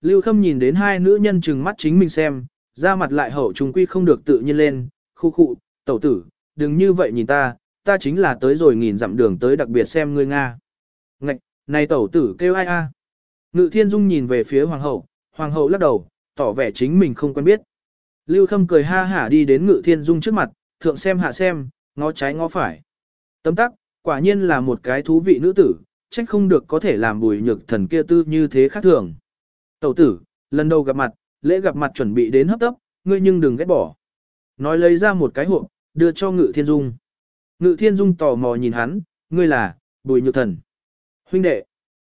Lưu Khâm nhìn đến hai nữ nhân chừng mắt chính mình xem, ra mặt lại hậu trùng quy không được tự nhiên lên, khu khụ, tẩu tử, đừng như vậy nhìn ta, ta chính là tới rồi nghìn dặm đường tới đặc biệt xem ngươi Nga. Ngạch, này tẩu tử kêu ai a? Ngự thiên dung nhìn về phía hoàng hậu, hoàng hậu lắc đầu, tỏ vẻ chính mình không quen biết. Lưu Khâm cười ha hả đi đến ngự thiên dung trước mặt, thượng xem hạ xem, ngó trái ngó phải. Tấm tắc, quả nhiên là một cái thú vị nữ tử, trách không được có thể làm bùi nhược thần kia tư như thế khác thường. Tẩu tử, lần đầu gặp mặt, lễ gặp mặt chuẩn bị đến hấp tấp, ngươi nhưng đừng ghét bỏ. Nói lấy ra một cái hộp, đưa cho ngự thiên dung. Ngự thiên dung tò mò nhìn hắn, ngươi là, bùi nhược thần. Huynh đệ.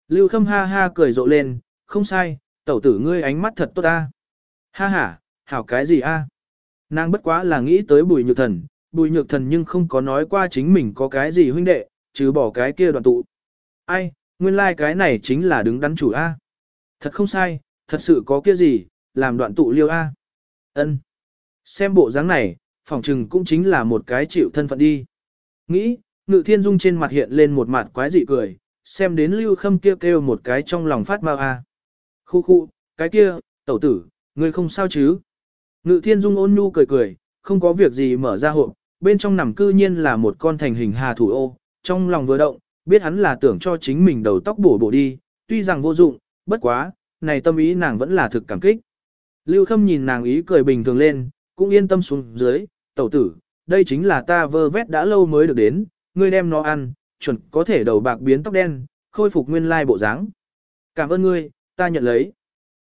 Lưu khâm ha ha cười rộ lên, không sai, tẩu tử ngươi ánh mắt thật tốt ta. Ha ha, hảo cái gì a? Nàng bất quá là nghĩ tới bùi nhược thần, bùi nhược thần nhưng không có nói qua chính mình có cái gì huynh đệ, chứ bỏ cái kia đoàn tụ. Ai, nguyên lai like cái này chính là đứng đắn chủ a. Thật không sai, thật sự có kia gì, làm đoạn tụ liêu a. Ân. Xem bộ dáng này, phỏng trừng cũng chính là một cái chịu thân phận đi. Nghĩ, ngự thiên dung trên mặt hiện lên một mặt quái dị cười, xem đến lưu khâm kêu kêu một cái trong lòng phát mau a. Khu khu, cái kia, tẩu tử, người không sao chứ? Ngự thiên dung ôn nhu cười cười, không có việc gì mở ra hộp, bên trong nằm cư nhiên là một con thành hình hà thủ ô, trong lòng vừa động, biết hắn là tưởng cho chính mình đầu tóc bổ bổ đi, tuy rằng vô dụng, bất quá, này tâm ý nàng vẫn là thực cảm kích. Lưu Khâm nhìn nàng ý cười bình thường lên, cũng yên tâm xuống dưới, tẩu tử, đây chính là ta vơ vét đã lâu mới được đến, ngươi đem nó ăn, chuẩn có thể đầu bạc biến tóc đen, khôi phục nguyên lai bộ dáng. Cảm ơn ngươi, ta nhận lấy.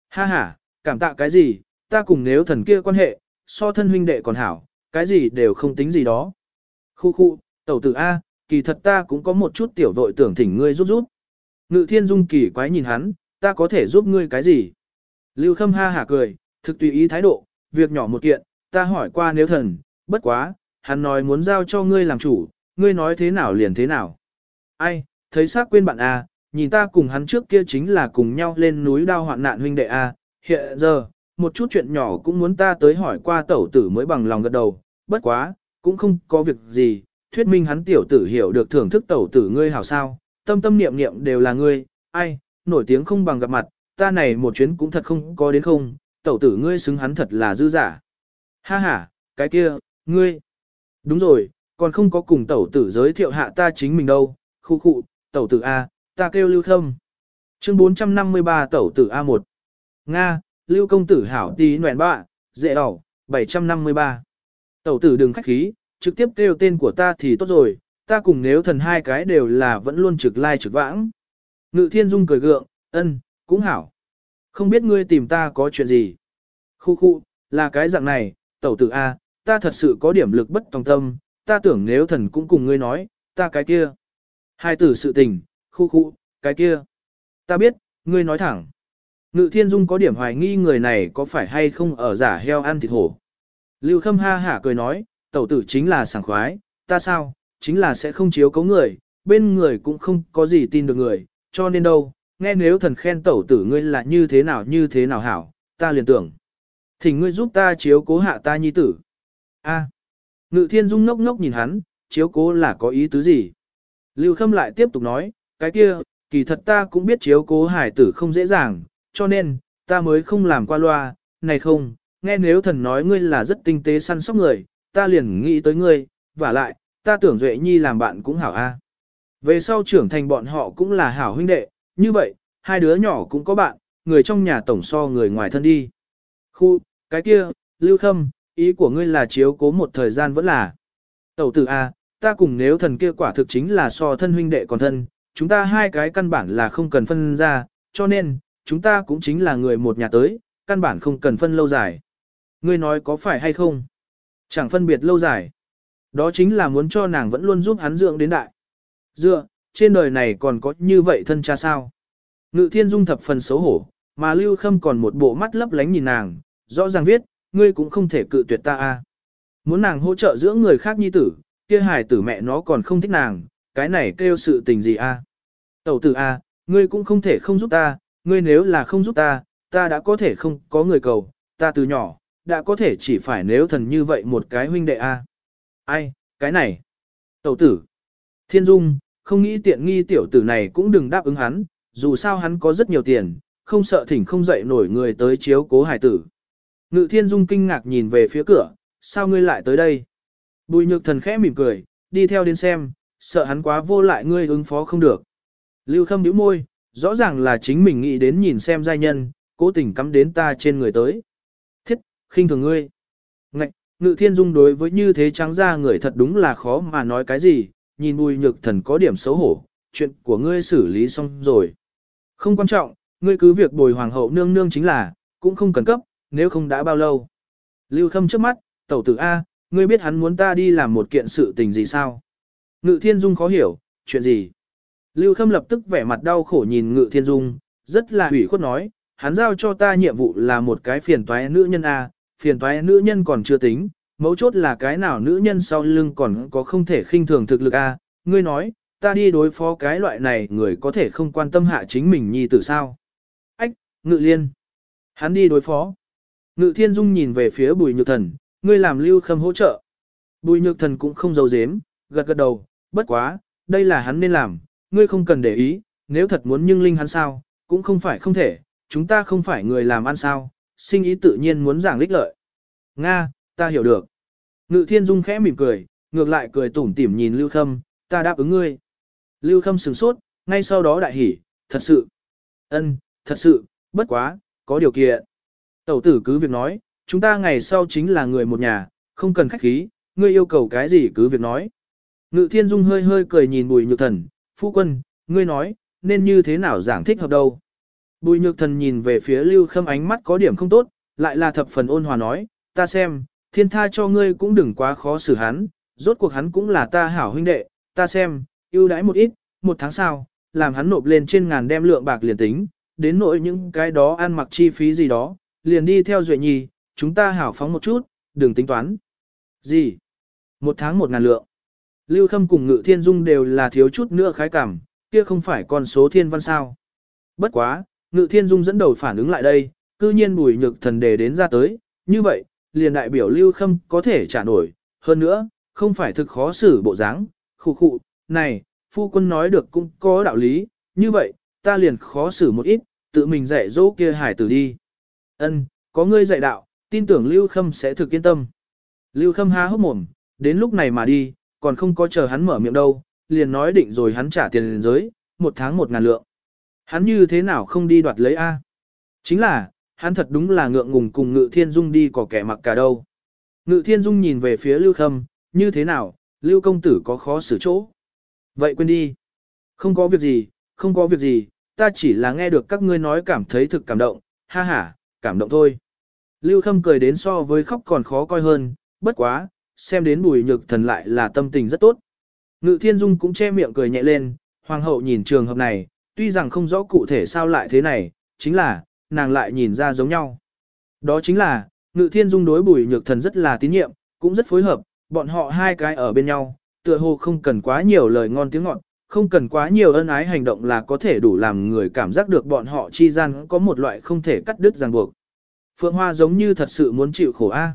Ha ha, cảm tạ cái gì, ta cùng nếu thần kia quan hệ, so thân huynh đệ còn hảo, cái gì đều không tính gì đó. Khu khu, tẩu tử A, kỳ thật ta cũng có một chút tiểu vội tưởng thỉnh ngươi giúp giúp. Ngự thiên dung kỳ quái nhìn hắn, ta có thể giúp ngươi cái gì? Lưu khâm ha hả cười, thực tùy ý thái độ, việc nhỏ một kiện, ta hỏi qua nếu thần, bất quá, hắn nói muốn giao cho ngươi làm chủ, ngươi nói thế nào liền thế nào. Ai, thấy xác quên bạn A, nhìn ta cùng hắn trước kia chính là cùng nhau lên núi đao hoạn nạn huynh đệ A, hiện giờ, một chút chuyện nhỏ cũng muốn ta tới hỏi qua tẩu tử mới bằng lòng gật đầu, bất quá, cũng không có việc gì, thuyết minh hắn tiểu tử hiểu được thưởng thức tẩu tử ngươi hảo sao, tâm tâm niệm niệm đều là ngươi, ai, nổi tiếng không bằng gặp mặt, ta này một chuyến cũng thật không có đến không, tẩu tử ngươi xứng hắn thật là dư giả. Ha ha, cái kia, ngươi, đúng rồi, còn không có cùng tẩu tử giới thiệu hạ ta chính mình đâu, khu khu, tẩu tử A, ta kêu lưu thâm. Chương 453 tẩu tử A1. Nga, lưu công tử hảo tí nguyện bạ, dễ đỏ, 753. Tẩu tử đừng khách khí, trực tiếp kêu tên của ta thì tốt rồi, ta cùng nếu thần hai cái đều là vẫn luôn trực lai trực vãng. Ngự thiên dung cười gượng, ân, cũng hảo. Không biết ngươi tìm ta có chuyện gì. Khu khu, là cái dạng này, tẩu tử A, ta thật sự có điểm lực bất tòng tâm, ta tưởng nếu thần cũng cùng ngươi nói, ta cái kia. Hai tử sự tình, khu khu, cái kia. Ta biết, ngươi nói thẳng. Ngự thiên dung có điểm hoài nghi người này có phải hay không ở giả heo ăn thịt hổ. Lưu khâm ha hả cười nói, tẩu tử chính là sảng khoái, ta sao, chính là sẽ không chiếu cấu người, bên người cũng không có gì tin được người, cho nên đâu, nghe nếu thần khen tẩu tử ngươi là như thế nào như thế nào hảo, ta liền tưởng. Thỉnh ngươi giúp ta chiếu cố hạ ta nhi tử. A. Ngự thiên dung ngốc ngốc nhìn hắn, chiếu cố là có ý tứ gì? Lưu Khâm lại tiếp tục nói, cái kia, kỳ thật ta cũng biết chiếu cố hải tử không dễ dàng, cho nên, ta mới không làm qua loa, này không, nghe nếu thần nói ngươi là rất tinh tế săn sóc người, ta liền nghĩ tới ngươi, và lại, ta tưởng Duệ Nhi làm bạn cũng hảo a. Về sau trưởng thành bọn họ cũng là hảo huynh đệ, như vậy, hai đứa nhỏ cũng có bạn, người trong nhà tổng so người ngoài thân đi. Khu, cái kia, Lưu Khâm, ý của ngươi là chiếu cố một thời gian vẫn là. Tẩu tử A, ta cùng nếu thần kia quả thực chính là so thân huynh đệ còn thân, chúng ta hai cái căn bản là không cần phân ra, cho nên, chúng ta cũng chính là người một nhà tới, căn bản không cần phân lâu dài. Ngươi nói có phải hay không? Chẳng phân biệt lâu dài. Đó chính là muốn cho nàng vẫn luôn giúp hắn dưỡng đến đại. Dựa, trên đời này còn có như vậy thân cha sao? Ngự thiên dung thập phần xấu hổ, mà lưu khâm còn một bộ mắt lấp lánh nhìn nàng, rõ ràng viết, ngươi cũng không thể cự tuyệt ta a. Muốn nàng hỗ trợ giữa người khác nhi tử, kia hài tử mẹ nó còn không thích nàng, cái này kêu sự tình gì a? Tẩu tử a, ngươi cũng không thể không giúp ta, ngươi nếu là không giúp ta, ta đã có thể không có người cầu, ta từ nhỏ, đã có thể chỉ phải nếu thần như vậy một cái huynh đệ a. Ai, cái này. Tẩu tử. Thiên Dung, không nghĩ tiện nghi tiểu tử này cũng đừng đáp ứng hắn, dù sao hắn có rất nhiều tiền, không sợ thỉnh không dậy nổi người tới chiếu cố hải tử. Ngự thiên dung kinh ngạc nhìn về phía cửa, sao ngươi lại tới đây? Bùi nhược thần khẽ mỉm cười, đi theo đến xem, sợ hắn quá vô lại ngươi ứng phó không được. Lưu khâm nhíu môi, rõ ràng là chính mình nghĩ đến nhìn xem giai nhân, cố tình cắm đến ta trên người tới. Thiết, khinh thường ngươi. Ngạch, ngự thiên dung đối với như thế trắng ra người thật đúng là khó mà nói cái gì, nhìn bùi nhược thần có điểm xấu hổ, chuyện của ngươi xử lý xong rồi. Không quan trọng, ngươi cứ việc bồi hoàng hậu nương nương chính là, cũng không cần cấp, nếu không đã bao lâu. Lưu khâm trước mắt, tẩu tử A, ngươi biết hắn muốn ta đi làm một kiện sự tình gì sao? Ngự thiên dung khó hiểu, chuyện gì? Lưu khâm lập tức vẻ mặt đau khổ nhìn ngự thiên dung, rất là hủy khuất nói, hắn giao cho ta nhiệm vụ là một cái phiền toái nữ nhân A, phiền toái nữ nhân còn chưa tính, mấu chốt là cái nào nữ nhân sau lưng còn có không thể khinh thường thực lực A, ngươi nói, ta đi đối phó cái loại này người có thể không quan tâm hạ chính mình nhi tử sao. Ách, ngự liên. Hắn đi đối phó. Ngự thiên dung nhìn về phía bùi nhược thần, ngươi làm lưu khâm hỗ trợ. Bùi nhược thần cũng không giấu dếm, gật gật đầu, bất quá, đây là hắn nên làm, ngươi không cần để ý, nếu thật muốn nhưng linh hắn sao, cũng không phải không thể, chúng ta không phải người làm ăn sao, sinh ý tự nhiên muốn giảng lích lợi. Nga, ta hiểu được. Ngự thiên dung khẽ mỉm cười, ngược lại cười tủm tỉm nhìn lưu khâm, ta đáp ứng ngươi. Lưu Khâm sửng sốt, ngay sau đó đại hỉ, thật sự. ân, thật sự, bất quá, có điều kiện. Tẩu tử cứ việc nói, chúng ta ngày sau chính là người một nhà, không cần khách khí, ngươi yêu cầu cái gì cứ việc nói. Ngự thiên dung hơi hơi cười nhìn bùi nhược thần, phu quân, ngươi nói, nên như thế nào giảng thích hợp đâu. Bùi nhược thần nhìn về phía lưu khâm ánh mắt có điểm không tốt, lại là thập phần ôn hòa nói, ta xem, thiên tha cho ngươi cũng đừng quá khó xử hắn, rốt cuộc hắn cũng là ta hảo huynh đệ, ta xem, ưu đãi một ít, một tháng sau, làm hắn nộp lên trên ngàn đem lượng bạc liền tính, đến nỗi những cái đó ăn mặc chi phí gì đó, liền đi theo Duệ Nhi, chúng ta hảo phóng một chút, đừng tính toán. Gì? Một tháng một ngàn lượng. Lưu Khâm cùng Ngự Thiên Dung đều là thiếu chút nữa khái cảm, kia không phải con số thiên văn sao. Bất quá, Ngự Thiên Dung dẫn đầu phản ứng lại đây, cư nhiên bùi nhược thần đề đến ra tới, như vậy, liền đại biểu Lưu Khâm có thể trả nổi, hơn nữa, không phải thực khó xử bộ dáng, khu khu, này, phu quân nói được cũng có đạo lý, như vậy, ta liền khó xử một ít, tự mình dạy dỗ kia hải tử đi. Ân, có ngươi dạy đạo, tin tưởng Lưu Khâm sẽ thực yên tâm. Lưu Khâm há hốc mồm, đến lúc này mà đi, còn không có chờ hắn mở miệng đâu, liền nói định rồi hắn trả tiền liền giới, một tháng một ngàn lượng. Hắn như thế nào không đi đoạt lấy A? Chính là, hắn thật đúng là ngượng ngùng cùng Ngự Thiên Dung đi có kẻ mặc cả đâu. Ngự Thiên Dung nhìn về phía Lưu Khâm, như thế nào, Lưu công tử có khó xử chỗ. Vậy quên đi. Không có việc gì, không có việc gì, ta chỉ là nghe được các ngươi nói cảm thấy thực cảm động, ha ha, cảm động thôi. Lưu Khâm cười đến so với khóc còn khó coi hơn, bất quá, xem đến bùi nhược thần lại là tâm tình rất tốt. Ngự thiên dung cũng che miệng cười nhẹ lên, hoàng hậu nhìn trường hợp này, tuy rằng không rõ cụ thể sao lại thế này, chính là, nàng lại nhìn ra giống nhau. Đó chính là, ngự thiên dung đối bùi nhược thần rất là tín nhiệm, cũng rất phối hợp, bọn họ hai cái ở bên nhau, tựa hồ không cần quá nhiều lời ngon tiếng ngọt, không cần quá nhiều ân ái hành động là có thể đủ làm người cảm giác được bọn họ chi gian có một loại không thể cắt đứt ràng buộc. Phượng Hoa giống như thật sự muốn chịu khổ a.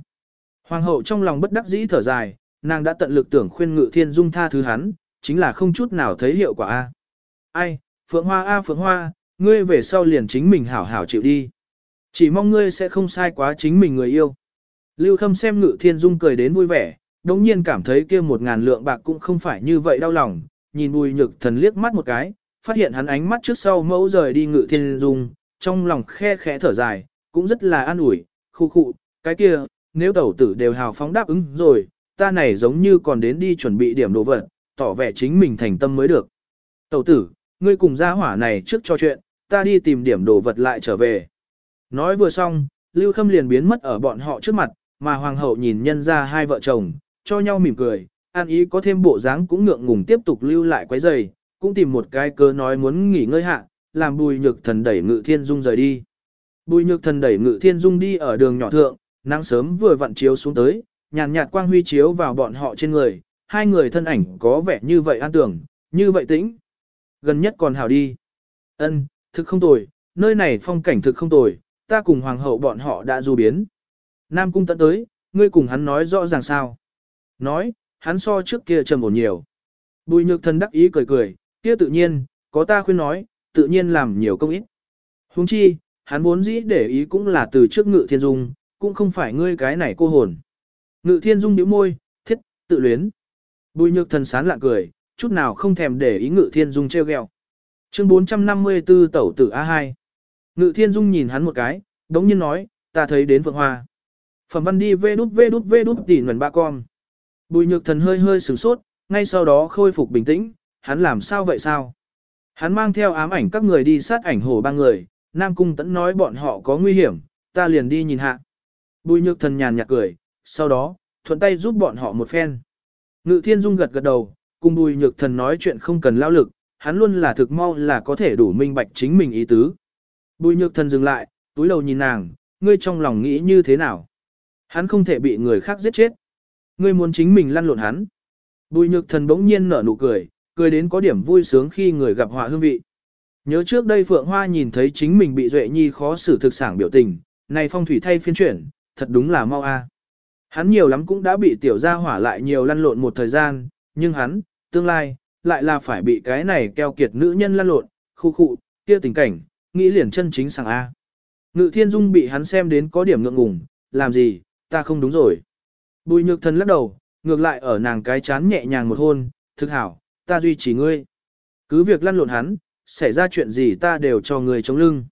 Hoàng hậu trong lòng bất đắc dĩ thở dài, nàng đã tận lực tưởng khuyên Ngự Thiên Dung tha thứ hắn, chính là không chút nào thấy hiệu quả a. Ai, Phượng Hoa a Phượng Hoa, ngươi về sau liền chính mình hảo hảo chịu đi. Chỉ mong ngươi sẽ không sai quá chính mình người yêu. Lưu Khâm xem Ngự Thiên Dung cười đến vui vẻ, đống nhiên cảm thấy kia một ngàn lượng bạc cũng không phải như vậy đau lòng, nhìn bùi nhược thần liếc mắt một cái, phát hiện hắn ánh mắt trước sau mẫu rời đi ngự thiên dung, trong lòng khe khẽ thở dài, cũng rất là an ủi, khu khụ. cái kia, nếu tẩu tử đều hào phóng đáp ứng rồi, ta này giống như còn đến đi chuẩn bị điểm đồ vật, tỏ vẻ chính mình thành tâm mới được. Tẩu tử, ngươi cùng gia hỏa này trước cho chuyện, ta đi tìm điểm đồ vật lại trở về. Nói vừa xong, Lưu Khâm liền biến mất ở bọn họ trước mặt, mà hoàng hậu nhìn nhân ra hai vợ chồng, cho nhau mỉm cười, an ý có thêm bộ dáng cũng ngượng ngùng tiếp tục lưu lại quấy giày, cũng tìm một cái cớ nói muốn nghỉ ngơi hạ, làm bùi nhược thần đẩy ngự thiên dung rời đi. Bùi nhược thần đẩy ngự thiên dung đi ở đường nhỏ thượng, nắng sớm vừa vặn chiếu xuống tới, nhàn nhạt quang huy chiếu vào bọn họ trên người, hai người thân ảnh có vẻ như vậy an tưởng, như vậy tĩnh. Gần nhất còn hào đi. Ân, thực không tồi, nơi này phong cảnh thực không tồi, ta cùng hoàng hậu bọn họ đã du biến. Nam cung tận tới, ngươi cùng hắn nói rõ ràng sao. Nói, hắn so trước kia trầm ổn nhiều. Bùi nhược thần đắc ý cười cười, kia tự nhiên, có ta khuyên nói, tự nhiên làm nhiều công ít. Huống chi, hắn vốn dĩ để ý cũng là từ trước ngự thiên dung, cũng không phải ngươi cái này cô hồn. Ngự thiên dung nhíu môi, thiết, tự luyến. Bùi nhược thần sán lạ cười, chút nào không thèm để ý ngự thiên dung treo gheo. Chương 454 tẩu tử A2. Ngự thiên dung nhìn hắn một cái, đống nhiên nói, ta thấy đến phượng hoa. Phẩm văn đi vê đút vê đút vê đút tỉ nguồn ba con. Bùi nhược thần hơi hơi sửng sốt, ngay sau đó khôi phục bình tĩnh, hắn làm sao vậy sao? Hắn mang theo ám ảnh các người đi sát ảnh hổ ba người, Nam Cung tẫn nói bọn họ có nguy hiểm, ta liền đi nhìn hạ. Bùi nhược thần nhàn nhạt cười, sau đó, thuận tay giúp bọn họ một phen. Ngự thiên dung gật gật đầu, cùng bùi nhược thần nói chuyện không cần lao lực, hắn luôn là thực mau là có thể đủ minh bạch chính mình ý tứ. Bùi nhược thần dừng lại, túi đầu nhìn nàng, ngươi trong lòng nghĩ như thế nào? Hắn không thể bị người khác giết chết. Ngươi muốn chính mình lăn lộn hắn. Bùi nhược thần bỗng nhiên nở nụ cười, cười đến có điểm vui sướng khi người gặp họa hương vị. Nhớ trước đây Phượng Hoa nhìn thấy chính mình bị Duệ Nhi khó xử thực sản biểu tình, này phong thủy thay phiên chuyển, thật đúng là mau a. Hắn nhiều lắm cũng đã bị tiểu gia hỏa lại nhiều lăn lộn một thời gian, nhưng hắn, tương lai, lại là phải bị cái này keo kiệt nữ nhân lăn lộn, khu khụ, kia tình cảnh, nghĩ liền chân chính sảng A. Ngự thiên dung bị hắn xem đến có điểm ngượng ngùng, làm gì, ta không đúng rồi. Bùi nhược thần lắc đầu, ngược lại ở nàng cái chán nhẹ nhàng một hôn, thực hảo, ta duy trì ngươi. Cứ việc lăn lộn hắn, xảy ra chuyện gì ta đều cho người chống lưng.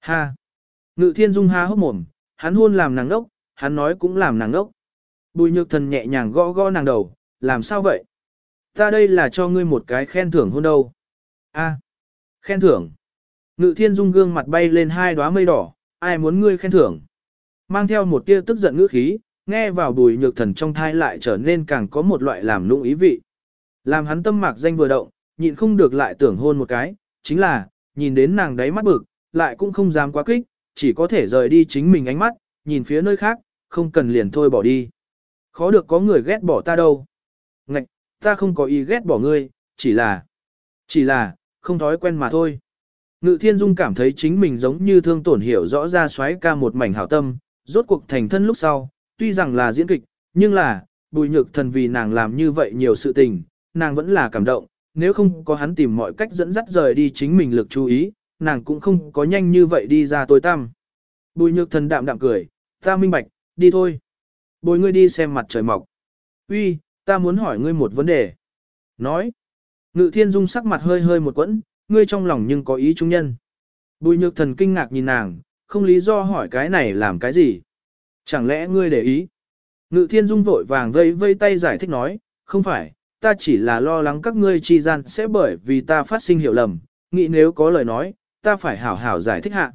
Ha! Ngự thiên dung ha hốc mồm, hắn hôn làm nàng ngốc, hắn nói cũng làm nàng ngốc. Bùi nhược thần nhẹ nhàng gõ gõ nàng đầu, làm sao vậy? Ta đây là cho ngươi một cái khen thưởng hôn đâu. A, khen thưởng. Ngự thiên dung gương mặt bay lên hai đóa mây đỏ, ai muốn ngươi khen thưởng. Mang theo một tia tức giận ngữ khí, nghe vào bùi nhược thần trong thai lại trở nên càng có một loại làm lung ý vị. Làm hắn tâm mạc danh vừa động, nhịn không được lại tưởng hôn một cái, chính là, nhìn đến nàng đáy mắt bực, lại cũng không dám quá kích, chỉ có thể rời đi chính mình ánh mắt, nhìn phía nơi khác, không cần liền thôi bỏ đi. Khó được có người ghét bỏ ta đâu. Ta không có ý ghét bỏ ngươi, chỉ là, chỉ là, không thói quen mà thôi. Ngự thiên dung cảm thấy chính mình giống như thương tổn hiểu rõ ra xoáy ca một mảnh hảo tâm, rốt cuộc thành thân lúc sau, tuy rằng là diễn kịch, nhưng là, bùi nhược thần vì nàng làm như vậy nhiều sự tình, nàng vẫn là cảm động, nếu không có hắn tìm mọi cách dẫn dắt rời đi chính mình lực chú ý, nàng cũng không có nhanh như vậy đi ra tối tăm. Bùi nhược thần đạm đạm cười, ta minh bạch, đi thôi. Bồi ngươi đi xem mặt trời mọc. Uy, ta muốn hỏi ngươi một vấn đề. Nói. Ngự thiên dung sắc mặt hơi hơi một quẫn, ngươi trong lòng nhưng có ý trung nhân. Bùi nhược thần kinh ngạc nhìn nàng, không lý do hỏi cái này làm cái gì. Chẳng lẽ ngươi để ý? Ngự thiên dung vội vàng vây vây tay giải thích nói, không phải, ta chỉ là lo lắng các ngươi chi gian sẽ bởi vì ta phát sinh hiểu lầm, nghĩ nếu có lời nói, ta phải hảo hảo giải thích hạ.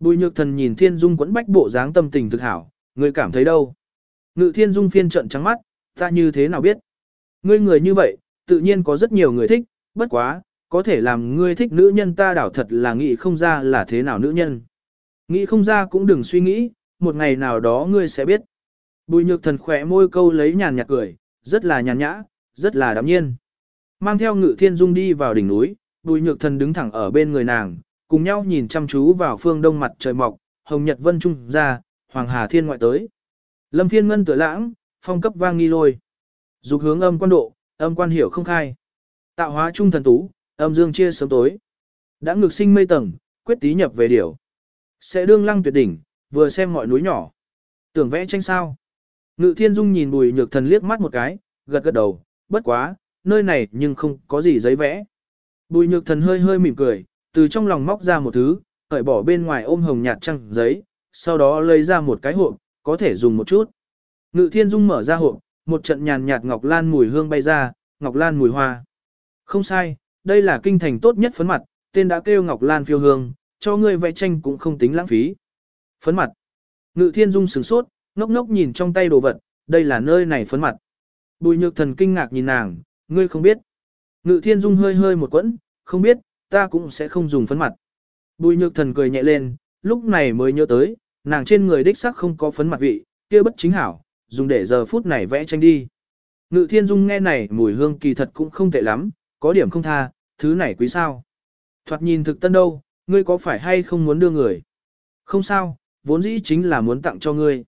Bùi nhược thần nhìn thiên dung quẫn bách bộ dáng tâm tình thực hảo, ngươi cảm thấy đâu? Ngự thiên dung phiên trận trắng mắt, ta như thế nào biết? Ngươi người như vậy, tự nhiên có rất nhiều người thích, bất quá, có thể làm ngươi thích nữ nhân ta đảo thật là nghĩ không ra là thế nào nữ nhân. Nghĩ không ra cũng đừng suy nghĩ, một ngày nào đó ngươi sẽ biết. Bùi nhược thần khỏe môi câu lấy nhàn nhạt cười, rất là nhàn nhã, rất là đạm nhiên. Mang theo ngự thiên dung đi vào đỉnh núi, bùi nhược thần đứng thẳng ở bên người nàng, cùng nhau nhìn chăm chú vào phương đông mặt trời mọc, hồng nhật vân trung ra, hoàng hà thiên ngoại tới. Lâm Thiên ngân tựa lãng, phong cấp vang nghi lôi. Dục hướng âm quan độ, âm quan hiểu không khai. Tạo hóa trung thần tú, âm dương chia sớm tối. Đã ngược sinh mây tầng, quyết tí nhập về điểu. Sẽ đương lăng tuyệt đỉnh, vừa xem mọi núi nhỏ. Tưởng vẽ tranh sao. Ngự thiên dung nhìn bùi nhược thần liếc mắt một cái, gật gật đầu, bất quá, nơi này nhưng không có gì giấy vẽ. Bùi nhược thần hơi hơi mỉm cười, từ trong lòng móc ra một thứ, cởi bỏ bên ngoài ôm hồng nhạt trăng giấy, sau đó lấy ra một cái hộp, có thể dùng một chút. Ngự thiên dung mở ra hộp, một trận nhàn nhạt ngọc lan mùi hương bay ra, ngọc lan mùi hoa. Không sai, đây là kinh thành tốt nhất phấn mặt, tên đã kêu ngọc lan phiêu hương, cho ngươi vẽ tranh cũng không tính lãng phí. Phấn mặt. Ngự thiên dung sửng sốt, ngốc ngốc nhìn trong tay đồ vật, đây là nơi này phấn mặt. Bùi nhược thần kinh ngạc nhìn nàng, ngươi không biết. Ngự thiên dung hơi hơi một quẫn, không biết, ta cũng sẽ không dùng phấn mặt. Bùi nhược thần cười nhẹ lên, lúc này mới nhớ tới, nàng trên người đích sắc không có phấn mặt vị, kia bất chính hảo, dùng để giờ phút này vẽ tranh đi. Ngự thiên dung nghe này mùi hương kỳ thật cũng không tệ lắm, có điểm không tha, thứ này quý sao. Thoạt nhìn thực tân đâu, ngươi có phải hay không muốn đưa người? Không sao, vốn dĩ chính là muốn tặng cho ngươi.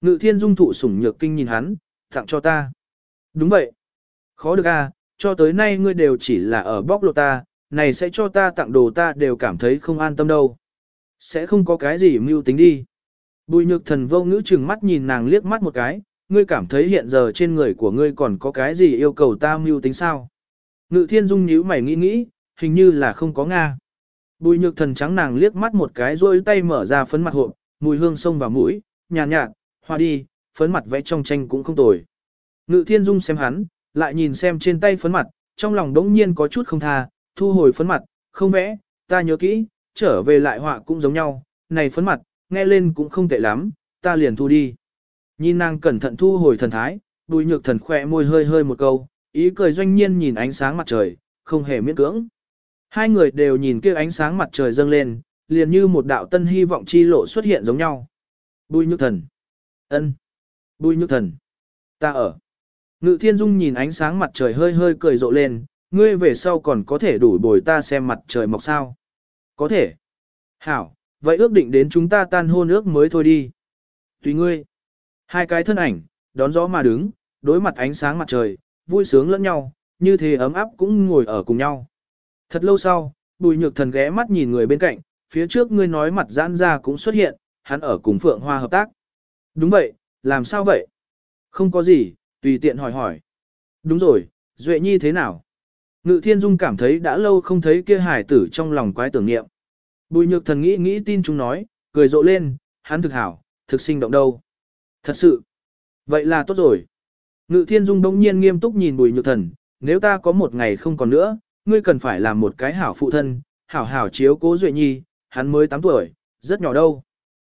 Ngự thiên dung thụ sủng nhược kinh nhìn hắn, tặng cho ta. Đúng vậy. Khó được à, cho tới nay ngươi đều chỉ là ở bóc lột ta, này sẽ cho ta tặng đồ ta đều cảm thấy không an tâm đâu. Sẽ không có cái gì mưu tính đi. Bùi nhược thần vô ngữ chừng mắt nhìn nàng liếc mắt một cái, ngươi cảm thấy hiện giờ trên người của ngươi còn có cái gì yêu cầu ta mưu tính sao? Ngự thiên dung nhíu mày nghĩ nghĩ, hình như là không có Nga. Bùi nhược thần trắng nàng liếc mắt một cái rồi tay mở ra phấn mặt hộp, mùi hương sông vào mũi, nhàn nhạt, nhạt, hoa đi, phấn mặt vẽ trong tranh cũng không tồi. Ngự thiên dung xem hắn, lại nhìn xem trên tay phấn mặt, trong lòng đống nhiên có chút không tha, thu hồi phấn mặt, không vẽ, ta nhớ kỹ, trở về lại họa cũng giống nhau, này phấn mặt, nghe lên cũng không tệ lắm, ta liền thu đi. Nhìn nàng cẩn thận thu hồi thần thái, đùi nhược thần khỏe môi hơi hơi một câu, ý cười doanh nhiên nhìn ánh sáng mặt trời, không hề miễn cưỡng. Hai người đều nhìn kia ánh sáng mặt trời dâng lên, liền như một đạo tân hy vọng chi lộ xuất hiện giống nhau. Bùi nhược thần. ân, Bùi nhược thần. Ta ở. Ngự thiên dung nhìn ánh sáng mặt trời hơi hơi cười rộ lên, ngươi về sau còn có thể đủ bồi ta xem mặt trời mọc sao. Có thể. Hảo, vậy ước định đến chúng ta tan hôn ước mới thôi đi. Tùy ngươi. Hai cái thân ảnh, đón gió mà đứng, đối mặt ánh sáng mặt trời, vui sướng lẫn nhau, như thế ấm áp cũng ngồi ở cùng nhau. Thật lâu sau, bùi nhược thần ghé mắt nhìn người bên cạnh, phía trước ngươi nói mặt giãn ra cũng xuất hiện, hắn ở cùng Phượng Hoa hợp tác. Đúng vậy, làm sao vậy? Không có gì, tùy tiện hỏi hỏi. Đúng rồi, Duệ Nhi thế nào? Ngự Thiên Dung cảm thấy đã lâu không thấy kia hải tử trong lòng quái tưởng niệm. Bùi nhược thần nghĩ nghĩ tin chúng nói, cười rộ lên, hắn thực hảo, thực sinh động đâu. Thật sự. Vậy là tốt rồi. Ngự Thiên Dung bỗng nhiên nghiêm túc nhìn bùi nhược thần, nếu ta có một ngày không còn nữa, ngươi cần phải làm một cái hảo phụ thân, hảo hảo chiếu cố Duệ Nhi, hắn mới 8 tuổi, rất nhỏ đâu.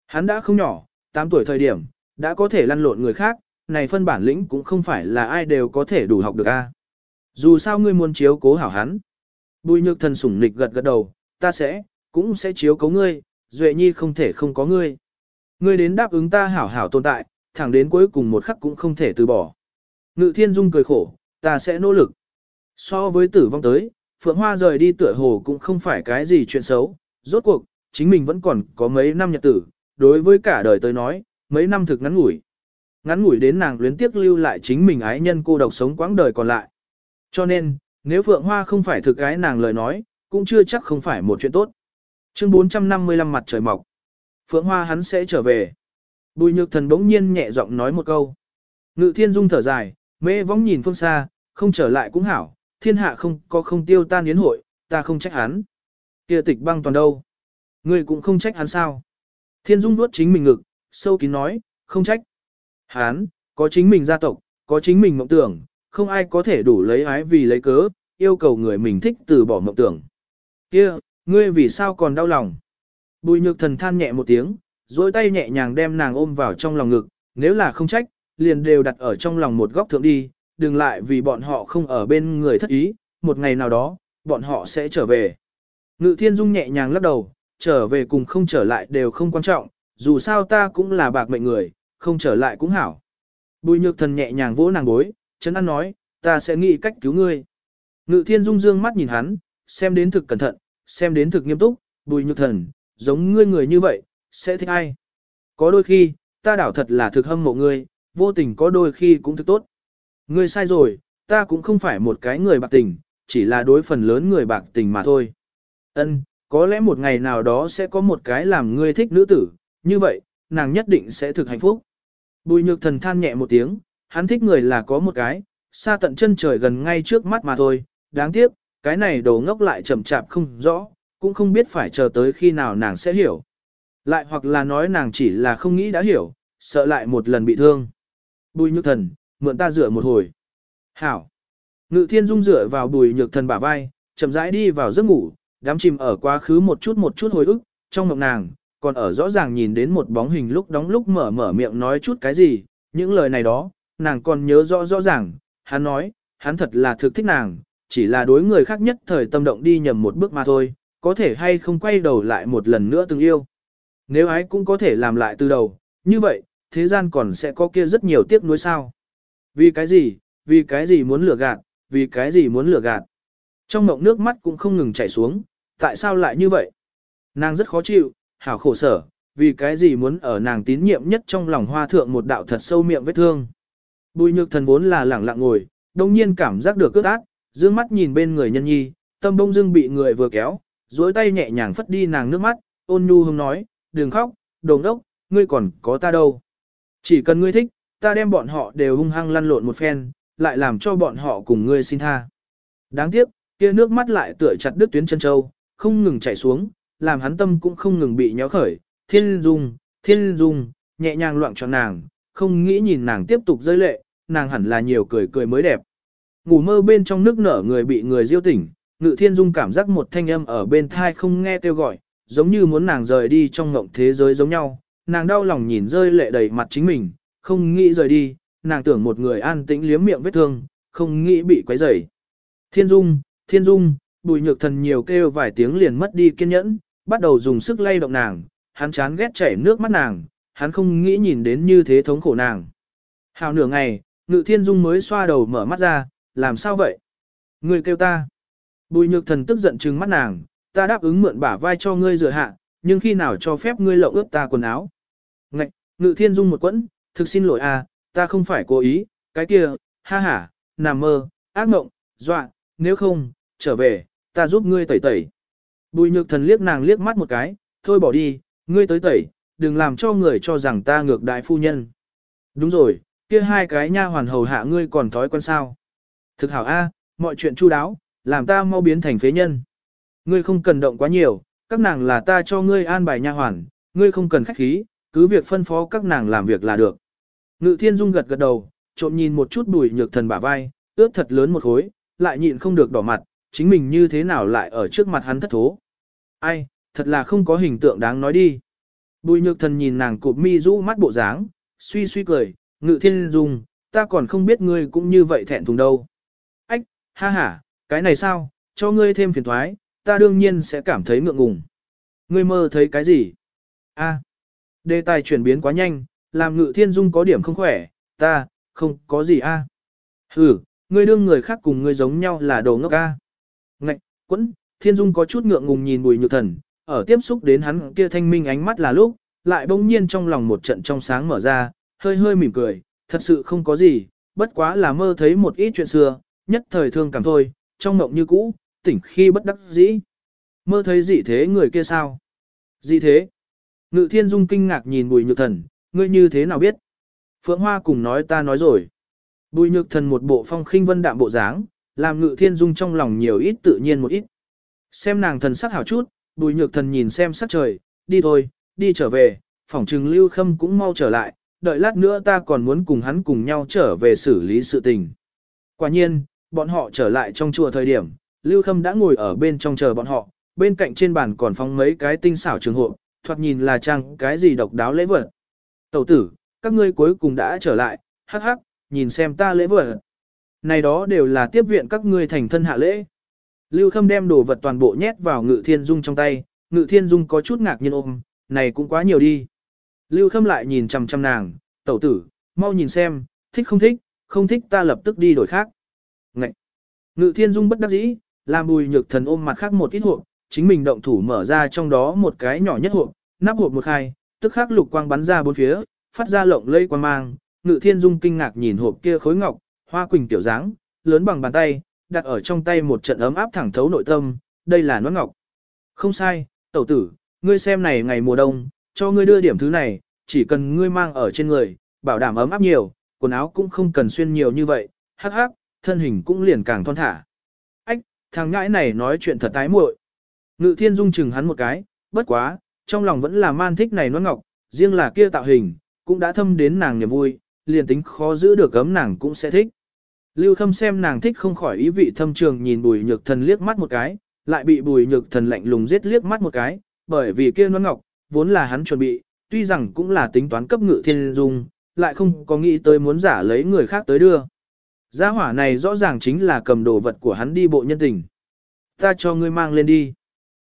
Hắn đã không nhỏ, 8 tuổi thời điểm, đã có thể lăn lộn người khác, này phân bản lĩnh cũng không phải là ai đều có thể đủ học được a. Dù sao ngươi muốn chiếu cố hảo hắn. Bùi nhược thần sủng nịch gật gật đầu, ta sẽ, cũng sẽ chiếu cố ngươi, Duệ Nhi không thể không có ngươi. Ngươi đến đáp ứng ta hảo hảo tồn tại, thẳng đến cuối cùng một khắc cũng không thể từ bỏ. Ngự thiên dung cười khổ, ta sẽ nỗ lực. So với tử vong tới, Phượng Hoa rời đi tựa hồ cũng không phải cái gì chuyện xấu, rốt cuộc, chính mình vẫn còn có mấy năm nhật tử, đối với cả đời tới nói, mấy năm thực ngắn ngủi. Ngắn ngủi đến nàng luyến tiếc lưu lại chính mình ái nhân cô độc sống quãng đời còn lại. Cho nên, nếu Phượng Hoa không phải thực ái nàng lời nói, cũng chưa chắc không phải một chuyện tốt. Chương 455 mặt trời mọc. Phượng Hoa hắn sẽ trở về. Bùi nhược thần bỗng nhiên nhẹ giọng nói một câu. Ngự thiên dung thở dài, mê vóng nhìn phương xa, không trở lại cũng hảo, thiên hạ không có không tiêu tan yến hội, ta không trách hắn. Kia tịch băng toàn đâu? Ngươi cũng không trách hắn sao? Thiên dung nuốt chính mình ngực, sâu kín nói, không trách. Hắn, có chính mình gia tộc, có chính mình mộng tưởng, không ai có thể đủ lấy ái vì lấy cớ, yêu cầu người mình thích từ bỏ mộng tưởng. Kia, ngươi vì sao còn đau lòng? Bùi nhược thần than nhẹ một tiếng, dối tay nhẹ nhàng đem nàng ôm vào trong lòng ngực, nếu là không trách, liền đều đặt ở trong lòng một góc thượng đi, đừng lại vì bọn họ không ở bên người thất ý, một ngày nào đó, bọn họ sẽ trở về. Ngự thiên dung nhẹ nhàng lắc đầu, trở về cùng không trở lại đều không quan trọng, dù sao ta cũng là bạc mệnh người, không trở lại cũng hảo. Bùi nhược thần nhẹ nhàng vỗ nàng bối, chấn ăn nói, ta sẽ nghĩ cách cứu ngươi. Ngự thiên dung dương mắt nhìn hắn, xem đến thực cẩn thận, xem đến thực nghiêm túc, bùi nhược thần, giống ngươi người như vậy, sẽ thích ai. Có đôi khi, ta đảo thật là thực hâm mộ ngươi, vô tình có đôi khi cũng thực tốt. Ngươi sai rồi, ta cũng không phải một cái người bạc tình, chỉ là đối phần lớn người bạc tình mà thôi. Ân, có lẽ một ngày nào đó sẽ có một cái làm ngươi thích nữ tử, như vậy, nàng nhất định sẽ thực hạnh phúc. Bùi nhược thần than nhẹ một tiếng, hắn thích người là có một cái, xa tận chân trời gần ngay trước mắt mà thôi, đáng tiếc, cái này đồ ngốc lại chậm chạp không rõ, cũng không biết phải chờ tới khi nào nàng sẽ hiểu. Lại hoặc là nói nàng chỉ là không nghĩ đã hiểu, sợ lại một lần bị thương. Bùi nhược thần, mượn ta dựa một hồi. Hảo. Ngự thiên dung dựa vào bùi nhược thần bả vai, chậm rãi đi vào giấc ngủ, đám chìm ở quá khứ một chút một chút hồi ức, trong mộng nàng, còn ở rõ ràng nhìn đến một bóng hình lúc đóng lúc mở mở miệng nói chút cái gì, những lời này đó, nàng còn nhớ rõ rõ ràng, hắn nói, hắn thật là thực thích nàng, chỉ là đối người khác nhất thời tâm động đi nhầm một bước mà thôi, có thể hay không quay đầu lại một lần nữa từng yêu. Nếu ái cũng có thể làm lại từ đầu, như vậy, thế gian còn sẽ có kia rất nhiều tiếc nuối sao. Vì cái gì, vì cái gì muốn lừa gạt, vì cái gì muốn lừa gạt. Trong mộng nước mắt cũng không ngừng chảy xuống, tại sao lại như vậy? Nàng rất khó chịu, hảo khổ sở, vì cái gì muốn ở nàng tín nhiệm nhất trong lòng hoa thượng một đạo thật sâu miệng vết thương. Bùi nhược thần vốn là lẳng lặng ngồi, đồng nhiên cảm giác được cướp ác, dương mắt nhìn bên người nhân nhi, tâm bông Dương bị người vừa kéo, duỗi tay nhẹ nhàng phất đi nàng nước mắt, ôn nhu hông nói, đừng khóc, đồng đốc, ngươi còn có ta đâu. Chỉ cần ngươi thích, ta đem bọn họ đều hung hăng lăn lộn một phen, lại làm cho bọn họ cùng ngươi xin tha. Đáng tiếc, kia nước mắt lại tựa chặt đứt tuyến chân châu, không ngừng chảy xuống, làm hắn tâm cũng không ngừng bị nhéo khởi. Thiên dung, thiên dung, nhẹ nhàng loạn cho nàng, không nghĩ nhìn nàng tiếp tục rơi lệ, nàng hẳn là nhiều cười cười mới đẹp. Ngủ mơ bên trong nước nở người bị người diêu tỉnh, ngự thiên dung cảm giác một thanh âm ở bên thai không nghe kêu gọi, giống như muốn nàng rời đi trong ngộng thế giới giống nhau. Nàng đau lòng nhìn rơi lệ đầy mặt chính mình, không nghĩ rời đi, nàng tưởng một người an tĩnh liếm miệng vết thương, không nghĩ bị quấy rầy. Thiên dung, thiên dung, bùi nhược thần nhiều kêu vài tiếng liền mất đi kiên nhẫn, bắt đầu dùng sức lay động nàng, hắn chán ghét chảy nước mắt nàng, hắn không nghĩ nhìn đến như thế thống khổ nàng. Hào nửa ngày, ngự thiên dung mới xoa đầu mở mắt ra, làm sao vậy? Người kêu ta. Bùi nhược thần tức giận trừng mắt nàng, ta đáp ứng mượn bả vai cho ngươi rửa hạ, nhưng khi nào cho phép ngươi lộng ướt ta quần áo? Ngạch, ngự thiên dung một quẫn, thực xin lỗi à, ta không phải cố ý, cái kia, ha ha, nằm mơ, ác mộng, dọa, nếu không, trở về, ta giúp ngươi tẩy tẩy. Bùi nhược thần liếc nàng liếc mắt một cái, thôi bỏ đi, ngươi tới tẩy, đừng làm cho người cho rằng ta ngược đại phu nhân. Đúng rồi, kia hai cái nha hoàn hầu hạ ngươi còn thói quen sao. Thực hảo A, mọi chuyện chu đáo, làm ta mau biến thành phế nhân. Ngươi không cần động quá nhiều, các nàng là ta cho ngươi an bài nha hoàn, ngươi không cần khách khí, cứ việc phân phó các nàng làm việc là được. Ngự thiên dung gật gật đầu, trộm nhìn một chút bùi nhược thần bả vai, ướt thật lớn một khối, lại nhịn không được đỏ mặt, chính mình như thế nào lại ở trước mặt hắn thất thố. Ai, thật là không có hình tượng đáng nói đi. Bùi nhược thần nhìn nàng cụp mi rũ mắt bộ dáng, suy suy cười, ngự thiên dung, ta còn không biết ngươi cũng như vậy thẹn thùng đâu. Ha ha, cái này sao, cho ngươi thêm phiền thoái, ta đương nhiên sẽ cảm thấy ngượng ngùng. Ngươi mơ thấy cái gì? A, đề tài chuyển biến quá nhanh, làm ngự thiên dung có điểm không khỏe, ta, không có gì a. À. Ừ, ngươi đương người khác cùng ngươi giống nhau là đồ ngốc a. Ngạch, quẫn, thiên dung có chút ngượng ngùng nhìn bùi nhược thần, ở tiếp xúc đến hắn kia thanh minh ánh mắt là lúc, lại bỗng nhiên trong lòng một trận trong sáng mở ra, hơi hơi mỉm cười, thật sự không có gì, bất quá là mơ thấy một ít chuyện xưa, nhất thời thương cảm thôi, trong mộng như cũ, tỉnh khi bất đắc dĩ. Mơ thấy gì thế người kia sao? Gì thế? Ngự thiên dung kinh ngạc nhìn bùi nhược thần, ngươi như thế nào biết? Phượng Hoa cùng nói ta nói rồi. Bùi nhược thần một bộ phong khinh vân đạm bộ dáng, làm ngự thiên dung trong lòng nhiều ít tự nhiên một ít. Xem nàng thần sắc hảo chút, bùi nhược thần nhìn xem sắc trời, đi thôi, đi trở về, phỏng trừng lưu khâm cũng mau trở lại, đợi lát nữa ta còn muốn cùng hắn cùng nhau trở về xử lý sự tình. Quả nhiên, bọn họ trở lại trong chùa thời điểm, lưu khâm đã ngồi ở bên trong chờ bọn họ, bên cạnh trên bàn còn phóng mấy cái tinh xảo trường hộ, thoạt nhìn là trang cái gì độc đáo lễ vật. Tẩu tử, các ngươi cuối cùng đã trở lại, hắc hắc, nhìn xem ta lễ vật. Này đó đều là tiếp viện các ngươi thành thân hạ lễ. Lưu Khâm đem đồ vật toàn bộ nhét vào Ngự Thiên Dung trong tay, Ngự Thiên Dung có chút ngạc nhiên ôm, này cũng quá nhiều đi. Lưu Khâm lại nhìn chằm chằm nàng, tẩu tử, mau nhìn xem, thích không thích, không thích ta lập tức đi đổi khác. Ngự Thiên Dung bất đắc dĩ, làm bùi nhược thần ôm mặt khác một ít hộp, chính mình động thủ mở ra trong đó một cái nhỏ nhất hộp, nắp hộp một khai, tức khắc lục quang bắn ra bốn phía, phát ra lộng lây quang mang, Ngự Thiên Dung kinh ngạc nhìn hộp kia khối ngọc, hoa quỳnh tiểu dáng, lớn bằng bàn tay, đặt ở trong tay một trận ấm áp thẳng thấu nội tâm, đây là nón ngọc. Không sai, tẩu tử, ngươi xem này ngày mùa đông, cho ngươi đưa điểm thứ này, chỉ cần ngươi mang ở trên người, bảo đảm ấm áp nhiều, quần áo cũng không cần xuyên nhiều như vậy, hắc hắc, thân hình cũng liền càng thon thả. Ách, thằng ngãi này nói chuyện thật tái muội. Ngự thiên dung chừng hắn một cái, bất quá, trong lòng vẫn là man thích này nón ngọc, riêng là kia tạo hình, cũng đã thâm đến nàng niềm vui, liền tính khó giữ được gấm nàng cũng sẽ thích. Lưu Khâm xem nàng thích không khỏi ý vị thâm trường nhìn bùi nhược thần liếc mắt một cái, lại bị bùi nhược thần lạnh lùng giết liếc mắt một cái, bởi vì kia nón ngọc, vốn là hắn chuẩn bị, tuy rằng cũng là tính toán cấp ngự thiên dung, lại không có nghĩ tới muốn giả lấy người khác tới đưa. Gia hỏa này rõ ràng chính là cầm đồ vật của hắn đi bộ nhân tình. Ta cho ngươi mang lên đi.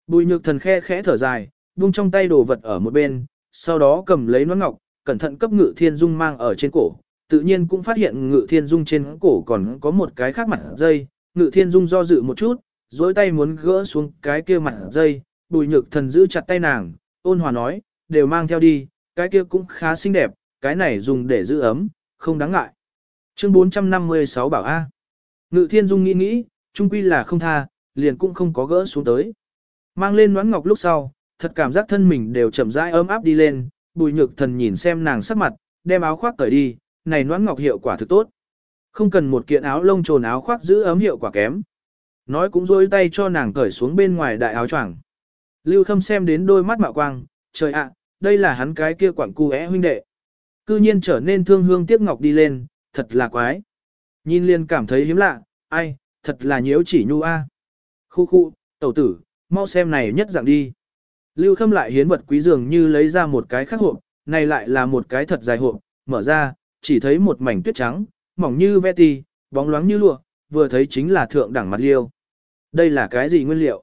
Bùi nhược thần khe khẽ thở dài, buông trong tay đồ vật ở một bên, sau đó cầm lấy nón ngọc, cẩn thận cấp ngự thiên dung mang ở trên cổ, tự nhiên cũng phát hiện ngự thiên dung trên cổ còn có một cái khác mặt dây, ngự thiên dung do dự một chút, dối tay muốn gỡ xuống cái kia mặt dây, bùi nhược thần giữ chặt tay nàng, ôn hòa nói, đều mang theo đi, cái kia cũng khá xinh đẹp, cái này dùng để giữ ấm, không đáng ngại. Chương 456 bảo A. Ngự thiên dung nghĩ nghĩ, trung quy là không tha, liền cũng không có gỡ xuống tới. Mang lên nón ngọc lúc sau, thật cảm giác thân mình đều chậm rãi ấm áp đi lên, bùi nhược thần nhìn xem nàng sắc mặt, đem áo khoác cởi đi, này nón ngọc hiệu quả thực tốt. Không cần một kiện áo lông trồn áo khoác giữ ấm hiệu quả kém. Nói cũng rôi tay cho nàng cởi xuống bên ngoài đại áo choàng. Lưu Khâm xem đến đôi mắt mạo quang, trời ạ, đây là hắn cái kia quặng cu é huynh đệ. Cư nhiên trở nên thương hương tiếc ngọc đi lên, thật là quái. Nhìn liền cảm thấy hiếm lạ, ai, thật là nhiễu chỉ nhu a. Khu khu, tẩu tử, mau xem này nhất dạng đi. Lưu Khâm lại hiến vật quý dường như lấy ra một cái khác hộp, này lại là một cái thật dài hộp, mở ra, chỉ thấy một mảnh tuyết trắng, mỏng như ve ti, bóng loáng như lụa, vừa thấy chính là thượng đẳng mặt liêu. Đây là cái gì nguyên liệu?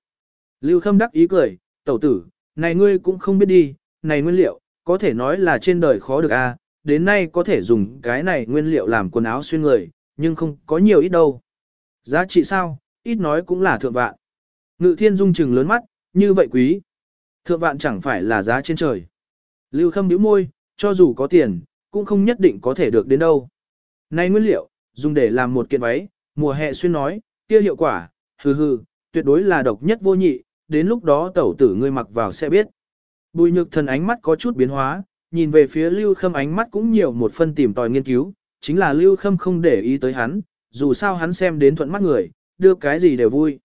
Lưu Khâm đắc ý cười, tẩu tử, này ngươi cũng không biết đi, này nguyên liệu, có thể nói là trên đời khó được a, đến nay có thể dùng cái này nguyên liệu làm quần áo xuyên người, nhưng không có nhiều ít đâu. Giá trị sao, ít nói cũng là thượng vạn. Ngự thiên dung trừng lớn mắt, như vậy quý. Thượng vạn chẳng phải là giá trên trời. Lưu Khâm bĩu môi, cho dù có tiền, cũng không nhất định có thể được đến đâu. Này nguyên liệu, dùng để làm một kiện váy, mùa hè xuyên nói, kia hiệu quả, hừ hừ, tuyệt đối là độc nhất vô nhị, đến lúc đó tẩu tử ngươi mặc vào sẽ biết. Bùi nhược thần ánh mắt có chút biến hóa, nhìn về phía Lưu Khâm ánh mắt cũng nhiều một phân tìm tòi nghiên cứu, chính là Lưu Khâm không để ý tới hắn, dù sao hắn xem đến thuận mắt người, đưa cái gì đều vui.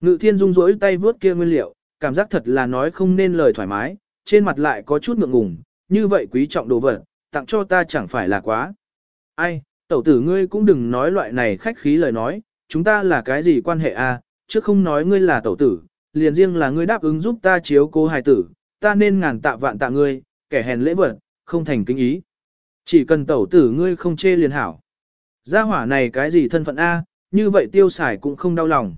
Ngự thiên dung rỗi tay vướt kia nguyên liệu, cảm giác thật là nói không nên lời thoải mái, trên mặt lại có chút ngượng ngùng, như vậy quý trọng đồ vật, tặng cho ta chẳng phải là quá. Ai, tẩu tử ngươi cũng đừng nói loại này khách khí lời nói, chúng ta là cái gì quan hệ a? À? chứ không nói ngươi là tẩu tử, liền riêng là ngươi đáp ứng giúp ta chiếu cố hài tử, ta nên ngàn tạ vạn tạ ngươi, kẻ hèn lễ vật, không thành kính ý. Chỉ cần tẩu tử ngươi không chê liền hảo. Gia hỏa này cái gì thân phận A, như vậy tiêu xài cũng không đau lòng.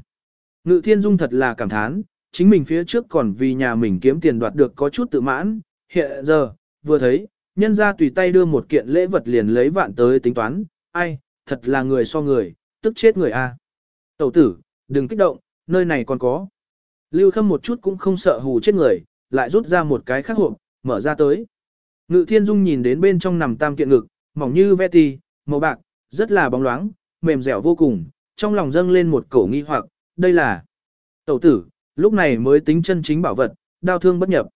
Ngự thiên dung thật là cảm thán, chính mình phía trước còn vì nhà mình kiếm tiền đoạt được có chút tự mãn, hiện giờ, vừa thấy, nhân ra tùy tay đưa một kiện lễ vật liền lấy vạn tới tính toán, ai, thật là người so người, tức chết người A. Tẩu tử, đừng kích động, nơi này còn có. Lưu Khâm một chút cũng không sợ hù chết người, lại rút ra một cái khác hộp, mở ra tới. Ngự Thiên Dung nhìn đến bên trong nằm tam kiện ngực, mỏng như ve tì, màu bạc, rất là bóng loáng, mềm dẻo vô cùng, trong lòng dâng lên một cổ nghi hoặc, đây là tẩu tử, lúc này mới tính chân chính bảo vật, đau thương bất nhập.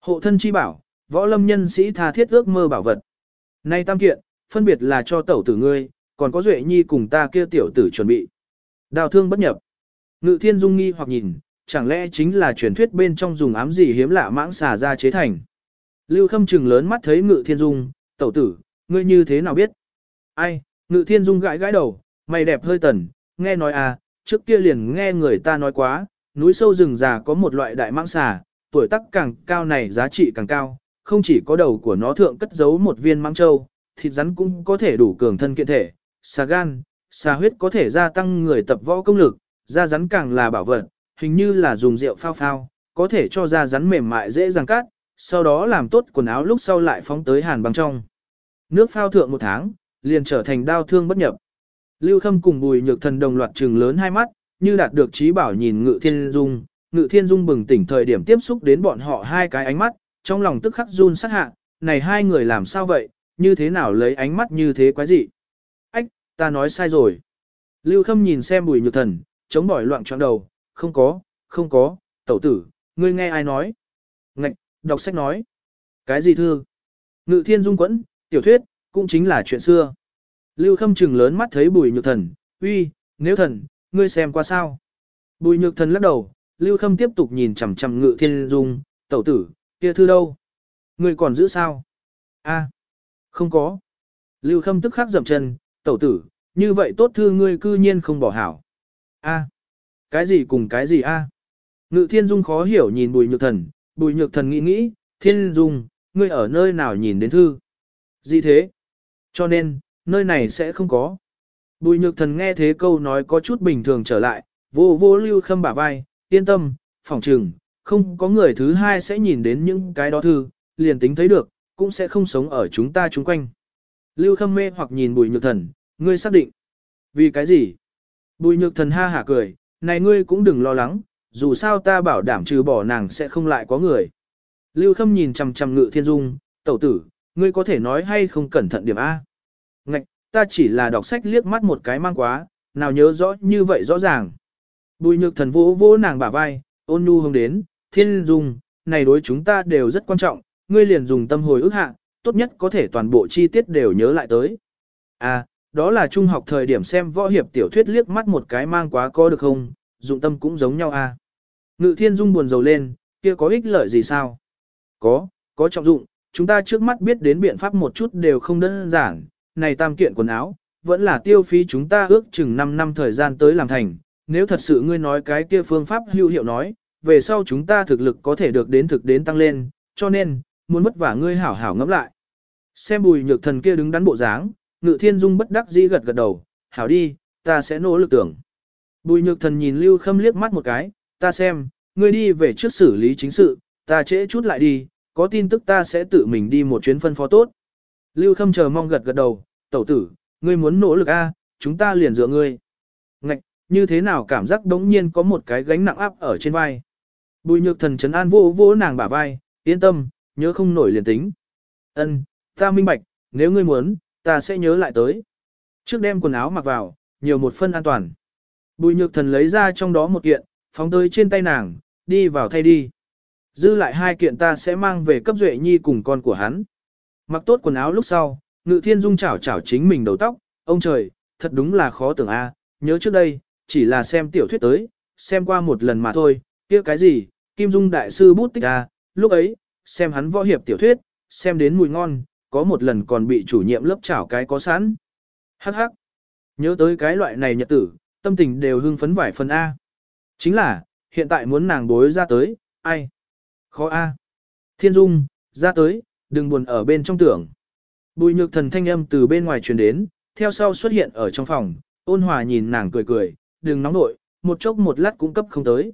Hộ thân chi bảo, võ lâm nhân sĩ tha thiết ước mơ bảo vật. Nay tam kiện, phân biệt là cho tẩu tử ngươi, còn có duệ nhi cùng ta kia tiểu tử chuẩn bị. Đào thương bất nhập. Ngự thiên dung nghi hoặc nhìn, chẳng lẽ chính là truyền thuyết bên trong dùng ám gì hiếm lạ mãng xà ra chế thành. Lưu khâm trừng lớn mắt thấy ngự thiên dung, tẩu tử, ngươi như thế nào biết? Ai, ngự thiên dung gãi gãi đầu, mày đẹp hơi tần, nghe nói à, trước kia liền nghe người ta nói quá, núi sâu rừng già có một loại đại mãng xà, tuổi tác càng cao này giá trị càng cao, không chỉ có đầu của nó thượng cất giấu một viên mãng châu, thịt rắn cũng có thể đủ cường thân kiện thể, xà gan, xà huyết có thể gia tăng người tập võ công lực, da rắn càng là bảo vật, hình như là dùng rượu phao phao, có thể cho da rắn mềm mại dễ dàng cắt, sau đó làm tốt quần áo lúc sau lại phóng tới hàn băng trong. Nước phao thượng một tháng, liền trở thành đau thương bất nhập. Lưu Khâm cùng Bùi Nhược Thần đồng loạt trừng lớn hai mắt, như đạt được trí bảo nhìn Ngự Thiên Dung, Ngự Thiên Dung bừng tỉnh thời điểm tiếp xúc đến bọn họ hai cái ánh mắt, trong lòng tức khắc run sát hạ, này hai người làm sao vậy, như thế nào lấy ánh mắt như thế quái dị. Ách, ta nói sai rồi. Lưu Khâm nhìn xem Bùi Nhược Thần, chống bỏi loạn choạng đầu, không có, không có, tẩu tử, ngươi nghe ai nói? Ngạch, đọc sách nói. Cái gì thư? Ngự thiên dung quẫn, tiểu thuyết, cũng chính là chuyện xưa. Lưu khâm trừng lớn mắt thấy bùi nhược thần, uy, nếu thần, ngươi xem qua sao? Bùi nhược thần lắc đầu, lưu khâm tiếp tục nhìn chằm chằm ngự thiên dung, tẩu tử, kia thư đâu? Ngươi còn giữ sao? A, không có. Lưu khâm tức khắc dậm chân, tẩu tử, như vậy tốt thư ngươi cư nhiên không bỏ hảo. A, cái gì cùng cái gì a? Ngự thiên dung khó hiểu nhìn bùi nhược thần, bùi nhược thần nghĩ nghĩ, thiên dung, ngươi ở nơi nào nhìn đến thư? Gì thế? Cho nên, nơi này sẽ không có. Bùi nhược thần nghe thế câu nói có chút bình thường trở lại, vô vô lưu khâm bả vai, yên tâm, phỏng trừng, không có người thứ hai sẽ nhìn đến những cái đó thư, liền tính thấy được, cũng sẽ không sống ở chúng ta chung quanh. Lưu khâm mê hoặc nhìn bùi nhược thần, ngươi xác định. Vì cái gì? Bùi nhược thần ha hả cười, này ngươi cũng đừng lo lắng, dù sao ta bảo đảm trừ bỏ nàng sẽ không lại có người. Lưu Khâm nhìn chằm chằm ngự thiên dung, tẩu tử, ngươi có thể nói hay không cẩn thận điểm A. Ngạch, ta chỉ là đọc sách liếc mắt một cái mang quá, nào nhớ rõ như vậy rõ ràng. Bùi nhược thần vỗ vỗ nàng bả vai, ôn nhu hông đến, thiên dung, này đối chúng ta đều rất quan trọng, ngươi liền dùng tâm hồi ức hạ, tốt nhất có thể toàn bộ chi tiết đều nhớ lại tới. À, đó là trung học thời điểm xem võ hiệp tiểu thuyết liếc mắt một cái mang quá có được không, dụng tâm cũng giống nhau à. Ngự thiên dung buồn rầu lên, kia có ích lợi gì sao? Có, có trọng dụng, chúng ta trước mắt biết đến biện pháp một chút đều không đơn giản, này tam kiện quần áo, vẫn là tiêu phí chúng ta ước chừng 5 năm thời gian tới làm thành, nếu thật sự ngươi nói cái kia phương pháp hữu hiệu nói, về sau chúng ta thực lực có thể được đến thực đến tăng lên, cho nên, muốn vất vả ngươi hảo hảo ngẫm lại. Xem bùi nhược thần kia đứng đắn bộ dáng, ngự thiên dung bất đắc dĩ gật gật đầu, hảo đi, ta sẽ nỗ lực tưởng. Bùi nhược thần nhìn lưu khâm liếc mắt một cái, ta xem, ngươi đi về trước xử lý chính sự, ta trễ chút lại đi, có tin tức ta sẽ tự mình đi một chuyến phân phó tốt. Lưu khâm chờ mong gật gật đầu, tẩu tử, ngươi muốn nỗ lực a, chúng ta liền dựa ngươi. Ngạch, như thế nào cảm giác đống nhiên có một cái gánh nặng áp ở trên vai. Bùi nhược thần trấn an vô vô nàng bả vai, yên tâm, nhớ không nổi liền tính. Ân, ta minh bạch, nếu ngươi muốn, ta sẽ nhớ lại tới. Trước đem quần áo mặc vào, nhiều một phân an toàn. Bùi nhược thần lấy ra trong đó một kiện, phóng tới trên tay nàng, đi vào thay đi. Dư lại hai kiện ta sẽ mang về cấp duệ nhi cùng con của hắn. Mặc tốt quần áo lúc sau, ngự thiên dung chảo chảo chính mình đầu tóc, ông trời, thật đúng là khó tưởng a. nhớ trước đây, chỉ là xem tiểu thuyết tới, xem qua một lần mà thôi, kia cái gì, Kim Dung đại sư bút tích a, lúc ấy, xem hắn võ hiệp tiểu thuyết, xem đến mùi ngon, có một lần còn bị chủ nhiệm lớp chảo cái có sẵn. Hắc hắc. Nhớ tới cái loại này nhật tử, tâm tình đều hưng phấn vải phần A. Chính là, hiện tại muốn nàng bối ra tới, ai? Khó A. Thiên Dung, ra tới, đừng buồn ở bên trong tưởng. Bùi nhược thần thanh âm từ bên ngoài truyền đến, theo sau xuất hiện ở trong phòng, ôn hòa nhìn nàng cười cười, đừng nóng nội, một chốc một lát cũng cấp không tới.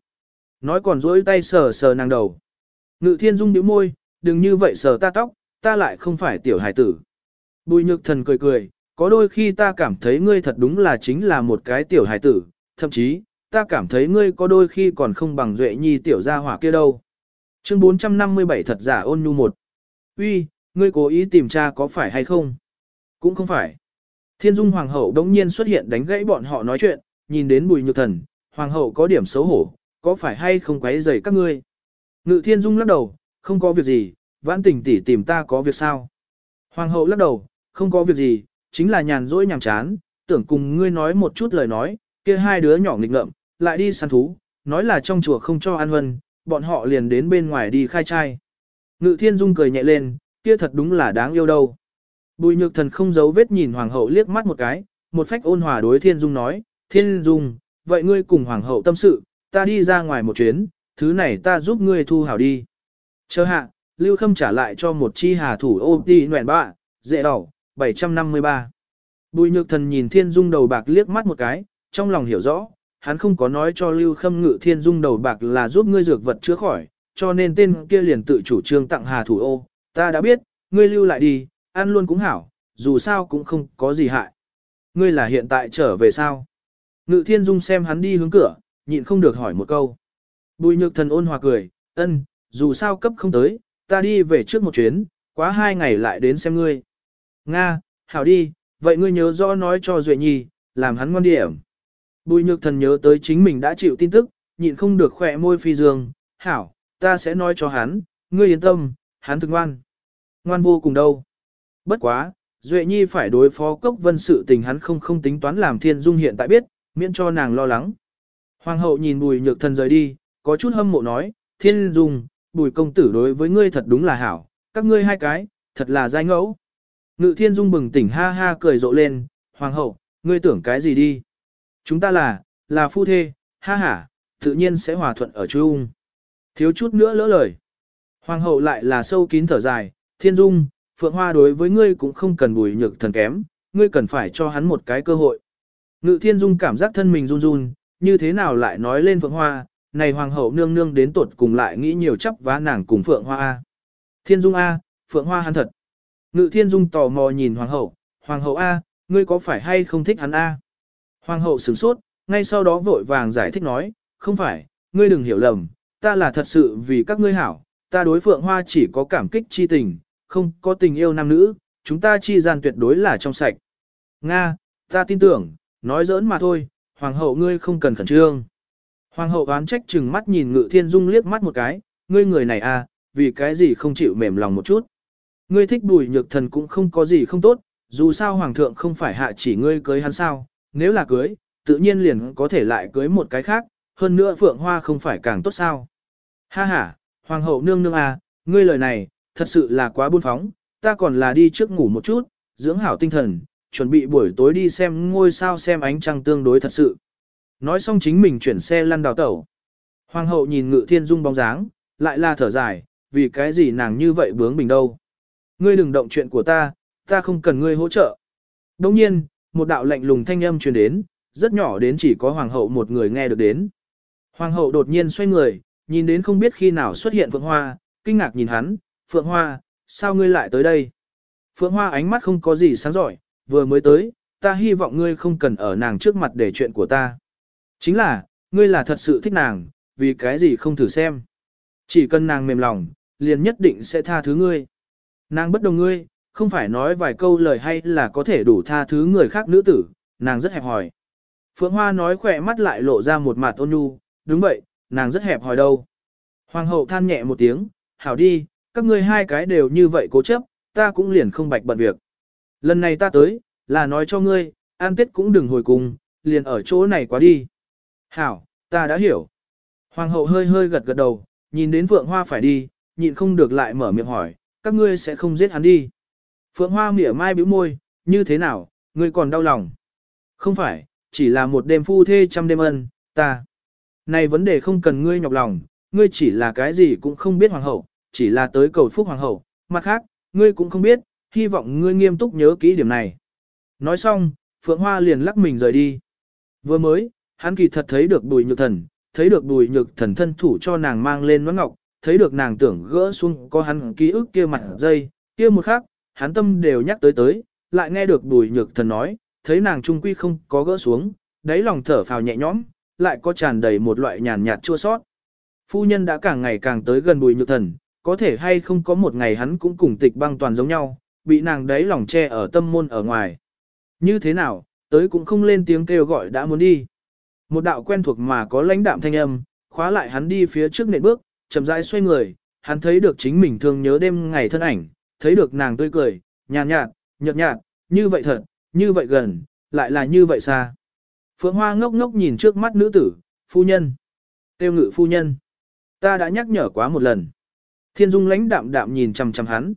Nói còn rỗi tay sờ sờ nàng đầu. Ngự thiên dung nhíu môi, đừng như vậy sờ ta tóc, ta lại không phải tiểu hải tử. Bùi nhược thần cười cười, có đôi khi ta cảm thấy ngươi thật đúng là chính là một cái tiểu hài tử, thậm chí, ta cảm thấy ngươi có đôi khi còn không bằng duệ nhi tiểu gia hỏa kia đâu. Chương 457 thật giả ôn nhu một. Uy, ngươi cố ý tìm tra có phải hay không? Cũng không phải. Thiên dung hoàng hậu đống nhiên xuất hiện đánh gãy bọn họ nói chuyện, nhìn đến bùi nhược thần, hoàng hậu có điểm xấu hổ, có phải hay không quấy rầy các ngươi? Ngự thiên dung lắc đầu, không có việc gì, vãn tình tỷ tìm ta có việc sao? Hoàng hậu lắc đầu, không có việc gì, chính là nhàn rỗi nhàm chán, tưởng cùng ngươi nói một chút lời nói, kia hai đứa nhỏ nghịch ngợm, lại đi săn thú, nói là trong chùa không cho ăn huân, bọn họ liền đến bên ngoài đi khai trai. Ngự thiên dung cười nhẹ lên, kia thật đúng là đáng yêu đâu. Bùi nhược thần không giấu vết nhìn hoàng hậu liếc mắt một cái, một phách ôn hòa đối thiên dung nói, thiên dung, vậy ngươi cùng hoàng hậu tâm sự, ta đi ra ngoài một chuyến, thứ này ta giúp ngươi thu hảo đi. Chờ hạ, Lưu Khâm trả lại cho một chi hà thủ ô đi nguyện bạ, dễ đỏ, 753. Bùi nhược thần nhìn thiên dung đầu bạc liếc mắt một cái, trong lòng hiểu rõ, hắn không có nói cho Lưu Khâm ngự thiên dung đầu bạc là giúp ngươi dược vật chữa khỏi, cho nên tên kia liền tự chủ trương tặng hà thủ ô, ta đã biết, ngươi lưu lại đi, ăn luôn cũng hảo, dù sao cũng không có gì hại. Ngươi là hiện tại trở về sao? Ngự thiên dung xem hắn đi hướng cửa, nhịn không được hỏi một câu. Bùi nhược thần ôn hòa cười, ân, dù sao cấp không tới, ta đi về trước một chuyến, quá hai ngày lại đến xem ngươi. Nga, hảo đi, vậy ngươi nhớ rõ nói cho Duệ Nhi, làm hắn ngon điểm. Bùi nhược thần nhớ tới chính mình đã chịu tin tức, nhịn không được khỏe môi phi dương, hảo, ta sẽ nói cho hắn, ngươi yên tâm, hắn thực ngoan. Ngoan vô cùng đâu. Bất quá, Duệ Nhi phải đối phó cốc vân sự tình hắn không không tính toán làm thiên dung hiện tại biết, miễn cho nàng lo lắng. Hoàng hậu nhìn bùi nhược thần rời đi, có chút hâm mộ nói, thiên dung, bùi công tử đối với ngươi thật đúng là hảo, các ngươi hai cái, thật là giai ngẫu. Ngự thiên dung bừng tỉnh ha ha cười rộ lên, hoàng hậu, ngươi tưởng cái gì đi? Chúng ta là, là phu thê, ha ha, tự nhiên sẽ hòa thuận ở chung. Thiếu chút nữa lỡ lời. Hoàng hậu lại là sâu kín thở dài, thiên dung, phượng hoa đối với ngươi cũng không cần bùi nhược thần kém, ngươi cần phải cho hắn một cái cơ hội. Ngự thiên dung cảm giác thân mình run run, như thế nào lại nói lên phượng hoa, này hoàng hậu nương nương đến tuột cùng lại nghĩ nhiều chấp vá nàng cùng phượng hoa A. Thiên dung A, phượng hoa hắn thật. Ngự thiên dung tò mò nhìn hoàng hậu, hoàng hậu A, ngươi có phải hay không thích hắn A? Hoàng hậu sửng sốt, ngay sau đó vội vàng giải thích nói, không phải, ngươi đừng hiểu lầm, ta là thật sự vì các ngươi hảo, ta đối phượng hoa chỉ có cảm kích chi tình, không có tình yêu nam nữ, chúng ta chi gian tuyệt đối là trong sạch. Nga, ta tin tưởng, nói giỡn mà thôi, hoàng hậu ngươi không cần khẩn trương. Hoàng hậu oán trách chừng mắt nhìn ngự thiên dung liếc mắt một cái, ngươi người này à, vì cái gì không chịu mềm lòng một chút. Ngươi thích bùi nhược thần cũng không có gì không tốt, dù sao hoàng thượng không phải hạ chỉ ngươi cưới hắn sao, nếu là cưới, tự nhiên liền có thể lại cưới một cái khác, hơn nữa phượng hoa không phải càng tốt sao. Ha ha, hoàng hậu nương nương à, ngươi lời này, thật sự là quá buôn phóng, ta còn là đi trước ngủ một chút, dưỡng hảo tinh thần, chuẩn bị buổi tối đi xem ngôi sao xem ánh trăng tương đối thật sự. Nói xong chính mình chuyển xe lăn đào tẩu. Hoàng hậu nhìn ngự thiên dung bóng dáng, lại là thở dài, vì cái gì nàng như vậy bướng bình đâu. Ngươi đừng động chuyện của ta, ta không cần ngươi hỗ trợ. Đồng nhiên, một đạo lạnh lùng thanh âm truyền đến, rất nhỏ đến chỉ có hoàng hậu một người nghe được đến. Hoàng hậu đột nhiên xoay người, nhìn đến không biết khi nào xuất hiện Phượng Hoa, kinh ngạc nhìn hắn, Phượng Hoa, sao ngươi lại tới đây? Phượng Hoa ánh mắt không có gì sáng giỏi, vừa mới tới, ta hy vọng ngươi không cần ở nàng trước mặt để chuyện của ta. Chính là, ngươi là thật sự thích nàng, vì cái gì không thử xem. Chỉ cần nàng mềm lòng, liền nhất định sẽ tha thứ ngươi. Nàng bất đồng ngươi, không phải nói vài câu lời hay là có thể đủ tha thứ người khác nữ tử, nàng rất hẹp hòi. Phượng Hoa nói khỏe mắt lại lộ ra một mặt ôn nhu, đúng vậy, nàng rất hẹp hòi đâu. Hoàng hậu than nhẹ một tiếng, hảo đi, các ngươi hai cái đều như vậy cố chấp, ta cũng liền không bạch bận việc. Lần này ta tới, là nói cho ngươi, an tết cũng đừng hồi cùng, liền ở chỗ này quá đi. Hảo, ta đã hiểu. Hoàng hậu hơi hơi gật gật đầu, nhìn đến Phượng Hoa phải đi, nhịn không được lại mở miệng hỏi, các ngươi sẽ không giết hắn đi. Phượng Hoa mỉa mai bĩu môi, như thế nào, ngươi còn đau lòng. Không phải, chỉ là một đêm phu thê trăm đêm ân, ta. Này vấn đề không cần ngươi nhọc lòng, ngươi chỉ là cái gì cũng không biết hoàng hậu, chỉ là tới cầu phúc hoàng hậu, mặt khác, ngươi cũng không biết, hy vọng ngươi nghiêm túc nhớ kỹ điểm này. Nói xong, Phượng Hoa liền lắc mình rời đi. Vừa mới, hắn kỳ thật thấy được bùi nhược thần, thấy được bùi nhược thần thân thủ cho nàng mang lên nón ngọc, thấy được nàng tưởng gỡ xuống có hắn ký ức kia mặt dây, kia một khắc, hắn tâm đều nhắc tới tới, lại nghe được bùi nhược thần nói, thấy nàng trung quy không có gỡ xuống, đáy lòng thở phào nhẹ nhõm, lại có tràn đầy một loại nhàn nhạt chua sót. Phu nhân đã càng ngày càng tới gần bùi nhược thần, có thể hay không có một ngày hắn cũng cùng tịch băng toàn giống nhau, bị nàng đáy lòng che ở tâm môn ở ngoài. Như thế nào, tới cũng không lên tiếng kêu gọi đã muốn đi. Một đạo quen thuộc mà có lãnh đạm thanh âm, khóa lại hắn đi phía trước nền bước, chậm rãi xoay người, hắn thấy được chính mình thương nhớ đêm ngày thân ảnh, thấy được nàng tươi cười, nhàn nhạt, nhợt nhạt, như vậy thật, như vậy gần, lại là như vậy xa. Phượng Hoa ngốc ngốc nhìn trước mắt nữ tử, phu nhân. Tiêu ngự phu nhân. Ta đã nhắc nhở quá một lần. Thiên Dung lãnh đạm đạm nhìn chằm chằm hắn.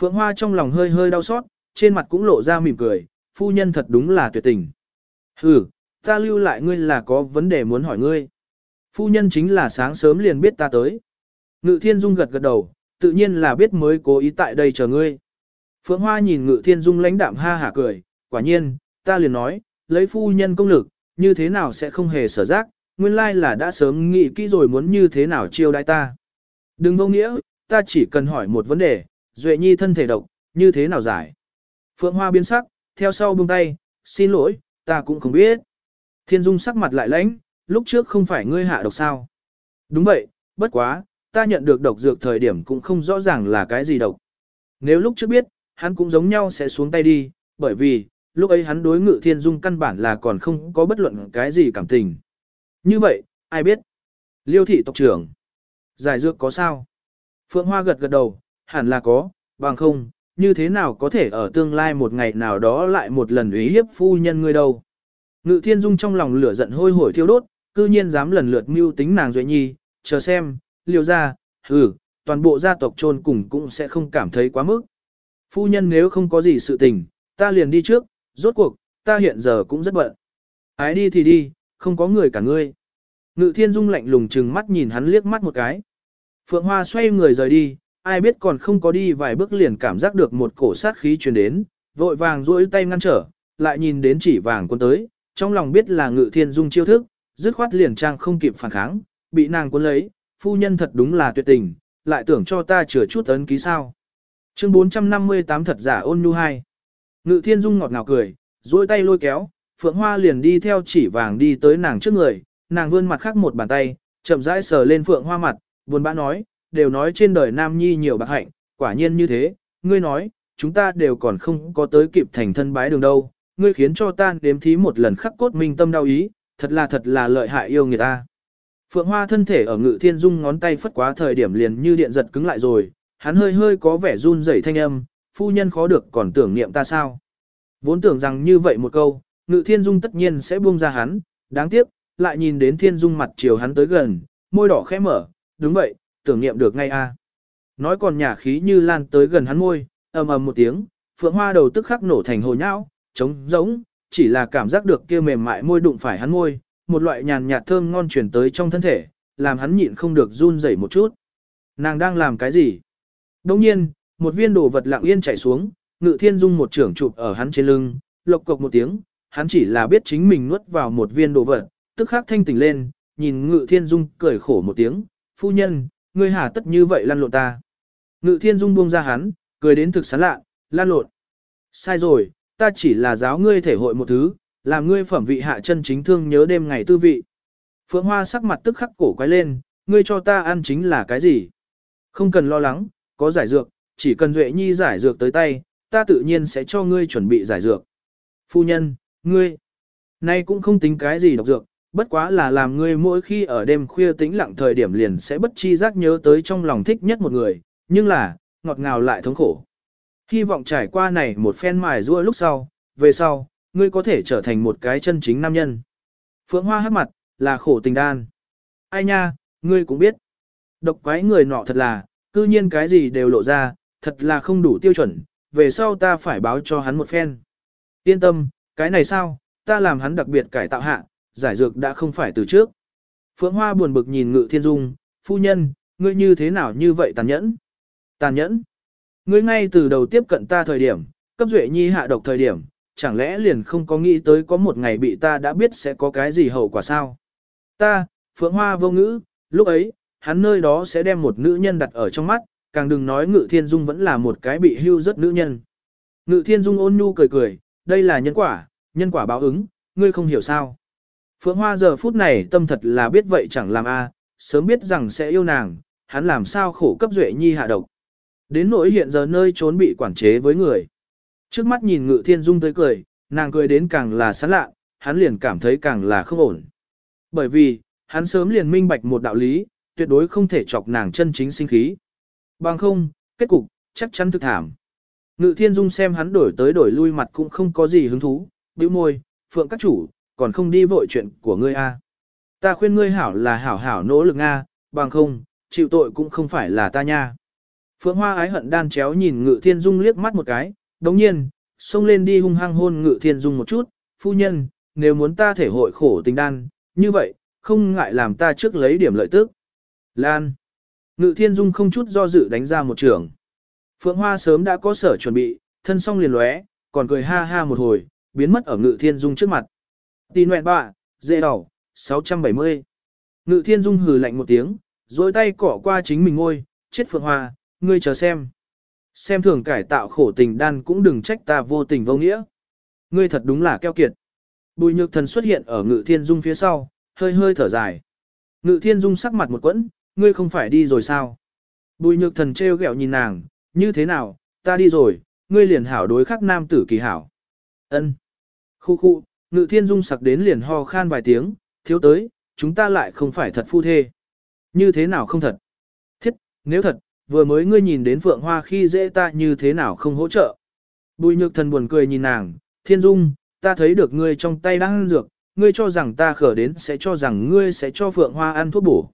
Phượng Hoa trong lòng hơi hơi đau xót, trên mặt cũng lộ ra mỉm cười, phu nhân thật đúng là tuyệt tình. Hừ, ta lưu lại ngươi là có vấn đề muốn hỏi ngươi. Phu nhân chính là sáng sớm liền biết ta tới. Ngự Thiên Dung gật gật đầu, tự nhiên là biết mới cố ý tại đây chờ ngươi. Phượng Hoa nhìn Ngự Thiên Dung lãnh đạm ha hả cười, quả nhiên, ta liền nói, lấy phu nhân công lực, như thế nào sẽ không hề sở giác, nguyên lai là đã sớm nghĩ kỹ rồi muốn như thế nào chiêu đãi ta. Đừng vô nghĩa, ta chỉ cần hỏi một vấn đề, Duệ Nhi thân thể độc, như thế nào giải. Phượng Hoa biến sắc, theo sau buông tay, xin lỗi, ta cũng không biết. Thiên Dung sắc mặt lại lãnh, lúc trước không phải ngươi hạ độc sao. Đúng vậy, bất quá, ta nhận được độc dược thời điểm cũng không rõ ràng là cái gì độc. Nếu lúc trước biết, hắn cũng giống nhau sẽ xuống tay đi, bởi vì, lúc ấy hắn đối ngự thiên dung căn bản là còn không có bất luận cái gì cảm tình. Như vậy, ai biết? Liêu thị tộc trưởng. Giải dược có sao? Phượng Hoa gật gật đầu, hẳn là có, bằng không, như thế nào có thể ở tương lai một ngày nào đó lại một lần ý hiếp phu nhân ngươi đâu. Ngự thiên dung trong lòng lửa giận hôi hổi thiêu đốt, cư nhiên dám lần lượt mưu tính nàng Duệ Nhi, chờ xem, liều ra, hừ, toàn bộ gia tộc trôn cùng cũng sẽ không cảm thấy quá mức. Phu nhân nếu không có gì sự tình, ta liền đi trước, rốt cuộc, ta hiện giờ cũng rất bận. Ái đi thì đi, không có người cả ngươi. Ngự thiên dung lạnh lùng chừng mắt nhìn hắn liếc mắt một cái. Phượng Hoa xoay người rời đi, ai biết còn không có đi vài bước liền cảm giác được một cổ sát khí truyền đến, vội vàng duỗi tay ngăn trở, lại nhìn đến chỉ vàng quân tới, trong lòng biết là ngự thiên dung chiêu thức, dứt khoát liền trang không kịp phản kháng, bị nàng cuốn lấy, phu nhân thật đúng là tuyệt tình, lại tưởng cho ta chừa chút ấn ký sao. Chương 458 thật giả ôn nhu hai. Ngự thiên dung ngọt ngào cười, duỗi tay lôi kéo, phượng hoa liền đi theo chỉ vàng đi tới nàng trước người, nàng vươn mặt khác một bàn tay, chậm rãi sờ lên phượng hoa mặt, buồn bã nói, đều nói trên đời nam nhi nhiều bạc hạnh, quả nhiên như thế, ngươi nói, chúng ta đều còn không có tới kịp thành thân bái đường đâu, ngươi khiến cho ta đếm thí một lần khắc cốt minh tâm đau ý, thật là thật là lợi hại yêu người ta. Phượng Hoa thân thể ở Ngự Thiên Dung ngón tay phất quá thời điểm liền như điện giật cứng lại rồi, hắn hơi hơi có vẻ run rẩy thanh âm, phu nhân khó được còn tưởng niệm ta sao. Vốn tưởng rằng như vậy một câu, Ngự Thiên Dung tất nhiên sẽ buông ra hắn, đáng tiếc, lại nhìn đến Thiên Dung mặt chiều hắn tới gần, môi đỏ khẽ mở, đúng vậy, tưởng niệm được ngay a. À. Nói còn nhả khí như lan tới gần hắn môi, ầm ầm một tiếng, Phượng Hoa đầu tức khắc nổ thành hồ nhão, trống giống, chỉ là cảm giác được kia mềm mại môi đụng phải hắn môi, một loại nhàn nhạt thơm ngon chuyển tới trong thân thể, làm hắn nhịn không được run rẩy một chút. Nàng đang làm cái gì? Đồng nhiên, một viên đồ vật lặng yên chảy xuống, ngự thiên dung một trưởng chụp ở hắn trên lưng, lộc cộc một tiếng, hắn chỉ là biết chính mình nuốt vào một viên đồ vật, tức khắc thanh tỉnh lên, nhìn ngự thiên dung cười khổ một tiếng, phu nhân, ngươi hà tất như vậy lăn lộn ta. Ngự thiên dung buông ra hắn, cười đến thực sán lạ, lan lộn. Sai rồi, ta chỉ là giáo ngươi thể hội một thứ, làm ngươi phẩm vị hạ chân chính thương nhớ đêm ngày tư vị. Phượng Hoa sắc mặt tức khắc cổ quay lên, ngươi cho ta ăn chính là cái gì? Không cần lo lắng, có giải dược, chỉ cần Duệ Nhi giải dược tới tay, ta tự nhiên sẽ cho ngươi chuẩn bị giải dược. Phu nhân, ngươi, nay cũng không tính cái gì độc dược, bất quá là làm ngươi mỗi khi ở đêm khuya tĩnh lặng thời điểm liền sẽ bất chi giác nhớ tới trong lòng thích nhất một người, nhưng là, ngọt ngào lại thống khổ. Hy vọng trải qua này một phen mài rua lúc sau, về sau, ngươi có thể trở thành một cái chân chính nam nhân. Phượng Hoa hát mặt, là khổ tình đan. Ai nha, ngươi cũng biết. Độc quái người nọ thật là, cư nhiên cái gì đều lộ ra, thật là không đủ tiêu chuẩn, về sau ta phải báo cho hắn một phen. Yên tâm, cái này sao, ta làm hắn đặc biệt cải tạo hạ, giải dược đã không phải từ trước. Phượng Hoa buồn bực nhìn Ngự Thiên Dung, phu nhân, ngươi như thế nào như vậy tàn nhẫn? Tàn nhẫn? Ngươi ngay từ đầu tiếp cận ta thời điểm, cấp duệ nhi hạ độc thời điểm, chẳng lẽ liền không có nghĩ tới có một ngày bị ta đã biết sẽ có cái gì hậu quả sao? Ta, Phượng Hoa vô ngữ, lúc ấy, hắn nơi đó sẽ đem một nữ nhân đặt ở trong mắt, càng đừng nói Ngự Thiên Dung vẫn là một cái bị hưu rất nữ nhân. Ngự Thiên Dung ôn nhu cười cười, đây là nhân quả, nhân quả báo ứng, ngươi không hiểu sao. Phượng Hoa giờ phút này tâm thật là biết vậy chẳng làm a, sớm biết rằng sẽ yêu nàng, hắn làm sao khổ cấp duệ nhi hạ độc. Đến nỗi hiện giờ nơi trốn bị quản chế với người. Trước mắt nhìn Ngự Thiên Dung tới cười, nàng cười đến càng là sán lạ, hắn liền cảm thấy càng là không ổn. Bởi vì, hắn sớm liền minh bạch một đạo lý, tuyệt đối không thể chọc nàng chân chính sinh khí. Bằng không, kết cục, chắc chắn thực thảm. Ngự thiên dung xem hắn đổi tới đổi lui mặt cũng không có gì hứng thú, bĩu môi, phượng các chủ, còn không đi vội chuyện của ngươi a. Ta khuyên ngươi hảo là hảo hảo nỗ lực a, bằng không, chịu tội cũng không phải là ta nha. Phượng hoa ái hận đan chéo nhìn ngự thiên dung liếc mắt một cái, đồng nhiên, xông lên đi hung hăng hôn ngự thiên dung một chút, phu nhân, nếu muốn ta thể hội khổ tình đan, như vậy, không ngại làm ta trước lấy điểm lợi tức. Lan. Ngự thiên dung không chút do dự đánh ra một trường. Phượng Hoa sớm đã có sở chuẩn bị, thân song liền lóe, còn cười ha ha một hồi, biến mất ở ngự thiên dung trước mặt. Tì nguyện bạ, dễ đỏ, 670. Ngự thiên dung hừ lạnh một tiếng, dối tay cỏ qua chính mình ngôi, chết Phượng Hoa, ngươi chờ xem. Xem thường cải tạo khổ tình đan cũng đừng trách ta vô tình vô nghĩa. Ngươi thật đúng là keo kiệt. Bùi nhược thần xuất hiện ở ngự thiên dung phía sau, hơi hơi thở dài. Ngự thiên dung sắc mặt một quẫn, ngươi không phải đi rồi sao? Bùi nhược thần trêu ghẹo nhìn nàng, như thế nào, ta đi rồi, ngươi liền hảo đối khắc nam tử kỳ hảo. Ân. Khu khu, ngự thiên dung sặc đến liền ho khan vài tiếng, thiếu tới, chúng ta lại không phải thật phu thê. Như thế nào không thật? Thiết, nếu thật, vừa mới ngươi nhìn đến phượng hoa khi dễ ta như thế nào không hỗ trợ. Bùi nhược thần buồn cười nhìn nàng, thiên dung, ta thấy được ngươi trong tay đang ăn dược, ngươi cho rằng ta khở đến sẽ cho rằng ngươi sẽ cho phượng hoa ăn thuốc bổ.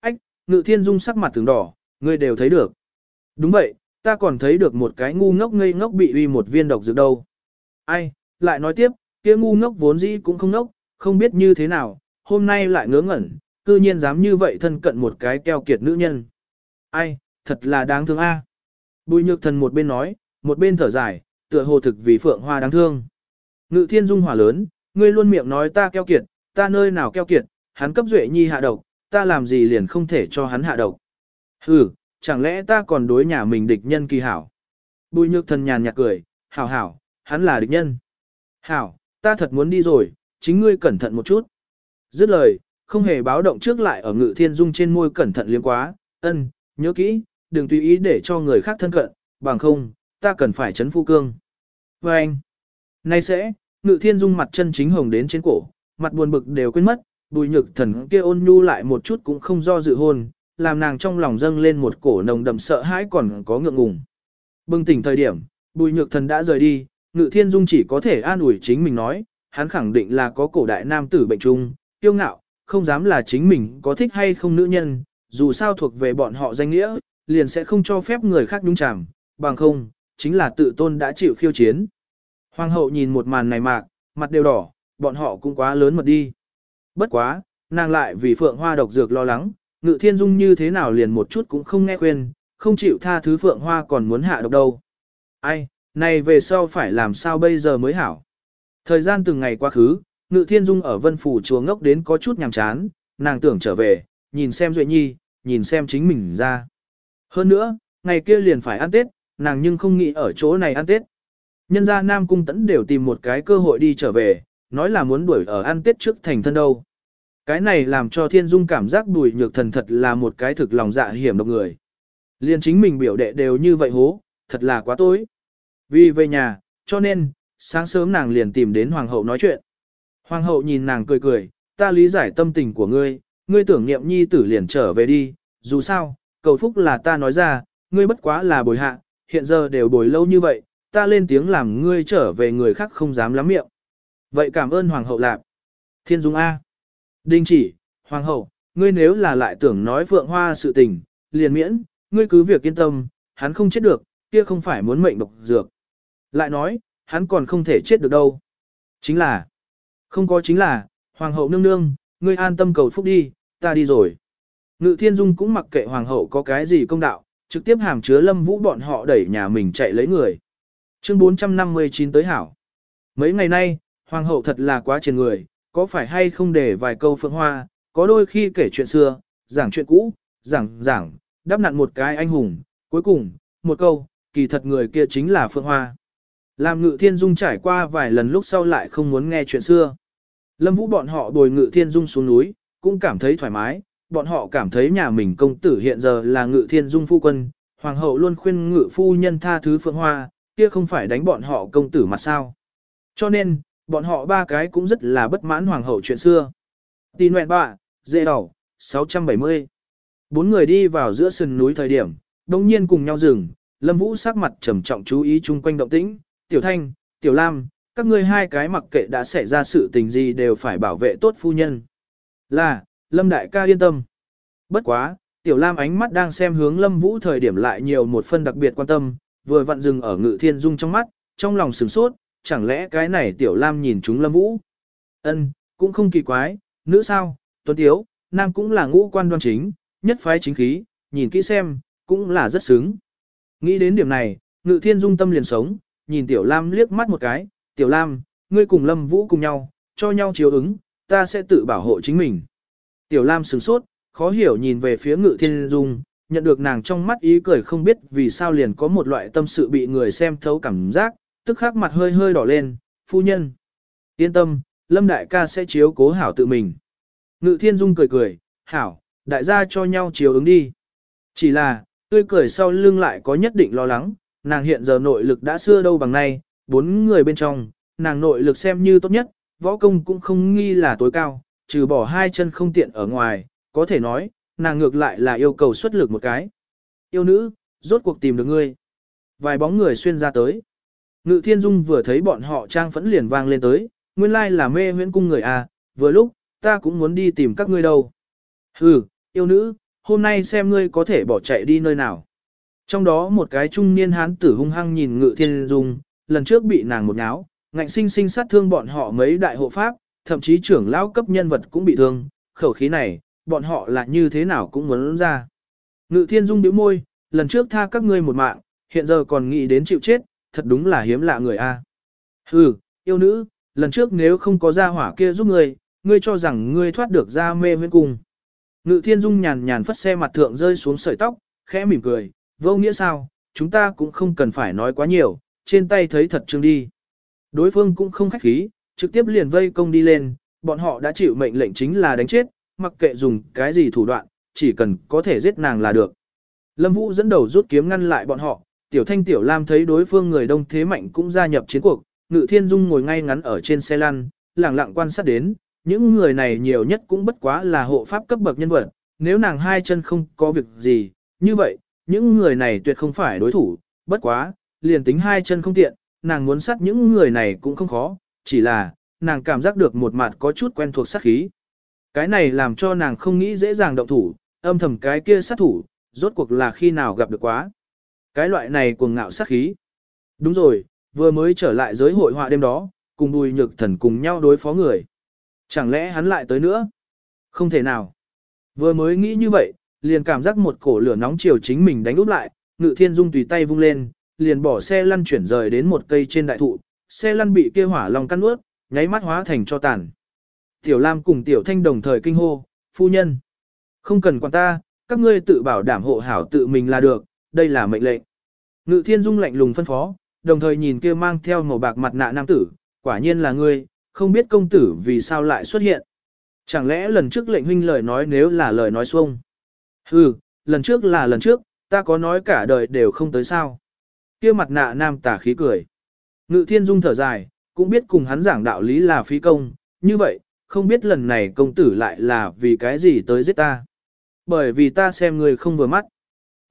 Ách, ngự thiên dung sắc mặt từng đỏ, ngươi đều thấy được. Đúng vậy, ta còn thấy được một cái ngu ngốc ngây ngốc bị uy một viên độc dược đâu. Ai, lại nói tiếp, kia ngu ngốc vốn dĩ cũng không ngốc, không biết như thế nào, hôm nay lại ngớ ngẩn, cư nhiên dám như vậy thân cận một cái keo kiệt nữ nhân. Ai, thật là đáng thương a. À. Bùi nhược thần một bên nói, một bên thở dài, tựa hồ thực vì phượng hoa đáng thương. Ngự thiên dung hỏa lớn, ngươi luôn miệng nói ta keo kiệt, ta nơi nào keo kiệt, hắn cấp duệ nhi hạ độc, ta làm gì liền không thể cho hắn hạ độc. Hừ, chẳng lẽ ta còn đối nhà mình địch nhân kỳ hảo. Bùi nhược thần nhàn nhạt cười, hảo hảo, hắn là địch nhân. Hảo, ta thật muốn đi rồi, chính ngươi cẩn thận một chút. Dứt lời, không hề báo động trước lại ở ngự thiên dung trên môi cẩn thận liếm quá, ân, nhớ kỹ, đừng tùy ý để cho người khác thân cận, bằng không, ta cần phải chấn phu cương. Và anh, nay sẽ, ngự thiên dung mặt chân chính hồng đến trên cổ, mặt buồn bực đều quên mất, bùi nhược thần kia ôn nhu lại một chút cũng không do dự hôn, làm nàng trong lòng dâng lên một cổ nồng đậm sợ hãi còn có ngượng ngùng. Bừng tỉnh thời điểm, bùi nhược thần đã rời đi, ngự thiên dung chỉ có thể an ủi chính mình nói, hắn khẳng định là có cổ đại nam tử bệnh trung, kiêu ngạo, không dám là chính mình có thích hay không nữ nhân, dù sao thuộc về bọn họ danh nghĩa, liền sẽ không cho phép người khác nhúng chàm, bằng không, chính là tự tôn đã chịu khiêu chiến. Hoàng hậu nhìn một màn này mạc, mặt đều đỏ, bọn họ cũng quá lớn mật đi. Bất quá, nàng lại vì phượng hoa độc dược lo lắng, ngự thiên dung như thế nào liền một chút cũng không nghe khuyên, không chịu tha thứ phượng hoa còn muốn hạ độc đâu. Ai, này về sau phải làm sao bây giờ mới hảo. Thời gian từng ngày quá khứ, ngự thiên dung ở vân phủ chùa ngốc đến có chút nhàm chán, nàng tưởng trở về, nhìn xem Duệ Nhi, nhìn xem chính mình ra. Hơn nữa, ngày kia liền phải ăn Tết, nàng nhưng không nghĩ ở chỗ này ăn Tết. Nhân gia Nam Cung tấn đều tìm một cái cơ hội đi trở về, nói là muốn đuổi ở ăn Tết trước thành thân đâu. Cái này làm cho Thiên Dung cảm giác bùi nhược thần thật là một cái thực lòng dạ hiểm độc người. liền chính mình biểu đệ đều như vậy hố, thật là quá tối. Vì về nhà, cho nên, sáng sớm nàng liền tìm đến Hoàng hậu nói chuyện. Hoàng hậu nhìn nàng cười cười, ta lý giải tâm tình của ngươi, ngươi tưởng niệm nhi tử liền trở về đi, dù sao, cầu phúc là ta nói ra, ngươi bất quá là bồi hạ, hiện giờ đều bồi lâu như vậy, ta lên tiếng làm ngươi trở về người khác không dám lắm miệng. Vậy cảm ơn Hoàng hậu lạp. Thiên Dung A. đình chỉ, Hoàng hậu, ngươi nếu là lại tưởng nói phượng hoa sự tình, liền miễn, ngươi cứ việc yên tâm, hắn không chết được, kia không phải muốn mệnh độc dược. Lại nói, hắn còn không thể chết được đâu. Chính là, không có chính là, Hoàng hậu nương nương, ngươi an tâm cầu phúc đi, ta đi rồi. Ngự thiên dung cũng mặc kệ Hoàng hậu có cái gì công đạo, trực tiếp hàm chứa lâm vũ bọn họ đẩy nhà mình chạy lấy người. Chương 459 tới hảo. Mấy ngày nay, Hoàng hậu thật là quá trên người, có phải hay không để vài câu phượng hoa, có đôi khi kể chuyện xưa, giảng chuyện cũ, giảng giảng, đáp nặn một cái anh hùng, cuối cùng, một câu, kỳ thật người kia chính là phượng hoa. Làm ngự thiên dung trải qua vài lần lúc sau lại không muốn nghe chuyện xưa. Lâm vũ bọn họ bồi ngự thiên dung xuống núi, cũng cảm thấy thoải mái, bọn họ cảm thấy nhà mình công tử hiện giờ là ngự thiên dung phu quân, hoàng hậu luôn khuyên ngự phu nhân tha thứ phượng hoa, kia không phải đánh bọn họ công tử mặt sao. Cho nên, bọn họ ba cái cũng rất là bất mãn hoàng hậu chuyện xưa. Tì nguyện bạ, dễ đầu, 670. Bốn người đi vào giữa sườn núi thời điểm, đồng nhiên cùng nhau dừng, Lâm Vũ sắc mặt trầm trọng chú ý chung quanh động tĩnh, Tiểu Thanh, Tiểu Lam, các ngươi hai cái mặc kệ đã xảy ra sự tình gì đều phải bảo vệ tốt phu nhân. Là, Lâm Đại ca yên tâm. Bất quá, Tiểu Lam ánh mắt đang xem hướng Lâm Vũ thời điểm lại nhiều một phân đặc biệt quan tâm, vừa vặn dừng ở Ngự Thiên Dung trong mắt, trong lòng sửng sốt, chẳng lẽ cái này Tiểu Lam nhìn chúng Lâm Vũ? Ân, cũng không kỳ quái, nữ sao, tuấn tiếu, nam cũng là ngũ quan đoan chính, nhất phái chính khí, nhìn kỹ xem, cũng là rất xứng. Nghĩ đến điểm này, Ngự Thiên Dung tâm liền sống, nhìn Tiểu Lam liếc mắt một cái, Tiểu Lam, ngươi cùng Lâm Vũ cùng nhau, cho nhau chiếu ứng, ta sẽ tự bảo hộ chính mình. Tiểu Lam sửng sốt, khó hiểu nhìn về phía Ngự Thiên Dung, nhận được nàng trong mắt ý cười không biết vì sao liền có một loại tâm sự bị người xem thấu cảm giác, tức khắc mặt hơi hơi đỏ lên, phu nhân. Yên tâm, Lâm Đại ca sẽ chiếu cố hảo tự mình. Ngự Thiên Dung cười cười, hảo, đại gia cho nhau chiếu ứng đi. Chỉ là, tươi cười sau lưng lại có nhất định lo lắng, nàng hiện giờ nội lực đã xưa đâu bằng nay, bốn người bên trong, nàng nội lực xem như tốt nhất, võ công cũng không nghi là tối cao, trừ bỏ hai chân không tiện ở ngoài, có thể nói, nàng ngược lại là yêu cầu xuất lực một cái. Yêu nữ, rốt cuộc tìm được ngươi. Vài bóng người xuyên ra tới. Ngự thiên dung vừa thấy bọn họ trang phẫn liền vang lên tới, nguyên lai là mê huyễn cung người à, vừa lúc, ta cũng muốn đi tìm các ngươi đâu. Hừ, yêu nữ, hôm nay xem ngươi có thể bỏ chạy đi nơi nào. Trong đó một cái trung niên hán tử hung hăng nhìn ngự thiên dung, lần trước bị nàng một nháo, ngạnh sinh sinh sát thương bọn họ mấy đại hộ pháp, thậm chí trưởng lão cấp nhân vật cũng bị thương, khẩu khí này, bọn họ là như thế nào cũng muốn ra. Ngự thiên dung bĩu môi, lần trước tha các ngươi một mạng, hiện giờ còn nghĩ đến chịu chết, thật đúng là hiếm lạ người a. Hừ, yêu nữ, lần trước nếu không có gia hỏa kia giúp ngươi, ngươi cho rằng ngươi thoát được ra mê huyên cung. Ngự thiên dung nhàn nhàn phất xe mặt thượng rơi xuống sợi tóc, khẽ mỉm cười, vô nghĩa sao, chúng ta cũng không cần phải nói quá nhiều, trên tay thấy thật trương đi. Đối phương cũng không khách khí, trực tiếp liền vây công đi lên, bọn họ đã chịu mệnh lệnh chính là đánh chết, mặc kệ dùng cái gì thủ đoạn, chỉ cần có thể giết nàng là được. Lâm Vũ dẫn đầu rút kiếm ngăn lại bọn họ, Tiểu Thanh Tiểu Lam thấy đối phương người đông thế mạnh cũng gia nhập chiến cuộc, Ngự Thiên Dung ngồi ngay ngắn ở trên xe lăn, lặng lặng quan sát đến, những người này nhiều nhất cũng bất quá là hộ pháp cấp bậc nhân vật, nếu nàng hai chân không có việc gì, như vậy, những người này tuyệt không phải đối thủ, bất quá, liền tính hai chân không tiện, nàng muốn sát những người này cũng không khó, chỉ là, nàng cảm giác được một mặt có chút quen thuộc sát khí. Cái này làm cho nàng không nghĩ dễ dàng động thủ, âm thầm cái kia sát thủ, rốt cuộc là khi nào gặp được quá. Cái loại này cuồng ngạo sát khí. Đúng rồi, vừa mới trở lại giới hội họa đêm đó, cùng bùi nhược thần cùng nhau đối phó người. Chẳng lẽ hắn lại tới nữa? Không thể nào. Vừa mới nghĩ như vậy, liền cảm giác một cổ lửa nóng chiều chính mình đánh úp lại, ngự thiên dung tùy tay vung lên, liền bỏ xe lăn chuyển rời đến một cây trên đại thụ, xe lăn bị kia hỏa lòng căn ướt, nháy mắt hóa thành cho tàn. Tiểu Lam cùng Tiểu Thanh đồng thời kinh hô, phu nhân. Không cần quản ta, các ngươi tự bảo đảm hộ hảo tự mình là được, đây là mệnh lệnh. Ngự thiên dung lạnh lùng phân phó, đồng thời nhìn kia mang theo màu bạc mặt nạ nam tử, quả nhiên là ngươi, không biết công tử vì sao lại xuất hiện. Chẳng lẽ lần trước lệnh huynh lời nói nếu là lời nói xuông? Hừ, lần trước là lần trước, ta có nói cả đời đều không tới sao. Kia mặt nạ nam tả khí cười. Ngự thiên dung thở dài, cũng biết cùng hắn giảng đạo lý là phí công, như vậy, không biết lần này công tử lại là vì cái gì tới giết ta. Bởi vì ta xem người không vừa mắt.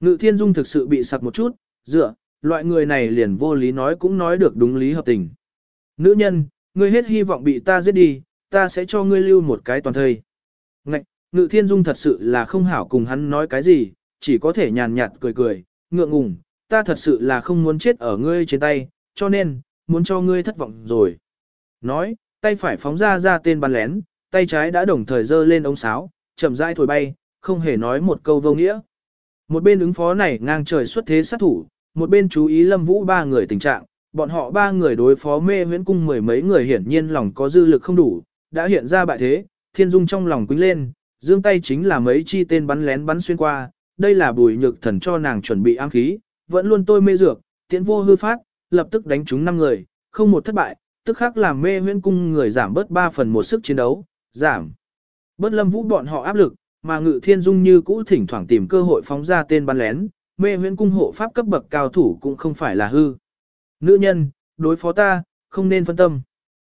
Ngự thiên dung thực sự bị sặc một chút, dựa, loại người này liền vô lý nói cũng nói được đúng lý hợp tình. Nữ nhân, ngươi hết hy vọng bị ta giết đi, ta sẽ cho ngươi lưu một cái toàn thời. Ngạch, ngự thiên dung thật sự là không hảo cùng hắn nói cái gì, chỉ có thể nhàn nhạt cười cười, ngượng ngùng, ta thật sự là không muốn chết ở ngươi trên tay, cho nên, muốn cho ngươi thất vọng rồi. Nói, tay phải phóng ra ra tên bắn lén, tay trái đã đồng thời dơ lên ống sáo, chậm rãi thổi bay, không hề nói một câu vô nghĩa. Một bên ứng phó này ngang trời xuất thế sát thủ, một bên chú ý lâm vũ ba người tình trạng, bọn họ ba người đối phó mê huyễn cung mười mấy người hiển nhiên lòng có dư lực không đủ, đã hiện ra bại thế, thiên dung trong lòng quýnh lên, dương tay chính là mấy chi tên bắn lén bắn xuyên qua, đây là bùi nhược thần cho nàng chuẩn bị ám khí, vẫn luôn tôi mê dược, tiễn vô hư phát, lập tức đánh trúng năm người, không một thất bại, tức khắc làm mê huyễn cung người giảm bớt 3 phần một sức chiến đấu, giảm. Bớt lâm vũ bọn họ áp lực, mà ngự thiên dung như cũ thỉnh thoảng tìm cơ hội phóng ra tên bắn lén, mê huyễn cung hộ pháp cấp bậc cao thủ cũng không phải là hư. Nữ nhân, đối phó ta, không nên phân tâm.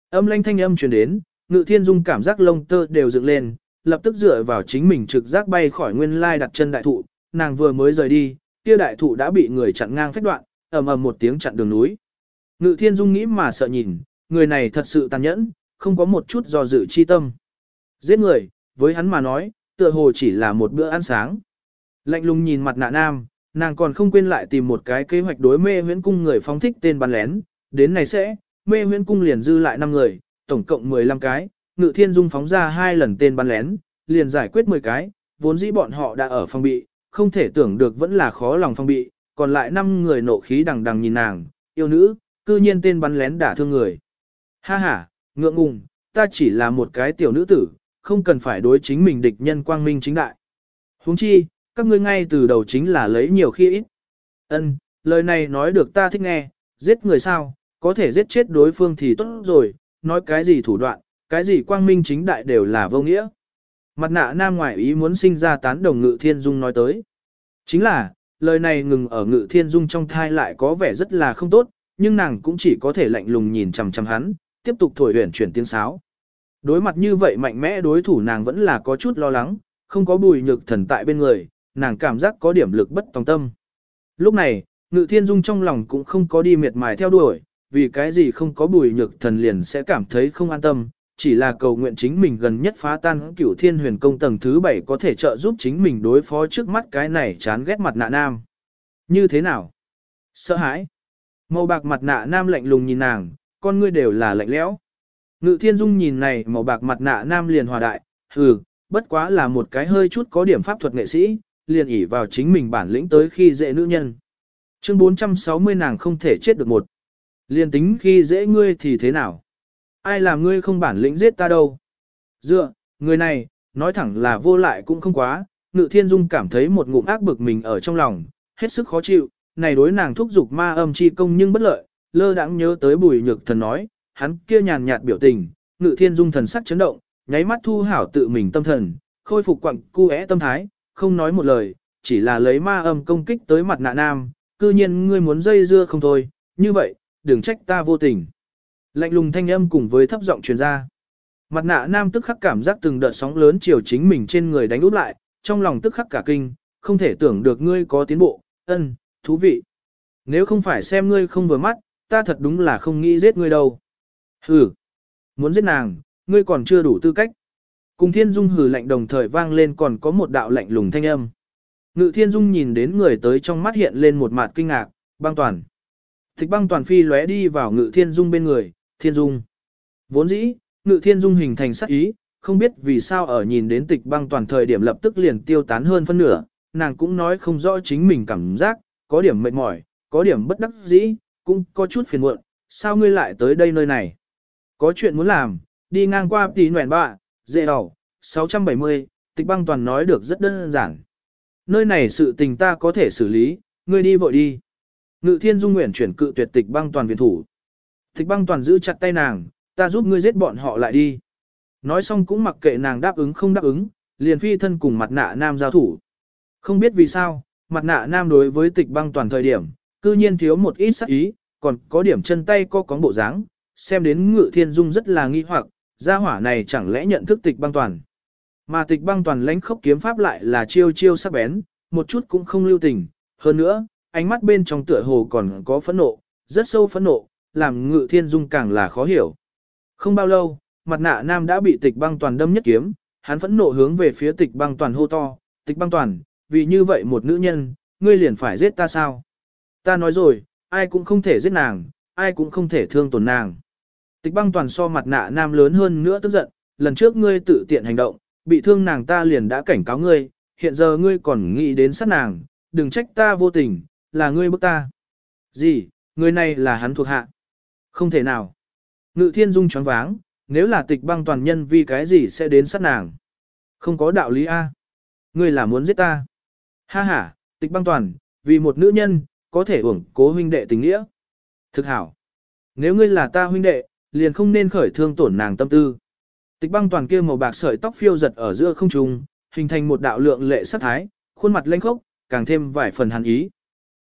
Âm lanh thanh âm truyền đến, ngự thiên dung cảm giác lông tơ đều dựng lên, lập tức dựa vào chính mình trực giác bay khỏi nguyên lai đặt chân đại thụ, nàng vừa mới rời đi, kia đại thụ đã bị người chặn ngang phách đoạn, ầm ầm một tiếng chặn đường núi. Ngự thiên dung nghĩ mà sợ nhìn, người này thật sự tàn nhẫn, không có một chút do dự chi tâm. Giết người, với hắn mà nói, tựa hồ chỉ là một bữa ăn sáng. Lạnh lùng nhìn mặt nạ nam, nàng còn không quên lại tìm một cái kế hoạch đối mê huyễn cung người phóng thích tên bắn lén, đến này sẽ, mê huyễn cung liền dư lại 5 người, tổng cộng 15 cái, ngự thiên dung phóng ra hai lần tên bắn lén, liền giải quyết 10 cái, vốn dĩ bọn họ đã ở phòng bị, không thể tưởng được vẫn là khó lòng phòng bị, còn lại 5 người nộ khí đằng đằng nhìn nàng, yêu nữ, cư nhiên tên bắn lén đả thương người. Ha ha, ngượng ngùng, ta chỉ là một cái tiểu nữ tử, không cần phải đối chính mình địch nhân quang minh chính đại. huống chi, các ngươi ngay từ đầu chính là lấy nhiều khi ít. Ân, lời này nói được ta thích nghe, giết người sao, có thể giết chết đối phương thì tốt rồi, nói cái gì thủ đoạn, cái gì quang minh chính đại đều là vô nghĩa. Mặt nạ nam ngoại ý muốn sinh ra tán đồng ngự thiên dung nói tới. Chính là, lời này ngừng ở ngự thiên dung trong thai lại có vẻ rất là không tốt, nhưng nàng cũng chỉ có thể lạnh lùng nhìn chằm chằm hắn, tiếp tục thổi huyền chuyển tiếng sáo. Đối mặt như vậy mạnh mẽ đối thủ nàng vẫn là có chút lo lắng, không có bùi nhược thần tại bên người, nàng cảm giác có điểm lực bất tòng tâm. Lúc này, ngự thiên dung trong lòng cũng không có đi miệt mài theo đuổi, vì cái gì không có bùi nhược thần liền sẽ cảm thấy không an tâm, chỉ là cầu nguyện chính mình gần nhất phá tan cửu thiên huyền công tầng thứ bảy có thể trợ giúp chính mình đối phó trước mắt cái này chán ghét mặt nạ nam. Như thế nào? Sợ hãi. Màu bạc mặt nạ nam lạnh lùng nhìn nàng, con ngươi đều là lạnh lẽo. Ngự thiên dung nhìn này màu bạc mặt nạ nam liền hòa đại, hừ, bất quá là một cái hơi chút có điểm pháp thuật nghệ sĩ, liền ỉ vào chính mình bản lĩnh tới khi dễ nữ nhân. Chương 460 nàng không thể chết được một. Liền tính khi dễ ngươi thì thế nào? Ai làm ngươi không bản lĩnh giết ta đâu? Dựa, người này, nói thẳng là vô lại cũng không quá, ngự thiên dung cảm thấy một ngụm ác bực mình ở trong lòng, hết sức khó chịu, này đối nàng thúc giục ma âm chi công nhưng bất lợi, lơ đãng nhớ tới bùi nhược thần nói, hắn kia nhàn nhạt biểu tình, ngự thiên dung thần sắc chấn động, nháy mắt thu hảo tự mình tâm thần, khôi phục quặng cu é tâm thái, không nói một lời, chỉ là lấy ma âm công kích tới mặt nạ nam, cư nhiên ngươi muốn dây dưa không thôi, như vậy, đừng trách ta vô tình. Lạnh lùng thanh âm cùng với thấp giọng truyền ra. Mặt nạ nam tức khắc cảm giác từng đợt sóng lớn chiều chính mình trên người đánh úp lại, trong lòng tức khắc cả kinh, không thể tưởng được ngươi có tiến bộ, ân, thú vị. Nếu không phải xem ngươi không vừa mắt, ta thật đúng là không nghĩ giết ngươi đâu. Hừ, muốn giết nàng, ngươi còn chưa đủ tư cách. Cùng thiên dung hừ lạnh đồng thời vang lên còn có một đạo lạnh lùng thanh âm. Ngự thiên dung nhìn đến người tới trong mắt hiện lên một mặt kinh ngạc, băng toàn. Thích băng toàn phi lóe đi vào ngự thiên dung bên người, thiên dung. Vốn dĩ, ngự thiên dung hình thành sắc ý, không biết vì sao ở nhìn đến tịch băng toàn thời điểm lập tức liền tiêu tán hơn phân nửa, nàng cũng nói không rõ chính mình cảm giác, có điểm mệt mỏi, có điểm bất đắc dĩ, cũng có chút phiền muộn, sao ngươi lại tới đây nơi này? Có chuyện muốn làm, đi ngang qua tí nguyện bạ, dễ đầu, 670, tịch băng toàn nói được rất đơn giản. Nơi này sự tình ta có thể xử lý, ngươi đi vội đi. Ngự thiên dung nguyện chuyển cự tuyệt tịch băng toàn viện thủ. Thịch băng toàn giữ chặt tay nàng, ta giúp ngươi giết bọn họ lại đi. Nói xong cũng mặc kệ nàng đáp ứng không đáp ứng, liền phi thân cùng mặt nạ nam giao thủ. Không biết vì sao, mặt nạ nam đối với tịch băng toàn thời điểm, cư nhiên thiếu một ít sắc ý, còn có điểm chân tay co cóng bộ dáng, xem đến ngự thiên dung rất là nghi hoặc, gia hỏa này chẳng lẽ nhận thức tịch băng toàn. Mà tịch băng toàn lãnh khốc kiếm pháp lại là chiêu chiêu sắc bén, một chút cũng không lưu tình, hơn nữa, ánh mắt bên trong tựa hồ còn có phẫn nộ, rất sâu phẫn nộ, làm ngự thiên dung càng là khó hiểu. Không bao lâu, mặt nạ nam đã bị tịch băng toàn đâm nhất kiếm, hắn phẫn nộ hướng về phía tịch băng toàn hô to, tịch băng toàn, vì như vậy một nữ nhân, ngươi liền phải giết ta sao? Ta nói rồi, ai cũng không thể giết nàng, ai cũng không thể thương tổn nàng. Tịch băng toàn so mặt nạ nam lớn hơn nữa tức giận, lần trước ngươi tự tiện hành động, bị thương nàng ta liền đã cảnh cáo ngươi, hiện giờ ngươi còn nghĩ đến sát nàng, đừng trách ta vô tình, là ngươi bức ta. Gì, người này là hắn thuộc hạ. Không thể nào. Ngự thiên dung choáng váng, nếu là tịch băng toàn nhân vì cái gì sẽ đến sát nàng. Không có đạo lý A. Ngươi là muốn giết ta. Ha ha, tịch băng toàn, vì một nữ nhân, có thể uổng cố huynh đệ tình nghĩa. Thực hảo. Nếu ngươi là ta huynh đệ, liền không nên khởi thương tổn nàng tâm tư. Tịch băng toàn kia màu bạc sợi tóc phiêu giật ở giữa không trung, hình thành một đạo lượng lệ sắc thái, khuôn mặt lênh khốc, càng thêm vài phần hàn ý.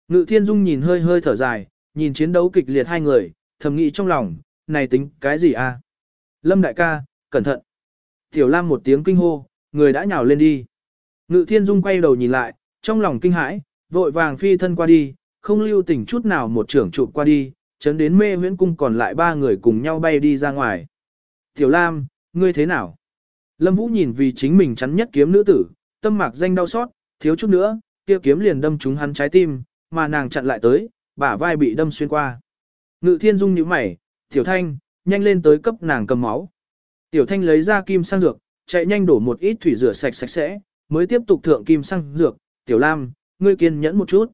Ngự thiên dung nhìn hơi hơi thở dài, nhìn chiến đấu kịch liệt hai người, thầm nghĩ trong lòng, này tính cái gì a? Lâm đại ca, cẩn thận. Tiểu Lam một tiếng kinh hô, người đã nhào lên đi. Ngự thiên dung quay đầu nhìn lại, trong lòng kinh hãi, vội vàng phi thân qua đi, không lưu tình chút nào một trưởng trụ qua đi, chấn đến mê huyễn cung còn lại ba người cùng nhau bay đi ra ngoài. Tiểu Lam, ngươi thế nào? Lâm Vũ nhìn vì chính mình chắn nhất kiếm nữ tử, tâm mạc danh đau xót, thiếu chút nữa, kia kiếm liền đâm trúng hắn trái tim, mà nàng chặn lại tới, bả vai bị đâm xuyên qua. Ngự thiên dung nhíu mày, tiểu thanh, nhanh lên tới cấp nàng cầm máu. Tiểu thanh lấy ra kim sang dược, chạy nhanh đổ một ít thủy rửa sạch sạch sẽ, mới tiếp tục thượng kim sang dược, tiểu lam, ngươi kiên nhẫn một chút.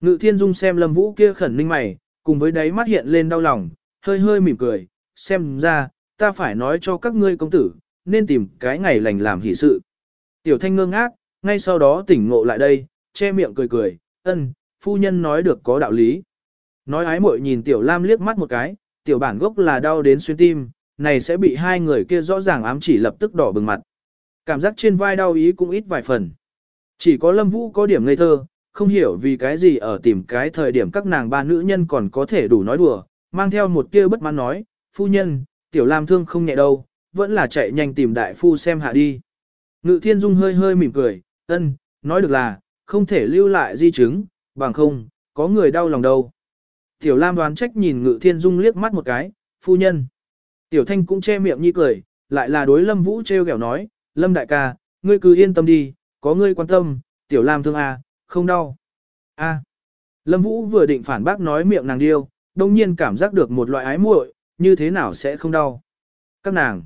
Ngự thiên dung xem lâm vũ kia khẩn ninh mày, cùng với đáy mắt hiện lên đau lòng, hơi hơi mỉm cười, xem ra, ta phải nói cho các ngươi công tử, nên tìm cái ngày lành làm hỷ sự. Tiểu thanh ngơ ngác, ngay sau đó tỉnh ngộ lại đây, che miệng cười cười, ân, phu nhân nói được có đạo lý. Nói ái muội nhìn tiểu lam liếc mắt một cái, tiểu bản gốc là đau đến xuyên tim, này sẽ bị hai người kia rõ ràng ám chỉ lập tức đỏ bừng mặt. Cảm giác trên vai đau ý cũng ít vài phần. Chỉ có lâm vũ có điểm ngây thơ, không hiểu vì cái gì ở tìm cái thời điểm các nàng ba nữ nhân còn có thể đủ nói đùa, mang theo một tia bất mãn nói, phu nhân, tiểu lam thương không nhẹ đâu, vẫn là chạy nhanh tìm đại phu xem hạ đi. Ngự thiên dung hơi hơi mỉm cười, ân, nói được là, không thể lưu lại di chứng, bằng không, có người đau lòng đâu. Tiểu lam đoán trách nhìn ngự thiên dung liếc mắt một cái, phu nhân. Tiểu thanh cũng che miệng nhi cười, lại là đối lâm vũ treo kẹo nói, lâm đại ca, ngươi cứ yên tâm đi, có ngươi quan tâm, tiểu lam thương à, không đau. A. Lâm Vũ vừa định phản bác nói miệng nàng điêu, đồng nhiên cảm giác được một loại ái muội, như thế nào sẽ không đau. Các nàng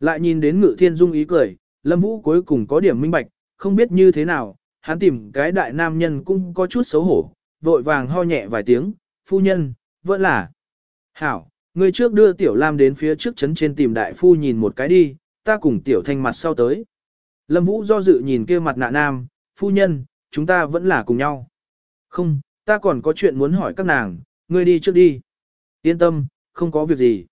lại nhìn đến Ngự Thiên Dung ý cười, Lâm Vũ cuối cùng có điểm minh bạch, không biết như thế nào, hắn tìm cái đại nam nhân cũng có chút xấu hổ, vội vàng ho nhẹ vài tiếng, phu nhân, vẫn là. Hảo, người trước đưa Tiểu Lam đến phía trước chấn trên tìm đại phu nhìn một cái đi, ta cùng Tiểu Thanh mặt sau tới. Lâm Vũ do dự nhìn kia mặt nạ nam, phu nhân, chúng ta vẫn là cùng nhau. Không, ta còn có chuyện muốn hỏi các nàng, ngươi đi trước đi. Yên tâm, không có việc gì.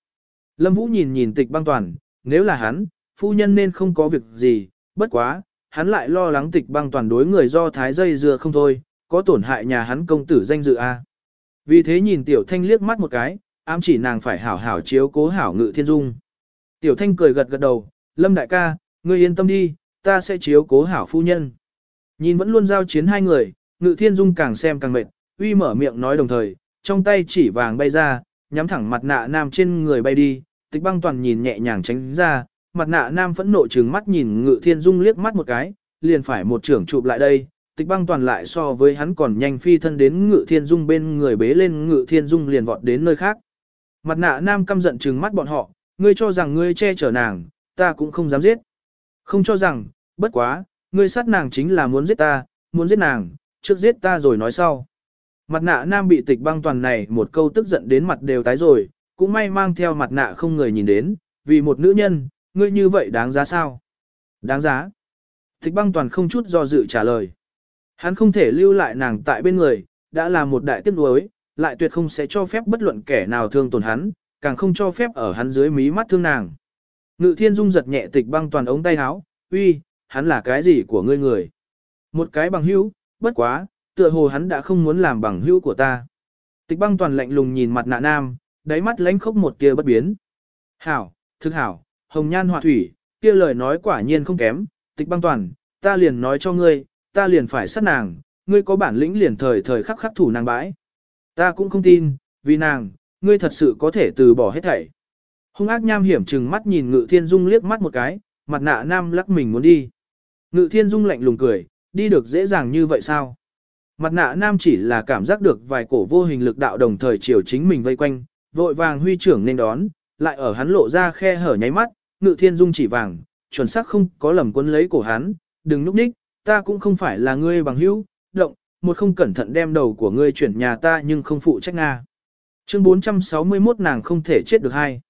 Lâm Vũ nhìn nhìn tịch băng toàn, nếu là hắn, phu nhân nên không có việc gì, bất quá, hắn lại lo lắng tịch băng toàn đối người do thái dây dưa không thôi, có tổn hại nhà hắn công tử danh dự a. Vì thế nhìn tiểu thanh liếc mắt một cái, ám chỉ nàng phải hảo hảo chiếu cố hảo ngự thiên dung. Tiểu thanh cười gật gật đầu, lâm đại ca, ngươi yên tâm đi, ta sẽ chiếu cố hảo phu nhân. Nhìn vẫn luôn giao chiến hai người, ngự thiên dung càng xem càng mệt, uy mở miệng nói đồng thời, trong tay chỉ vàng bay ra, nhắm thẳng mặt nạ nam trên người bay đi, tịch băng toàn nhìn nhẹ nhàng tránh ra, mặt nạ nam phẫn nộ trừng mắt nhìn ngự thiên dung liếc mắt một cái, liền phải một trưởng chụp lại đây, tịch băng toàn lại so với hắn còn nhanh phi thân đến ngự thiên dung bên người bế lên ngự thiên dung liền vọt đến nơi khác. Mặt nạ nam căm giận trừng mắt bọn họ, ngươi cho rằng ngươi che chở nàng, ta cũng không dám giết. Không cho rằng, bất quá, ngươi sát nàng chính là muốn giết ta, muốn giết nàng, trước giết ta rồi nói sau. Mặt nạ nam bị tịch băng toàn này một câu tức giận đến mặt đều tái rồi, cũng may mang theo mặt nạ không người nhìn đến, vì một nữ nhân, ngươi như vậy đáng giá sao? Đáng giá. Tịch băng toàn không chút do dự trả lời. Hắn không thể lưu lại nàng tại bên người, đã là một đại tiếc nuối, lại tuyệt không sẽ cho phép bất luận kẻ nào thương tổn hắn, càng không cho phép ở hắn dưới mí mắt thương nàng. Ngự thiên dung giật nhẹ tịch băng toàn ống tay áo, uy, hắn là cái gì của ngươi người? Một cái bằng hữu, bất quá, tựa hồ hắn đã không muốn làm bằng hữu của ta. Tịch băng toàn lạnh lùng nhìn mặt nạ nam, đáy mắt lánh khốc một tia bất biến. Hảo, thức hảo, hồng nhan họa thủy, kia lời nói quả nhiên không kém, tịch băng toàn, ta liền nói cho ngươi, ta liền phải sát nàng, ngươi có bản lĩnh liền thời thời khắc khắc thủ nàng bãi. Ta cũng không tin, vì nàng, ngươi thật sự có thể từ bỏ hết thảy. Hung ác nham hiểm chừng mắt nhìn Ngự Thiên Dung liếc mắt một cái, mặt nạ nam lắc mình muốn đi. Ngự Thiên Dung lạnh lùng cười, đi được dễ dàng như vậy sao? Mặt nạ nam chỉ là cảm giác được vài cổ vô hình lực đạo đồng thời chiều chính mình vây quanh, vội vàng huy trưởng nên đón, lại ở hắn lộ ra khe hở nháy mắt, Ngự Thiên Dung chỉ vàng, chuẩn xác không có lầm quân lấy cổ hắn, đừng núp đích, ta cũng không phải là ngươi bằng hữu, động, một không cẩn thận đem đầu của ngươi chuyển nhà ta nhưng không phụ trách Nga. Chương 461 nàng không thể chết được hai.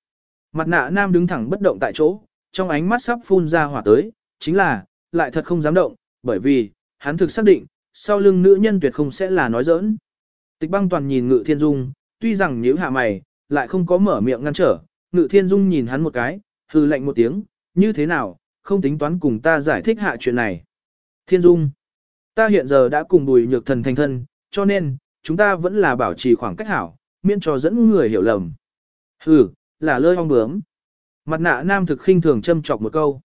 Mặt nạ nam đứng thẳng bất động tại chỗ, trong ánh mắt sắp phun ra hỏa tới, chính là, lại thật không dám động, bởi vì, hắn thực xác định, sau lưng nữ nhân tuyệt không sẽ là nói giỡn. Tịch băng toàn nhìn ngự thiên dung, tuy rằng nhíu hạ mày, lại không có mở miệng ngăn trở, ngự thiên dung nhìn hắn một cái, hư lạnh một tiếng, như thế nào, không tính toán cùng ta giải thích hạ chuyện này. Thiên dung, ta hiện giờ đã cùng bùi nhược thần thành thân, cho nên, chúng ta vẫn là bảo trì khoảng cách hảo, miễn cho dẫn người hiểu lầm. Hừ, là lơi ong bướm. Mặt nạ nam thực khinh thường châm chọc một câu.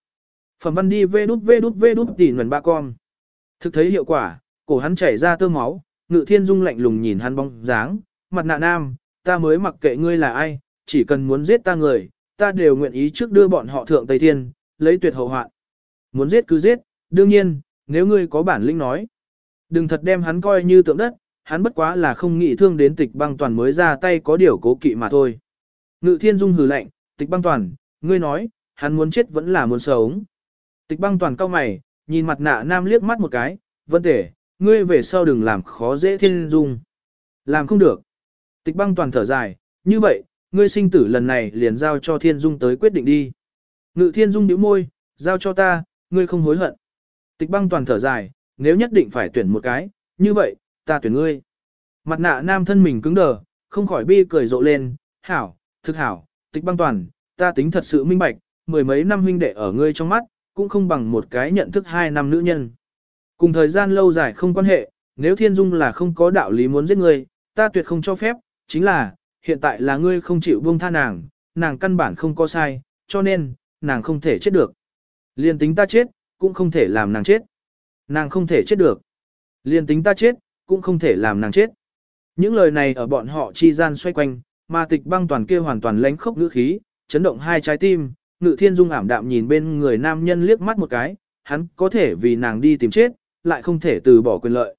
Phẩm văn đi vê đút vê đút vê đút tỉ nguồn ba con. Thực thấy hiệu quả, cổ hắn chảy ra tơ máu, ngự thiên dung lạnh lùng nhìn hắn bóng dáng. Mặt nạ nam, ta mới mặc kệ ngươi là ai, chỉ cần muốn giết ta người, ta đều nguyện ý trước đưa bọn họ thượng Tây Thiên, lấy tuyệt hậu hoạn. Muốn giết cứ giết, đương nhiên, nếu ngươi có bản lĩnh nói. Đừng thật đem hắn coi như tượng đất, hắn bất quá là không nghĩ thương đến tịch băng toàn mới ra tay có điều cố kỵ mà thôi. Ngự thiên dung hừ lạnh, tịch băng toàn, ngươi nói, hắn muốn chết vẫn là muốn sống. Tịch băng toàn cao mày, nhìn mặt nạ nam liếc mắt một cái, vân tể, ngươi về sau đừng làm khó dễ thiên dung. Làm không được. Tịch băng toàn thở dài, như vậy, ngươi sinh tử lần này liền giao cho thiên dung tới quyết định đi. Ngự thiên dung nhíu môi, giao cho ta, ngươi không hối hận. Tịch băng toàn thở dài, nếu nhất định phải tuyển một cái, như vậy, ta tuyển ngươi. Mặt nạ nam thân mình cứng đờ, không khỏi bi cười rộ lên, hảo, thực hảo, tịch băng toàn, ta tính thật sự minh bạch, mười mấy năm huynh đệ ở ngươi trong mắt, cũng không bằng một cái nhận thức hai năm nữ nhân. Cùng thời gian lâu dài không quan hệ, nếu thiên dung là không có đạo lý muốn giết ngươi, ta tuyệt không cho phép, chính là, hiện tại là ngươi không chịu buông tha nàng, nàng căn bản không có sai, cho nên, nàng không thể chết được. Liên tính ta chết, cũng không thể làm nàng chết. Nàng không thể chết được. Liên tính ta chết, cũng không thể làm nàng chết. Những lời này ở bọn họ chi gian xoay quanh, mà tịch băng toàn kia hoàn toàn lánh khốc ngữ khí, chấn động hai trái tim, ngự thiên dung ảm đạm nhìn bên người nam nhân liếc mắt một cái, hắn có thể vì nàng đi tìm chết, lại không thể từ bỏ quyền lợi.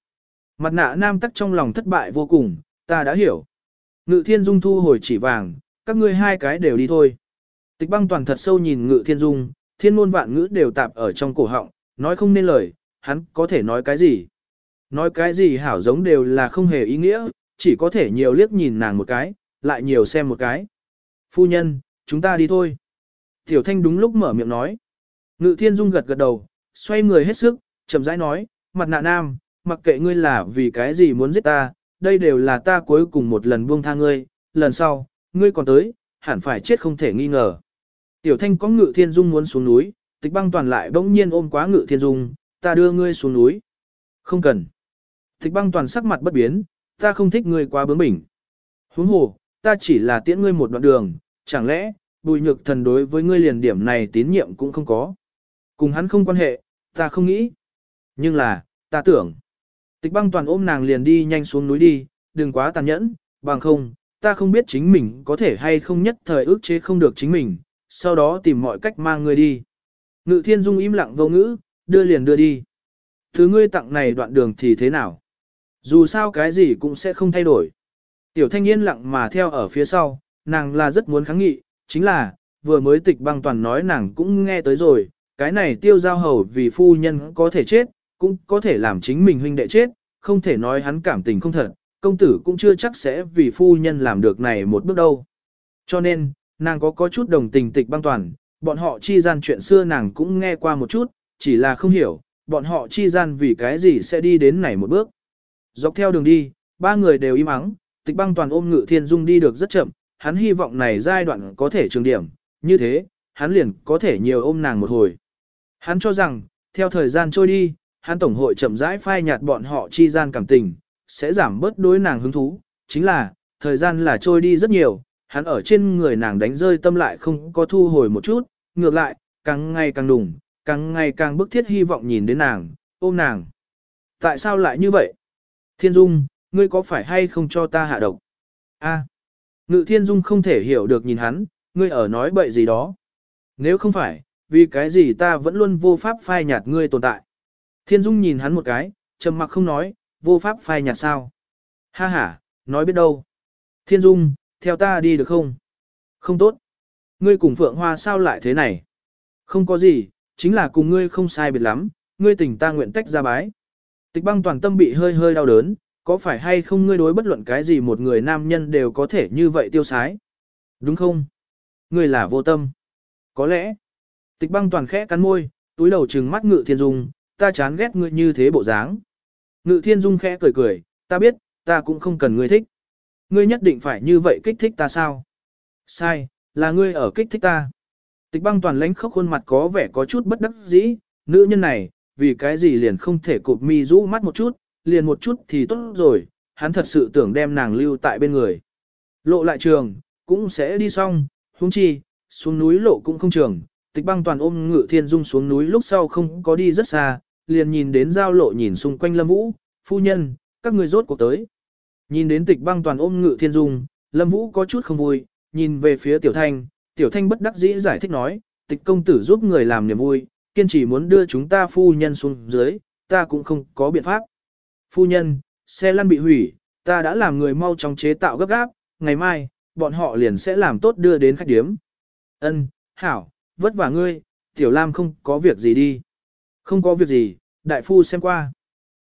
Mặt nạ nam tắc trong lòng thất bại vô cùng, ta đã hiểu. Ngự thiên dung thu hồi chỉ vàng, các ngươi hai cái đều đi thôi. Tịch băng toàn thật sâu nhìn ngự thiên dung, thiên ngôn vạn ngữ đều tạp ở trong cổ họng, nói không nên lời, hắn có thể nói cái gì. Nói cái gì hảo giống đều là không hề ý nghĩa, chỉ có thể nhiều liếc nhìn nàng một cái, lại nhiều xem một cái. Phu nhân, chúng ta đi thôi. Tiểu thanh đúng lúc mở miệng nói. Ngự thiên dung gật gật đầu, xoay người hết sức, chậm rãi nói, mặt nạ nam, mặc kệ ngươi là vì cái gì muốn giết ta, đây đều là ta cuối cùng một lần buông tha ngươi, lần sau, ngươi còn tới, hẳn phải chết không thể nghi ngờ. Tiểu thanh có ngự thiên dung muốn xuống núi, tịch băng toàn lại bỗng nhiên ôm quá ngự thiên dung, ta đưa ngươi xuống núi. Không cần. Tịch băng toàn sắc mặt bất biến, ta không thích ngươi quá bướng bỉnh. Huống hồ, ta chỉ là tiễn ngươi một đoạn đường, chẳng lẽ, bùi nhược thần đối với ngươi liền điểm này tín nhiệm cũng không có. Cùng hắn không quan hệ, ta không nghĩ. Nhưng là, ta tưởng. Tịch băng toàn ôm nàng liền đi nhanh xuống núi đi, đừng quá tàn nhẫn, bằng không, ta không biết chính mình có thể hay không nhất thời ước chế không được chính mình, sau đó tìm mọi cách mang ngươi đi. Ngự thiên dung im lặng vô ngữ, đưa liền đưa đi. Thứ ngươi tặng này đoạn đường thì thế nào? Dù sao cái gì cũng sẽ không thay đổi. Tiểu thanh niên lặng mà theo ở phía sau, nàng là rất muốn kháng nghị, chính là, vừa mới tịch băng toàn nói nàng cũng nghe tới rồi, cái này tiêu giao hầu vì phu nhân có thể chết, cũng có thể làm chính mình huynh đệ chết, không thể nói hắn cảm tình không thật, công tử cũng chưa chắc sẽ vì phu nhân làm được này một bước đâu. Cho nên, nàng có có chút đồng tình tịch băng toàn, bọn họ chi gian chuyện xưa nàng cũng nghe qua một chút, chỉ là không hiểu, bọn họ chi gian vì cái gì sẽ đi đến này một bước. Dọc theo đường đi, ba người đều im ắng, tịch băng toàn ôm ngự thiên dung đi được rất chậm, hắn hy vọng này giai đoạn có thể trường điểm, như thế, hắn liền có thể nhiều ôm nàng một hồi. Hắn cho rằng, theo thời gian trôi đi, hắn tổng hội chậm rãi phai nhạt bọn họ chi gian cảm tình, sẽ giảm bớt đối nàng hứng thú, chính là, thời gian là trôi đi rất nhiều, hắn ở trên người nàng đánh rơi tâm lại không có thu hồi một chút, ngược lại, càng ngày càng đùng, càng ngày càng bức thiết hy vọng nhìn đến nàng, ôm nàng. Tại sao lại như vậy? Thiên Dung, ngươi có phải hay không cho ta hạ độc? A. Ngự Thiên Dung không thể hiểu được nhìn hắn, ngươi ở nói bậy gì đó. Nếu không phải, vì cái gì ta vẫn luôn vô pháp phai nhạt ngươi tồn tại. Thiên Dung nhìn hắn một cái, trầm mặc không nói, vô pháp phai nhạt sao. Ha ha, nói biết đâu. Thiên Dung, theo ta đi được không? Không tốt. Ngươi cùng Phượng Hoa sao lại thế này? Không có gì, chính là cùng ngươi không sai biệt lắm, ngươi tình ta nguyện tách ra bái. Tịch băng toàn tâm bị hơi hơi đau đớn, có phải hay không ngươi đối bất luận cái gì một người nam nhân đều có thể như vậy tiêu sái? Đúng không? Ngươi là vô tâm. Có lẽ. Tịch băng toàn khẽ cắn môi, túi đầu trừng mắt ngự thiên dung, ta chán ghét ngươi như thế bộ dáng. Ngự thiên dung khẽ cười cười, ta biết, ta cũng không cần ngươi thích. Ngươi nhất định phải như vậy kích thích ta sao? Sai, là ngươi ở kích thích ta. Tịch băng toàn lãnh khốc khuôn mặt có vẻ có chút bất đắc dĩ, nữ nhân này, vì cái gì liền không thể cụp mi rũ mắt một chút, liền một chút thì tốt rồi, hắn thật sự tưởng đem nàng lưu tại bên người. Lộ lại trường, cũng sẽ đi xong, huống chi, xuống núi lộ cũng không trường, tịch băng toàn ôm ngự thiên dung xuống núi lúc sau không có đi rất xa, liền nhìn đến giao lộ nhìn xung quanh lâm vũ, phu nhân, các người rốt cuộc tới. Nhìn đến tịch băng toàn ôm ngự thiên dung, lâm vũ có chút không vui, nhìn về phía tiểu thanh, tiểu thanh bất đắc dĩ giải thích nói, tịch công tử giúp người làm niềm vui, kiên trì muốn đưa chúng ta phu nhân xuống dưới, ta cũng không có biện pháp. Phu nhân, xe lăn bị hủy, ta đã làm người mau chóng chế tạo gấp gáp, ngày mai, bọn họ liền sẽ làm tốt đưa đến khách điếm. Ân, hảo, vất vả ngươi, tiểu lam không có việc gì đi. Không có việc gì, đại phu xem qua.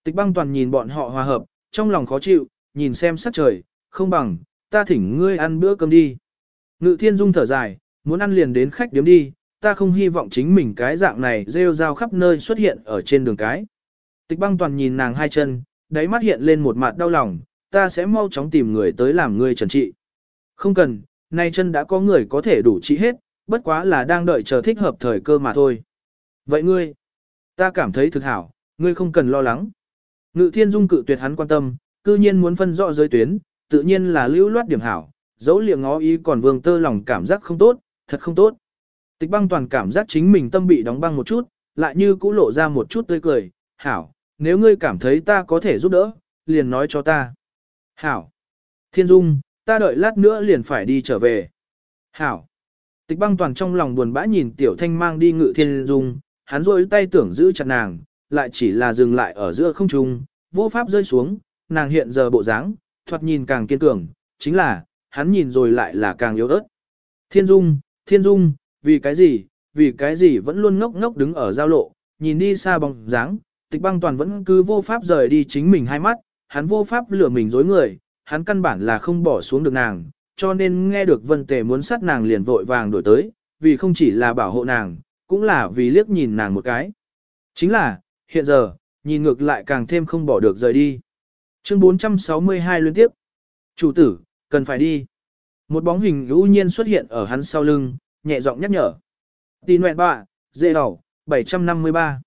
Tịch băng toàn nhìn bọn họ hòa hợp, trong lòng khó chịu, nhìn xem sắc trời, không bằng, ta thỉnh ngươi ăn bữa cơm đi. Ngự thiên dung thở dài, muốn ăn liền đến khách điếm đi, ta không hy vọng chính mình cái dạng này rêu rao khắp nơi xuất hiện ở trên đường cái. Tịch băng toàn nhìn nàng hai chân, đáy mắt hiện lên một mặt đau lòng, ta sẽ mau chóng tìm người tới làm ngươi trần trị. Không cần, nay chân đã có người có thể đủ trị hết, bất quá là đang đợi chờ thích hợp thời cơ mà thôi. Vậy ngươi, ta cảm thấy thực hảo, ngươi không cần lo lắng. Ngự thiên dung cự tuyệt hắn quan tâm, cư nhiên muốn phân rõ giới tuyến, tự nhiên là lưu loát điểm hảo, dấu liệng ngó ý còn vương tơ lòng cảm giác không tốt, thật không tốt. Tịch băng toàn cảm giác chính mình tâm bị đóng băng một chút, lại như cũ lộ ra một chút tươi cười, hảo, nếu ngươi cảm thấy ta có thể giúp đỡ, liền nói cho ta. Hảo, thiên dung, ta đợi lát nữa liền phải đi trở về. Hảo, tịch băng toàn trong lòng buồn bã nhìn tiểu thanh mang đi ngự thiên dung, hắn rôi tay tưởng giữ chặt nàng, lại chỉ là dừng lại ở giữa không trung, vô pháp rơi xuống, nàng hiện giờ bộ dáng, thoạt nhìn càng kiên cường, chính là, hắn nhìn rồi lại là càng yếu ớt. Thiên Dung, Thiên Dung, vì cái gì, vì cái gì vẫn luôn ngốc ngốc đứng ở giao lộ, nhìn đi xa bóng dáng, tịch băng toàn vẫn cứ vô pháp rời đi chính mình hai mắt, hắn vô pháp lừa mình dối người, hắn căn bản là không bỏ xuống được nàng, cho nên nghe được vân tề muốn sát nàng liền vội vàng đổi tới, vì không chỉ là bảo hộ nàng, cũng là vì liếc nhìn nàng một cái. Chính là, hiện giờ, nhìn ngược lại càng thêm không bỏ được rời đi. Chương 462 liên tiếp. Chủ tử, cần phải đi. Một bóng hình ưu nhiên xuất hiện ở hắn sau lưng, nhẹ giọng nhắc nhở. Tì nguyện bạ, dễ đỏ, 753.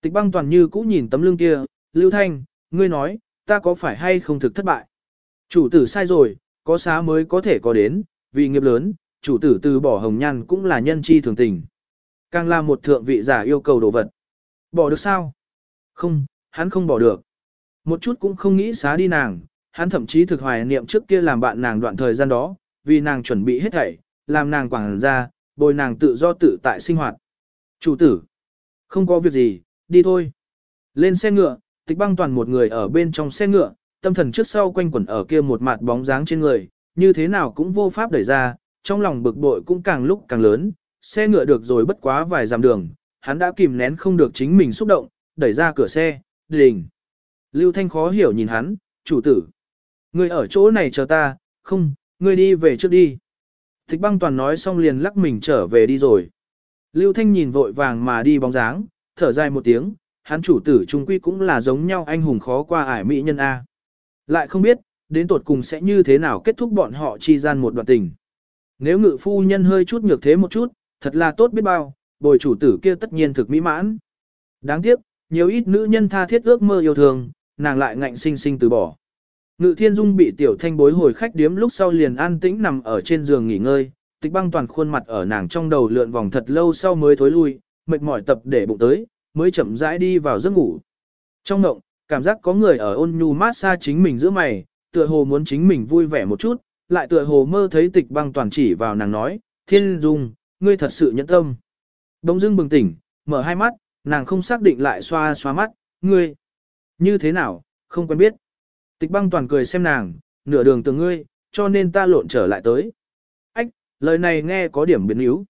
Tịch băng toàn như cũ nhìn tấm lưng kia, Lưu Thanh, ngươi nói, ta có phải hay không thực thất bại? Chủ tử sai rồi, có xá mới có thể có đến, vì nghiệp lớn, chủ tử từ bỏ hồng nhan cũng là nhân chi thường tình. Càng là một thượng vị giả yêu cầu đồ vật. Bỏ được sao? Không, hắn không bỏ được. Một chút cũng không nghĩ xá đi nàng, hắn thậm chí thực hoài niệm trước kia làm bạn nàng đoạn thời gian đó, vì nàng chuẩn bị hết thảy, làm nàng quảng ra, bồi nàng tự do tự tại sinh hoạt. Chủ tử, không có việc gì, đi thôi. Lên xe ngựa, tịch băng toàn một người ở bên trong xe ngựa, tâm thần trước sau quanh quẩn ở kia một mặt bóng dáng trên người, như thế nào cũng vô pháp đẩy ra, trong lòng bực bội cũng càng lúc càng lớn, xe ngựa được rồi bất quá vài dặm đường, hắn đã kìm nén không được chính mình xúc động, đẩy ra cửa xe, đình. Lưu Thanh khó hiểu nhìn hắn, chủ tử. Ngươi ở chỗ này chờ ta, không, ngươi đi về trước đi. Thích băng toàn nói xong liền lắc mình trở về đi rồi. Lưu Thanh nhìn vội vàng mà đi bóng dáng, thở dài một tiếng, hắn chủ tử trung quy cũng là giống nhau anh hùng khó qua ải mỹ nhân A. Lại không biết, đến tột cùng sẽ như thế nào kết thúc bọn họ chi gian một đoạn tình. Nếu ngự phu nhân hơi chút nhược thế một chút, thật là tốt biết bao, bồi chủ tử kia tất nhiên thực mỹ mãn. Đáng tiếc, nhiều ít nữ nhân tha thiết ước mơ yêu thương, nàng lại ngạnh sinh sinh từ bỏ. Ngự thiên dung bị tiểu thanh bối hồi khách điếm lúc sau liền an tĩnh nằm ở trên giường nghỉ ngơi, tịch băng toàn khuôn mặt ở nàng trong đầu lượn vòng thật lâu sau mới thối lui, mệt mỏi tập để bụng tới, mới chậm rãi đi vào giấc ngủ. Trong mộng, cảm giác có người ở ôn nhu mát xa chính mình giữa mày, tựa hồ muốn chính mình vui vẻ một chút, lại tựa hồ mơ thấy tịch băng toàn chỉ vào nàng nói, thiên dung, ngươi thật sự nhẫn tâm. Đông dưng bừng tỉnh, mở hai mắt, nàng không xác định lại xoa xoa mắt, ngươi, như thế nào, không quen biết. Tịch băng toàn cười xem nàng, nửa đường từ ngươi, cho nên ta lộn trở lại tới. Ách, lời này nghe có điểm biến yếu.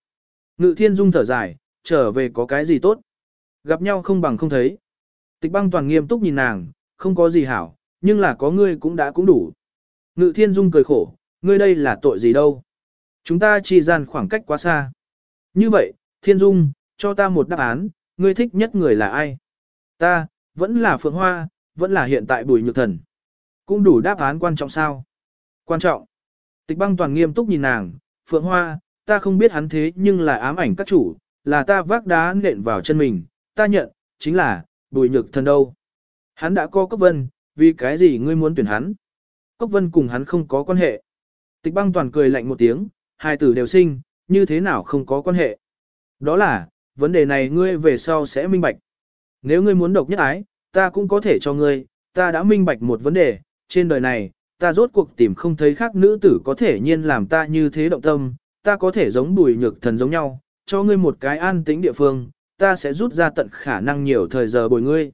Ngự thiên dung thở dài, trở về có cái gì tốt. Gặp nhau không bằng không thấy. Tịch băng toàn nghiêm túc nhìn nàng, không có gì hảo, nhưng là có ngươi cũng đã cũng đủ. Ngự thiên dung cười khổ, ngươi đây là tội gì đâu. Chúng ta chỉ gian khoảng cách quá xa. Như vậy, thiên dung, cho ta một đáp án, ngươi thích nhất người là ai? Ta, vẫn là Phượng Hoa, vẫn là hiện tại bùi nhược thần. Cũng đủ đáp án quan trọng sao? Quan trọng. Tịch băng toàn nghiêm túc nhìn nàng, Phượng Hoa, ta không biết hắn thế nhưng là ám ảnh các chủ, là ta vác đá nện vào chân mình, ta nhận, chính là, bùi nhược thần đâu. Hắn đã có cấp vân, vì cái gì ngươi muốn tuyển hắn? Cốc vân cùng hắn không có quan hệ. Tịch băng toàn cười lạnh một tiếng, hai tử đều sinh, như thế nào không có quan hệ. Đó là, vấn đề này ngươi về sau sẽ minh bạch. Nếu ngươi muốn độc nhất ái, ta cũng có thể cho ngươi, ta đã minh bạch một vấn đề, trên đời này, ta rốt cuộc tìm không thấy khác nữ tử có thể nhiên làm ta như thế động tâm, ta có thể giống bùi nhược thần giống nhau, cho ngươi một cái an tĩnh địa phương, ta sẽ rút ra tận khả năng nhiều thời giờ bồi ngươi.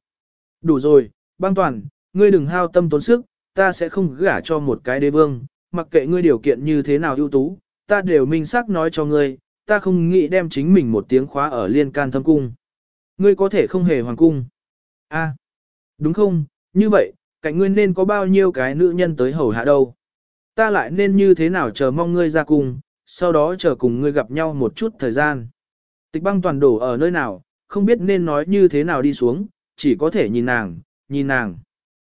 Đủ rồi, băng toàn, ngươi đừng hao tâm tốn sức, ta sẽ không gả cho một cái đế vương, mặc kệ ngươi điều kiện như thế nào ưu tú, ta đều minh xác nói cho ngươi, ta không nghĩ đem chính mình một tiếng khóa ở liên can thâm cung. Ngươi có thể không hề hoàng cung. A, đúng không, như vậy, cạnh ngươi nên có bao nhiêu cái nữ nhân tới hầu hạ đâu. Ta lại nên như thế nào chờ mong ngươi ra cùng, sau đó chờ cùng ngươi gặp nhau một chút thời gian. Tịch băng toàn đổ ở nơi nào, không biết nên nói như thế nào đi xuống, chỉ có thể nhìn nàng, nhìn nàng.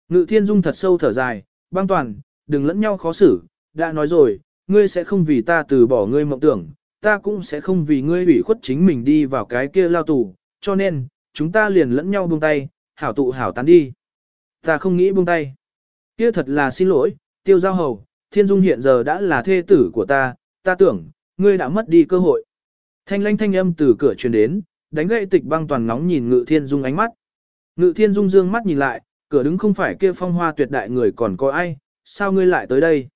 Ngự thiên dung thật sâu thở dài, băng toàn, đừng lẫn nhau khó xử, đã nói rồi, ngươi sẽ không vì ta từ bỏ ngươi mộng tưởng, ta cũng sẽ không vì ngươi ủy khuất chính mình đi vào cái kia lao tù, cho nên, chúng ta liền lẫn nhau buông tay, hảo tụ hảo tán đi. Ta không nghĩ buông tay. Kia thật là xin lỗi, tiêu giao hầu, thiên dung hiện giờ đã là thê tử của ta, ta tưởng, ngươi đã mất đi cơ hội. Thanh lanh thanh âm từ cửa truyền đến, đánh gậy tịch băng toàn ngóng nhìn ngự thiên dung ánh mắt. Ngự thiên dung dương mắt nhìn lại, cửa đứng không phải kia phong hoa tuyệt đại người còn có ai, sao ngươi lại tới đây?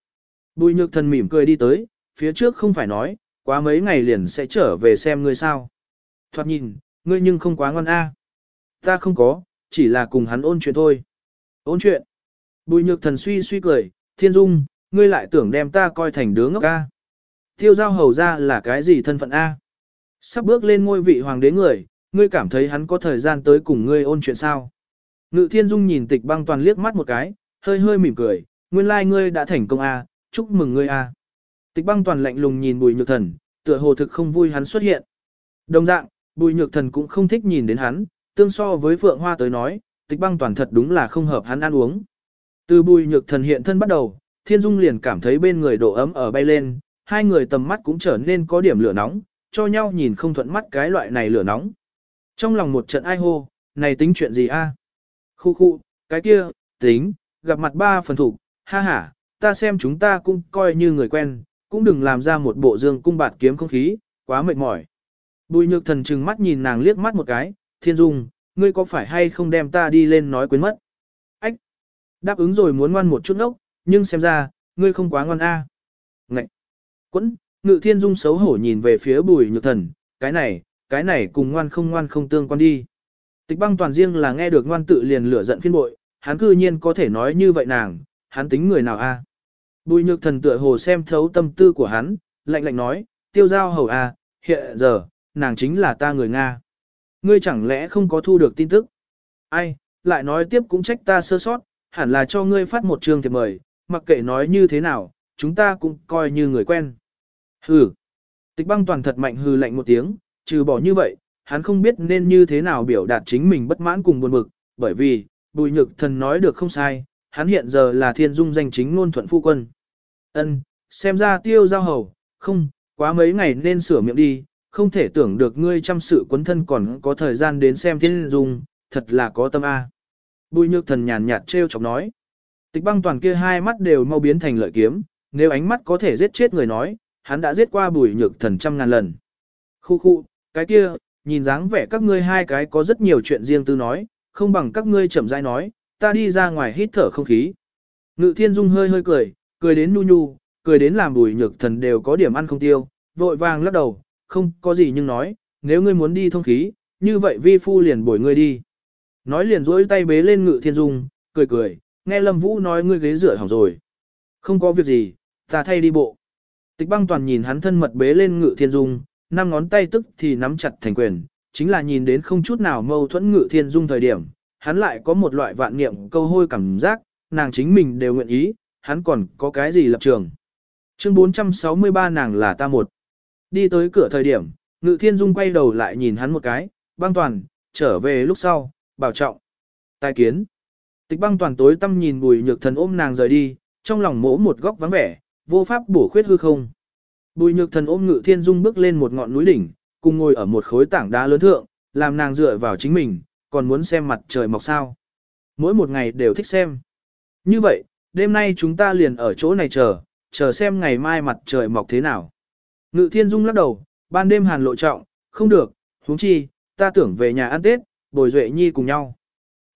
Bùi nhược thần mỉm cười đi tới, phía trước không phải nói, quá mấy ngày liền sẽ trở về xem ngươi sao. Thoạt nhìn, ngươi nhưng không quá ngon a. Ta không có, chỉ là cùng hắn ôn chuyện thôi. Ôn chuyện. Bùi nhược thần suy suy cười, thiên dung, ngươi lại tưởng đem ta coi thành đứa ngốc ca. Tiêu giao hầu ra là cái gì thân phận a? Sắp bước lên ngôi vị hoàng đế người, ngươi cảm thấy hắn có thời gian tới cùng ngươi ôn chuyện sao? Ngự thiên dung nhìn tịch băng toàn liếc mắt một cái, hơi hơi mỉm cười, nguyên lai like ngươi đã thành công a, chúc mừng ngươi a. Tịch băng toàn lạnh lùng nhìn bùi nhược thần, tựa hồ thực không vui hắn xuất hiện. Đồng dạng, bùi nhược thần cũng không thích nhìn đến hắn, tương so với phượng hoa tới nói, tịch băng toàn thật đúng là không hợp hắn ăn uống. Từ bùi nhược thần hiện thân bắt đầu, thiên dung liền cảm thấy bên người độ ấm ở bay lên, hai người tầm mắt cũng trở nên có điểm lửa nóng, cho nhau nhìn không thuận mắt cái loại này lửa nóng. Trong lòng một trận ai hô, này tính chuyện gì a? Khu khu, cái kia, tính, gặp mặt ba phần thủ, ha ha, ta xem chúng ta cũng coi như người quen, cũng đừng làm ra một bộ dương cung bạt kiếm không khí, quá mệt mỏi. Bùi nhược thần trừng mắt nhìn nàng liếc mắt một cái, thiên dung, ngươi có phải hay không đem ta đi lên nói quên mất. Ách! Đáp ứng rồi muốn ngoan một chút ốc, nhưng xem ra, ngươi không quá ngoan a. À. Ngậy! Quẫn! Ngự thiên dung xấu hổ nhìn về phía bùi nhược thần, cái này, cái này cùng ngoan không ngoan không tương quan đi. Tịch băng toàn riêng là nghe được ngoan tự liền lửa giận phiên bội, hắn cư nhiên có thể nói như vậy nàng, hắn tính người nào a? Bùi nhược thần tựa hồ xem thấu tâm tư của hắn, lạnh lạnh nói, tiêu giao hầu a, hiện giờ, nàng chính là ta người Nga. Ngươi chẳng lẽ không có thu được tin tức? Ai, lại nói tiếp cũng trách ta sơ sót, hẳn là cho ngươi phát một trường thiệp mời, mặc kệ nói như thế nào, chúng ta cũng coi như người quen. Hừ. Tịch băng toàn thật mạnh hừ lạnh một tiếng, trừ bỏ như vậy, hắn không biết nên như thế nào biểu đạt chính mình bất mãn cùng buồn bực, bởi vì, bùi nhược thần nói được không sai, hắn hiện giờ là thiên dung danh chính ngôn thuận phu quân. Ân, xem ra tiêu giao hầu, không, quá mấy ngày nên sửa miệng đi, không thể tưởng được ngươi chăm sự quấn thân còn có thời gian đến xem thiên dung, thật là có tâm A. Bùi nhược thần nhàn nhạt trêu chọc nói. Tịch băng toàn kia hai mắt đều mau biến thành lợi kiếm, nếu ánh mắt có thể giết chết người nói, hắn đã giết qua bùi nhược thần trăm ngàn lần. Khu khu, cái kia, nhìn dáng vẻ các ngươi hai cái có rất nhiều chuyện riêng tư nói, không bằng các ngươi chậm rãi nói, ta đi ra ngoài hít thở không khí. Ngự thiên dung hơi hơi cười, cười đến nu nhu, cười đến làm bùi nhược thần đều có điểm ăn không tiêu, vội vàng lắc đầu, không có gì nhưng nói, nếu ngươi muốn đi thông khí, như vậy vi phu liền bồi ngươi đi. Nói liền rỗi tay bế lên ngự thiên dung, cười cười, nghe Lâm Vũ nói ngươi ghế rửa hỏng rồi. Không có việc gì, ta thay đi bộ. Tịch băng toàn nhìn hắn thân mật bế lên ngự thiên dung, năm ngón tay tức thì nắm chặt thành quyền, chính là nhìn đến không chút nào mâu thuẫn ngự thiên dung thời điểm, hắn lại có một loại vạn niệm câu hôi cảm giác, nàng chính mình đều nguyện ý, hắn còn có cái gì lập trường. Chương 463 nàng là ta một. Đi tới cửa thời điểm, ngự thiên dung quay đầu lại nhìn hắn một cái, băng toàn, trở về lúc sau, bảo trọng. Tài kiến. Tịch băng toàn tối tâm nhìn bùi nhược thần ôm nàng rời đi, trong lòng mỗ một góc vắng vẻ, vô pháp bổ khuyết hư không. Bùi nhược thần ôm ngự thiên dung bước lên một ngọn núi đỉnh, cùng ngồi ở một khối tảng đá lớn thượng, làm nàng dựa vào chính mình, còn muốn xem mặt trời mọc sao. Mỗi một ngày đều thích xem. Như vậy, đêm nay chúng ta liền ở chỗ này chờ, chờ xem ngày mai mặt trời mọc thế nào. Ngự thiên dung lắc đầu, ban đêm hàn lộ trọng, không được, huống chi, ta tưởng về nhà ăn Tết, bồi duệ nhi cùng nhau.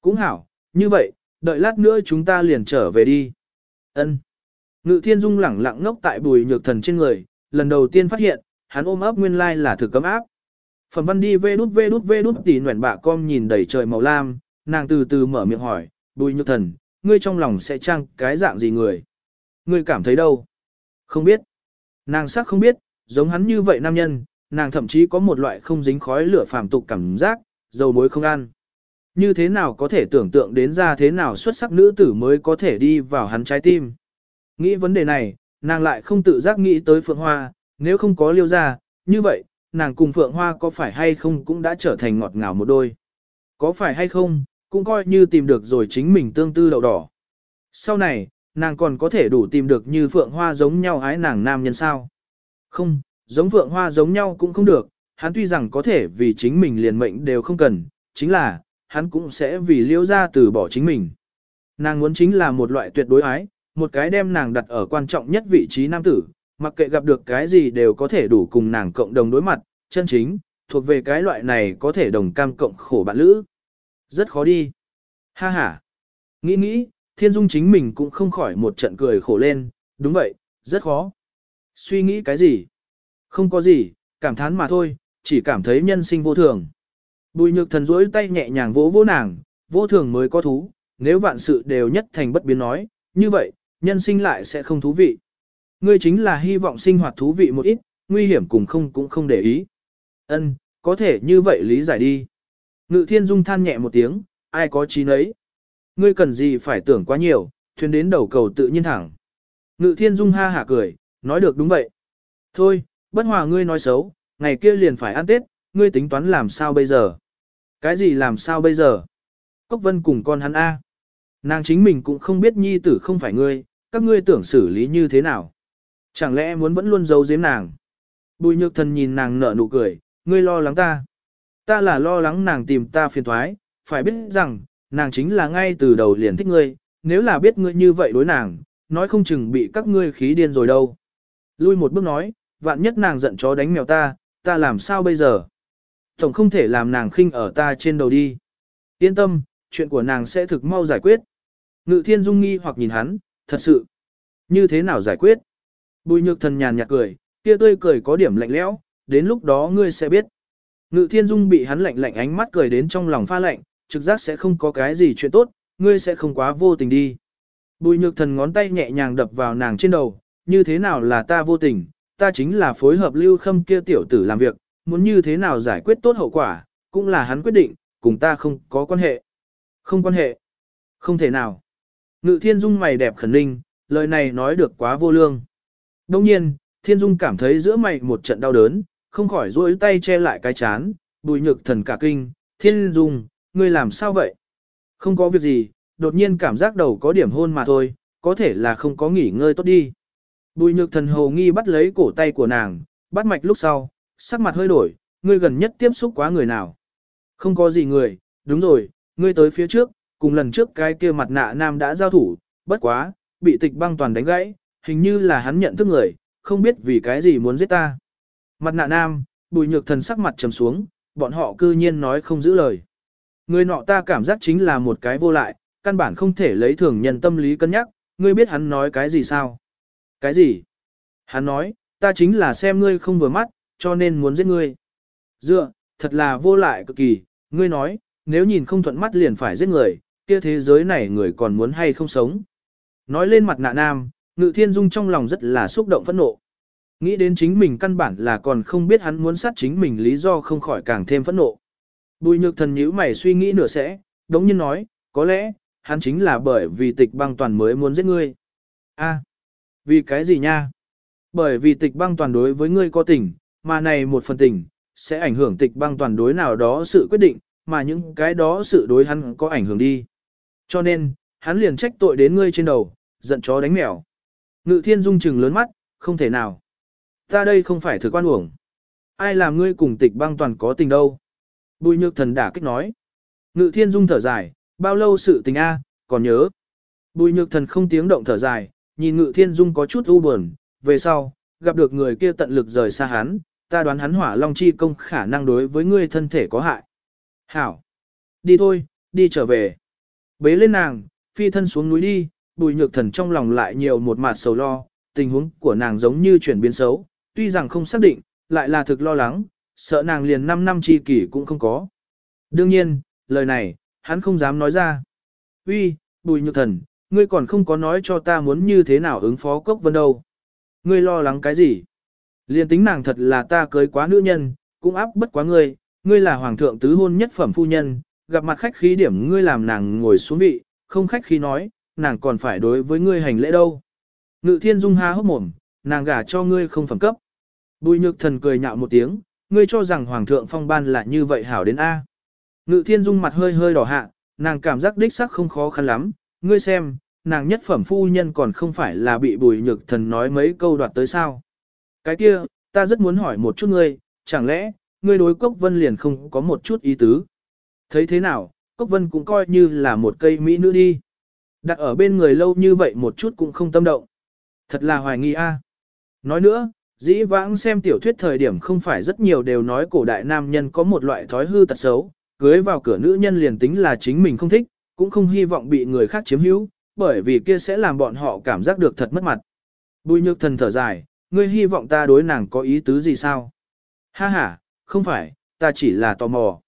Cũng hảo, như vậy, đợi lát nữa chúng ta liền trở về đi. Ân. Ngự thiên dung lẳng lặng ngốc tại bùi nhược thần trên người, lần đầu tiên phát hiện, hắn ôm ấp nguyên lai là thực cấm áp. Phần văn đi vê đút vê đút vê đút tỉ nguyện bạ com nhìn đầy trời màu lam, nàng từ từ mở miệng hỏi, bùi nhược thần, ngươi trong lòng sẽ trang cái dạng gì người? Ngươi cảm thấy đâu? Không biết. Nàng sắc không biết, giống hắn như vậy nam nhân, nàng thậm chí có một loại không dính khói lửa phàm tục cảm giác, dầu muối không ăn. Như thế nào có thể tưởng tượng đến ra thế nào xuất sắc nữ tử mới có thể đi vào hắn trái tim. Nghĩ vấn đề này, nàng lại không tự giác nghĩ tới Phượng Hoa, nếu không có liêu ra, như vậy, nàng cùng Phượng Hoa có phải hay không cũng đã trở thành ngọt ngào một đôi. Có phải hay không, cũng coi như tìm được rồi chính mình tương tư đậu đỏ. Sau này, nàng còn có thể đủ tìm được như Phượng Hoa giống nhau ái nàng nam nhân sao. Không, giống vượng Hoa giống nhau cũng không được, hắn tuy rằng có thể vì chính mình liền mệnh đều không cần, chính là, hắn cũng sẽ vì liễu ra từ bỏ chính mình. Nàng muốn chính là một loại tuyệt đối ái, một cái đem nàng đặt ở quan trọng nhất vị trí nam tử, mặc kệ gặp được cái gì đều có thể đủ cùng nàng cộng đồng đối mặt, chân chính, thuộc về cái loại này có thể đồng cam cộng khổ bạn lữ. Rất khó đi. Ha ha. Nghĩ nghĩ, thiên dung chính mình cũng không khỏi một trận cười khổ lên, đúng vậy, rất khó. Suy nghĩ cái gì? Không có gì, cảm thán mà thôi, chỉ cảm thấy nhân sinh vô thường. Bùi nhược thần rỗi tay nhẹ nhàng vỗ vỗ nàng, vô thường mới có thú, nếu vạn sự đều nhất thành bất biến nói, như vậy, nhân sinh lại sẽ không thú vị. Ngươi chính là hy vọng sinh hoạt thú vị một ít, nguy hiểm cùng không cũng không để ý. Ân, có thể như vậy lý giải đi. Ngự thiên dung than nhẹ một tiếng, ai có trí nấy. Ngươi cần gì phải tưởng quá nhiều, thuyền đến đầu cầu tự nhiên thẳng. Ngự thiên dung ha hả cười, nói được đúng vậy. Thôi, bất hòa ngươi nói xấu, ngày kia liền phải ăn Tết, ngươi tính toán làm sao bây giờ? Cái gì làm sao bây giờ? Cốc vân cùng con hắn A. Nàng chính mình cũng không biết nhi tử không phải ngươi, các ngươi tưởng xử lý như thế nào. Chẳng lẽ muốn vẫn luôn giấu giếm nàng? Bùi nhược thần nhìn nàng nở nụ cười, ngươi lo lắng ta. Ta là lo lắng nàng tìm ta phiền thoái, phải biết rằng, nàng chính là ngay từ đầu liền thích ngươi, nếu là biết ngươi như vậy đối nàng, nói không chừng bị các ngươi khí điên rồi đâu. Lui một bước nói, vạn nhất nàng giận chó đánh mèo ta, ta làm sao bây giờ? Tổng không thể làm nàng khinh ở ta trên đầu đi. Yên tâm, chuyện của nàng sẽ thực mau giải quyết. Ngự thiên dung nghi hoặc nhìn hắn, thật sự. Như thế nào giải quyết? Bùi nhược thần nhàn nhạt cười, kia tươi cười có điểm lạnh lẽo, đến lúc đó ngươi sẽ biết. Ngự thiên dung bị hắn lạnh lạnh ánh mắt cười đến trong lòng pha lạnh, trực giác sẽ không có cái gì chuyện tốt, ngươi sẽ không quá vô tình đi. Bùi nhược thần ngón tay nhẹ nhàng đập vào nàng trên đầu, như thế nào là ta vô tình, ta chính là phối hợp lưu khâm kia tiểu tử làm việc, muốn như thế nào giải quyết tốt hậu quả, cũng là hắn quyết định, cùng ta không có quan hệ. Không quan hệ. Không thể nào. Ngự thiên dung mày đẹp khẩn ninh, lời này nói được quá vô lương. Đông nhiên, thiên dung cảm thấy giữa mày một trận đau đớn, không khỏi duỗi tay che lại cái chán, bùi nhược thần cả kinh, thiên dung, ngươi làm sao vậy? Không có việc gì, đột nhiên cảm giác đầu có điểm hôn mà thôi, có thể là không có nghỉ ngơi tốt đi. Bùi nhược thần hồ nghi bắt lấy cổ tay của nàng, bắt mạch lúc sau, sắc mặt hơi đổi, ngươi gần nhất tiếp xúc quá người nào. Không có gì người, đúng rồi, ngươi tới phía trước, cùng lần trước cái kia mặt nạ nam đã giao thủ, bất quá, bị tịch băng toàn đánh gãy, hình như là hắn nhận thức người, không biết vì cái gì muốn giết ta. Mặt nạ nam, bùi nhược thần sắc mặt trầm xuống, bọn họ cư nhiên nói không giữ lời. Người nọ ta cảm giác chính là một cái vô lại, căn bản không thể lấy thường nhân tâm lý cân nhắc, ngươi biết hắn nói cái gì sao? Cái gì? Hắn nói, ta chính là xem ngươi không vừa mắt, cho nên muốn giết ngươi. Dựa, thật là vô lại cực kỳ, ngươi nói, nếu nhìn không thuận mắt liền phải giết người, kia thế giới này người còn muốn hay không sống. Nói lên mặt nạ nam, ngự thiên dung trong lòng rất là xúc động phẫn nộ. Nghĩ đến chính mình căn bản là còn không biết hắn muốn sát chính mình lý do không khỏi càng thêm phẫn nộ. Bùi nhược thần nhíu mày suy nghĩ nửa sẽ, đống nhiên nói, có lẽ, hắn chính là bởi vì tịch băng toàn mới muốn giết ngươi. a vì cái gì nha? Bởi vì tịch băng toàn đối với ngươi có tình, mà này một phần tình, sẽ ảnh hưởng tịch băng toàn đối nào đó sự quyết định, mà những cái đó sự đối hắn có ảnh hưởng đi. Cho nên, hắn liền trách tội đến ngươi trên đầu, giận chó đánh mèo. Ngự thiên dung trừng lớn mắt, không thể nào. Ta đây không phải thực quan uổng. Ai làm ngươi cùng tịch băng toàn có tình đâu. Bùi nhược thần đả kích nói. Ngự thiên dung thở dài, bao lâu sự tình a, còn nhớ. Bùi nhược thần không tiếng động thở dài, nhìn ngự thiên dung có chút u buồn, về sau, gặp được người kia tận lực rời xa hắn, ta đoán hắn hỏa long chi công khả năng đối với ngươi thân thể có hại. Hảo! Đi thôi, đi trở về. Bế lên nàng, phi thân xuống núi đi, bùi nhược thần trong lòng lại nhiều một mặt sầu lo, tình huống của nàng giống như chuyển biến xấu, tuy rằng không xác định, lại là thực lo lắng, sợ nàng liền 5 năm chi kỷ cũng không có. Đương nhiên, lời này, hắn không dám nói ra. Uy, bùi nhược thần, ngươi còn không có nói cho ta muốn như thế nào ứng phó cốc vân đâu. Ngươi lo lắng cái gì? Liên tính nàng thật là ta cưới quá nữ nhân, cũng áp bất quá ngươi, ngươi là hoàng thượng tứ hôn nhất phẩm phu nhân, gặp mặt khách khí điểm ngươi làm nàng ngồi xuống vị, không khách khí nói, nàng còn phải đối với ngươi hành lễ đâu. Ngự thiên dung há hốc mồm, nàng gả cho ngươi không phẩm cấp. Bùi nhược thần cười nhạo một tiếng, ngươi cho rằng hoàng thượng phong ban là như vậy hảo đến A. Ngự thiên dung mặt hơi hơi đỏ hạ, nàng cảm giác đích sắc không khó khăn lắm, ngươi xem, nàng nhất phẩm phu nhân còn không phải là bị bùi nhược thần nói mấy câu đoạt tới sao. Cái kia, ta rất muốn hỏi một chút ngươi, chẳng lẽ, ngươi đối Cốc Vân liền không có một chút ý tứ. Thấy thế nào, Cốc Vân cũng coi như là một cây mỹ nữ đi. Đặt ở bên người lâu như vậy một chút cũng không tâm động. Thật là hoài nghi a. À. Nói nữa, dĩ vãng xem tiểu thuyết thời điểm không phải rất nhiều đều nói cổ đại nam nhân có một loại thói hư tật xấu, cưới vào cửa nữ nhân liền tính là chính mình không thích, cũng không hy vọng bị người khác chiếm hữu, bởi vì kia sẽ làm bọn họ cảm giác được thật mất mặt. Bùi nhược thần thở dài, ngươi hy vọng ta đối nàng có ý tứ gì sao? Ha ha, không phải, ta chỉ là tò mò.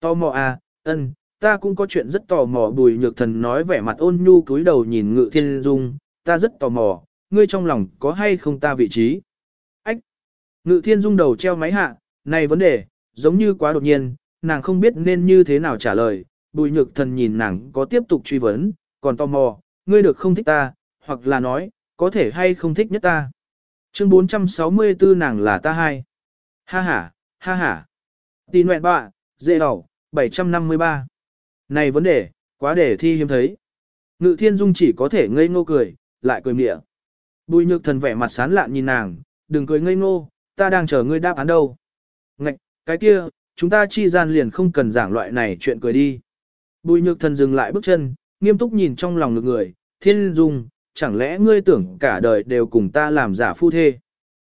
Tò mò à, ân, ta cũng có chuyện rất tò mò bùi nhược thần nói vẻ mặt ôn nhu cúi đầu nhìn ngự thiên dung, ta rất tò mò, ngươi trong lòng có hay không ta vị trí? Ách! Ngự thiên dung đầu treo máy hạ, này vấn đề, giống như quá đột nhiên, nàng không biết nên như thế nào trả lời, bùi nhược thần nhìn nàng có tiếp tục truy vấn, còn tò mò, ngươi được không thích ta, hoặc là nói, có thể hay không thích nhất ta. Chương 464 nàng là ta hai. Ha ha, ha ha. Tì nguyện bạ, dễ đỏ, 753. Này vấn đề, quá để thi hiếm thấy. Ngự thiên dung chỉ có thể ngây ngô cười, lại cười mịa. Bùi nhược thần vẻ mặt sán lạn nhìn nàng, đừng cười ngây ngô, ta đang chờ ngươi đáp án đâu. Ngạch, cái kia, chúng ta chi gian liền không cần giảng loại này chuyện cười đi. Bùi nhược thần dừng lại bước chân, nghiêm túc nhìn trong lòng ngực người, thiên dung, chẳng lẽ ngươi tưởng cả đời đều cùng ta làm giả phu thê.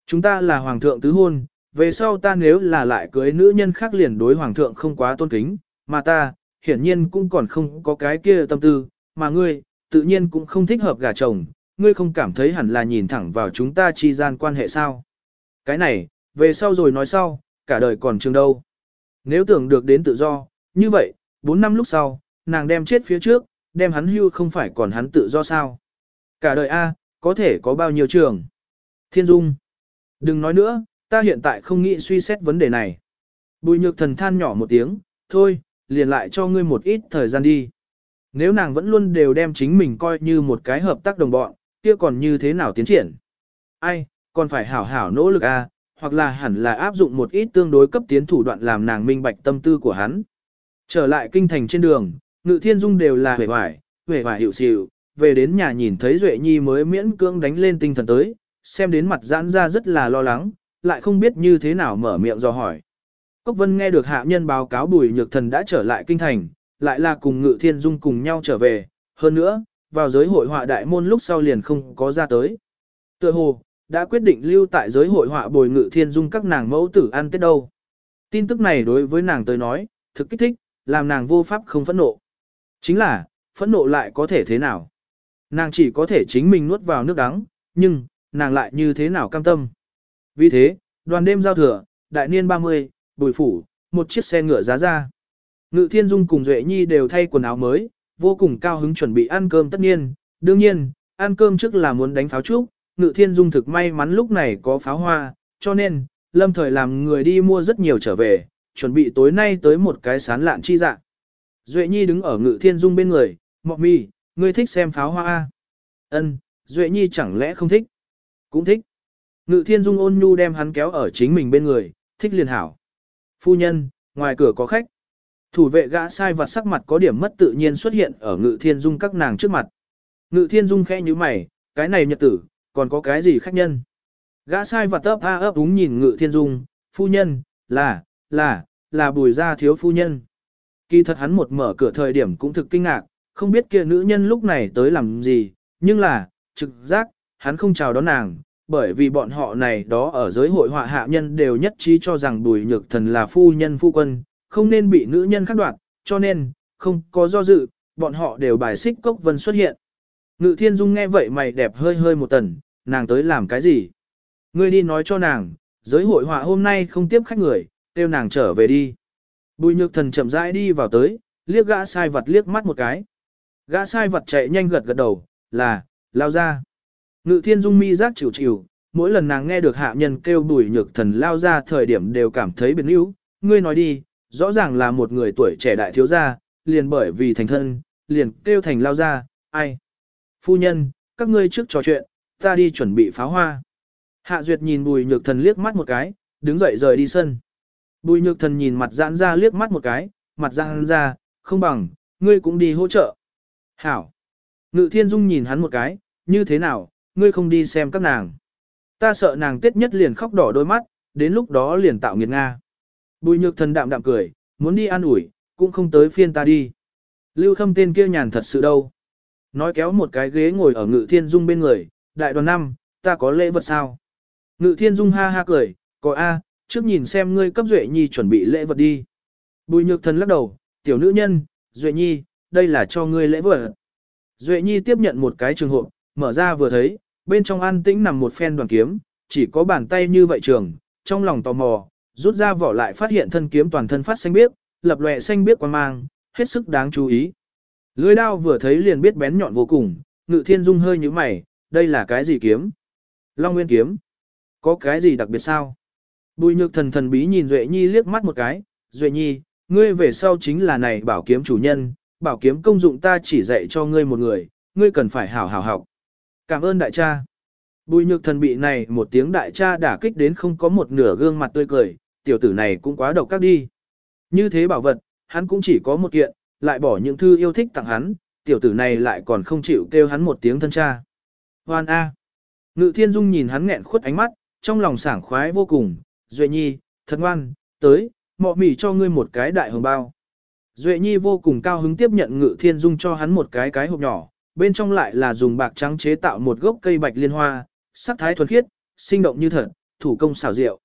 Chúng ta là hoàng thượng tứ hôn, về sau ta nếu là lại cưới nữ nhân khác liền đối hoàng thượng không quá tôn kính, mà ta, hiển nhiên cũng còn không có cái kia tâm tư, mà ngươi, tự nhiên cũng không thích hợp gả chồng, ngươi không cảm thấy hẳn là nhìn thẳng vào chúng ta chi gian quan hệ sao. Cái này, về sau rồi nói sau, cả đời còn trường đâu. Nếu tưởng được đến tự do, như vậy, 4 năm lúc sau, nàng đem chết phía trước, đem hắn hưu không phải còn hắn tự do sao. Cả đời A, có thể có bao nhiêu trường. Thiên Dung. Đừng nói nữa, ta hiện tại không nghĩ suy xét vấn đề này. Bùi nhược thần than nhỏ một tiếng, thôi, liền lại cho ngươi một ít thời gian đi. Nếu nàng vẫn luôn đều đem chính mình coi như một cái hợp tác đồng bọn, kia còn như thế nào tiến triển? Ai, còn phải hảo hảo nỗ lực a, hoặc là hẳn là áp dụng một ít tương đối cấp tiến thủ đoạn làm nàng minh bạch tâm tư của hắn. Trở lại kinh thành trên đường, ngự thiên dung đều là huệ hoài, huệ hoài hiệu xịu, về đến nhà nhìn thấy Duệ Nhi mới miễn cưỡng đánh lên tinh thần tới, xem đến mặt giãn ra rất là lo lắng, lại không biết như thế nào mở miệng do hỏi. Cốc Vân nghe được hạ nhân báo cáo bùi nhược thần đã trở lại kinh thành, lại là cùng ngự thiên dung cùng nhau trở về, hơn nữa, vào giới hội họa đại môn lúc sau liền không có ra tới. Tựa hồ, đã quyết định lưu tại giới hội họa bồi ngự thiên dung các nàng mẫu tử ăn tết đâu. Tin tức này đối với nàng tới nói, thực kích thích, làm nàng vô pháp không phẫn nộ. Chính là, phẫn nộ lại có thể thế nào? Nàng chỉ có thể chính mình nuốt vào nước đắng, nhưng, nàng lại như thế nào cam tâm? Vì thế, đoàn đêm giao thừa, đại niên 30, bùi phủ, một chiếc xe ngựa giá ra. Ngự thiên dung cùng Duệ Nhi đều thay quần áo mới, vô cùng cao hứng chuẩn bị ăn cơm tất nhiên. Đương nhiên, ăn cơm trước là muốn đánh pháo trúc, ngự thiên dung thực may mắn lúc này có pháo hoa, cho nên, lâm thời làm người đi mua rất nhiều trở về, chuẩn bị tối nay tới một cái sán lạn chi dạng. Duệ Nhi đứng ở ngự thiên dung bên người, Mộc mi, ngươi thích xem pháo hoa a? Ân, Duệ Nhi chẳng lẽ không thích? Cũng thích. Ngự thiên dung ôn nhu đem hắn kéo ở chính mình bên người, thích liền hảo. Phu nhân, ngoài cửa có khách. Thủ vệ gã sai vặt sắc mặt có điểm mất tự nhiên xuất hiện ở ngự thiên dung các nàng trước mặt. Ngự thiên dung khẽ nhíu mày, cái này nhật tử, còn có cái gì khách nhân? Gã sai vặt ấp a ấp đúng nhìn ngự thiên dung, phu nhân, là, là, là bùi gia thiếu phu nhân. Kỳ thật hắn một mở cửa thời điểm cũng thực kinh ngạc, không biết kia nữ nhân lúc này tới làm gì, nhưng là, trực giác, hắn không chào đón nàng, bởi vì bọn họ này đó ở giới hội họa hạ nhân đều nhất trí cho rằng bùi nhược thần là phu nhân phu quân, không nên bị nữ nhân khắc đoạt, cho nên, không có do dự, bọn họ đều bài xích Cốc Vân xuất hiện. Ngự thiên dung nghe vậy mày đẹp hơi hơi một tần, nàng tới làm cái gì? Ngươi đi nói cho nàng, giới hội họa hôm nay không tiếp khách người, kêu nàng trở về đi. Bùi nhược thần chậm rãi đi vào tới, liếc gã sai vật liếc mắt một cái. Gã sai vật chạy nhanh gật gật đầu, là, lao ra. Ngự thiên dung mi giác chịu chịu, mỗi lần nàng nghe được hạ nhân kêu bùi nhược thần lao ra thời điểm đều cảm thấy biến yếu. Ngươi nói đi, rõ ràng là một người tuổi trẻ đại thiếu gia, liền bởi vì thành thân, liền kêu thành lao ra, ai. Phu nhân, các ngươi trước trò chuyện, ta đi chuẩn bị pháo hoa. Hạ Duyệt nhìn bùi nhược thần liếc mắt một cái, đứng dậy rời đi sân. Bùi nhược thần nhìn mặt giãn ra liếc mắt một cái, mặt giãn ra, không bằng, ngươi cũng đi hỗ trợ. Hảo. Ngự thiên dung nhìn hắn một cái, như thế nào, ngươi không đi xem các nàng. Ta sợ nàng tết nhất liền khóc đỏ đôi mắt, đến lúc đó liền tạo nghiệt Nga. Bùi nhược thần đạm đạm cười, muốn đi ăn ủi, cũng không tới phiên ta đi. Lưu khâm tên kia nhàn thật sự đâu. Nói kéo một cái ghế ngồi ở ngự thiên dung bên người, đại đoàn năm, ta có lễ vật sao? Ngự thiên dung ha ha cười, có A, trước nhìn xem ngươi cấp Duệ Nhi chuẩn bị lễ vật đi. Bùi nhược thần lắc đầu, tiểu nữ nhân, Duệ Nhi, đây là cho ngươi lễ vật. Duệ Nhi tiếp nhận một cái trường hộp, mở ra vừa thấy, bên trong an tĩnh nằm một phen đoàn kiếm, chỉ có bàn tay như vậy trường, trong lòng tò mò, rút ra vỏ lại phát hiện thân kiếm toàn thân phát xanh biếc, lập lòe xanh biếc quan mang, hết sức đáng chú ý. Lưỡi đao vừa thấy liền biết bén nhọn vô cùng, Ngự Thiên Dung hơi như mày, đây là cái gì kiếm? Long Nguyên kiếm. Có cái gì đặc biệt sao? Bùi Nhược Thần thần bí nhìn Duệ Nhi liếc mắt một cái, "Duệ Nhi, ngươi về sau chính là này bảo kiếm chủ nhân, bảo kiếm công dụng ta chỉ dạy cho ngươi một người, ngươi cần phải hảo hảo học." Cảm ơn đại cha. Bùi Nhược Thần bị này một tiếng đại cha đả kích đến không có một nửa gương mặt tươi cười, tiểu tử này cũng quá độc các đi. Như thế bảo vật, hắn cũng chỉ có một kiện, lại bỏ những thư yêu thích tặng hắn, tiểu tử này lại còn không chịu kêu hắn một tiếng thân cha. Hoan A. Ngự thiên dung nhìn hắn nghẹn khuất ánh mắt, trong lòng sảng khoái vô cùng, Duệ Nhi, thật ngoan, tới, mọ mỉ cho ngươi một cái đại hồng bao. Duệ Nhi vô cùng cao hứng tiếp nhận ngự thiên dung cho hắn một cái cái hộp nhỏ, bên trong lại là dùng bạc trắng chế tạo một gốc cây bạch liên hoa, sắc thái thuần khiết, sinh động như thật, thủ công xảo diệu.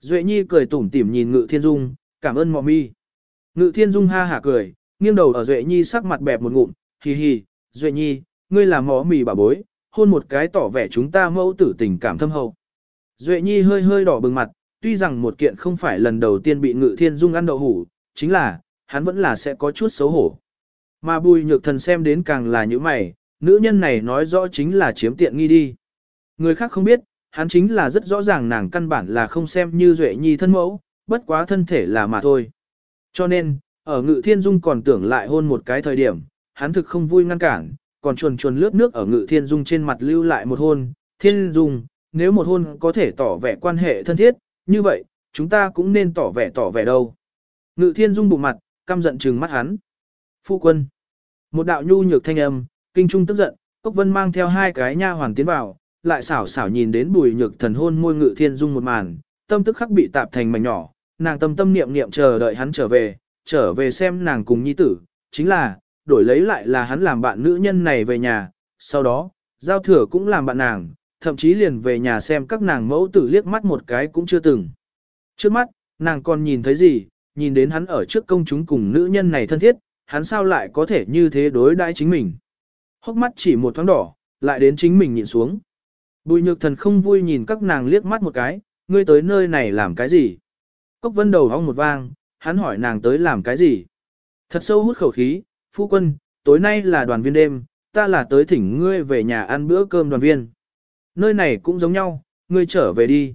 Duệ Nhi cười tủm tỉm nhìn Ngự Thiên Dung, cảm ơn mọ mi. Ngự Thiên Dung ha hả cười, nghiêng đầu ở Duệ Nhi sắc mặt bẹp một ngụm, hì hì, Duệ Nhi, ngươi là mọ mì bà bối, hôn một cái tỏ vẻ chúng ta mẫu tử tình cảm thâm hậu. Duệ Nhi hơi hơi đỏ bừng mặt, tuy rằng một kiện không phải lần đầu tiên bị Ngự Thiên Dung ăn đậu hủ, chính là, hắn vẫn là sẽ có chút xấu hổ. Mà bùi nhược thần xem đến càng là như mày, nữ nhân này nói rõ chính là chiếm tiện nghi đi. Người khác không biết, hắn chính là rất rõ ràng nàng căn bản là không xem như Duệ Nhi thân mẫu, bất quá thân thể là mà thôi. Cho nên, ở Ngự Thiên Dung còn tưởng lại hôn một cái thời điểm, hắn thực không vui ngăn cản, còn chuồn chuồn lướt nước ở Ngự Thiên Dung trên mặt lưu lại một hôn. Thiên Dung, nếu một hôn có thể tỏ vẻ quan hệ thân thiết, như vậy, chúng ta cũng nên tỏ vẻ tỏ vẻ đâu. Ngự Thiên Dung bụng mặt, căm giận trừng mắt hắn. Phu quân. Một đạo nhu nhược thanh âm, kinh trung tức giận, Cốc Vân mang theo hai cái nha hoàn tiến vào, lại xảo xảo nhìn đến bùi nhược thần hôn môi ngự thiên dung một màn, tâm tức khắc bị tạp thành mảnh nhỏ, nàng tâm tâm niệm niệm chờ đợi hắn trở về, trở về xem nàng cùng nhi tử, chính là, đổi lấy lại là hắn làm bạn nữ nhân này về nhà, sau đó, giao thừa cũng làm bạn nàng, thậm chí liền về nhà xem các nàng mẫu tử liếc mắt một cái cũng chưa từng. Trước mắt, nàng còn nhìn thấy gì, nhìn đến hắn ở trước công chúng cùng nữ nhân này thân thiết, hắn sao lại có thể như thế đối đãi chính mình. Hốc mắt chỉ một thoáng đỏ, lại đến chính mình nhìn xuống. Bùi nhược thần không vui nhìn các nàng liếc mắt một cái, ngươi tới nơi này làm cái gì? Cốc vân đầu hong một vang, hắn hỏi nàng tới làm cái gì? Thật sâu hút khẩu khí, phu quân, tối nay là đoàn viên đêm, ta là tới thỉnh ngươi về nhà ăn bữa cơm đoàn viên. Nơi này cũng giống nhau, ngươi trở về đi.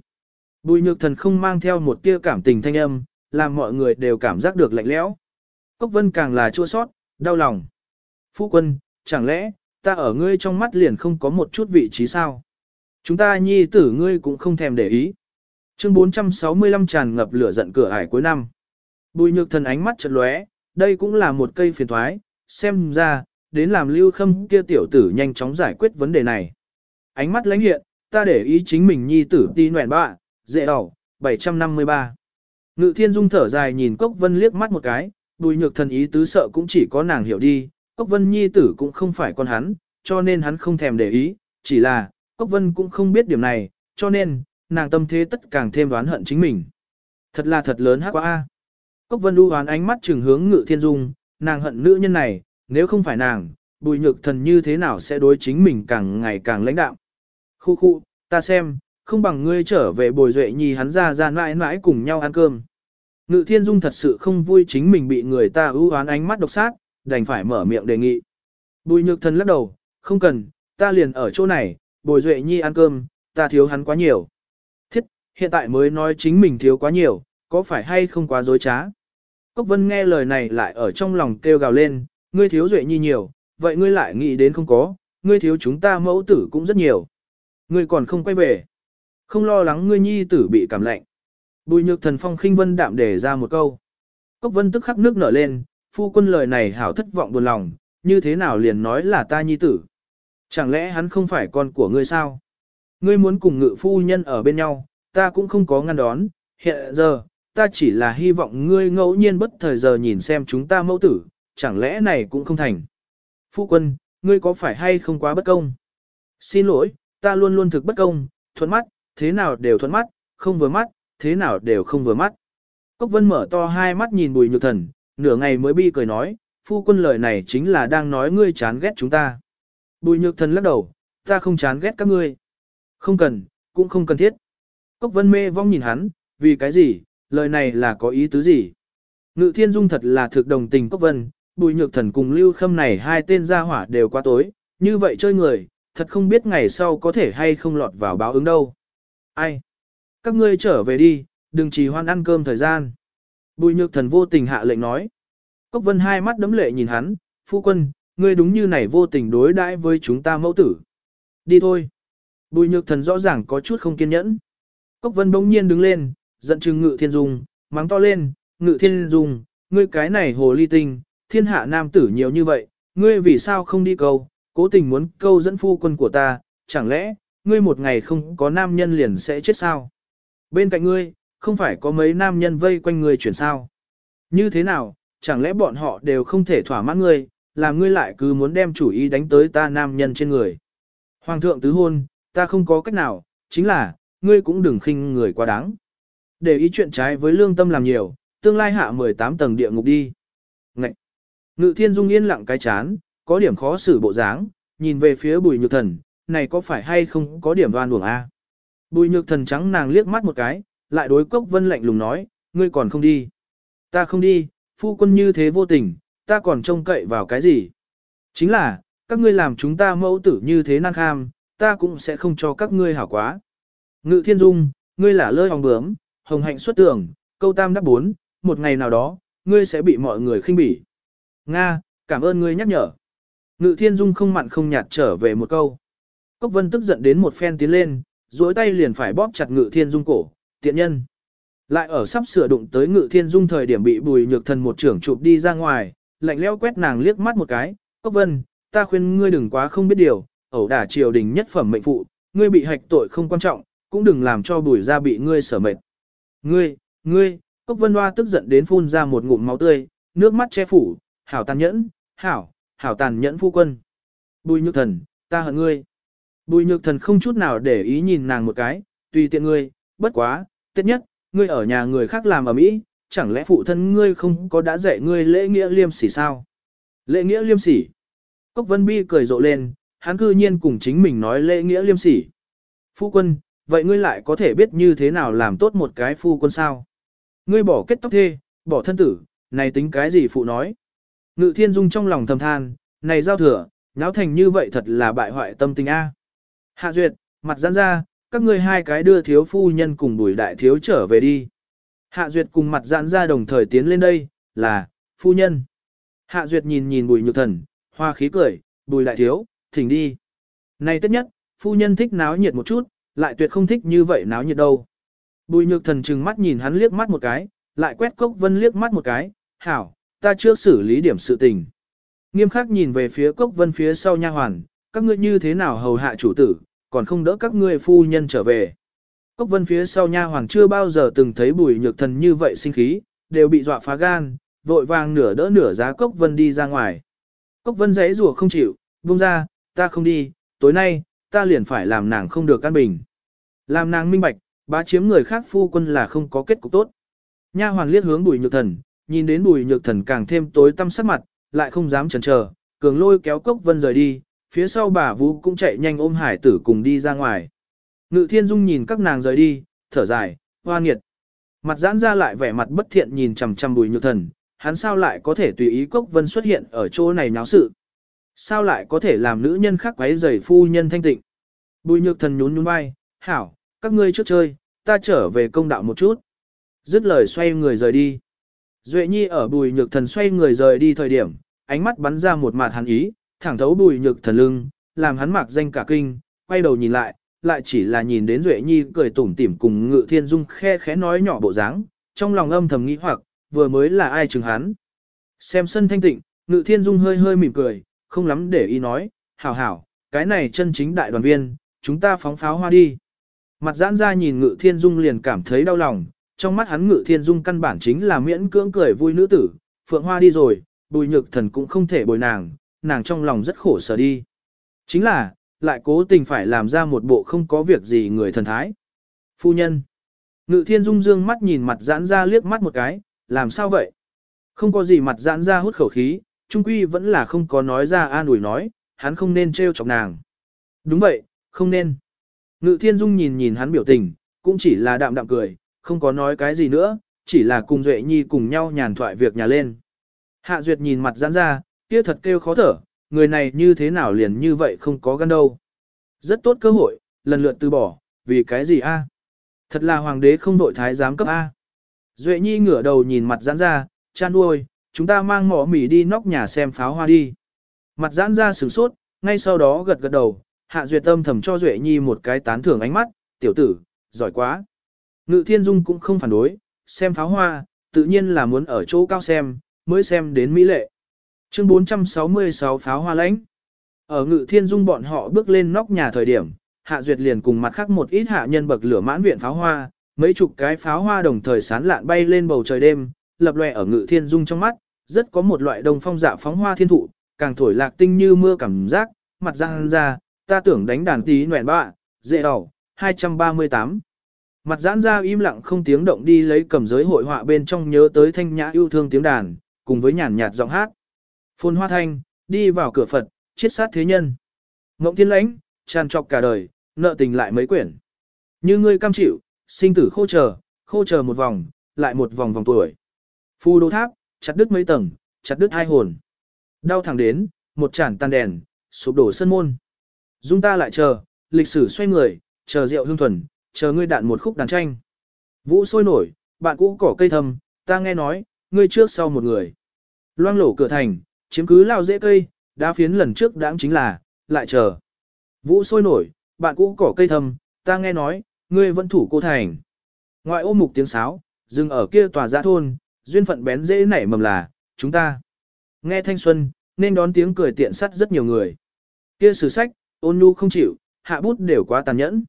Bùi nhược thần không mang theo một tia cảm tình thanh âm, làm mọi người đều cảm giác được lạnh lẽo. Cốc vân càng là chua sót, đau lòng. Phu quân, chẳng lẽ, ta ở ngươi trong mắt liền không có một chút vị trí sao? Chúng ta nhi tử ngươi cũng không thèm để ý. Chương 465 tràn ngập lửa giận cửa ải cuối năm. Bùi nhược thần ánh mắt chật lóe, đây cũng là một cây phiền thoái, xem ra, đến làm lưu khâm kia tiểu tử nhanh chóng giải quyết vấn đề này. Ánh mắt lãnh hiện, ta để ý chính mình nhi tử ti nguyện bạ, dễ đỏ, 753. Ngự thiên dung thở dài nhìn Cốc Vân liếc mắt một cái, bùi nhược thần ý tứ sợ cũng chỉ có nàng hiểu đi, Cốc Vân nhi tử cũng không phải con hắn, cho nên hắn không thèm để ý, chỉ là, Cốc Vân cũng không biết điểm này, cho nên, nàng tâm thế tất càng thêm đoán hận chính mình. Thật là thật lớn hát quá a. Cốc Vân u hoán ánh mắt trừng hướng Ngự Thiên Dung, nàng hận nữ nhân này, nếu không phải nàng, bùi nhược thần như thế nào sẽ đối chính mình càng ngày càng lãnh đạo. Khu khu, ta xem, không bằng ngươi trở về bồi duệ nhi hắn ra ra mãi mãi cùng nhau ăn cơm. Ngự Thiên Dung thật sự không vui chính mình bị người ta ưu oán ánh mắt độc sát, đành phải mở miệng đề nghị. Bùi nhược thần lắc đầu, không cần, ta liền ở chỗ này, bồi duệ nhi ăn cơm, ta thiếu hắn quá nhiều. Thiết, hiện tại mới nói chính mình thiếu quá nhiều, có phải hay không quá dối trá? Cốc vân nghe lời này lại ở trong lòng kêu gào lên, ngươi thiếu duệ nhi nhiều, vậy ngươi lại nghĩ đến không có, ngươi thiếu chúng ta mẫu tử cũng rất nhiều. Ngươi còn không quay về. Không lo lắng ngươi nhi tử bị cảm lạnh. Bùi nhược thần phong khinh vân đạm để ra một câu. Cốc vân tức khắc nước nở lên, phu quân lời này hảo thất vọng buồn lòng, như thế nào liền nói là ta nhi tử. Chẳng lẽ hắn không phải con của ngươi sao? Ngươi muốn cùng ngự phu nhân ở bên nhau, ta cũng không có ngăn đón, hiện giờ, ta chỉ là hy vọng ngươi ngẫu nhiên bất thời giờ nhìn xem chúng ta mẫu tử, chẳng lẽ này cũng không thành. Phu quân, ngươi có phải hay không quá bất công? Xin lỗi, ta luôn luôn thực bất công, thuận mắt, thế nào đều thuận mắt, không vừa mắt, thế nào đều không vừa mắt. Cốc vân mở to hai mắt nhìn bùi nhược thần, nửa ngày mới bi cười nói, phu quân lời này chính là đang nói ngươi chán ghét chúng ta. Bùi nhược thần lắc đầu, ta không chán ghét các ngươi. Không cần, cũng không cần thiết. Cốc vân mê vong nhìn hắn, vì cái gì, lời này là có ý tứ gì. Ngự thiên dung thật là thực đồng tình Cốc vân, bùi nhược thần cùng lưu khâm này hai tên gia hỏa đều quá tối, như vậy chơi người, thật không biết ngày sau có thể hay không lọt vào báo ứng đâu. Ai? Các ngươi trở về đi, đừng trì hoan ăn cơm thời gian. Bùi nhược thần vô tình hạ lệnh nói. Cốc vân hai mắt đấm lệ nhìn hắn, phu quân, ngươi đúng như này vô tình đối đãi với chúng ta mẫu tử. Đi thôi. Bùi nhược thần rõ ràng có chút không kiên nhẫn. Cốc vân bỗng nhiên đứng lên, giận chừng ngự thiên dung, mắng to lên, ngự thiên dung, ngươi cái này hồ ly tinh, thiên hạ nam tử nhiều như vậy, ngươi vì sao không đi câu, cố tình muốn câu dẫn phu quân của ta, chẳng lẽ, ngươi một ngày không có nam nhân liền sẽ chết sao? Bên cạnh ngươi, không phải có mấy nam nhân vây quanh ngươi chuyển sao? Như thế nào, chẳng lẽ bọn họ đều không thể thỏa mãn ngươi, làm ngươi lại cứ muốn đem chủ ý đánh tới ta nam nhân trên người. Hoàng thượng tứ hôn, ta không có cách nào, chính là, ngươi cũng đừng khinh người quá đáng. Để ý chuyện trái với lương tâm làm nhiều, tương lai hạ 18 tầng địa ngục đi. Ngậy! Ngự thiên dung yên lặng cái chán, có điểm khó xử bộ dáng, nhìn về phía bùi nhược thần, này có phải hay không có điểm đoan uổng a? Bùi nhược thần trắng nàng liếc mắt một cái, lại đối cốc vân lạnh lùng nói, ngươi còn không đi. Ta không đi, phu quân như thế vô tình, ta còn trông cậy vào cái gì? Chính là, các ngươi làm chúng ta mẫu tử như thế năng kham, ta cũng sẽ không cho các ngươi hảo quá. Ngự thiên dung, ngươi là lơi hòng bướm, hồng hạnh xuất tưởng câu tam đáp bốn, một ngày nào đó, ngươi sẽ bị mọi người khinh bỉ. Nga, cảm ơn ngươi nhắc nhở. Ngự thiên dung không mặn không nhạt trở về một câu. Cốc vân tức giận đến một phen tiến lên, duỗi tay liền phải bóp chặt ngự thiên dung cổ, tiện nhân. Lại ở sắp sửa đụng tới ngự thiên dung thời điểm bị bùi nhược thần một trưởng chụp đi ra ngoài, lạnh leo quét nàng liếc mắt một cái, Cốc vân, ta khuyên ngươi đừng quá không biết điều, ẩu đả triều đình nhất phẩm mệnh phụ, ngươi bị hạch tội không quan trọng, cũng đừng làm cho bùi ra bị ngươi sở mệt. Ngươi, ngươi, Cốc vân hoa tức giận đến phun ra một ngụm máu tươi, nước mắt che phủ, hảo tàn nhẫn, hảo, hảo tàn nhẫn phu quân. Bùi nhược thần, ta hận ngươi. Bùi nhược thần không chút nào để ý nhìn nàng một cái, tùy tiện ngươi, bất quá, tiết nhất, ngươi ở nhà người khác làm ở mỹ, chẳng lẽ phụ thân ngươi không có đã dạy ngươi lễ nghĩa liêm sỉ sao? Lễ nghĩa liêm sỉ. Cốc Vân Bi cười rộ lên, hắn cư nhiên cùng chính mình nói lễ nghĩa liêm sỉ. Phu quân, vậy ngươi lại có thể biết như thế nào làm tốt một cái phu quân sao? Ngươi bỏ kết tóc thê, bỏ thân tử, này tính cái gì phụ nói? Ngự thiên dung trong lòng thầm than, này giao thừa, nháo thành như vậy thật là bại hoại tâm tình A. Hạ duyệt, mặt giãn ra, các ngươi hai cái đưa thiếu phu nhân cùng bùi đại thiếu trở về đi. Hạ duyệt cùng mặt giãn ra đồng thời tiến lên đây, là, phu nhân. Hạ duyệt nhìn nhìn bùi nhược thần, hoa khí cười, bùi đại thiếu, thỉnh đi. Này tất nhất, phu nhân thích náo nhiệt một chút, lại tuyệt không thích như vậy náo nhiệt đâu. Bùi nhược thần trừng mắt nhìn hắn liếc mắt một cái, lại quét cốc vân liếc mắt một cái, hảo, ta chưa xử lý điểm sự tình. Nghiêm khắc nhìn về phía cốc vân phía sau nha hoàn, các ngươi như thế nào hầu hạ chủ tử, còn không đỡ các ngươi phu nhân trở về. Cốc vân phía sau nha hoàng chưa bao giờ từng thấy bùi nhược thần như vậy sinh khí, đều bị dọa phá gan, vội vàng nửa đỡ nửa giá cốc vân đi ra ngoài. Cốc vân giấy rùa không chịu, buông ra, ta không đi, tối nay, ta liền phải làm nàng không được căn bình. Làm nàng minh bạch, bá chiếm người khác phu quân là không có kết cục tốt. Nha hoàn liếc hướng bùi nhược thần, nhìn đến bùi nhược thần càng thêm tối tăm sắc mặt, lại không dám chần chờ, cường lôi kéo cốc vân rời đi, phía sau bà Vũ cũng chạy nhanh ôm hải tử cùng đi ra ngoài. Ngự thiên dung nhìn các nàng rời đi, thở dài, hoa nghiệt. Mặt giãn ra lại vẻ mặt bất thiện nhìn chằm chằm bùi nhược thần, hắn sao lại có thể tùy ý cốc vân xuất hiện ở chỗ này náo sự. Sao lại có thể làm nữ nhân khác quấy rầy phu nhân thanh tịnh. Bùi nhược thần nhún nhún vai, hảo, các ngươi trước chơi, ta trở về công đạo một chút. Dứt lời xoay người rời đi. Duệ Nhi ở bùi nhược thần xoay người rời đi thời điểm, ánh mắt bắn ra một mặt hắn ý, thẳng thấu bùi nhược thần lưng, làm hắn mặc danh cả kinh, quay đầu nhìn lại, lại chỉ là nhìn đến Duệ Nhi cười tủm tỉm cùng Ngự Thiên Dung khe khẽ nói nhỏ bộ dáng, trong lòng âm thầm nghĩ hoặc, vừa mới là ai chừng hắn. Xem sân thanh tịnh, Ngự Thiên Dung hơi hơi mỉm cười, không lắm để ý nói, hảo hảo, cái này chân chính đại đoàn viên, chúng ta phóng pháo hoa đi. Mặt giãn ra nhìn Ngự Thiên Dung liền cảm thấy đau lòng, trong mắt hắn Ngự Thiên Dung căn bản chính là miễn cưỡng cười vui nữ tử, Phượng Hoa đi rồi, bùi nhược thần cũng không thể bồi nàng, nàng trong lòng rất khổ sở đi. Chính là, lại cố tình phải làm ra một bộ không có việc gì người thần thái. Phu nhân. Ngự thiên dung dương mắt nhìn mặt giãn ra liếc mắt một cái, làm sao vậy? Không có gì mặt giãn ra hút khẩu khí, trung quy vẫn là không có nói ra an ủi nói, hắn không nên trêu chọc nàng. Đúng vậy, không nên. Ngự thiên dung nhìn nhìn hắn biểu tình, cũng chỉ là đạm đạm cười, không có nói cái gì nữa, chỉ là cùng Duệ Nhi cùng nhau nhàn thoại việc nhà lên. Hạ Duyệt nhìn mặt giãn ra, kia thật kêu khó thở, người này như thế nào liền như vậy không có gan đâu. Rất tốt cơ hội, lần lượt từ bỏ, vì cái gì a? Thật là hoàng đế không đội thái giám cấp A. Duệ Nhi ngửa đầu nhìn mặt giãn ra, chan uôi, chúng ta mang mỏ mỉ đi nóc nhà xem pháo hoa đi. Mặt giãn ra sửng sốt, ngay sau đó gật gật đầu, hạ duyệt tâm thầm cho Duệ Nhi một cái tán thưởng ánh mắt, tiểu tử, giỏi quá. Ngự thiên dung cũng không phản đối, xem pháo hoa, tự nhiên là muốn ở chỗ cao xem, mới xem đến mỹ lệ. Chương 466 pháo hoa lãnh. Ở ngự thiên dung bọn họ bước lên nóc nhà thời điểm, hạ duyệt liền cùng mặt khác một ít hạ nhân bậc lửa mãn viện pháo hoa, mấy chục cái pháo hoa đồng thời sán lạn bay lên bầu trời đêm, lập lòe ở ngự thiên dung trong mắt, rất có một loại đồng phong dạ phóng hoa thiên thụ, càng thổi lạc tinh như mưa cảm giác, mặt răng ra, ta tưởng đánh đàn tí nguyện bạ, dễ đỏ, 238. Mặt giãn ra im lặng không tiếng động đi lấy cầm giới hội họa bên trong nhớ tới thanh nhã yêu thương tiếng đàn, cùng với nhàn nhạt giọng hát. Phôn hoa thanh, đi vào cửa Phật, chiết sát thế nhân. Ngộng thiên lãnh, tràn trọc cả đời, nợ tình lại mấy quyển. Như ngươi cam chịu, sinh tử khô chờ, khô chờ một vòng, lại một vòng vòng tuổi. Phu đô tháp, chặt đứt mấy tầng, chặt đứt hai hồn. Đau thẳng đến, một chản tàn đèn, sụp đổ sân môn. Dung ta lại chờ, lịch sử xoay người, chờ rượu hương thuần, chờ ngươi đạn một khúc đàn tranh. Vũ sôi nổi, bạn cũ cỏ cây thầm, ta nghe nói, ngươi trước sau một người. Loang lổ cửa thành, chiếm cứ lao dễ cây, đá phiến lần trước đáng chính là, lại chờ. Vũ sôi nổi, bạn cũ cỏ cây thầm, ta nghe nói, ngươi vẫn thủ cô thành. Ngoại ô mục tiếng sáo, dừng ở kia tòa giã thôn, duyên phận bén dễ nảy mầm là, chúng ta. Nghe thanh xuân, nên đón tiếng cười tiện sắt rất nhiều người. Kia sử sách, ôn nhu không chịu, hạ bút đều quá tàn nhẫn.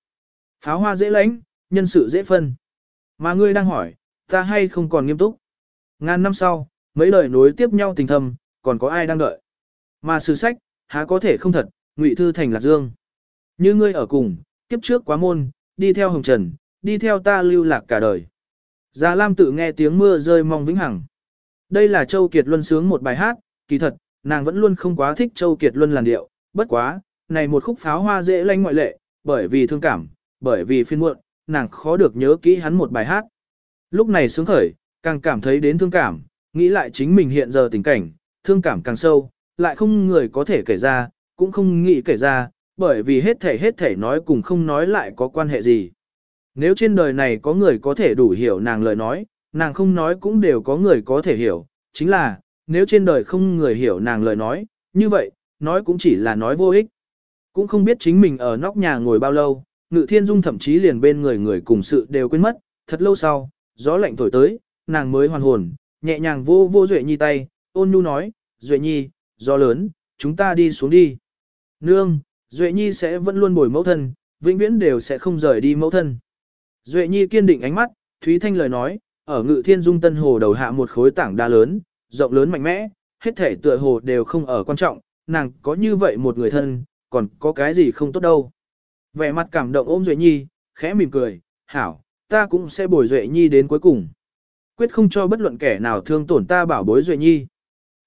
Pháo hoa dễ lãnh, nhân sự dễ phân. Mà ngươi đang hỏi, ta hay không còn nghiêm túc. Ngàn năm sau, mấy lời nối tiếp nhau tình thầm, còn có ai đang đợi. Mà sử sách, há có thể không thật, ngụy thư thành lạc dương. Như ngươi ở cùng, kiếp trước quá môn, đi theo hồng trần, đi theo ta lưu lạc cả đời. Già Lam tự nghe tiếng mưa rơi mong vĩnh hằng. Đây là Châu Kiệt Luân sướng một bài hát, kỳ thật, nàng vẫn luôn không quá thích Châu Kiệt Luân làn điệu, bất quá, này một khúc pháo hoa dễ lanh ngoại lệ, bởi vì thương cảm, bởi vì phiên muộn, nàng khó được nhớ kỹ hắn một bài hát. Lúc này sướng khởi, càng cảm thấy đến thương cảm, nghĩ lại chính mình hiện giờ tình cảnh, thương cảm càng sâu, lại không người có thể kể ra, cũng không nghĩ kể ra, bởi vì hết thể hết thể nói cùng không nói lại có quan hệ gì. Nếu trên đời này có người có thể đủ hiểu nàng lời nói, nàng không nói cũng đều có người có thể hiểu, chính là, nếu trên đời không người hiểu nàng lời nói, như vậy, nói cũng chỉ là nói vô ích. Cũng không biết chính mình ở nóc nhà ngồi bao lâu, ngự thiên dung thậm chí liền bên người người cùng sự đều quên mất, thật lâu sau, gió lạnh thổi tới, nàng mới hoàn hồn, nhẹ nhàng vô vô Duệ Nhi tay, ôn nhu nói, Duệ Nhi, gió lớn, chúng ta đi xuống đi. Nương, Duệ Nhi sẽ vẫn luôn bồi mẫu thân, vĩnh viễn đều sẽ không rời đi mẫu thân. Duệ Nhi kiên định ánh mắt, Thúy Thanh lời nói, ở ngự thiên dung tân hồ đầu hạ một khối tảng đá lớn, rộng lớn mạnh mẽ, hết thể tựa hồ đều không ở quan trọng, nàng có như vậy một người thân, còn có cái gì không tốt đâu. Vẻ mặt cảm động ôm Duệ Nhi, khẽ mỉm cười, hảo, ta cũng sẽ bồi Duệ Nhi đến cuối cùng. Quyết không cho bất luận kẻ nào thương tổn ta bảo bối Duệ Nhi.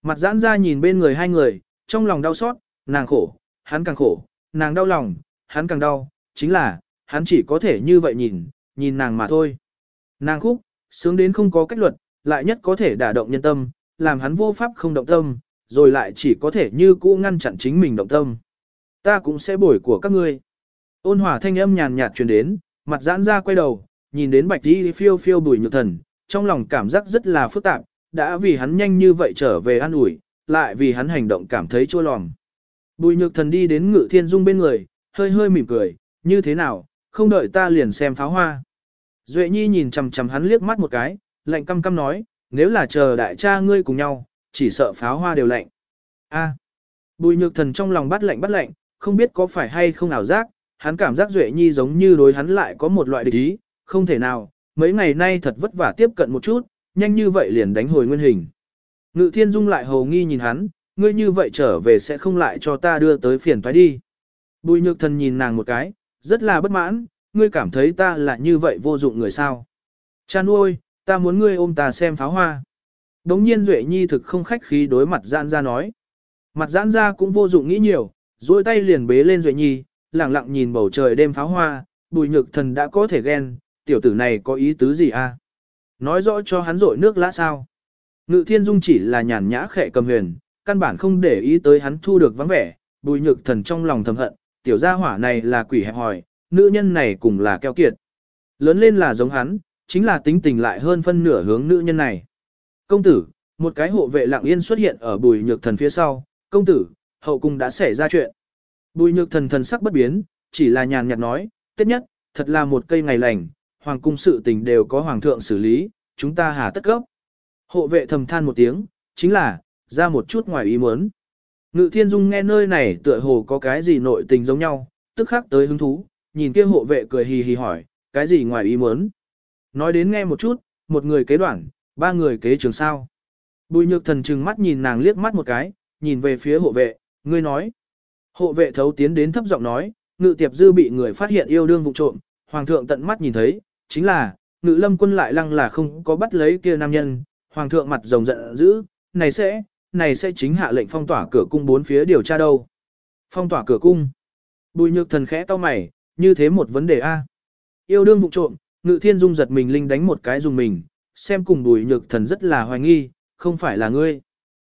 Mặt giãn ra nhìn bên người hai người, trong lòng đau xót, nàng khổ, hắn càng khổ, nàng đau lòng, hắn càng đau, chính là, hắn chỉ có thể như vậy nhìn, nhìn nàng mà thôi. Nàng khúc, sướng đến không có cách luật, lại nhất có thể đả động nhân tâm, làm hắn vô pháp không động tâm, rồi lại chỉ có thể như cũ ngăn chặn chính mình động tâm. Ta cũng sẽ bồi của các ngươi. Ôn hòa thanh âm nhàn nhạt truyền đến, mặt giãn ra quay đầu, nhìn đến bạch đi phiêu phiêu bùi nhược thần, trong lòng cảm giác rất là phức tạp, đã vì hắn nhanh như vậy trở về an ủi, lại vì hắn hành động cảm thấy chua lòng. Bùi nhược thần đi đến ngự thiên dung bên người, hơi hơi mỉm cười, như thế nào, không đợi ta liền xem pháo hoa. Duệ nhi nhìn chằm chằm hắn liếc mắt một cái, lạnh căm căm nói, nếu là chờ đại cha ngươi cùng nhau, chỉ sợ pháo hoa đều lạnh. A. Bùi nhược thần trong lòng bắt lạnh bắt lạnh, không biết có phải hay không ảo giác, hắn cảm giác Duệ nhi giống như đối hắn lại có một loại địch ý, không thể nào, mấy ngày nay thật vất vả tiếp cận một chút, nhanh như vậy liền đánh hồi nguyên hình. Ngự thiên dung lại hầu nghi nhìn hắn, ngươi như vậy trở về sẽ không lại cho ta đưa tới phiền toái đi. Bùi nhược thần nhìn nàng một cái, rất là bất mãn, ngươi cảm thấy ta là như vậy vô dụng người sao. Cha nuôi, ta muốn ngươi ôm ta xem pháo hoa. Đống nhiên Duệ Nhi thực không khách khí đối mặt giãn ra nói. Mặt giãn ra cũng vô dụng nghĩ nhiều, duỗi tay liền bế lên Duệ Nhi, lặng lặng nhìn bầu trời đêm pháo hoa, bùi nhược thần đã có thể ghen, tiểu tử này có ý tứ gì a? Nói rõ cho hắn rội nước lã sao. Ngự thiên dung chỉ là nhàn nhã khệ cầm huyền, căn bản không để ý tới hắn thu được vắng vẻ, bùi nhược thần trong lòng thầm hận, tiểu gia hỏa này là quỷ hẹp hòi, nữ nhân này cùng là keo kiệt. Lớn lên là giống hắn, chính là tính tình lại hơn phân nửa hướng nữ nhân này. Công tử, một cái hộ vệ lặng yên xuất hiện ở bùi nhược thần phía sau, công tử, hậu cung đã xảy ra chuyện. Bùi nhược thần thần sắc bất biến, chỉ là nhàn nhạt nói, tiết nhất, thật là một cây ngày lành, hoàng cung sự tình đều có hoàng thượng xử lý, chúng ta hà tất cấp. Hộ vệ thầm than một tiếng, chính là, ra một chút ngoài ý muốn. Ngự thiên dung nghe nơi này tựa hồ có cái gì nội tình giống nhau, tức khắc tới hứng thú, nhìn kia hộ vệ cười hì hì hỏi, cái gì ngoài ý muốn. Nói đến nghe một chút, một người kế đoạn, ba người kế trường sao. Bùi nhược thần trừng mắt nhìn nàng liếc mắt một cái, nhìn về phía hộ vệ, ngươi nói. Hộ vệ thấu tiến đến thấp giọng nói, ngự tiệp dư bị người phát hiện yêu đương vụ trộm, hoàng thượng tận mắt nhìn thấy, chính là, ngự lâm quân lại lăng là không có bắt lấy kia nam nhân, hoàng thượng mặt rồng giận dữ, này sẽ, này sẽ chính hạ lệnh phong tỏa cửa cung bốn phía điều tra đâu. Phong tỏa cửa cung. Bùi nhược thần khẽ to mày, như thế một vấn đề A. Yêu đương vụ trộm, ngự thiên dung giật mình linh đánh một cái dùng mình, xem cùng bùi nhược thần rất là hoài nghi, không phải là ngươi.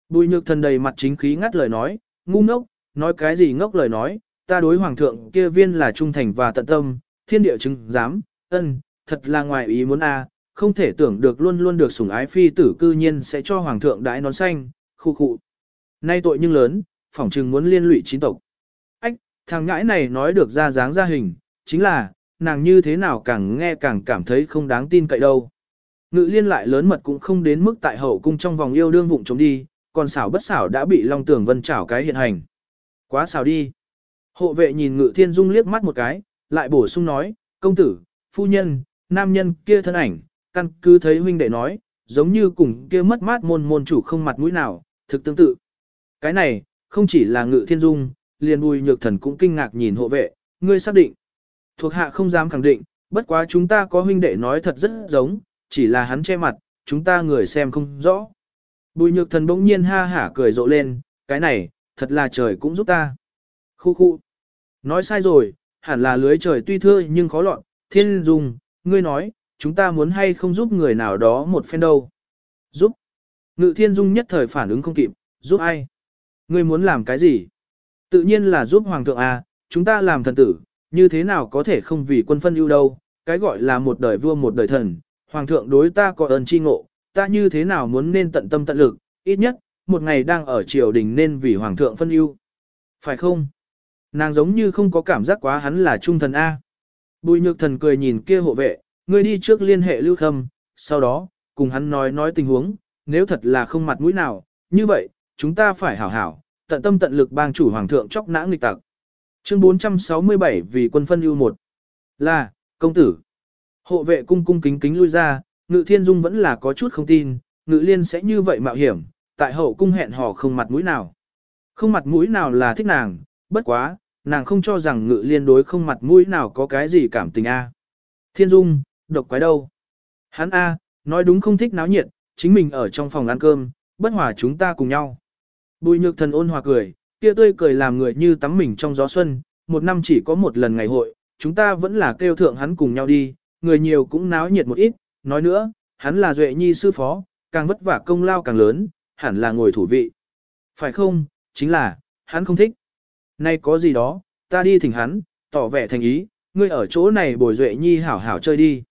Bùi nhược thần đầy mặt chính khí ngắt lời nói, ngu ngốc, nói cái gì ngốc lời nói, ta đối hoàng thượng kia viên là trung thành và tận tâm, thiên địa chứng giám, ân, thật là ngoài ý muốn a, à, không thể tưởng được luôn luôn được sủng ái phi tử cư nhiên sẽ cho hoàng thượng đãi nón xanh, khu khu. Nay tội nhưng lớn, phỏng chừng muốn liên lụy chín tộc. Ách, thằng ngãi này nói được ra dáng ra hình, chính là, nàng như thế nào càng nghe càng cảm thấy không đáng tin cậy đâu. Ngự liên lại lớn mật cũng không đến mức tại hậu cung trong vòng yêu đương vụng chống đi, còn xảo bất xảo đã bị Long Tường Vân chảo cái hiện hành. Quá xào đi. Hộ vệ nhìn Ngự Thiên Dung liếc mắt một cái, lại bổ sung nói, công tử, phu nhân, nam nhân kia thân ảnh, căn cứ thấy huynh đệ nói, giống như cùng kia mất mát môn môn chủ không mặt mũi nào, thực tương tự. Cái này, không chỉ là Ngự Thiên Dung, liền bùi nhược thần cũng kinh ngạc nhìn hộ vệ, ngươi xác định. Thuộc hạ không dám khẳng định, bất quá chúng ta có huynh đệ nói thật rất giống, chỉ là hắn che mặt, chúng ta người xem không rõ. Bùi nhược thần bỗng nhiên ha hả cười rộ lên, cái này, thật là trời cũng giúp ta. Khu khu. Nói sai rồi, hẳn là lưới trời tuy thưa nhưng khó lọt, thiên dung, ngươi nói, chúng ta muốn hay không giúp người nào đó một phen đâu. Giúp. Ngự thiên dung nhất thời phản ứng không kịp, giúp ai? Ngươi muốn làm cái gì? Tự nhiên là giúp hoàng thượng à, chúng ta làm thần tử, như thế nào có thể không vì quân phân ưu đâu, cái gọi là một đời vua một đời thần, hoàng thượng đối ta có ơn chi ngộ, ta như thế nào muốn nên tận tâm tận lực, ít nhất, một ngày đang ở triều đình nên vì hoàng thượng phân ưu. Phải không? Nàng giống như không có cảm giác quá hắn là trung thần A. Bùi nhược thần cười nhìn kia hộ vệ, ngươi đi trước liên hệ lưu khâm, sau đó, cùng hắn nói nói tình huống, nếu thật là không mặt mũi nào, như vậy, chúng ta phải hảo hảo, tận tâm tận lực bang chủ hoàng thượng chóc nã nghịch tặc. Chương 467 vì quân phân ưu một là, công tử. Hộ vệ cung cung kính kính lui ra, ngự thiên dung vẫn là có chút không tin, ngự liên sẽ như vậy mạo hiểm, tại hậu cung hẹn hò không mặt mũi nào. Không mặt mũi nào là thích nàng, bất quá, nàng không cho rằng ngự liên đối không mặt mũi nào có cái gì cảm tình a. Thiên dung, độc quái đâu? Hắn a, nói đúng không thích náo nhiệt, chính mình ở trong phòng ăn cơm, bất hòa chúng ta cùng nhau. Bùi nhược thần ôn hòa cười, kia tươi cười làm người như tắm mình trong gió xuân, một năm chỉ có một lần ngày hội, chúng ta vẫn là kêu thượng hắn cùng nhau đi, người nhiều cũng náo nhiệt một ít, nói nữa, hắn là duệ nhi sư phó, càng vất vả công lao càng lớn, hẳn là ngồi thủ vị. Phải không, chính là, hắn không thích. Nay có gì đó, ta đi thỉnh hắn, tỏ vẻ thành ý, ngươi ở chỗ này bồi duệ nhi hảo hảo chơi đi.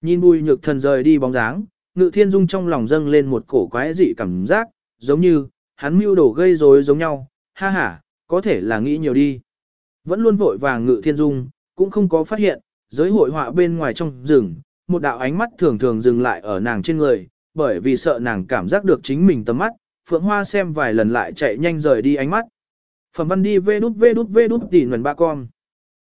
Nhìn bùi nhược thần rời đi bóng dáng, ngự thiên dung trong lòng dâng lên một cổ quái dị cảm giác, giống như, hắn mưu đồ gây rối giống nhau, ha ha, có thể là nghĩ nhiều đi. Vẫn luôn vội vàng ngự thiên dung, cũng không có phát hiện, giới hội họa bên ngoài trong rừng, một đạo ánh mắt thường thường dừng lại ở nàng trên người, bởi vì sợ nàng cảm giác được chính mình tầm mắt, Phượng Hoa xem vài lần lại chạy nhanh rời đi ánh mắt. Phẩm văn đi vê đút vê đút vê đút tỉ nguồn ba con.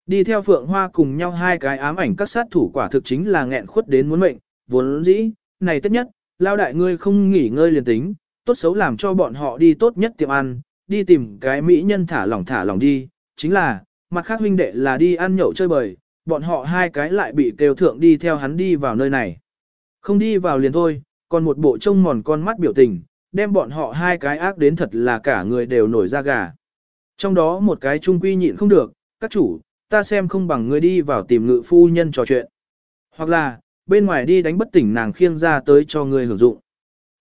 Đi theo Phượng Hoa cùng nhau hai cái ám ảnh các sát thủ quả thực chính là nghẹn khuất đến muốn mệnh, vốn dĩ, này tất nhất, lao đại ngươi không nghỉ ngơi liền tính, tốt xấu làm cho bọn họ đi tốt nhất tiệm ăn, đi tìm cái mỹ nhân thả lỏng thả lỏng đi, chính là, mặt khác huynh đệ là đi ăn nhậu chơi bời, bọn họ hai cái lại bị kêu thượng đi theo hắn đi vào nơi này. Không đi vào liền thôi, còn một bộ trông mòn con mắt biểu tình, đem bọn họ hai cái ác đến thật là cả người đều nổi da gà. Trong đó một cái trung quy nhịn không được, các chủ, ta xem không bằng người đi vào tìm ngự phu nhân trò chuyện. Hoặc là, bên ngoài đi đánh bất tỉnh nàng khiêng ra tới cho người hưởng dụng.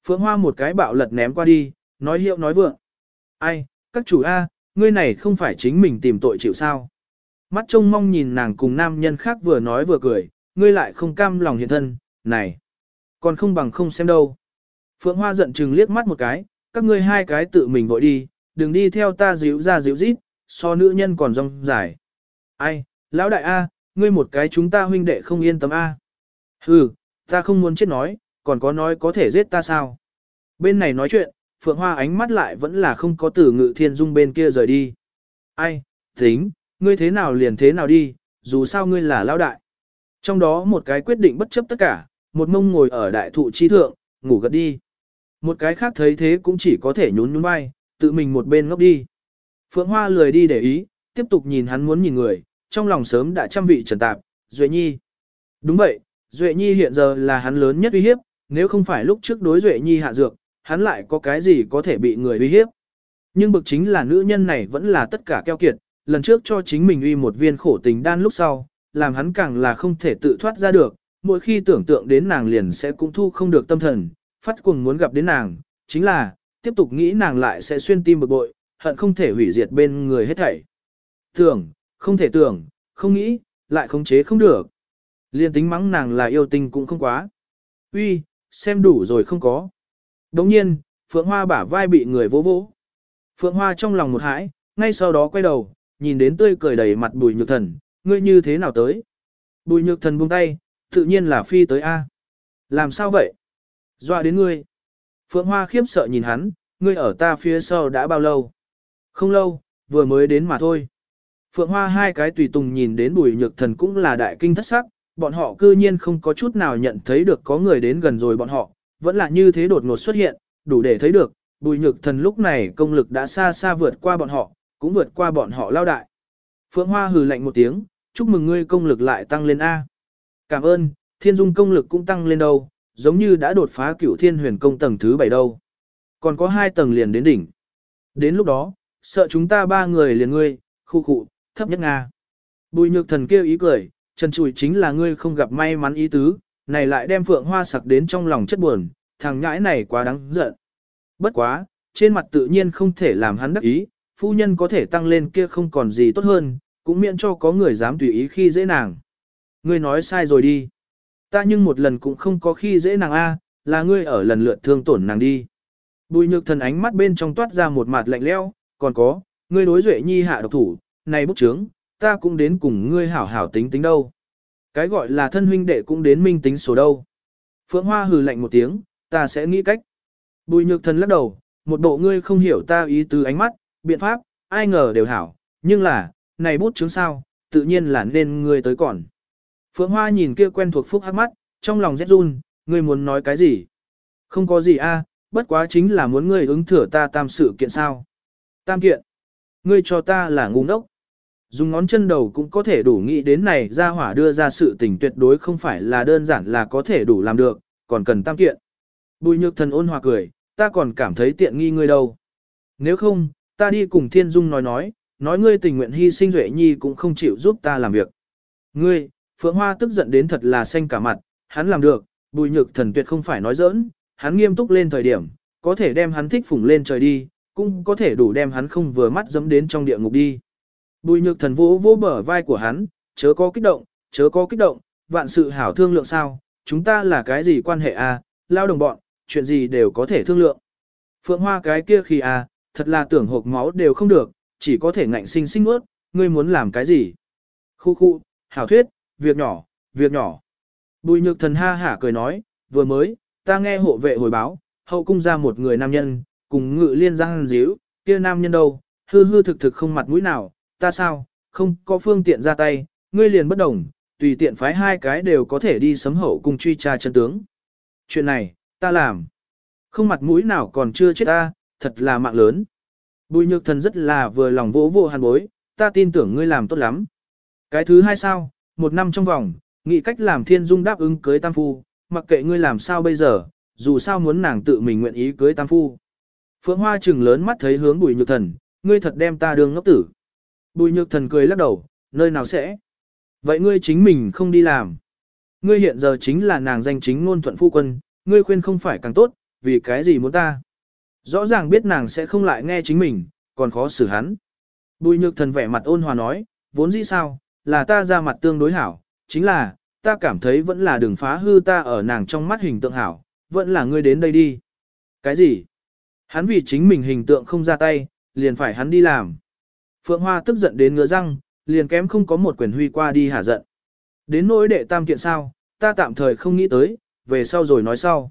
Phượng Hoa một cái bạo lật ném qua đi, nói hiệu nói vượng. Ai, các chủ A, ngươi này không phải chính mình tìm tội chịu sao. Mắt trông mong nhìn nàng cùng nam nhân khác vừa nói vừa cười, ngươi lại không cam lòng hiện thân, này. Còn không bằng không xem đâu. Phượng Hoa giận chừng liếc mắt một cái, các ngươi hai cái tự mình vội đi, đừng đi theo ta díu ra díu rít, so nữ nhân còn rong dài. Ai, lão đại A, ngươi một cái chúng ta huynh đệ không yên tâm A. Hừ, ta không muốn chết nói, còn có nói có thể giết ta sao. Bên này nói chuyện, Phượng Hoa ánh mắt lại vẫn là không có từ ngự thiên dung bên kia rời đi. Ai, tính, ngươi thế nào liền thế nào đi, dù sao ngươi là lão đại. Trong đó một cái quyết định bất chấp tất cả, một mông ngồi ở đại thụ chi thượng, ngủ gật đi. Một cái khác thấy thế cũng chỉ có thể nhún nhún vai, tự mình một bên ngốc đi. Phượng Hoa lười đi để ý, tiếp tục nhìn hắn muốn nhìn người, trong lòng sớm đã trăm vị trần tạp, Duệ Nhi. Đúng vậy, Duệ Nhi hiện giờ là hắn lớn nhất uy hiếp, nếu không phải lúc trước đối Duệ Nhi hạ dược, hắn lại có cái gì có thể bị người uy hiếp. Nhưng bực chính là nữ nhân này vẫn là tất cả keo kiệt, lần trước cho chính mình uy một viên khổ tình đan lúc sau, làm hắn càng là không thể tự thoát ra được, mỗi khi tưởng tượng đến nàng liền sẽ cũng thu không được tâm thần, phát cuồng muốn gặp đến nàng, chính là, tiếp tục nghĩ nàng lại sẽ xuyên tim bực bội, hận không thể hủy diệt bên người hết thảy. Tưởng, không thể tưởng, không nghĩ, lại khống chế không được. Liên tính mắng nàng là yêu tình cũng không quá. Uy, xem đủ rồi không có. Đồng nhiên, Phượng Hoa bả vai bị người vỗ vỗ. Phượng Hoa trong lòng một hãi, ngay sau đó quay đầu, nhìn đến tươi cười đầy mặt bùi nhược thần, ngươi như thế nào tới? Bùi nhược thần buông tay, tự nhiên là phi tới A. Làm sao vậy? Dọa đến ngươi. Phượng Hoa khiếp sợ nhìn hắn, ngươi ở ta phía sau đã bao lâu? Không lâu, vừa mới đến mà thôi. Phượng Hoa hai cái tùy tùng nhìn đến bùi nhược thần cũng là đại kinh thất sắc, bọn họ cư nhiên không có chút nào nhận thấy được có người đến gần rồi bọn họ, vẫn là như thế đột ngột xuất hiện, đủ để thấy được, bùi nhược thần lúc này công lực đã xa xa vượt qua bọn họ, cũng vượt qua bọn họ lao đại. Phượng Hoa hừ lạnh một tiếng, chúc mừng ngươi công lực lại tăng lên A. Cảm ơn, thiên dung công lực cũng tăng lên đâu, giống như đã đột phá cửu thiên huyền công tầng thứ bảy đâu. Còn có hai tầng liền đến đỉnh. Đến lúc đó, sợ chúng ta ba người liền ngươi, khu khu, thấp nhất Nga. Bùi nhược thần kêu ý cười, trần chùi chính là ngươi không gặp may mắn ý tứ, này lại đem phượng hoa sặc đến trong lòng chất buồn, thằng nhãi này quá đáng giận. Bất quá, trên mặt tự nhiên không thể làm hắn đắc ý, phu nhân có thể tăng lên kia không còn gì tốt hơn, cũng miễn cho có người dám tùy ý khi dễ nàng. Ngươi nói sai rồi đi. Ta nhưng một lần cũng không có khi dễ nàng A, là ngươi ở lần lượt thương tổn nàng đi. Bùi nhược thần ánh mắt bên trong toát ra một mặt lạnh leo, còn có, ngươi đối duệ nhi hạ độc thủ, này bút chướng, ta cũng đến cùng ngươi hảo hảo tính tính đâu. Cái gọi là thân huynh đệ cũng đến minh tính số đâu. Phượng Hoa hừ lạnh một tiếng, ta sẽ nghĩ cách. Bùi nhược thần lắc đầu, một bộ ngươi không hiểu ta ý tứ ánh mắt, biện pháp, ai ngờ đều hảo, nhưng là, này bút chứng sao, tự nhiên là nên ngươi tới còn. Phượng Hoa nhìn kia quen thuộc phúc hắc mắt, trong lòng rét run, ngươi muốn nói cái gì? Không có gì a, bất quá chính là muốn ngươi ứng thừa ta tam sự kiện sao. Tam kiện. Ngươi cho ta là ngu ngốc. Dùng ngón chân đầu cũng có thể đủ nghĩ đến này ra hỏa đưa ra sự tình tuyệt đối không phải là đơn giản là có thể đủ làm được, còn cần tam kiện. Bùi nhược thần ôn hòa cười, ta còn cảm thấy tiện nghi ngươi đâu. Nếu không, ta đi cùng thiên dung nói nói, nói ngươi tình nguyện hy sinh duệ nhi cũng không chịu giúp ta làm việc. Ngươi, Phượng Hoa tức giận đến thật là xanh cả mặt, hắn làm được, bùi nhược thần tuyệt không phải nói giỡn, hắn nghiêm túc lên thời điểm, có thể đem hắn thích phủng lên trời đi, cũng có thể đủ đem hắn không vừa mắt dẫm đến trong địa ngục đi. Bùi nhược thần vỗ vỗ bờ vai của hắn, chớ có kích động, chớ có kích động, vạn sự hảo thương lượng sao, chúng ta là cái gì quan hệ à, lao đồng bọn, chuyện gì đều có thể thương lượng. Phượng Hoa cái kia khi à, thật là tưởng hộp máu đều không được, chỉ có thể ngạnh sinh sinh ướt, ngươi muốn làm cái gì? Khu khu, hảo thuyết, việc nhỏ, việc nhỏ. Bùi nhược thần ha hả cười nói, vừa mới, ta nghe hộ vệ hồi báo, hậu cung ra một người nam nhân, cùng ngự liên giang díu, kia nam nhân đâu, hư hư thực thực không mặt mũi nào, ta sao, không có phương tiện ra tay, ngươi liền bất đồng, tùy tiện phái hai cái đều có thể đi sấm hậu cùng truy tra chân tướng. Chuyện này, ta làm. Không mặt mũi nào còn chưa chết ta, thật là mạng lớn. Bùi nhược thần rất là vừa lòng vỗ vỗ hàn bối, ta tin tưởng ngươi làm tốt lắm. Cái thứ hai sao, một năm trong vòng, nghĩ cách làm thiên dung đáp ứng cưới tam phu, mặc kệ ngươi làm sao bây giờ, dù sao muốn nàng tự mình nguyện ý cưới tam phu. Phượng Hoa trừng lớn mắt thấy hướng bùi nhược thần, ngươi thật đem ta đường ngốc tử. Bùi nhược thần cười lắc đầu, nơi nào sẽ? Vậy ngươi chính mình không đi làm. Ngươi hiện giờ chính là nàng danh chính ngôn thuận phu quân, ngươi khuyên không phải càng tốt, vì cái gì muốn ta? Rõ ràng biết nàng sẽ không lại nghe chính mình, còn khó xử hắn. Bùi nhược thần vẻ mặt ôn hòa nói, vốn dĩ sao, là ta ra mặt tương đối hảo, chính là, ta cảm thấy vẫn là đường phá hư ta ở nàng trong mắt hình tượng hảo, vẫn là ngươi đến đây đi. Cái gì? Hắn vì chính mình hình tượng không ra tay, liền phải hắn đi làm. Phượng Hoa tức giận đến ngứa răng, liền kém không có một quyền huy qua đi hả giận. Đến nỗi đệ tam kiện sao, ta tạm thời không nghĩ tới, về sau rồi nói sau.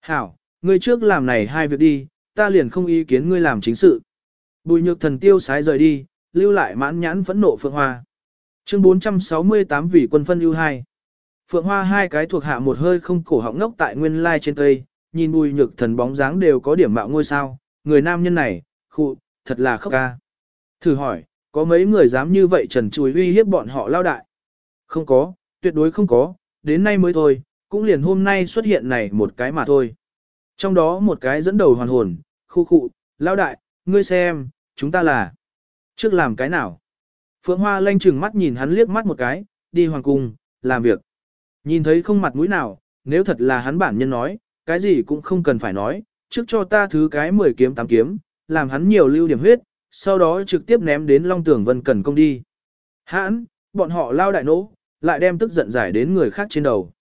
Hảo, ngươi trước làm này hai việc đi, ta liền không ý kiến ngươi làm chính sự. Bùi nhược thần tiêu sái rời đi, lưu lại mãn nhãn phẫn nộ Phượng Hoa. Chương 468 vị quân phân ưu hai. Phượng Hoa hai cái thuộc hạ một hơi không cổ họng ngốc tại nguyên lai trên cây, nhìn bùi nhược thần bóng dáng đều có điểm mạo ngôi sao, người nam nhân này, khụ, thật là khóc ca. Thử hỏi, có mấy người dám như vậy trần chùi uy hiếp bọn họ lao đại? Không có, tuyệt đối không có, đến nay mới thôi, cũng liền hôm nay xuất hiện này một cái mà thôi. Trong đó một cái dẫn đầu hoàn hồn, khu khụ, lao đại, ngươi xem, chúng ta là. Trước làm cái nào? Phượng Hoa lanh chừng mắt nhìn hắn liếc mắt một cái, đi hoàng cung, làm việc. Nhìn thấy không mặt mũi nào, nếu thật là hắn bản nhân nói, cái gì cũng không cần phải nói, trước cho ta thứ cái 10 kiếm 8 kiếm, làm hắn nhiều lưu điểm huyết, sau đó trực tiếp ném đến Long Tưởng Vân Cần công đi. Hãn, bọn họ lao đại nỗ, lại đem tức giận giải đến người khác trên đầu.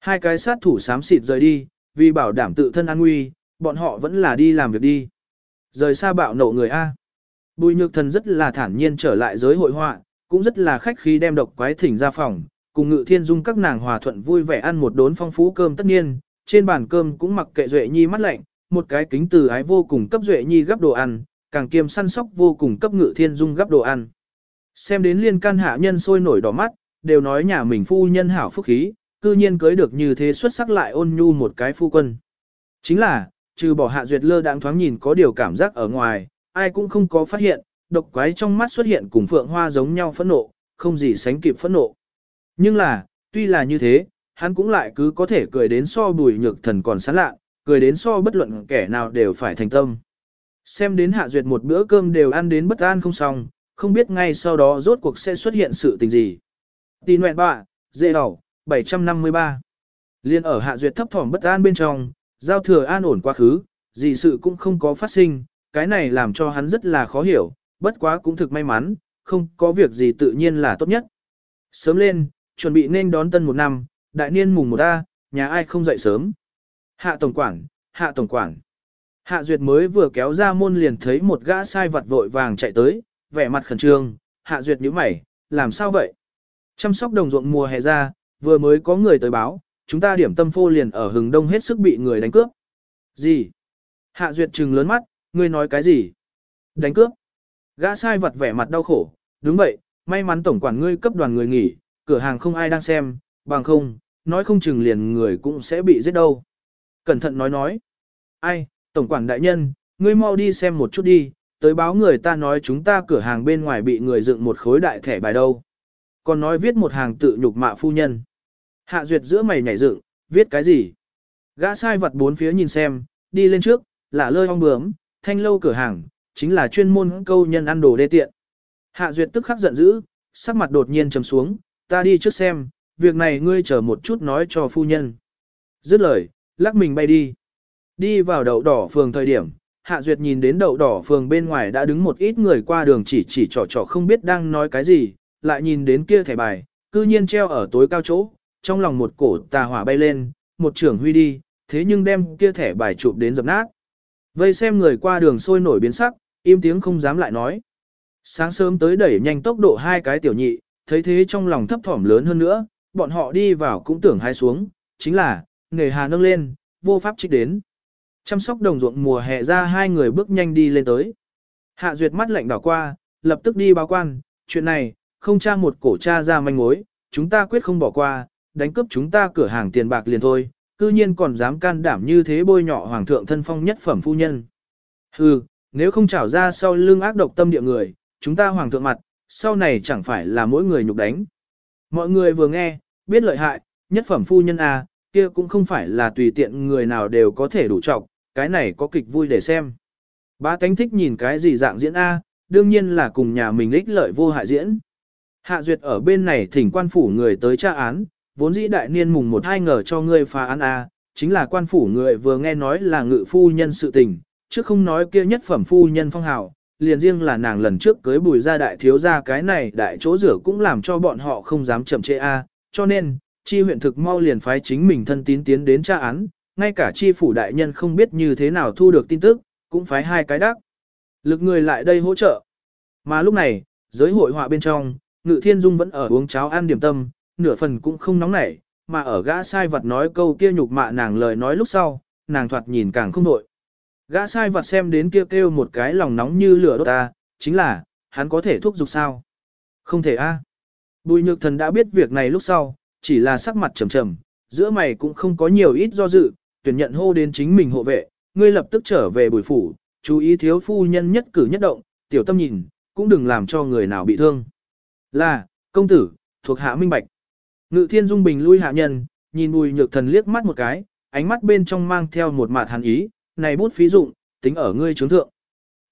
Hai cái sát thủ xám xịt rời đi, vì bảo đảm tự thân an nguy, bọn họ vẫn là đi làm việc đi. Rời xa bạo nộ người A. Bùi nhược thần rất là thản nhiên trở lại giới hội họa, cũng rất là khách khí đem độc quái thỉnh ra phòng, cùng ngự thiên dung các nàng hòa thuận vui vẻ ăn một đốn phong phú cơm tất nhiên, trên bàn cơm cũng mặc kệ Duệ Nhi mắt lạnh, một cái kính từ ái vô cùng cấp Duệ Nhi gấp đồ ăn, càng kiêm săn sóc vô cùng cấp ngự thiên dung gấp đồ ăn. Xem đến liên can hạ nhân sôi nổi đỏ mắt, đều nói nhà mình phu nhân hảo phúc khí, cư nhiên cưới được như thế xuất sắc lại ôn nhu một cái phu quân. Chính là, trừ bỏ hạ duyệt lơ đang thoáng nhìn có điều cảm giác ở ngoài, ai cũng không có phát hiện, độc quái trong mắt xuất hiện cùng phượng hoa giống nhau phẫn nộ, không gì sánh kịp phẫn nộ. Nhưng là, tuy là như thế, hắn cũng lại cứ có thể cười đến so bùi nhược thần còn sán lạ, cười đến so bất luận kẻ nào đều phải thành tâm. Xem đến hạ duyệt một bữa cơm đều ăn đến bất an không xong, không biết ngay sau đó rốt cuộc sẽ xuất hiện sự tình gì. Tì nguyện bạ, dễ đỏ, 753. Liên ở hạ duyệt thấp thỏm bất an bên trong, giao thừa an ổn quá khứ, gì sự cũng không có phát sinh, cái này làm cho hắn rất là khó hiểu, bất quá cũng thực may mắn, không có việc gì tự nhiên là tốt nhất. Sớm lên, chuẩn bị nên đón tân một năm, đại niên mùng một A, nhà ai không dậy sớm. Hạ tổng quản, hạ tổng quản. Hạ duyệt mới vừa kéo ra môn liền thấy một gã sai vật vội vàng chạy tới, vẻ mặt khẩn trương, hạ duyệt nhíu mày, làm sao vậy? Chăm sóc đồng ruộng mùa hè ra, vừa mới có người tới báo, chúng ta điểm tâm phô liền ở hừng đông hết sức bị người đánh cướp. Gì? Hạ duyệt trừng lớn mắt, ngươi nói cái gì? Đánh cướp? Gã sai vật vẻ mặt đau khổ, đúng vậy, may mắn tổng quản ngươi cấp đoàn người nghỉ, cửa hàng không ai đang xem, bằng không, nói không chừng liền người cũng sẽ bị giết đâu. Cẩn thận nói nói. Ai, tổng quản đại nhân, ngươi mau đi xem một chút đi, tới báo người ta nói chúng ta cửa hàng bên ngoài bị người dựng một khối đại thẻ bài đâu. Còn nói viết một hàng tự nhục mạ phu nhân. Hạ duyệt giữa mày nhảy dựng, viết cái gì? Gã sai vật bốn phía nhìn xem, đi lên trước, là lơi ong bướm, thanh lâu cửa hàng, chính là chuyên môn câu nhân ăn đồ đê tiện. Hạ duyệt tức khắc giận dữ, sắc mặt đột nhiên trầm xuống, ta đi trước xem, việc này ngươi chờ một chút nói cho phu nhân. Dứt lời, lắc mình bay đi. Đi vào đậu đỏ phường thời điểm, Hạ Duyệt nhìn đến đậu đỏ phường bên ngoài đã đứng một ít người qua đường chỉ chỉ trò trò không biết đang nói cái gì, lại nhìn đến kia thẻ bài, cư nhiên treo ở tối cao chỗ, trong lòng một cổ tà hỏa bay lên, một trưởng huy đi, thế nhưng đem kia thẻ bài chụp đến dập nát. Vây xem người qua đường sôi nổi biến sắc, im tiếng không dám lại nói. Sáng sớm tới đẩy nhanh tốc độ hai cái tiểu nhị, thấy thế trong lòng thấp thỏm lớn hơn nữa, bọn họ đi vào cũng tưởng hai xuống, chính là, nghề hà nâng lên, vô pháp trích đến. Chăm sóc đồng ruộng mùa hè ra hai người bước nhanh đi lên tới. Hạ duyệt mắt lạnh đảo qua, lập tức đi báo quan, chuyện này, không tra một cổ cha ra manh mối, chúng ta quyết không bỏ qua, đánh cướp chúng ta cửa hàng tiền bạc liền thôi, cư nhiên còn dám can đảm như thế bôi nhọ hoàng thượng thân phong nhất phẩm phu nhân. Hừ, nếu không trảo ra sau lưng ác độc tâm địa người, chúng ta hoàng thượng mặt, sau này chẳng phải là mỗi người nhục đánh. Mọi người vừa nghe, biết lợi hại, nhất phẩm phu nhân A, kia cũng không phải là tùy tiện người nào đều có thể đủ trọng, cái này có kịch vui để xem. Ba tánh thích nhìn cái gì dạng diễn A, đương nhiên là cùng nhà mình ích lợi vô hại diễn. Hạ duyệt ở bên này thỉnh quan phủ người tới tra án, vốn dĩ đại niên mùng một hai ngờ cho ngươi phá án A, chính là quan phủ người vừa nghe nói là ngự phu nhân sự tình, chứ không nói kia nhất phẩm phu nhân phong hào, liền riêng là nàng lần trước cưới bùi ra đại thiếu ra cái này đại chỗ rửa cũng làm cho bọn họ không dám chậm trễ A, cho nên, chi huyện thực mau liền phái chính mình thân tín tiến đến tra án, ngay cả chi phủ đại nhân không biết như thế nào thu được tin tức, cũng phái hai cái đắc. Lực người lại đây hỗ trợ. Mà lúc này, giới hội họa bên trong, Ngự Thiên Dung vẫn ở uống cháo ăn điểm tâm, nửa phần cũng không nóng nảy, mà ở gã sai vật nói câu kia nhục mạ nàng lời nói lúc sau, nàng thoạt nhìn càng không nội. Gã sai vật xem đến kia kêu, kêu một cái lòng nóng như lửa đốt ta, chính là, hắn có thể thúc giục sao? Không thể a. Bùi nhược thần đã biết việc này lúc sau, chỉ là sắc mặt trầm trầm, giữa mày cũng không có nhiều ít do dự, tuyển nhận hô đến chính mình hộ vệ, ngươi lập tức trở về bùi phủ, chú ý thiếu phu nhân nhất cử nhất động, tiểu tâm nhìn, cũng đừng làm cho người nào bị thương. Là, công tử, thuộc hạ minh bạch. Ngự thiên dung bình lui hạ nhân, nhìn bùi nhược thần liếc mắt một cái, ánh mắt bên trong mang theo một mạt hàn ý, này bút phí dụng, tính ở ngươi trướng thượng.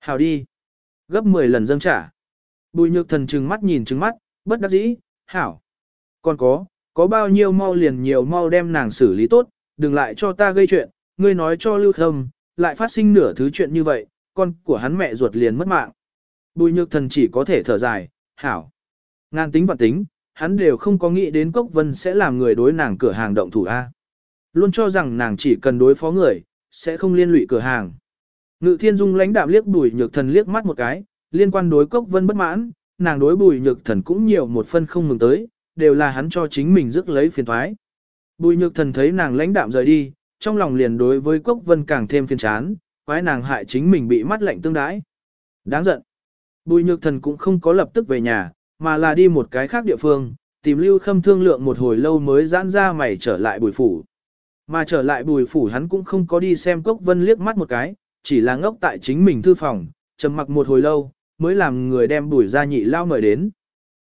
Hào đi. Gấp 10 lần dâng trả. Bùi nhược thần trừng mắt nhìn trừng mắt, bất đắc dĩ, hảo. Còn có, có bao nhiêu mau liền nhiều mau đem nàng xử lý tốt, đừng lại cho ta gây chuyện, ngươi nói cho lưu thâm, lại phát sinh nửa thứ chuyện như vậy, con của hắn mẹ ruột liền mất mạng. Bùi nhược thần chỉ có thể thở dài, hảo. Ngan tính và tính, hắn đều không có nghĩ đến Cốc Vân sẽ làm người đối nàng cửa hàng động thủ A. Luôn cho rằng nàng chỉ cần đối phó người, sẽ không liên lụy cửa hàng. Ngự thiên dung lãnh đạm liếc bùi nhược thần liếc mắt một cái, liên quan đối Cốc Vân bất mãn, nàng đối bùi nhược thần cũng nhiều một phân không mừng tới, đều là hắn cho chính mình rước lấy phiền thoái. Bùi nhược thần thấy nàng lãnh đạm rời đi, trong lòng liền đối với Cốc Vân càng thêm phiền chán, quái nàng hại chính mình bị mắt lạnh tương đái. Đáng giận. Bùi nhược thần cũng không có lập tức về nhà, mà là đi một cái khác địa phương, tìm lưu khâm thương lượng một hồi lâu mới giãn ra mày trở lại bùi phủ. Mà trở lại bùi phủ hắn cũng không có đi xem Cốc Vân liếc mắt một cái, chỉ là ngốc tại chính mình thư phòng, trầm mặc một hồi lâu, mới làm người đem bùi ra nhị lao mời đến.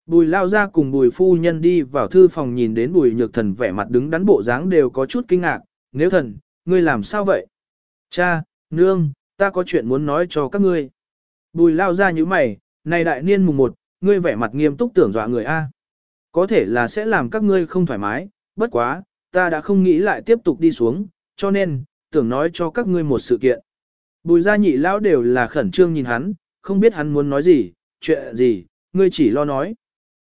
Bùi lao ra cùng bùi phu nhân đi vào thư phòng nhìn đến bùi nhược thần vẻ mặt đứng đắn bộ dáng đều có chút kinh ngạc, nếu thần, ngươi làm sao vậy? Cha, nương, ta có chuyện muốn nói cho các ngươi. Bùi lao ra như mày, này đại niên mùng một, ngươi vẻ mặt nghiêm túc tưởng dọa người A. Có thể là sẽ làm các ngươi không thoải mái, bất quá, ta đã không nghĩ lại tiếp tục đi xuống, cho nên, tưởng nói cho các ngươi một sự kiện. Bùi gia nhị lão đều là khẩn trương nhìn hắn, không biết hắn muốn nói gì, chuyện gì, ngươi chỉ lo nói.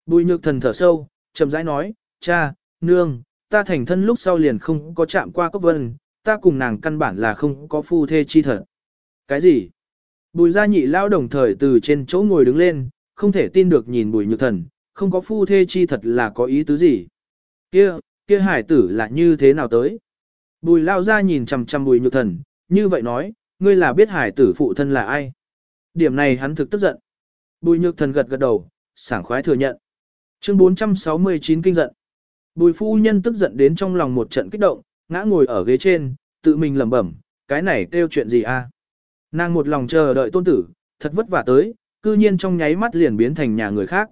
Bùi nhược thần thở sâu, chậm rãi nói, cha, nương, ta thành thân lúc sau liền không có chạm qua cốc vân, ta cùng nàng căn bản là không có phu thê chi thật. Cái gì? Bùi gia nhị Lão đồng thời từ trên chỗ ngồi đứng lên, không thể tin được nhìn bùi nhược thần, không có phu thê chi thật là có ý tứ gì. Kia, kia hải tử là như thế nào tới? Bùi lao ra nhìn chằm chằm bùi nhược thần, như vậy nói, ngươi là biết hải tử phụ thân là ai? Điểm này hắn thực tức giận. Bùi nhược thần gật gật đầu, sảng khoái thừa nhận. Chương 469 kinh giận. Bùi phu nhân tức giận đến trong lòng một trận kích động, ngã ngồi ở ghế trên, tự mình lẩm bẩm, cái này kêu chuyện gì a? Nàng một lòng chờ đợi tôn tử, thật vất vả tới, cư nhiên trong nháy mắt liền biến thành nhà người khác.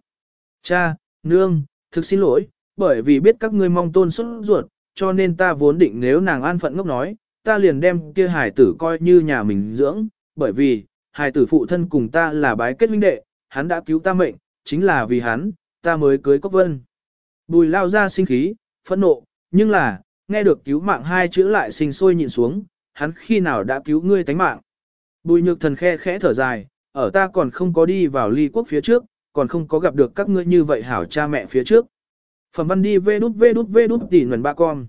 Cha, nương, thực xin lỗi, bởi vì biết các ngươi mong tôn xuất ruột, cho nên ta vốn định nếu nàng an phận ngốc nói, ta liền đem kia hải tử coi như nhà mình dưỡng, bởi vì, hải tử phụ thân cùng ta là bái kết huynh đệ, hắn đã cứu ta mệnh, chính là vì hắn, ta mới cưới Cốc Vân. Bùi lao ra sinh khí, phẫn nộ, nhưng là, nghe được cứu mạng hai chữ lại sinh sôi nhịn xuống, hắn khi nào đã cứu ngươi tánh mạng. Bùi nhược thần khe khẽ thở dài, ở ta còn không có đi vào ly quốc phía trước, còn không có gặp được các ngươi như vậy hảo cha mẹ phía trước. Phẩm văn đi vê đút vê đút vê đút tỉ nguồn ba con.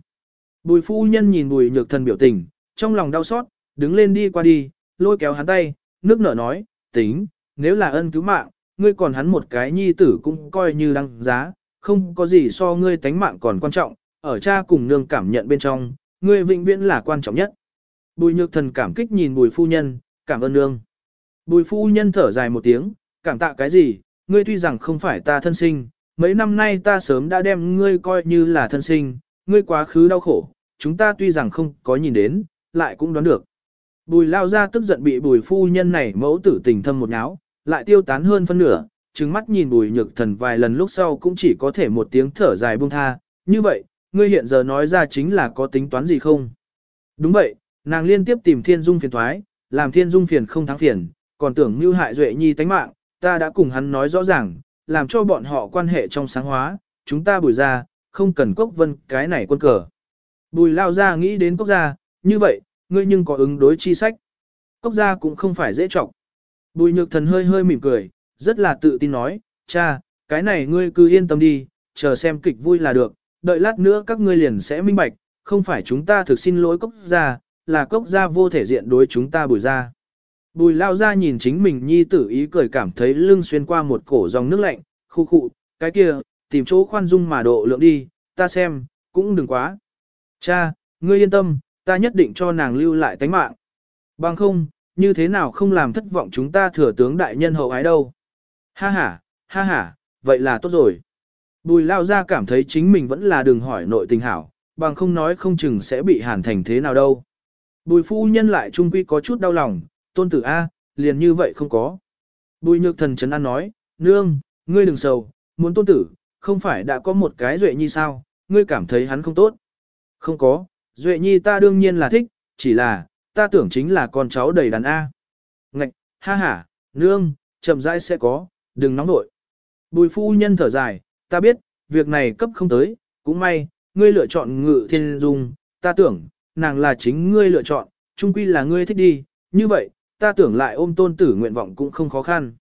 Bùi phu nhân nhìn bùi nhược thần biểu tình, trong lòng đau xót, đứng lên đi qua đi, lôi kéo hắn tay, nước nở nói, tính, nếu là ân cứu mạng, ngươi còn hắn một cái nhi tử cũng coi như đăng giá, không có gì so ngươi tánh mạng còn quan trọng, ở cha cùng nương cảm nhận bên trong, ngươi vĩnh viễn là quan trọng nhất. Bùi nhược thần cảm kích nhìn bùi phu nhân, cảm ơn nương. Bùi phu nhân thở dài một tiếng, cảm tạ cái gì, ngươi tuy rằng không phải ta thân sinh, mấy năm nay ta sớm đã đem ngươi coi như là thân sinh, ngươi quá khứ đau khổ, chúng ta tuy rằng không có nhìn đến, lại cũng đoán được. Bùi lao ra tức giận bị bùi phu nhân này mẫu tử tình thâm một nháo, lại tiêu tán hơn phân nửa, trừng mắt nhìn bùi nhược thần vài lần lúc sau cũng chỉ có thể một tiếng thở dài buông tha, như vậy, ngươi hiện giờ nói ra chính là có tính toán gì không? Đúng vậy, nàng liên tiếp tìm thiên dung phiền thoái, làm thiên dung phiền không thắng phiền, còn tưởng mưu hại duệ nhi tánh mạng, ta đã cùng hắn nói rõ ràng, làm cho bọn họ quan hệ trong sáng hóa, chúng ta bùi ra, không cần cốc vân cái này quân cờ. Bùi lao ra nghĩ đến cốc gia, như vậy, ngươi nhưng có ứng đối chi sách. Cốc gia cũng không phải dễ trọng. Bùi nhược thần hơi hơi mỉm cười, rất là tự tin nói, cha, cái này ngươi cứ yên tâm đi, chờ xem kịch vui là được, đợi lát nữa các ngươi liền sẽ minh bạch, không phải chúng ta thực xin lỗi cốc gia, là cốc gia vô thể diện đối chúng ta bùi ra. Bùi lao ra nhìn chính mình nhi tử ý cười cảm thấy lưng xuyên qua một cổ dòng nước lạnh, khu khụ, cái kia, tìm chỗ khoan dung mà độ lượng đi, ta xem, cũng đừng quá. Cha, ngươi yên tâm, ta nhất định cho nàng lưu lại tánh mạng. Bằng không, như thế nào không làm thất vọng chúng ta thừa tướng đại nhân hậu ái đâu. Ha ha, ha ha, vậy là tốt rồi. Bùi lao ra cảm thấy chính mình vẫn là đừng hỏi nội tình hảo, bằng không nói không chừng sẽ bị hàn thành thế nào đâu. Bùi phu nhân lại trung quy có chút đau lòng, tôn tử A, liền như vậy không có. Bùi nhược thần chấn an nói, nương, ngươi đừng sầu, muốn tôn tử, không phải đã có một cái Duệ Nhi sao, ngươi cảm thấy hắn không tốt. Không có, Duệ Nhi ta đương nhiên là thích, chỉ là, ta tưởng chính là con cháu đầy đàn A. Ngạch, ha ha, nương, chậm rãi sẽ có, đừng nóng nội. Bùi phu nhân thở dài, ta biết, việc này cấp không tới, cũng may, ngươi lựa chọn ngự thiên dung, ta tưởng, nàng là chính ngươi lựa chọn, chung quy là ngươi thích đi, như vậy, ta tưởng lại ôm tôn tử nguyện vọng cũng không khó khăn.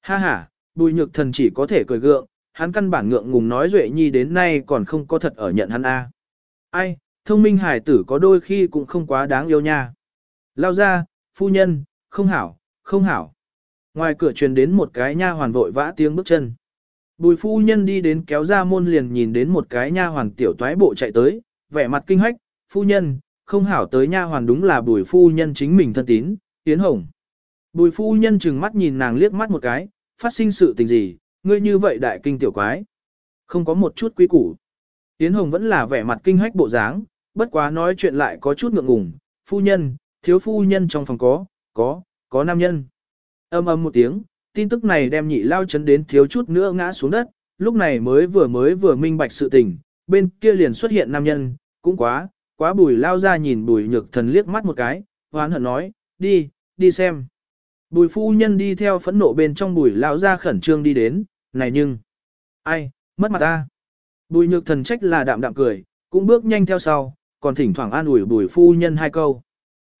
Ha ha, bùi nhược thần chỉ có thể cười gượng, hắn căn bản ngượng ngùng nói Duệ Nhi đến nay còn không có thật ở nhận hắn A. Ai, thông minh hải tử có đôi khi cũng không quá đáng yêu nha. Lao ra, phu nhân, không hảo, không hảo. Ngoài cửa truyền đến một cái nha hoàn vội vã tiếng bước chân. Bùi phu nhân đi đến kéo ra môn liền nhìn đến một cái nha hoàn tiểu toái bộ chạy tới, vẻ mặt kinh hách, phu nhân, không hảo tới nha hoàn đúng là bùi phu nhân chính mình thân tín, Yến Hồng. Bùi phu nhân chừng mắt nhìn nàng liếc mắt một cái, phát sinh sự tình gì, ngươi như vậy đại kinh tiểu quái. Không có một chút quý củ. Yến Hồng vẫn là vẻ mặt kinh hách bộ dáng, bất quá nói chuyện lại có chút ngượng ngùng, phu nhân, thiếu phu nhân trong phòng có, có, có nam nhân. Âm âm một tiếng, tin tức này đem nhị lao chấn đến thiếu chút nữa ngã xuống đất, lúc này mới vừa mới vừa minh bạch sự tình, bên kia liền xuất hiện nam nhân, cũng quá, quá bùi lao ra nhìn bùi nhược thần liếc mắt một cái, hoán hận nói, đi, đi xem. Bùi phu nhân đi theo phẫn nộ bên trong bùi Lão ra khẩn trương đi đến, này nhưng, ai, mất mặt ta. Bùi nhược thần trách là đạm đạm cười, cũng bước nhanh theo sau, còn thỉnh thoảng an ủi bùi phu nhân hai câu.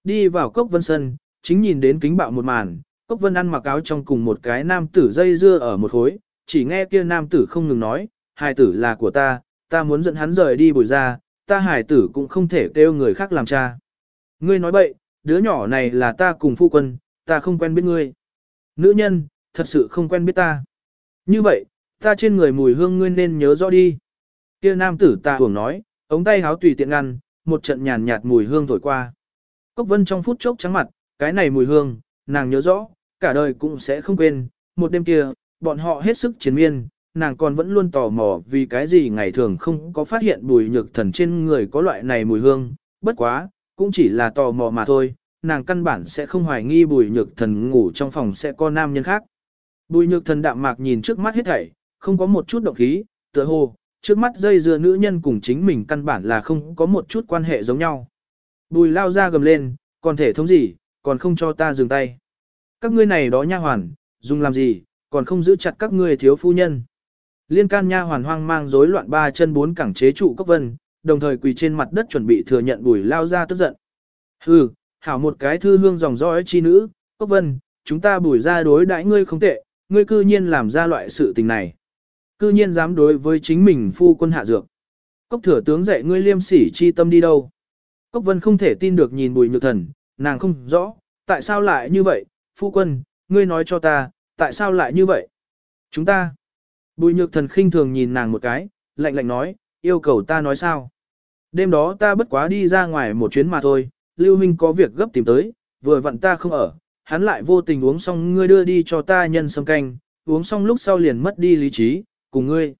Đi vào cốc vân sân, chính nhìn đến kính bạo một màn, cốc vân ăn mặc áo trong cùng một cái nam tử dây dưa ở một khối, chỉ nghe kia nam tử không ngừng nói, hài tử là của ta, ta muốn dẫn hắn rời đi bùi ra, ta hài tử cũng không thể kêu người khác làm cha. Ngươi nói bậy, đứa nhỏ này là ta cùng phu quân, ta không quen biết ngươi. Nữ nhân, thật sự không quen biết ta. Như vậy, ta trên người mùi hương ngươi nên nhớ rõ đi. Kia nam tử ta hưởng nói, ống tay háo tùy tiện ngăn, một trận nhàn nhạt mùi hương thổi qua. Cốc vân trong phút chốc trắng mặt, cái này mùi hương, nàng nhớ rõ, cả đời cũng sẽ không quên. Một đêm kia, bọn họ hết sức chiến miên, nàng còn vẫn luôn tò mò vì cái gì ngày thường không có phát hiện bùi nhược thần trên người có loại này mùi hương. Bất quá, cũng chỉ là tò mò mà thôi, nàng căn bản sẽ không hoài nghi bùi nhược thần ngủ trong phòng sẽ có nam nhân khác. Bùi nhược thần đạm mạc nhìn trước mắt hết thảy, không có một chút động khí, tựa hồ, trước mắt dây dưa nữ nhân cùng chính mình căn bản là không có một chút quan hệ giống nhau. Bùi lao ra gầm lên, còn thể thống gì, còn không cho ta dừng tay. Các ngươi này đó nha hoàn, dùng làm gì, còn không giữ chặt các ngươi thiếu phu nhân. Liên can nha hoàn hoang mang rối loạn ba chân bốn cẳng chế trụ cốc vân, đồng thời quỳ trên mặt đất chuẩn bị thừa nhận bùi lao ra tức giận. Hừ, hảo một cái thư hương dòng dõi chi nữ, cốc vân, chúng ta bùi ra đối đãi ngươi không tệ, ngươi cư nhiên làm ra loại sự tình này. Cư nhiên dám đối với chính mình phu quân hạ dược. Cốc thừa tướng dạy ngươi liêm sỉ chi tâm đi đâu. Cốc vân không thể tin được nhìn bùi nhược thần, nàng không rõ, tại sao lại như vậy, phu quân, ngươi nói cho ta, tại sao lại như vậy? Chúng ta. Bùi nhược thần khinh thường nhìn nàng một cái, lạnh lạnh nói, yêu cầu ta nói sao? Đêm đó ta bất quá đi ra ngoài một chuyến mà thôi, Lưu Minh có việc gấp tìm tới, vừa vặn ta không ở, hắn lại vô tình uống xong ngươi đưa đi cho ta nhân sâm canh, uống xong lúc sau liền mất đi lý trí, cùng ngươi.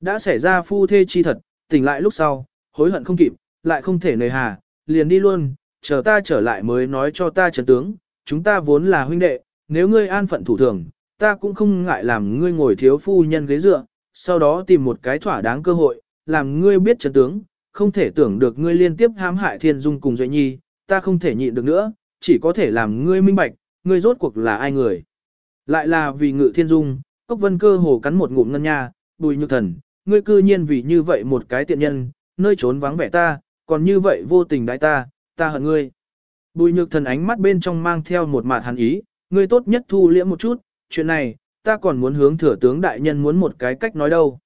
Đã xảy ra phu thê chi thật, tỉnh lại lúc sau, hối hận không kịp, lại không thể nề hà, liền đi luôn, chờ ta trở lại mới nói cho ta trấn tướng, chúng ta vốn là huynh đệ, nếu ngươi an phận thủ thường, ta cũng không ngại làm ngươi ngồi thiếu phu nhân ghế dựa, sau đó tìm một cái thỏa đáng cơ hội, làm ngươi biết trấn tướng, không thể tưởng được ngươi liên tiếp hãm hại thiên dung cùng Duệ Nhi, ta không thể nhịn được nữa, chỉ có thể làm ngươi minh bạch, ngươi rốt cuộc là ai người. Lại là vì ngự thiên dung, cốc vân cơ hồ cắn một ngụm ngân nha, bùi nhược thần, ngươi cư nhiên vì như vậy một cái tiện nhân, nơi trốn vắng vẻ ta, còn như vậy vô tình đại ta, ta hận ngươi. Bùi nhược thần ánh mắt bên trong mang theo một mạt hàn ý, ngươi tốt nhất thu liễm một chút, chuyện này, ta còn muốn hướng thừa tướng đại nhân muốn một cái cách nói đâu.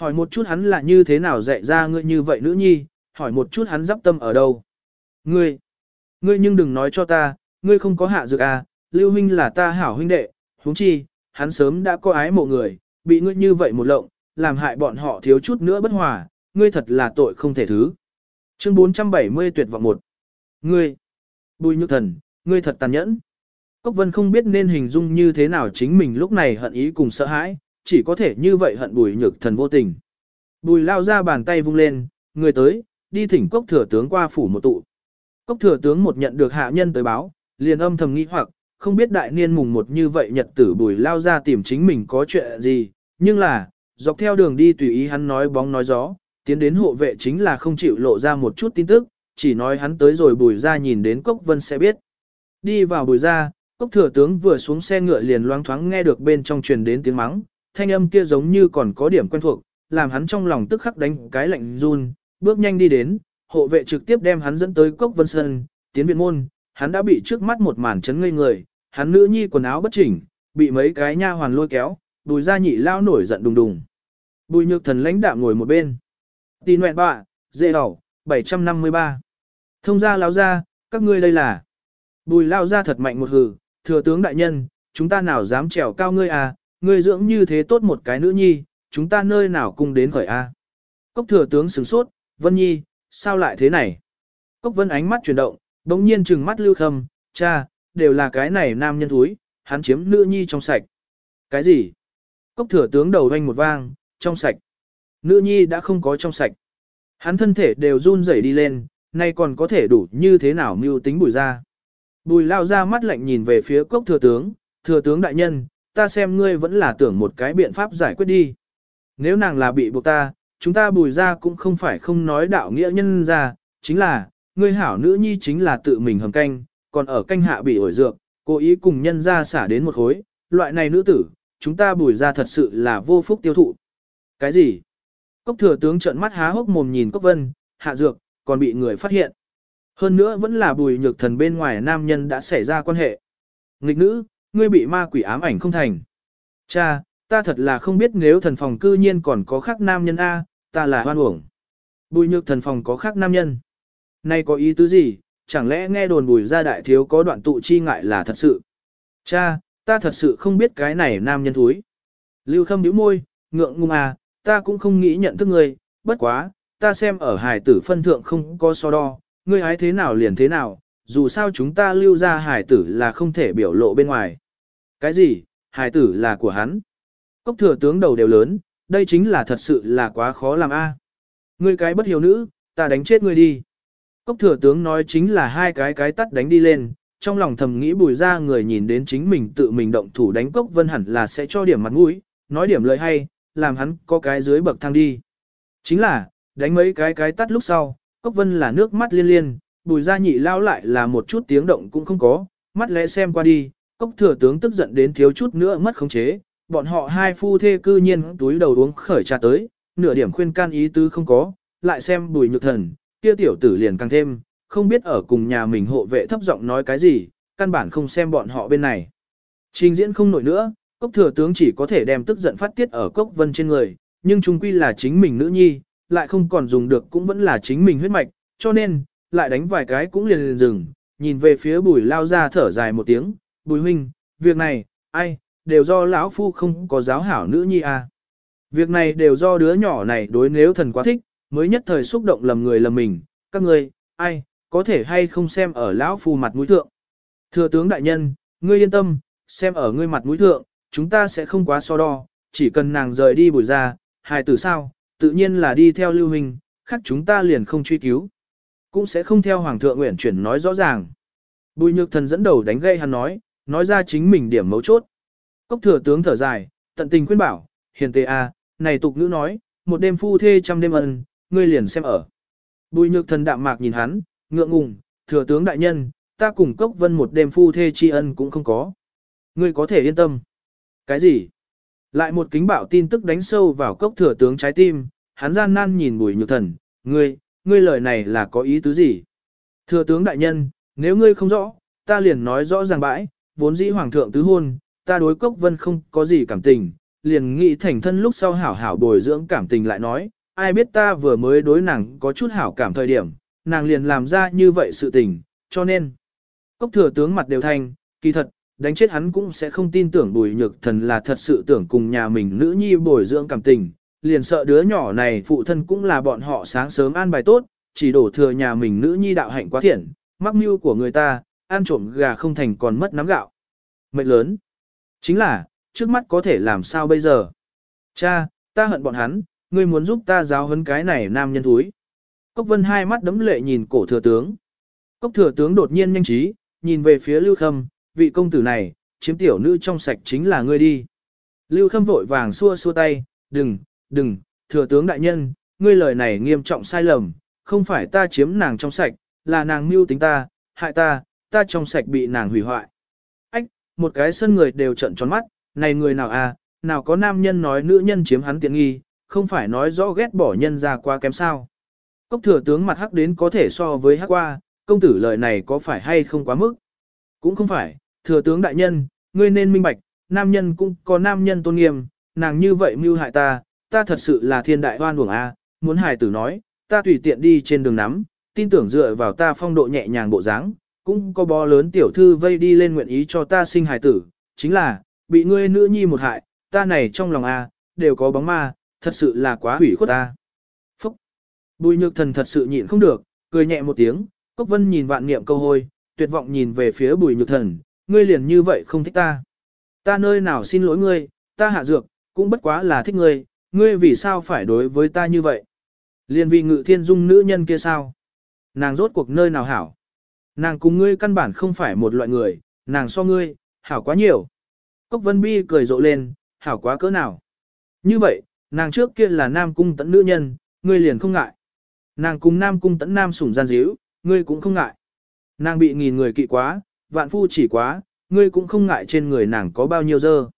Hỏi một chút hắn là như thế nào dạy ra ngươi như vậy nữ nhi, hỏi một chút hắn dắp tâm ở đâu. Ngươi, ngươi nhưng đừng nói cho ta, ngươi không có hạ dược à, lưu huynh là ta hảo huynh đệ, huống chi, hắn sớm đã có ái mộ người, bị ngươi như vậy một lộng, làm hại bọn họ thiếu chút nữa bất hòa, ngươi thật là tội không thể thứ. Chương 470 tuyệt vọng một. Ngươi, bùi nhược thần, ngươi thật tàn nhẫn. Cốc vân không biết nên hình dung như thế nào chính mình lúc này hận ý cùng sợ hãi, chỉ có thể như vậy hận bùi nhược thần vô tình. Bùi lao ra bàn tay vung lên, người tới, đi thỉnh cốc thừa tướng qua phủ một tụ. Cốc thừa tướng một nhận được hạ nhân tới báo, liền âm thầm nghĩ hoặc, không biết đại niên mùng một như vậy nhật tử bùi lao ra tìm chính mình có chuyện gì, nhưng là, Dọc theo đường đi tùy ý hắn nói bóng nói gió, tiến đến hộ vệ chính là không chịu lộ ra một chút tin tức, chỉ nói hắn tới rồi bùi ra nhìn đến Cốc Vân sẽ biết. Đi vào bùi ra, Cốc thừa tướng vừa xuống xe ngựa liền loáng thoáng nghe được bên trong truyền đến tiếng mắng, thanh âm kia giống như còn có điểm quen thuộc, làm hắn trong lòng tức khắc đánh cái lạnh run, bước nhanh đi đến, hộ vệ trực tiếp đem hắn dẫn tới Cốc Vân Sơn, tiến viện môn, hắn đã bị trước mắt một màn chấn ngây người, hắn nữ nhi quần áo bất chỉnh, bị mấy cái nha hoàn lôi kéo, bùi ra nhị lao nổi giận đùng đùng. Bùi nhược thần lãnh đạm ngồi một bên. Tì nguyện bạ, dễ đỏ, 753. Thông ra lao ra, các ngươi đây là. Bùi lao ra thật mạnh một hừ, thừa tướng đại nhân, chúng ta nào dám trèo cao ngươi à, ngươi dưỡng như thế tốt một cái nữ nhi, chúng ta nơi nào cùng đến khởi a à. Cốc thừa tướng sửng sốt, Vân Nhi, sao lại thế này? Cốc Vân ánh mắt chuyển động, đống nhiên trừng mắt lưu khâm, cha, đều là cái này nam nhân thúi, hắn chiếm nữ nhi trong sạch. Cái gì? Cốc thừa tướng đầu hoanh một vang, trong sạch. Nữ nhi đã không có trong sạch. Hắn thân thể đều run rẩy đi lên, nay còn có thể đủ như thế nào mưu tính bùi ra. Bùi lao ra mắt lạnh nhìn về phía cốc thừa tướng, thừa tướng đại nhân, ta xem ngươi vẫn là tưởng một cái biện pháp giải quyết đi. Nếu nàng là bị buộc ta, chúng ta bùi ra cũng không phải không nói đạo nghĩa nhân ra, chính là, ngươi hảo nữ nhi chính là tự mình hầm canh, còn ở canh hạ bị ổi dược, cố ý cùng nhân ra xả đến một khối, loại này nữ tử, chúng ta bùi ra thật sự là vô phúc tiêu thụ. Cái gì? Cốc thừa tướng trợn mắt há hốc mồm nhìn Cốc Vân, hạ dược, còn bị người phát hiện. Hơn nữa vẫn là bùi nhược thần bên ngoài nam nhân đã xảy ra quan hệ. Nghịch nữ, ngươi bị ma quỷ ám ảnh không thành. Cha, ta thật là không biết nếu thần phòng cư nhiên còn có khác nam nhân A, ta là hoan uổng. Bùi nhược thần phòng có khác nam nhân. Nay có ý tứ gì, chẳng lẽ nghe đồn bùi ra đại thiếu có đoạn tụ chi ngại là thật sự. Cha, ta thật sự không biết cái này nam nhân thúi. Lưu khâm nhíu môi, ngượng ngùng à, ta cũng không nghĩ nhận thức ngươi, bất quá, ta xem ở hải tử phân thượng không có so đo, ngươi hái thế nào liền thế nào, dù sao chúng ta lưu ra hải tử là không thể biểu lộ bên ngoài. Cái gì, hải tử là của hắn. Cốc thừa tướng đầu đều lớn, đây chính là thật sự là quá khó làm a. À. Ngươi cái bất hiếu nữ, ta đánh chết ngươi đi. Cốc thừa tướng nói chính là hai cái cái tắt đánh đi lên, trong lòng thầm nghĩ bùi ra người nhìn đến chính mình tự mình động thủ đánh cốc vân hẳn là sẽ cho điểm mặt mũi, nói điểm lời hay, làm hắn có cái dưới bậc thang đi. Chính là, đánh mấy cái cái tắt lúc sau, cốc vân là nước mắt liên liên, bùi gia nhị lao lại là một chút tiếng động cũng không có, mắt lẽ xem qua đi, cốc thừa tướng tức giận đến thiếu chút nữa mất khống chế, bọn họ hai phu thê cư nhiên túi đầu uống khởi trà tới, nửa điểm khuyên can ý tứ không có, lại xem bùi nhược thần, kia tiểu tử liền càng thêm, không biết ở cùng nhà mình hộ vệ thấp giọng nói cái gì, căn bản không xem bọn họ bên này. Trình diễn không nổi nữa, cốc thừa tướng chỉ có thể đem tức giận phát tiết ở cốc vân trên người, nhưng trung quy là chính mình nữ nhi, lại không còn dùng được cũng vẫn là chính mình huyết mạch, cho nên, lại đánh vài cái cũng liền liền dừng, nhìn về phía bùi lao ra thở dài một tiếng, bùi huynh, việc này, ai, đều do lão phu không có giáo hảo nữ nhi à. Việc này đều do đứa nhỏ này đối nếu thần quá thích, mới nhất thời xúc động lầm người lầm mình, các ngươi, ai, có thể hay không xem ở lão phu mặt mũi thượng. Thừa tướng đại nhân, ngươi yên tâm, xem ở ngươi mặt mũi thượng, chúng ta sẽ không quá so đo, chỉ cần nàng rời đi bùi ra, hài tử sao, tự nhiên là đi theo lưu hình, khác chúng ta liền không truy cứu. Cũng sẽ không theo Hoàng thượng nguyện chuyển nói rõ ràng. Bùi nhược thần dẫn đầu đánh gây hắn nói, nói ra chính mình điểm mấu chốt. Cốc thừa tướng thở dài, tận tình khuyên bảo, hiền tề a, này tục ngữ nói, một đêm phu thê trăm đêm ân, ngươi liền xem ở. Bùi nhược thần đạm mạc nhìn hắn, ngượng ngùng, thừa tướng đại nhân, ta cùng cốc vân một đêm phu thê tri ân cũng không có. Ngươi có thể yên tâm. Cái gì? Lại một kính bảo tin tức đánh sâu vào cốc thừa tướng trái tim, hắn gian nan nhìn bùi nhược thần, ngươi, ngươi lời này là có ý tứ gì? Thừa tướng đại nhân, nếu ngươi không rõ, ta liền nói rõ ràng bãi, vốn dĩ hoàng thượng tứ hôn, ta đối cốc vân không có gì cảm tình, liền nghĩ thành thân lúc sau hảo hảo bồi dưỡng cảm tình lại nói, ai biết ta vừa mới đối nàng có chút hảo cảm thời điểm, nàng liền làm ra như vậy sự tình, cho nên, cốc thừa tướng mặt đều thanh, kỳ thật, đánh chết hắn cũng sẽ không tin tưởng bùi nhược thần là thật sự tưởng cùng nhà mình nữ nhi bồi dưỡng cảm tình, liền sợ đứa nhỏ này phụ thân cũng là bọn họ sáng sớm an bài tốt, chỉ đổ thừa nhà mình nữ nhi đạo hạnh quá thiện, mắc mưu của người ta, ăn trộm gà không thành còn mất nắm gạo. Mệnh lớn, chính là, trước mắt có thể làm sao bây giờ? Cha, ta hận bọn hắn, ngươi muốn giúp ta giáo huấn cái này nam nhân thúi. Cốc vân hai mắt đấm lệ nhìn cổ thừa tướng. Cốc thừa tướng đột nhiên nhanh trí, nhìn về phía lưu khâm, vị công tử này, chiếm tiểu nữ trong sạch chính là ngươi đi. Lưu khâm vội vàng xua xua tay, đừng, đừng, thừa tướng đại nhân, ngươi lời này nghiêm trọng sai lầm, không phải ta chiếm nàng trong sạch, là nàng mưu tính ta, hại ta, ta trong sạch bị nàng hủy hoại. Ách, một cái sân người đều trận tròn mắt, này người nào à, nào có nam nhân nói nữ nhân chiếm hắn tiện nghi, không phải nói rõ ghét bỏ nhân ra qua kém sao. Cốc thừa tướng mặt hắc đến có thể so với hắc qua, công tử lời này có phải hay không quá mức? Cũng không phải, thừa tướng đại nhân, ngươi nên minh bạch, nam nhân cũng có nam nhân tôn nghiêm, nàng như vậy mưu hại ta, ta thật sự là thiên đại hoan uổng a, muốn hài tử nói, ta tùy tiện đi trên đường nắm, tin tưởng dựa vào ta phong độ nhẹ nhàng bộ dáng, cũng có bó lớn tiểu thư vây đi lên nguyện ý cho ta sinh hài tử, chính là, bị ngươi nữ nhi một hại, ta này trong lòng a, đều có bóng ma, thật sự là quá hủy khuất ta. Phúc! Bùi nhược thần thật sự nhịn không được, cười nhẹ một tiếng, Cốc Vân nhìn vạn niệm câu hôi, tuyệt vọng nhìn về phía bùi nhược thần, ngươi liền như vậy không thích ta. Ta nơi nào xin lỗi ngươi, ta hạ dược, cũng bất quá là thích ngươi, ngươi vì sao phải đối với ta như vậy? Liên vì ngự thiên dung nữ nhân kia sao? Nàng rốt cuộc nơi nào hảo? Nàng cùng ngươi căn bản không phải một loại người, nàng so ngươi, hảo quá nhiều. Cốc Vân Bi cười rộ lên, hảo quá cỡ nào? Như vậy, nàng trước kia là nam cung tẫn nữ nhân, ngươi liền không ngại. Nàng cùng nam cung tẫn nam sủng gian díu, ngươi cũng không ngại. Nàng bị nghìn người kỵ quá, vạn phu chỉ quá, ngươi cũng không ngại trên người nàng có bao nhiêu dơ.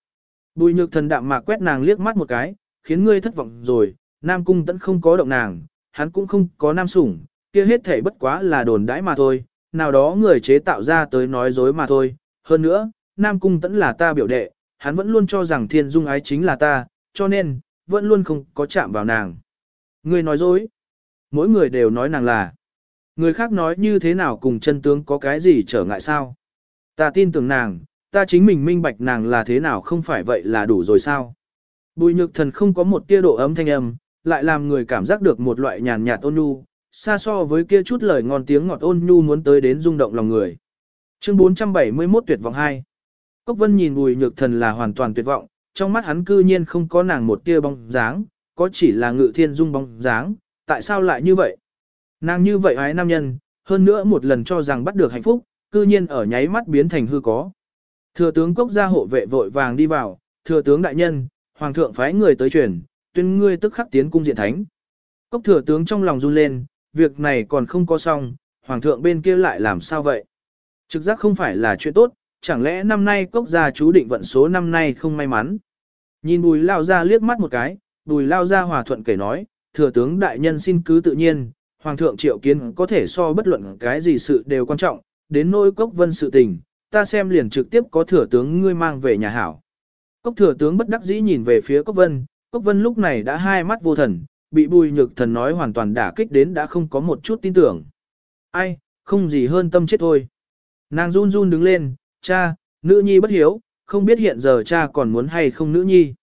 Bùi nhược thần đạm mạc quét nàng liếc mắt một cái, khiến ngươi thất vọng rồi, nam cung tẫn không có động nàng, hắn cũng không có nam sủng, kia hết thể bất quá là đồn đãi mà thôi, nào đó người chế tạo ra tới nói dối mà thôi. Hơn nữa, nam cung tẫn là ta biểu đệ, hắn vẫn luôn cho rằng thiên dung ái chính là ta, cho nên, vẫn luôn không có chạm vào nàng. Ngươi nói dối. Mỗi người đều nói nàng là. Người khác nói như thế nào cùng chân tướng có cái gì trở ngại sao? Ta tin tưởng nàng, ta chính mình minh bạch nàng là thế nào không phải vậy là đủ rồi sao? Bùi nhược thần không có một tia độ ấm thanh âm, lại làm người cảm giác được một loại nhàn nhạt ôn nhu, xa so với kia chút lời ngon tiếng ngọt ôn nhu muốn tới đến rung động lòng người. Chương 471 tuyệt vọng 2 Cốc Vân nhìn bùi nhược thần là hoàn toàn tuyệt vọng, trong mắt hắn cư nhiên không có nàng một tia bóng dáng, có chỉ là ngự thiên dung bóng dáng, tại sao lại như vậy? Nàng như vậy ái nam nhân, hơn nữa một lần cho rằng bắt được hạnh phúc, cư nhiên ở nháy mắt biến thành hư có. Thừa tướng cốc gia hộ vệ vội vàng đi vào, thừa tướng đại nhân, hoàng thượng phái người tới truyền, tuyên ngươi tức khắc tiến cung diện thánh. Cốc thừa tướng trong lòng run lên, việc này còn không có xong, hoàng thượng bên kia lại làm sao vậy? Trực giác không phải là chuyện tốt, chẳng lẽ năm nay cốc gia chú định vận số năm nay không may mắn? Nhìn bùi lao ra liếc mắt một cái, bùi lao ra hòa thuận kể nói, thừa tướng đại nhân xin cứ tự nhiên, hoàng thượng triệu kiến có thể so bất luận cái gì sự đều quan trọng, đến nỗi cốc vân sự tình, ta xem liền trực tiếp có thừa tướng ngươi mang về nhà hảo. Cốc thừa tướng bất đắc dĩ nhìn về phía cốc vân, cốc vân lúc này đã hai mắt vô thần, bị bùi nhược thần nói hoàn toàn đả kích đến đã không có một chút tin tưởng. Ai, không gì hơn tâm chết thôi. Nàng run run đứng lên, cha, nữ nhi bất hiếu, không biết hiện giờ cha còn muốn hay không nữ nhi.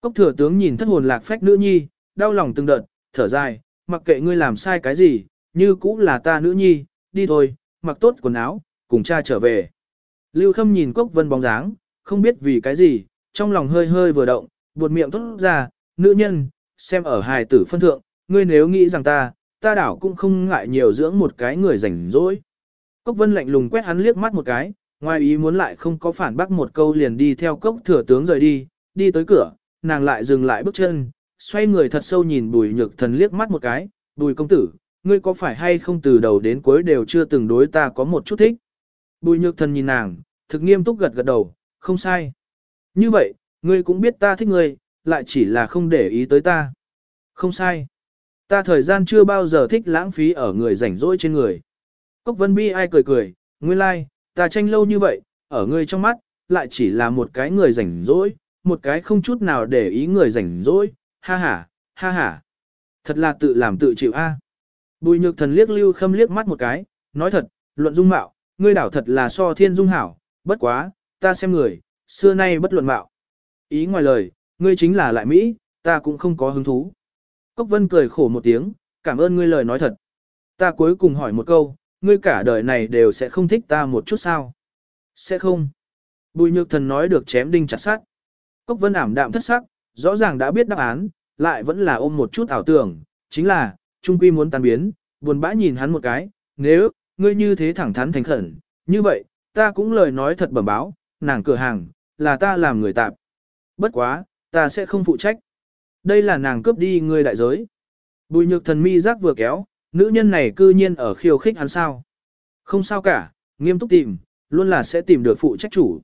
Cốc thừa tướng nhìn thất hồn lạc phách nữ nhi, đau lòng từng đợt, thở dài, mặc kệ ngươi làm sai cái gì, như cũng là ta nữ nhi, đi thôi, mặc tốt quần áo, cùng cha trở về. Lưu Khâm nhìn Cốc Vân bóng dáng, không biết vì cái gì, trong lòng hơi hơi vừa động, buột miệng thốt ra, nữ nhân, xem ở hài tử phân thượng, ngươi nếu nghĩ rằng ta, ta đảo cũng không ngại nhiều dưỡng một cái người rảnh rỗi. Cốc Vân lạnh lùng quét hắn liếc mắt một cái, ngoài ý muốn lại không có phản bác một câu liền đi theo cốc thừa tướng rời đi, đi tới cửa, nàng lại dừng lại bước chân, xoay người thật sâu nhìn bùi nhược thần liếc mắt một cái, bùi công tử, ngươi có phải hay không từ đầu đến cuối đều chưa từng đối ta có một chút thích. Bùi nhược thần nhìn nàng, thực nghiêm túc gật gật đầu, không sai. Như vậy, ngươi cũng biết ta thích ngươi, lại chỉ là không để ý tới ta. Không sai. Ta thời gian chưa bao giờ thích lãng phí ở người rảnh rỗi trên người. Cốc Vân Bi ai cười cười, nguyên lai, like, ta tranh lâu như vậy, ở ngươi trong mắt, lại chỉ là một cái người rảnh rỗi, một cái không chút nào để ý người rảnh rỗi, ha ha, ha ha. Thật là tự làm tự chịu a. Bùi nhược thần liếc lưu khâm liếc mắt một cái, nói thật, luận dung mạo, ngươi đảo thật là so thiên dung hảo, bất quá, ta xem người, xưa nay bất luận mạo. Ý ngoài lời, ngươi chính là lại Mỹ, ta cũng không có hứng thú. Cốc vân cười khổ một tiếng, cảm ơn ngươi lời nói thật. Ta cuối cùng hỏi một câu, ngươi cả đời này đều sẽ không thích ta một chút sao? Sẽ không. Bùi nhược thần nói được chém đinh chặt sát. Cốc vân ảm đạm thất sắc, rõ ràng đã biết đáp án, lại vẫn là ôm một chút ảo tưởng, chính là, trung quy muốn tan biến, buồn bã nhìn hắn một cái, nếu, ngươi như thế thẳng thắn thành khẩn, như vậy, ta cũng lời nói thật bẩm báo, nàng cửa hàng, là ta làm người tạp. Bất quá, ta sẽ không phụ trách. Đây là nàng cướp đi người đại giới. Bùi nhược thần mi giác vừa kéo, nữ nhân này cư nhiên ở khiêu khích hắn sao. Không sao cả, nghiêm túc tìm, luôn là sẽ tìm được phụ trách chủ.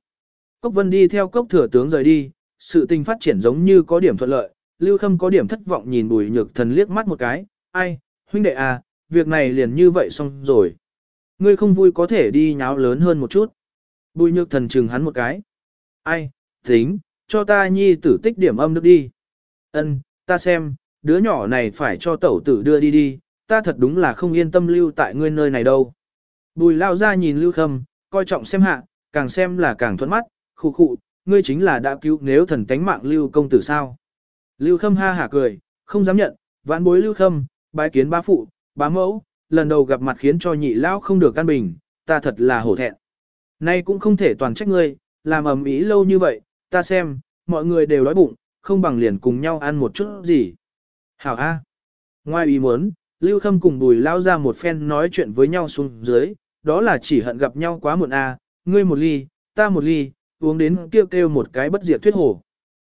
Cốc vân đi theo cốc thừa tướng rời đi, sự tình phát triển giống như có điểm thuận lợi, Lưu Khâm có điểm thất vọng nhìn bùi nhược thần liếc mắt một cái, ai, huynh đệ à, việc này liền như vậy xong rồi. Ngươi không vui có thể đi nháo lớn hơn một chút. Bùi nhược thần chừng hắn một cái. Ai, tính, cho ta nhi tử tích điểm âm nước đi. Ân, ta xem, đứa nhỏ này phải cho tẩu tử đưa đi đi, ta thật đúng là không yên tâm lưu tại ngươi nơi này đâu. Bùi lao ra nhìn lưu khâm, coi trọng xem hạ, càng xem là càng thuận mắt, khu khụ, ngươi chính là đã cứu nếu thần tánh mạng lưu công tử sao. Lưu khâm ha hả cười, không dám nhận, vãn bối lưu khâm, bái kiến ba phụ, bá mẫu, lần đầu gặp mặt khiến cho nhị lao không được căn bình, ta thật là hổ thẹn. Nay cũng không thể toàn trách ngươi, làm ầm ĩ lâu như vậy, ta xem, mọi người đều đói bụng, không bằng liền cùng nhau ăn một chút gì. Hảo A. Ngoài ý muốn, Lưu Khâm cùng Bùi lao ra một phen nói chuyện với nhau xuống dưới, đó là chỉ hận gặp nhau quá muộn A, ngươi một ly, ta một ly, uống đến kêu kêu một cái bất diệt thuyết hổ.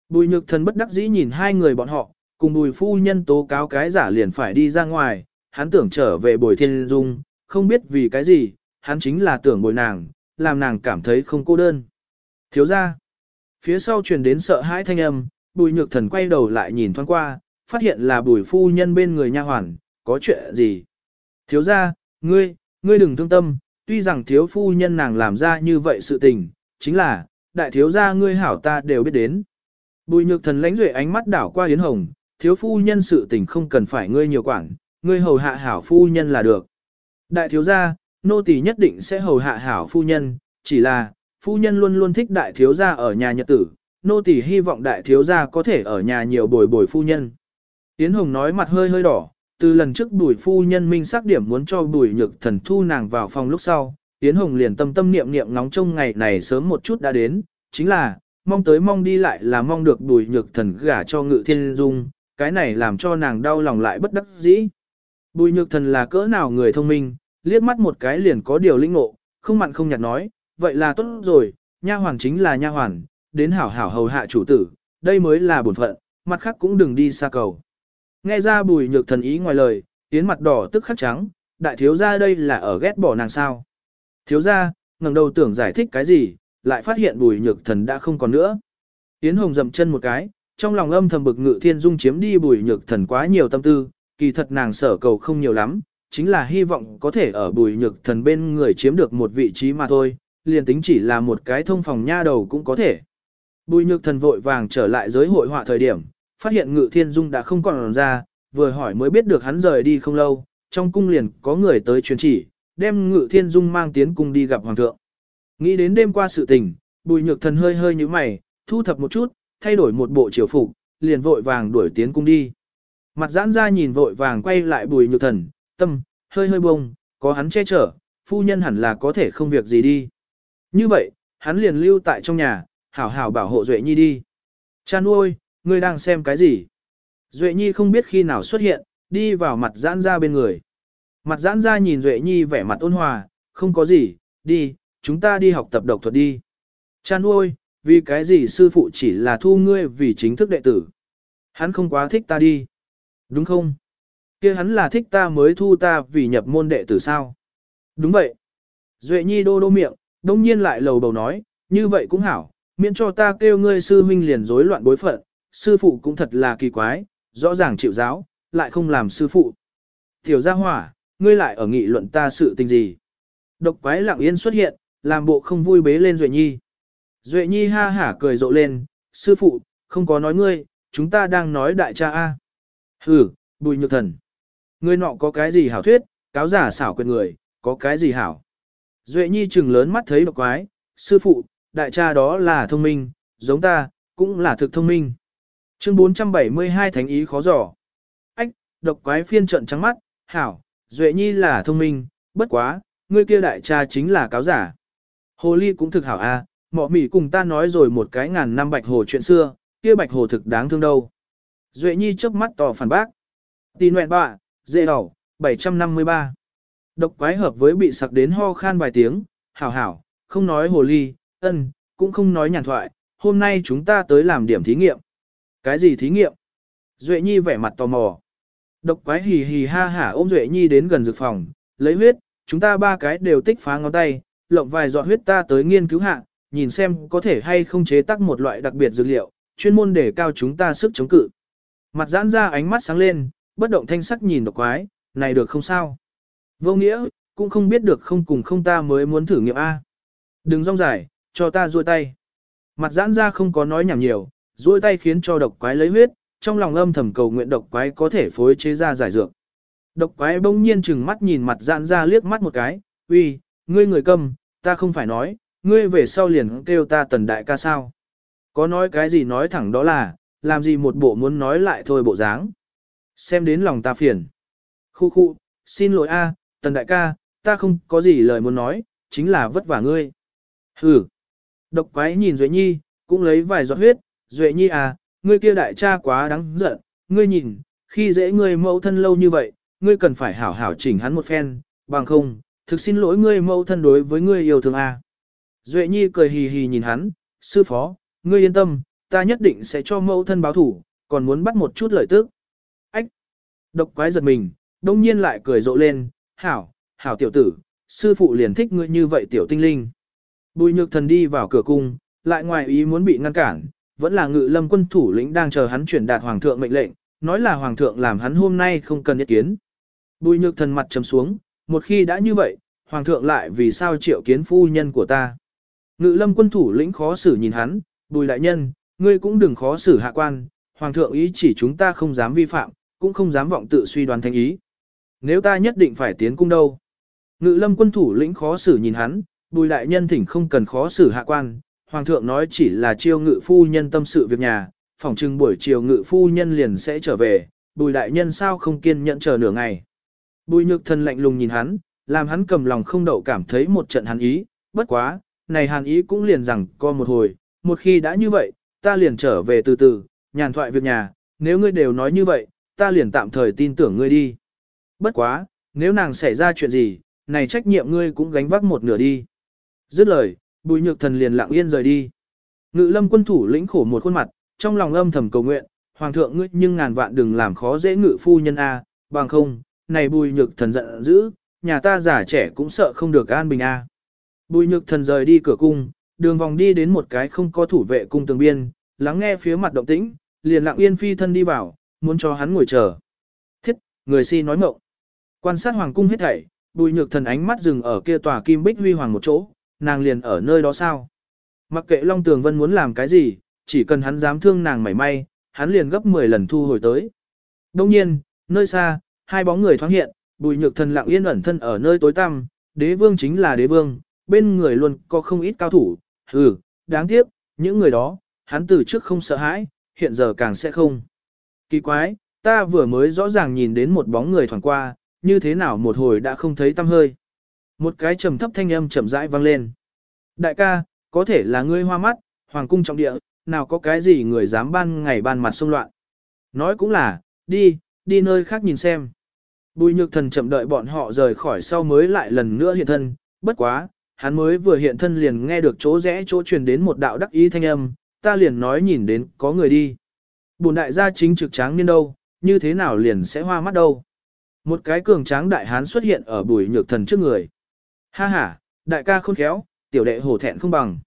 Bùi nhược thần bất đắc dĩ nhìn hai người bọn họ, cùng bùi phu nhân tố cáo cái giả liền phải đi ra ngoài, hắn tưởng trở về bồi thiên dung, không biết vì cái gì, hắn chính là tưởng bồi nàng, làm nàng cảm thấy không cô đơn. Thiếu ra, phía sau truyền đến sợ hãi thanh âm, bùi nhược thần quay đầu lại nhìn thoáng qua, phát hiện là bùi phu nhân bên người nha hoàn, có chuyện gì? Thiếu ra, ngươi, ngươi đừng thương tâm, tuy rằng thiếu phu nhân nàng làm ra như vậy sự tình, chính là, đại thiếu gia ngươi hảo ta đều biết đến. Bùi nhược thần lãnh duệ ánh mắt đảo qua Yến Hồng, thiếu phu nhân sự tình không cần phải ngươi nhiều quản, ngươi hầu hạ hảo phu nhân là được. Đại thiếu gia, nô tỳ nhất định sẽ hầu hạ hảo phu nhân, chỉ là, phu nhân luôn luôn thích đại thiếu gia ở nhà nhật tử, nô tỳ hy vọng đại thiếu gia có thể ở nhà nhiều bồi bồi phu nhân. Yến Hồng nói mặt hơi hơi đỏ, từ lần trước bùi phu nhân minh xác điểm muốn cho bùi nhược thần thu nàng vào phòng lúc sau, Yến Hồng liền tâm tâm niệm niệm ngóng trông ngày này sớm một chút đã đến, chính là, mong tới mong đi lại là mong được bùi nhược thần gả cho ngự thiên dung, cái này làm cho nàng đau lòng lại bất đắc dĩ. Bùi nhược thần là cỡ nào người thông minh, liếc mắt một cái liền có điều linh ngộ, không mặn không nhạt nói, vậy là tốt rồi, nha hoàn chính là nha hoàn, đến hảo hảo hầu hạ chủ tử, đây mới là bổn phận, mặt khác cũng đừng đi xa cầu. Nghe ra bùi nhược thần ý ngoài lời, tiến mặt đỏ tức khắc trắng, đại thiếu gia đây là ở ghét bỏ nàng sao. Thiếu gia, ngẩng đầu tưởng giải thích cái gì, lại phát hiện bùi nhược thần đã không còn nữa. Yến Hồng dậm chân một cái, trong lòng âm thầm bực ngự thiên dung chiếm đi bùi nhược thần quá nhiều tâm tư, kỳ thật nàng sở cầu không nhiều lắm, chính là hy vọng có thể ở bùi nhược thần bên người chiếm được một vị trí mà thôi, liền tính chỉ là một cái thông phòng nha đầu cũng có thể. Bùi nhược thần vội vàng trở lại giới hội họa thời điểm, phát hiện ngự thiên dung đã không còn ra, vừa hỏi mới biết được hắn rời đi không lâu, trong cung liền có người tới truyền chỉ, đem ngự thiên dung mang tiến cung đi gặp hoàng thượng. Nghĩ đến đêm qua sự tình, bùi nhược thần hơi hơi như mày, thu thập một chút, thay đổi một bộ triều phục, liền vội vàng đuổi tiến cung đi. Mặt giãn ra nhìn vội vàng quay lại bùi nhược thần, tâm, hơi hơi bông, có hắn che chở, phu nhân hẳn là có thể không việc gì đi. Như vậy, hắn liền lưu tại trong nhà, hảo hảo bảo hộ Duệ Nhi đi. Cha nuôi, ngươi đang xem cái gì? Duệ Nhi không biết khi nào xuất hiện, đi vào mặt giãn ra bên người. Mặt giãn ra nhìn Duệ Nhi vẻ mặt ôn hòa, không có gì, đi, chúng ta đi học tập độc thuật đi. Cha nuôi, vì cái gì sư phụ chỉ là thu ngươi vì chính thức đệ tử. Hắn không quá thích ta đi. Đúng không? kia hắn là thích ta mới thu ta vì nhập môn đệ tử sao? Đúng vậy. Duệ Nhi đô đô miệng, đông nhiên lại lầu bầu nói, như vậy cũng hảo, miễn cho ta kêu ngươi sư huynh liền rối loạn bối phận, sư phụ cũng thật là kỳ quái, rõ ràng chịu giáo, lại không làm sư phụ. Tiểu gia hỏa, ngươi lại ở nghị luận ta sự tình gì? Độc quái lặng yên xuất hiện, làm bộ không vui bế lên Duệ Nhi. Duệ Nhi ha hả cười rộ lên, sư phụ, không có nói ngươi, chúng ta đang nói đại cha A. Hừ, bùi nhược thần. Ngươi nọ có cái gì hảo thuyết, cáo giả xảo quyệt người, có cái gì hảo. Duệ Nhi chừng lớn mắt thấy độc quái, sư phụ, đại cha đó là thông minh, giống ta, cũng là thực thông minh. Chương 472 Thánh ý khó dò. Ách, độc quái phiên trận trắng mắt, hảo, Duệ Nhi là thông minh, bất quá, ngươi kia đại cha chính là cáo giả. Hồ ly cũng thực hảo a, à, mọ mỉ cùng ta nói rồi một cái ngàn năm bạch hồ chuyện xưa, kia bạch hồ thực đáng thương đâu. Duệ Nhi chớp mắt tỏ phản bác. Tì nguyện bạ, dễ đỏ, 753. Độc quái hợp với bị sặc đến ho khan vài tiếng, hảo hảo, không nói hồ ly, ân, cũng không nói nhàn thoại, hôm nay chúng ta tới làm điểm thí nghiệm. Cái gì thí nghiệm? Duệ Nhi vẻ mặt tò mò. Độc quái hì hì ha hả ôm Duệ Nhi đến gần dược phòng, lấy huyết, chúng ta ba cái đều tích phá ngón tay, lộng vài giọt huyết ta tới nghiên cứu hạ, nhìn xem có thể hay không chế tác một loại đặc biệt dược liệu, chuyên môn để cao chúng ta sức chống cự. Mặt giãn ra ánh mắt sáng lên, bất động thanh sắc nhìn độc quái, này được không sao? Vô nghĩa, cũng không biết được không cùng không ta mới muốn thử nghiệm A. Đừng rong dài, cho ta duỗi tay. Mặt giãn ra không có nói nhảm nhiều, duỗi tay khiến cho độc quái lấy huyết, trong lòng âm thầm cầu nguyện độc quái có thể phối chế ra giải dược. Độc quái bỗng nhiên chừng mắt nhìn mặt giãn ra liếc mắt một cái, uy, ngươi người câm, ta không phải nói, ngươi về sau liền kêu ta tần đại ca sao. Có nói cái gì nói thẳng đó là, làm gì một bộ muốn nói lại thôi bộ dáng. Xem đến lòng ta phiền. Khu khu, xin lỗi a, tần đại ca, ta không có gì lời muốn nói, chính là vất vả ngươi. Hừ. Độc quái nhìn Duệ Nhi, cũng lấy vài giọt huyết, Duệ Nhi à, ngươi kia đại cha quá đáng giận, ngươi nhìn, khi dễ ngươi mẫu thân lâu như vậy, ngươi cần phải hảo hảo chỉnh hắn một phen, bằng không, thực xin lỗi ngươi mẫu thân đối với ngươi yêu thương à. Duệ Nhi cười hì hì nhìn hắn, sư phó, ngươi yên tâm, ta nhất định sẽ cho mẫu thân báo thủ, còn muốn bắt một chút lợi tức. Ách! Độc quái giật mình, đông nhiên lại cười rộ lên, hảo, hảo tiểu tử, sư phụ liền thích ngươi như vậy tiểu tinh linh. Bùi nhược thần đi vào cửa cung, lại ngoài ý muốn bị ngăn cản, vẫn là ngự lâm quân thủ lĩnh đang chờ hắn chuyển đạt hoàng thượng mệnh lệnh, nói là hoàng thượng làm hắn hôm nay không cần ý kiến. Bùi nhược thần mặt trầm xuống, một khi đã như vậy, hoàng thượng lại vì sao triệu kiến phu nhân của ta. Ngự lâm quân thủ lĩnh khó xử nhìn hắn, bùi đại nhân, ngươi cũng đừng khó xử hạ quan, hoàng thượng ý chỉ chúng ta không dám vi phạm, cũng không dám vọng tự suy đoán thành ý. Nếu ta nhất định phải tiến cung đâu? Ngự lâm quân thủ lĩnh khó xử nhìn hắn, bùi đại nhân thỉnh không cần khó xử hạ quan, hoàng thượng nói chỉ là chiêu ngự phu nhân tâm sự việc nhà, phỏng chừng buổi chiều ngự phu nhân liền sẽ trở về, bùi đại nhân sao không kiên nhẫn chờ nửa ngày. Bùi nhược thần lạnh lùng nhìn hắn, làm hắn cầm lòng không đậu cảm thấy một trận hàn ý, bất quá, này hàn ý cũng liền rằng co một hồi, một khi đã như vậy, ta liền trở về từ từ, nhàn thoại việc nhà, nếu ngươi đều nói như vậy, ta liền tạm thời tin tưởng ngươi đi. Bất quá, nếu nàng xảy ra chuyện gì, này trách nhiệm ngươi cũng gánh vác một nửa đi. Dứt lời, bùi nhược thần liền lặng yên rời đi. Ngự lâm quân thủ lĩnh khổ một khuôn mặt, trong lòng âm thầm cầu nguyện, hoàng thượng ngươi nhưng ngàn vạn đừng làm khó dễ ngự phu nhân A, bằng không, này bùi nhược thần giận dữ, nhà ta già trẻ cũng sợ không được an bình A. Bùi nhược thần rời đi cửa cung, đường vòng đi đến một cái không có thủ vệ cung tường biên, lắng nghe phía mặt động tĩnh, liền lặng yên phi thân đi vào, muốn cho hắn ngồi chờ. Thiết, người si nói mộng. Quan sát hoàng cung hết thảy, bùi nhược thần ánh mắt dừng ở kia tòa kim bích huy hoàng một chỗ, nàng liền ở nơi đó sao. Mặc kệ Long Tường Vân muốn làm cái gì, chỉ cần hắn dám thương nàng mảy may, hắn liền gấp 10 lần thu hồi tới. Đông nhiên, nơi xa, hai bóng người thoáng hiện, bùi nhược thần lặng yên ẩn thân ở nơi tối tăm, đế vương chính là đế vương, bên người luôn có không ít cao thủ, hừ, đáng tiếc, những người đó, hắn từ trước không sợ hãi, hiện giờ càng sẽ không. Kỳ quái, ta vừa mới rõ ràng nhìn đến một bóng người thoảng qua, như thế nào một hồi đã không thấy tâm hơi. Một cái trầm thấp thanh âm chậm rãi vang lên. Đại ca, có thể là ngươi hoa mắt, hoàng cung trọng địa, nào có cái gì người dám ban ngày ban mặt xông loạn. Nói cũng là, đi, đi nơi khác nhìn xem. Bùi nhược thần chậm đợi bọn họ rời khỏi sau mới lại lần nữa hiện thân, bất quá, hắn mới vừa hiện thân liền nghe được chỗ rẽ chỗ truyền đến một đạo đắc ý thanh âm, ta liền nói nhìn đến có người đi. Bùn đại gia chính trực tráng niên đâu, như thế nào liền sẽ hoa mắt đâu. Một cái cường tráng đại hán xuất hiện ở bùi nhược thần trước người. Ha ha, đại ca khôn khéo, tiểu đệ hổ thẹn không bằng.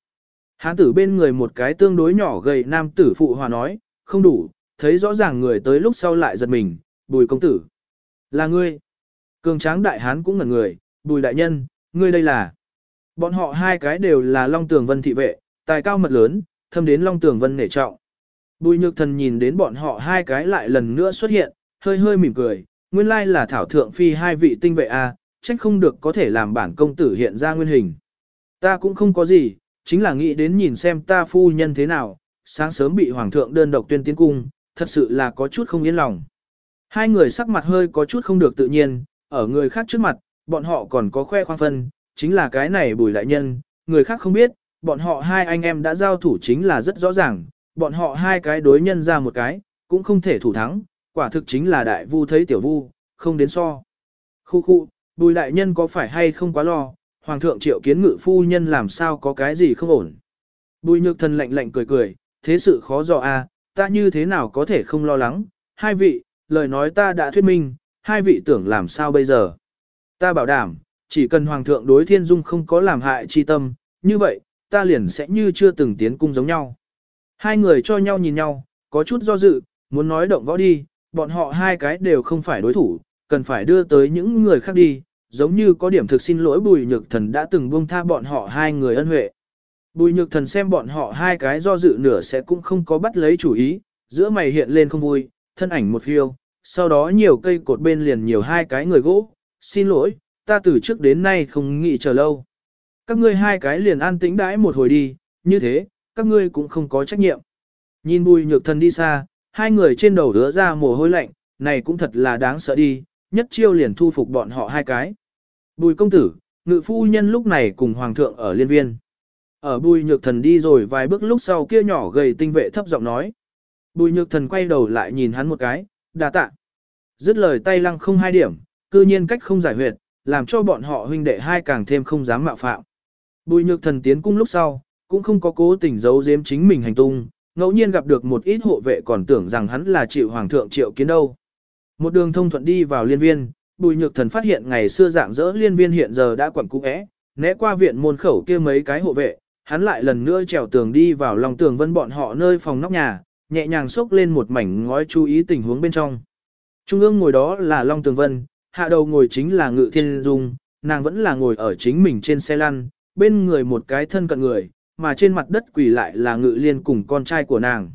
Hán tử bên người một cái tương đối nhỏ gầy nam tử phụ hòa nói, không đủ, thấy rõ ràng người tới lúc sau lại giật mình, bùi công tử. Là ngươi. Cường tráng đại hán cũng ngẩn người, bùi đại nhân, ngươi đây là. Bọn họ hai cái đều là Long Tường Vân thị vệ, tài cao mật lớn, thâm đến Long Tường Vân nể trọng. Bùi nhược thần nhìn đến bọn họ hai cái lại lần nữa xuất hiện, hơi hơi mỉm cười, nguyên lai là thảo thượng phi hai vị tinh vệ A, trách không được có thể làm bản công tử hiện ra nguyên hình. Ta cũng không có gì, chính là nghĩ đến nhìn xem ta phu nhân thế nào, sáng sớm bị hoàng thượng đơn độc tuyên tiến cung, thật sự là có chút không yên lòng. Hai người sắc mặt hơi có chút không được tự nhiên, ở người khác trước mặt, bọn họ còn có khoe khoang phân, chính là cái này bùi đại nhân, người khác không biết, bọn họ hai anh em đã giao thủ chính là rất rõ ràng, bọn họ hai cái đối nhân ra một cái, cũng không thể thủ thắng, quả thực chính là đại vu thấy tiểu vu, không đến so. Khu khu, bùi đại nhân có phải hay không quá lo, hoàng thượng triệu kiến ngự phu nhân làm sao có cái gì không ổn. Bùi nhược thần lạnh lạnh cười cười, thế sự khó dò a, ta như thế nào có thể không lo lắng, Hai vị, lời nói ta đã thuyết minh, hai vị tưởng làm sao bây giờ. Ta bảo đảm, chỉ cần Hoàng thượng đối thiên dung không có làm hại chi tâm, như vậy, ta liền sẽ như chưa từng tiến cung giống nhau. Hai người cho nhau nhìn nhau, có chút do dự, muốn nói động võ đi, bọn họ hai cái đều không phải đối thủ, cần phải đưa tới những người khác đi, giống như có điểm thực xin lỗi bùi nhược thần đã từng buông tha bọn họ hai người ân huệ. Bùi nhược thần xem bọn họ hai cái do dự nửa sẽ cũng không có bắt lấy chủ ý, giữa mày hiện lên không vui, thân ảnh một phiêu, sau đó nhiều cây cột bên liền nhiều hai cái người gỗ, xin lỗi, ta từ trước đến nay không nghĩ chờ lâu. Các ngươi hai cái liền an tĩnh đãi một hồi đi, như thế, các ngươi cũng không có trách nhiệm. Nhìn bùi nhược thần đi xa, hai người trên đầu đứa ra mồ hôi lạnh, này cũng thật là đáng sợ đi, nhất chiêu liền thu phục bọn họ hai cái. Bùi công tử, ngự phu nhân lúc này cùng hoàng thượng ở liên viên. Ở bùi nhược thần đi rồi vài bước lúc sau kia nhỏ gầy tinh vệ thấp giọng nói. Bùi nhược thần quay đầu lại nhìn hắn một cái, đà tạ. Dứt lời tay lăng không hai điểm, cư nhiên cách không giải huyệt, làm cho bọn họ huynh đệ hai càng thêm không dám mạo phạm. Bùi nhược thần tiến cung lúc sau, cũng không có cố tình giấu giếm chính mình hành tung, ngẫu nhiên gặp được một ít hộ vệ còn tưởng rằng hắn là chịu hoàng thượng triệu kiến đâu. Một đường thông thuận đi vào liên viên, bùi nhược thần phát hiện ngày xưa dạng dỡ liên viên hiện giờ đã quẩn cũ é, né qua viện môn khẩu kia mấy cái hộ vệ, hắn lại lần nữa trèo tường đi vào lòng tường vân bọn họ nơi phòng nóc nhà, nhẹ nhàng xốc lên một mảnh ngói chú ý tình huống bên trong. Trung ương ngồi đó là Long Tường Vân, hạ đầu ngồi chính là Ngự Thiên Dung, nàng vẫn là ngồi ở chính mình trên xe lăn, bên người một cái thân cận người, mà trên mặt đất quỳ lại là Ngự Liên cùng con trai của nàng.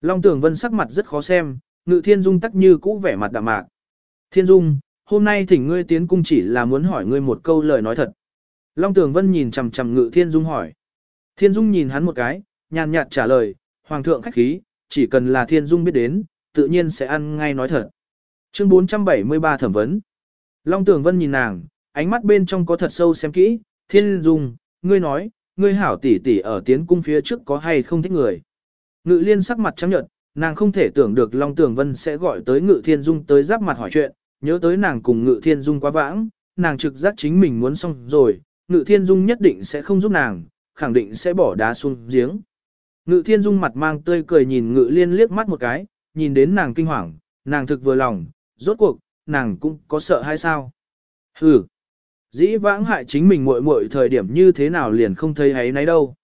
Long Tường Vân sắc mặt rất khó xem, Ngự Thiên Dung tắc như cũ vẻ mặt đạm mạc. Thiên Dung, hôm nay thỉnh ngươi tiến cung chỉ là muốn hỏi ngươi một câu lời nói thật. Long Tường Vân nhìn chằm chằm Ngự Thiên Dung hỏi. Thiên Dung nhìn hắn một cái, nhàn nhạt trả lời, Hoàng thượng khách khí, chỉ cần là Thiên Dung biết đến, tự nhiên sẽ ăn ngay nói thật. Chương 473 thẩm vấn. Long Tường Vân nhìn nàng, ánh mắt bên trong có thật sâu xem kỹ, Thiên Dung, ngươi nói, ngươi hảo tỷ tỷ ở tiến cung phía trước có hay không thích người. Ngự liên sắc mặt trắng nhợt, nàng không thể tưởng được Long Tường Vân sẽ gọi tới Ngự Thiên Dung tới giáp mặt hỏi chuyện, nhớ tới nàng cùng Ngự Thiên Dung quá vãng, nàng trực giác chính mình muốn xong rồi, Ngự Thiên Dung nhất định sẽ không giúp nàng, khẳng định sẽ bỏ đá xuống giếng. Ngự Thiên Dung mặt mang tươi cười nhìn Ngự Liên liếc mắt một cái, nhìn đến nàng kinh hoàng, nàng thực vừa lòng, rốt cuộc, nàng cũng có sợ hay sao? Hừ, dĩ vãng hại chính mình muội muội thời điểm như thế nào liền không thấy ấy nấy đâu.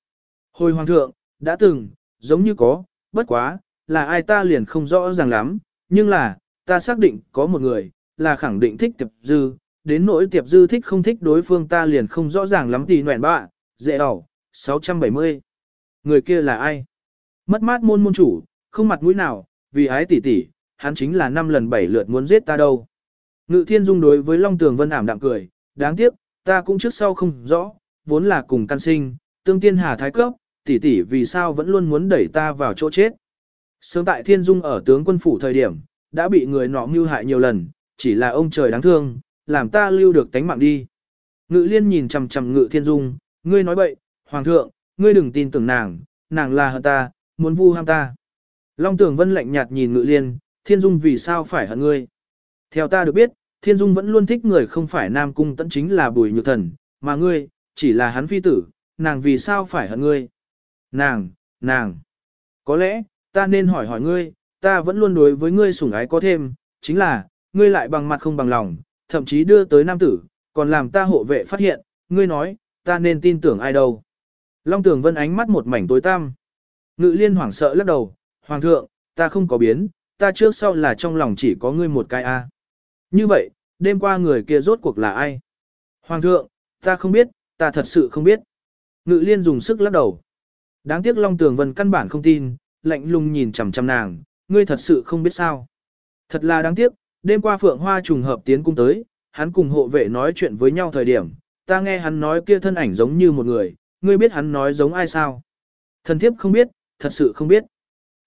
Hồi hoàng thượng, đã từng, giống như có, bất quá, là ai ta liền không rõ ràng lắm, nhưng là, ta xác định có một người, là khẳng định thích tiệp dư, đến nỗi tiệp dư thích không thích đối phương ta liền không rõ ràng lắm thì nguyện bạ, dễ đỏ, 670. Người kia là ai? Mất mát môn môn chủ, không mặt mũi nào, vì ái tỷ tỷ, hắn chính là năm lần bảy lượt muốn giết ta đâu. Ngự thiên dung đối với Long Tường Vân ảm đạm cười, đáng tiếc, ta cũng trước sau không rõ, vốn là cùng căn sinh, tương tiên hà thái cấp, tỷ tỷ vì sao vẫn luôn muốn đẩy ta vào chỗ chết. Sớm tại thiên dung ở tướng quân phủ thời điểm, đã bị người nọ mưu hại nhiều lần, chỉ là ông trời đáng thương, làm ta lưu được tánh mạng đi. Ngự liên nhìn chằm chằm ngự thiên dung, ngươi nói bậy, hoàng thượng, ngươi đừng tin tưởng nàng, nàng là hận ta, muốn vu ham ta. Long Tường Vân lạnh nhạt nhìn Ngự Liên, Thiên Dung vì sao phải hận ngươi? Theo ta được biết, Thiên Dung vẫn luôn thích người không phải Nam Cung Tẫn chính là Bùi Nhược Thần, mà ngươi, chỉ là hắn phi tử, nàng vì sao phải hận ngươi? Nàng, nàng. Có lẽ, ta nên hỏi hỏi ngươi, ta vẫn luôn đối với ngươi sủng ái có thêm, chính là, ngươi lại bằng mặt không bằng lòng, thậm chí đưa tới nam tử, còn làm ta hộ vệ phát hiện, ngươi nói, ta nên tin tưởng ai đâu. Long Tường Vân ánh mắt một mảnh tối tăm. Ngự liên hoảng sợ lắc đầu, Hoàng thượng, ta không có biến, ta trước sau là trong lòng chỉ có ngươi một cái a. Như vậy, đêm qua người kia rốt cuộc là ai? Hoàng thượng, ta không biết, ta thật sự không biết. Ngự liên dùng sức lắc đầu. Đáng tiếc Long Tường Vân căn bản không tin, lạnh lùng nhìn chằm chằm nàng, ngươi thật sự không biết sao. Thật là đáng tiếc, đêm qua Phượng Hoa trùng hợp tiến cung tới, hắn cùng hộ vệ nói chuyện với nhau thời điểm, ta nghe hắn nói kia thân ảnh giống như một người, ngươi biết hắn nói giống ai sao? Thần thiếp không biết, thật sự không biết.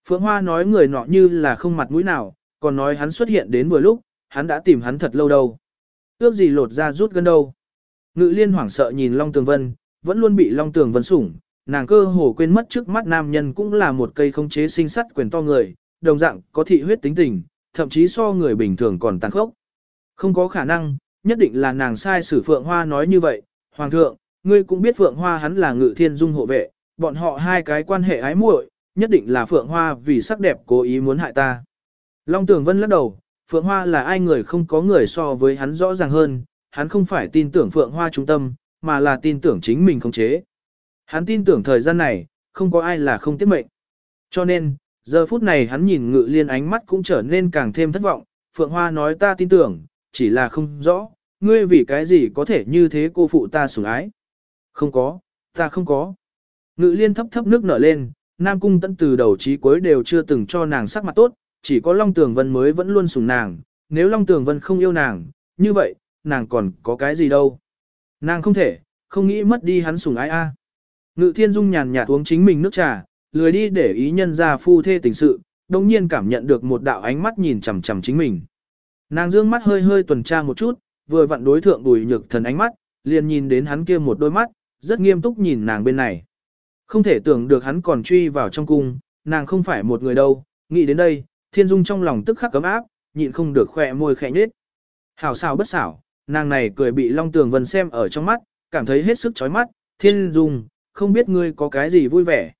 Phượng Hoa nói người nọ như là không mặt mũi nào, còn nói hắn xuất hiện đến vừa lúc, hắn đã tìm hắn thật lâu đâu. Ước gì lột ra rút gân đâu. Ngự liên hoảng sợ nhìn Long Tường Vân, vẫn luôn bị Long Tường Vân sủng, nàng cơ hồ quên mất trước mắt nam nhân cũng là một cây không chế sinh sắt quyền to người, đồng dạng có thị huyết tính tình, thậm chí so người bình thường còn tàn khốc. Không có khả năng, nhất định là nàng sai sử Phượng Hoa nói như vậy, Hoàng thượng, ngươi cũng biết Phượng Hoa hắn là ngự thiên dung hộ vệ, bọn họ hai cái quan hệ ái muội, nhất định là Phượng Hoa vì sắc đẹp cố ý muốn hại ta. Long Tường Vân lắc đầu, Phượng Hoa là ai người không có người so với hắn rõ ràng hơn, hắn không phải tin tưởng Phượng Hoa trung tâm, mà là tin tưởng chính mình không chế. Hắn tin tưởng thời gian này, không có ai là không tiếp mệnh. Cho nên, giờ phút này hắn nhìn ngự liên ánh mắt cũng trở nên càng thêm thất vọng, Phượng Hoa nói ta tin tưởng, chỉ là không rõ, ngươi vì cái gì có thể như thế cô phụ ta sủng ái. Không có, ta không có. Ngự liên thấp thấp nước nở lên, Nam Cung tận từ đầu chí cuối đều chưa từng cho nàng sắc mặt tốt, chỉ có Long Tường Vân mới vẫn luôn sủng nàng, nếu Long Tường Vân không yêu nàng, như vậy, nàng còn có cái gì đâu. Nàng không thể, không nghĩ mất đi hắn sủng ái a. Ngự thiên dung nhàn nhạt uống chính mình nước trà, lười đi để ý nhân ra phu thê tình sự, đồng nhiên cảm nhận được một đạo ánh mắt nhìn chằm chằm chính mình. Nàng dương mắt hơi hơi tuần tra một chút, vừa vặn đối thượng bùi nhược thần ánh mắt, liền nhìn đến hắn kia một đôi mắt, rất nghiêm túc nhìn nàng bên này. Không thể tưởng được hắn còn truy vào trong cung, nàng không phải một người đâu, nghĩ đến đây, thiên dung trong lòng tức khắc cấm áp, nhịn không được khỏe môi khẽ nhếch. Hảo xảo bất xảo, nàng này cười bị Long Tường Vân xem ở trong mắt, cảm thấy hết sức chói mắt, thiên dung, không biết ngươi có cái gì vui vẻ.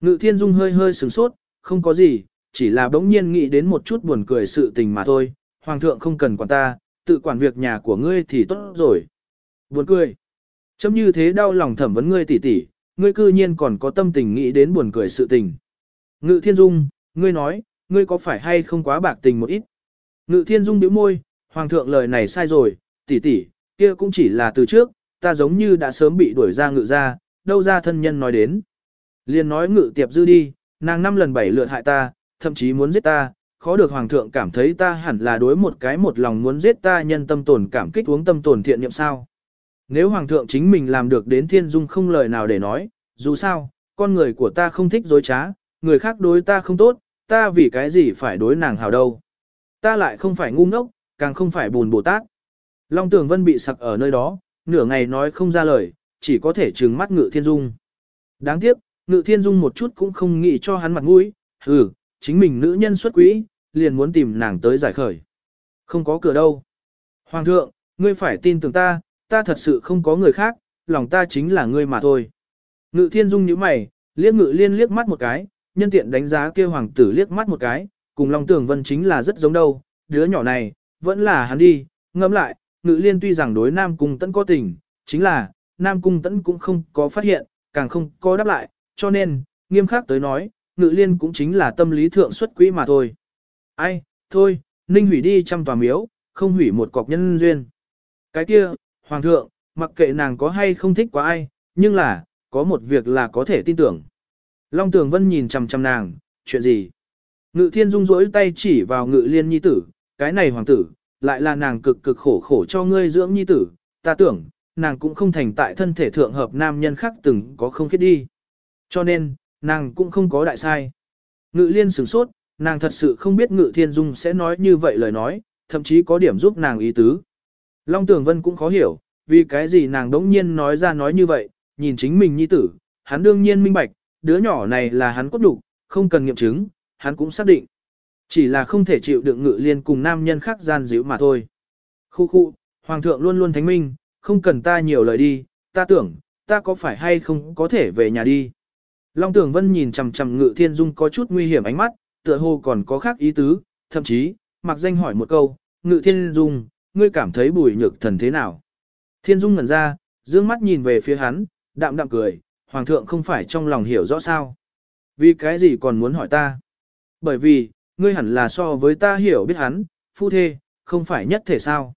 Ngự thiên dung hơi hơi sửng sốt, không có gì, chỉ là bỗng nhiên nghĩ đến một chút buồn cười sự tình mà thôi, hoàng thượng không cần quản ta, tự quản việc nhà của ngươi thì tốt rồi. Buồn cười. Chấm như thế đau lòng thẩm vấn ngươi tỉ tỉ, ngươi cư nhiên còn có tâm tình nghĩ đến buồn cười sự tình. Ngự thiên dung, ngươi nói, ngươi có phải hay không quá bạc tình một ít. Ngự thiên dung bĩu môi, hoàng thượng lời này sai rồi, tỷ tỷ, kia cũng chỉ là từ trước, ta giống như đã sớm bị đuổi ra ngự ra, đâu ra thân nhân nói đến. Liền nói ngự tiệp dư đi, nàng năm lần bảy lượt hại ta, thậm chí muốn giết ta, khó được hoàng thượng cảm thấy ta hẳn là đối một cái một lòng muốn giết ta nhân tâm tổn cảm kích uống tâm tổn thiện niệm sao. Nếu hoàng thượng chính mình làm được đến thiên dung không lời nào để nói, dù sao, con người của ta không thích dối trá, người khác đối ta không tốt, ta vì cái gì phải đối nàng hào đâu. Ta lại không phải ngu ngốc, càng không phải bùn Bồ Tát. Long Tường Vân bị sặc ở nơi đó, nửa ngày nói không ra lời, chỉ có thể trừng mắt Ngự Thiên Dung. Đáng tiếc, Ngự Thiên Dung một chút cũng không nghĩ cho hắn mặt mũi, hừ, chính mình nữ nhân xuất quỹ, liền muốn tìm nàng tới giải khởi. Không có cửa đâu. Hoàng thượng, ngươi phải tin tưởng ta, ta thật sự không có người khác, lòng ta chính là ngươi mà thôi. Ngự Thiên Dung nhíu mày, liếc Ngự Liên liếc mắt một cái, nhân tiện đánh giá kia hoàng tử liếc mắt một cái, cùng Long Tường Vân chính là rất giống đâu, đứa nhỏ này, vẫn là hắn đi, ngẫm lại, Ngự Liên tuy rằng đối Nam Cung tấn có tình, chính là, Nam Cung tấn cũng không có phát hiện, càng không có đáp lại, cho nên, nghiêm khắc tới nói, Ngự Liên cũng chính là tâm lý thượng xuất quỹ mà thôi. Ai, thôi, Ninh hủy đi trăm tòa miếu, không hủy một cọc nhân duyên. Cái kia, Hoàng thượng, mặc kệ nàng có hay không thích quá ai, nhưng là, có một việc là có thể tin tưởng. Long Tường Vân nhìn chằm chằm nàng, chuyện gì? Ngự thiên dung rỗi tay chỉ vào ngự liên nhi tử, cái này hoàng tử, lại là nàng cực cực khổ khổ cho ngươi dưỡng nhi tử, ta tưởng, nàng cũng không thành tại thân thể thượng hợp nam nhân khác từng có không khiết đi. Cho nên, nàng cũng không có đại sai. Ngự liên sửng sốt, nàng thật sự không biết ngự thiên dung sẽ nói như vậy lời nói, thậm chí có điểm giúp nàng ý tứ. Long Tường Vân cũng khó hiểu, vì cái gì nàng đống nhiên nói ra nói như vậy, nhìn chính mình nhi tử, hắn đương nhiên minh bạch, đứa nhỏ này là hắn cốt đủ, không cần nghiệm chứng, hắn cũng xác định. Chỉ là không thể chịu đựng ngự liên cùng nam nhân khác gian dữ mà thôi. Khu khu, Hoàng thượng luôn luôn thánh minh, không cần ta nhiều lời đi, ta tưởng, ta có phải hay không có thể về nhà đi. Long Tưởng Vân nhìn chằm chằm Ngự Thiên Dung có chút nguy hiểm ánh mắt, tựa hồ còn có khác ý tứ, thậm chí, mặc danh hỏi một câu, Ngự Thiên Dung, ngươi cảm thấy bùi nhược thần thế nào? Thiên Dung ngẩn ra, dương mắt nhìn về phía hắn, đạm đạm cười, Hoàng thượng không phải trong lòng hiểu rõ sao. Vì cái gì còn muốn hỏi ta? Bởi vì, ngươi hẳn là so với ta hiểu biết hắn, phu thê, không phải nhất thể sao.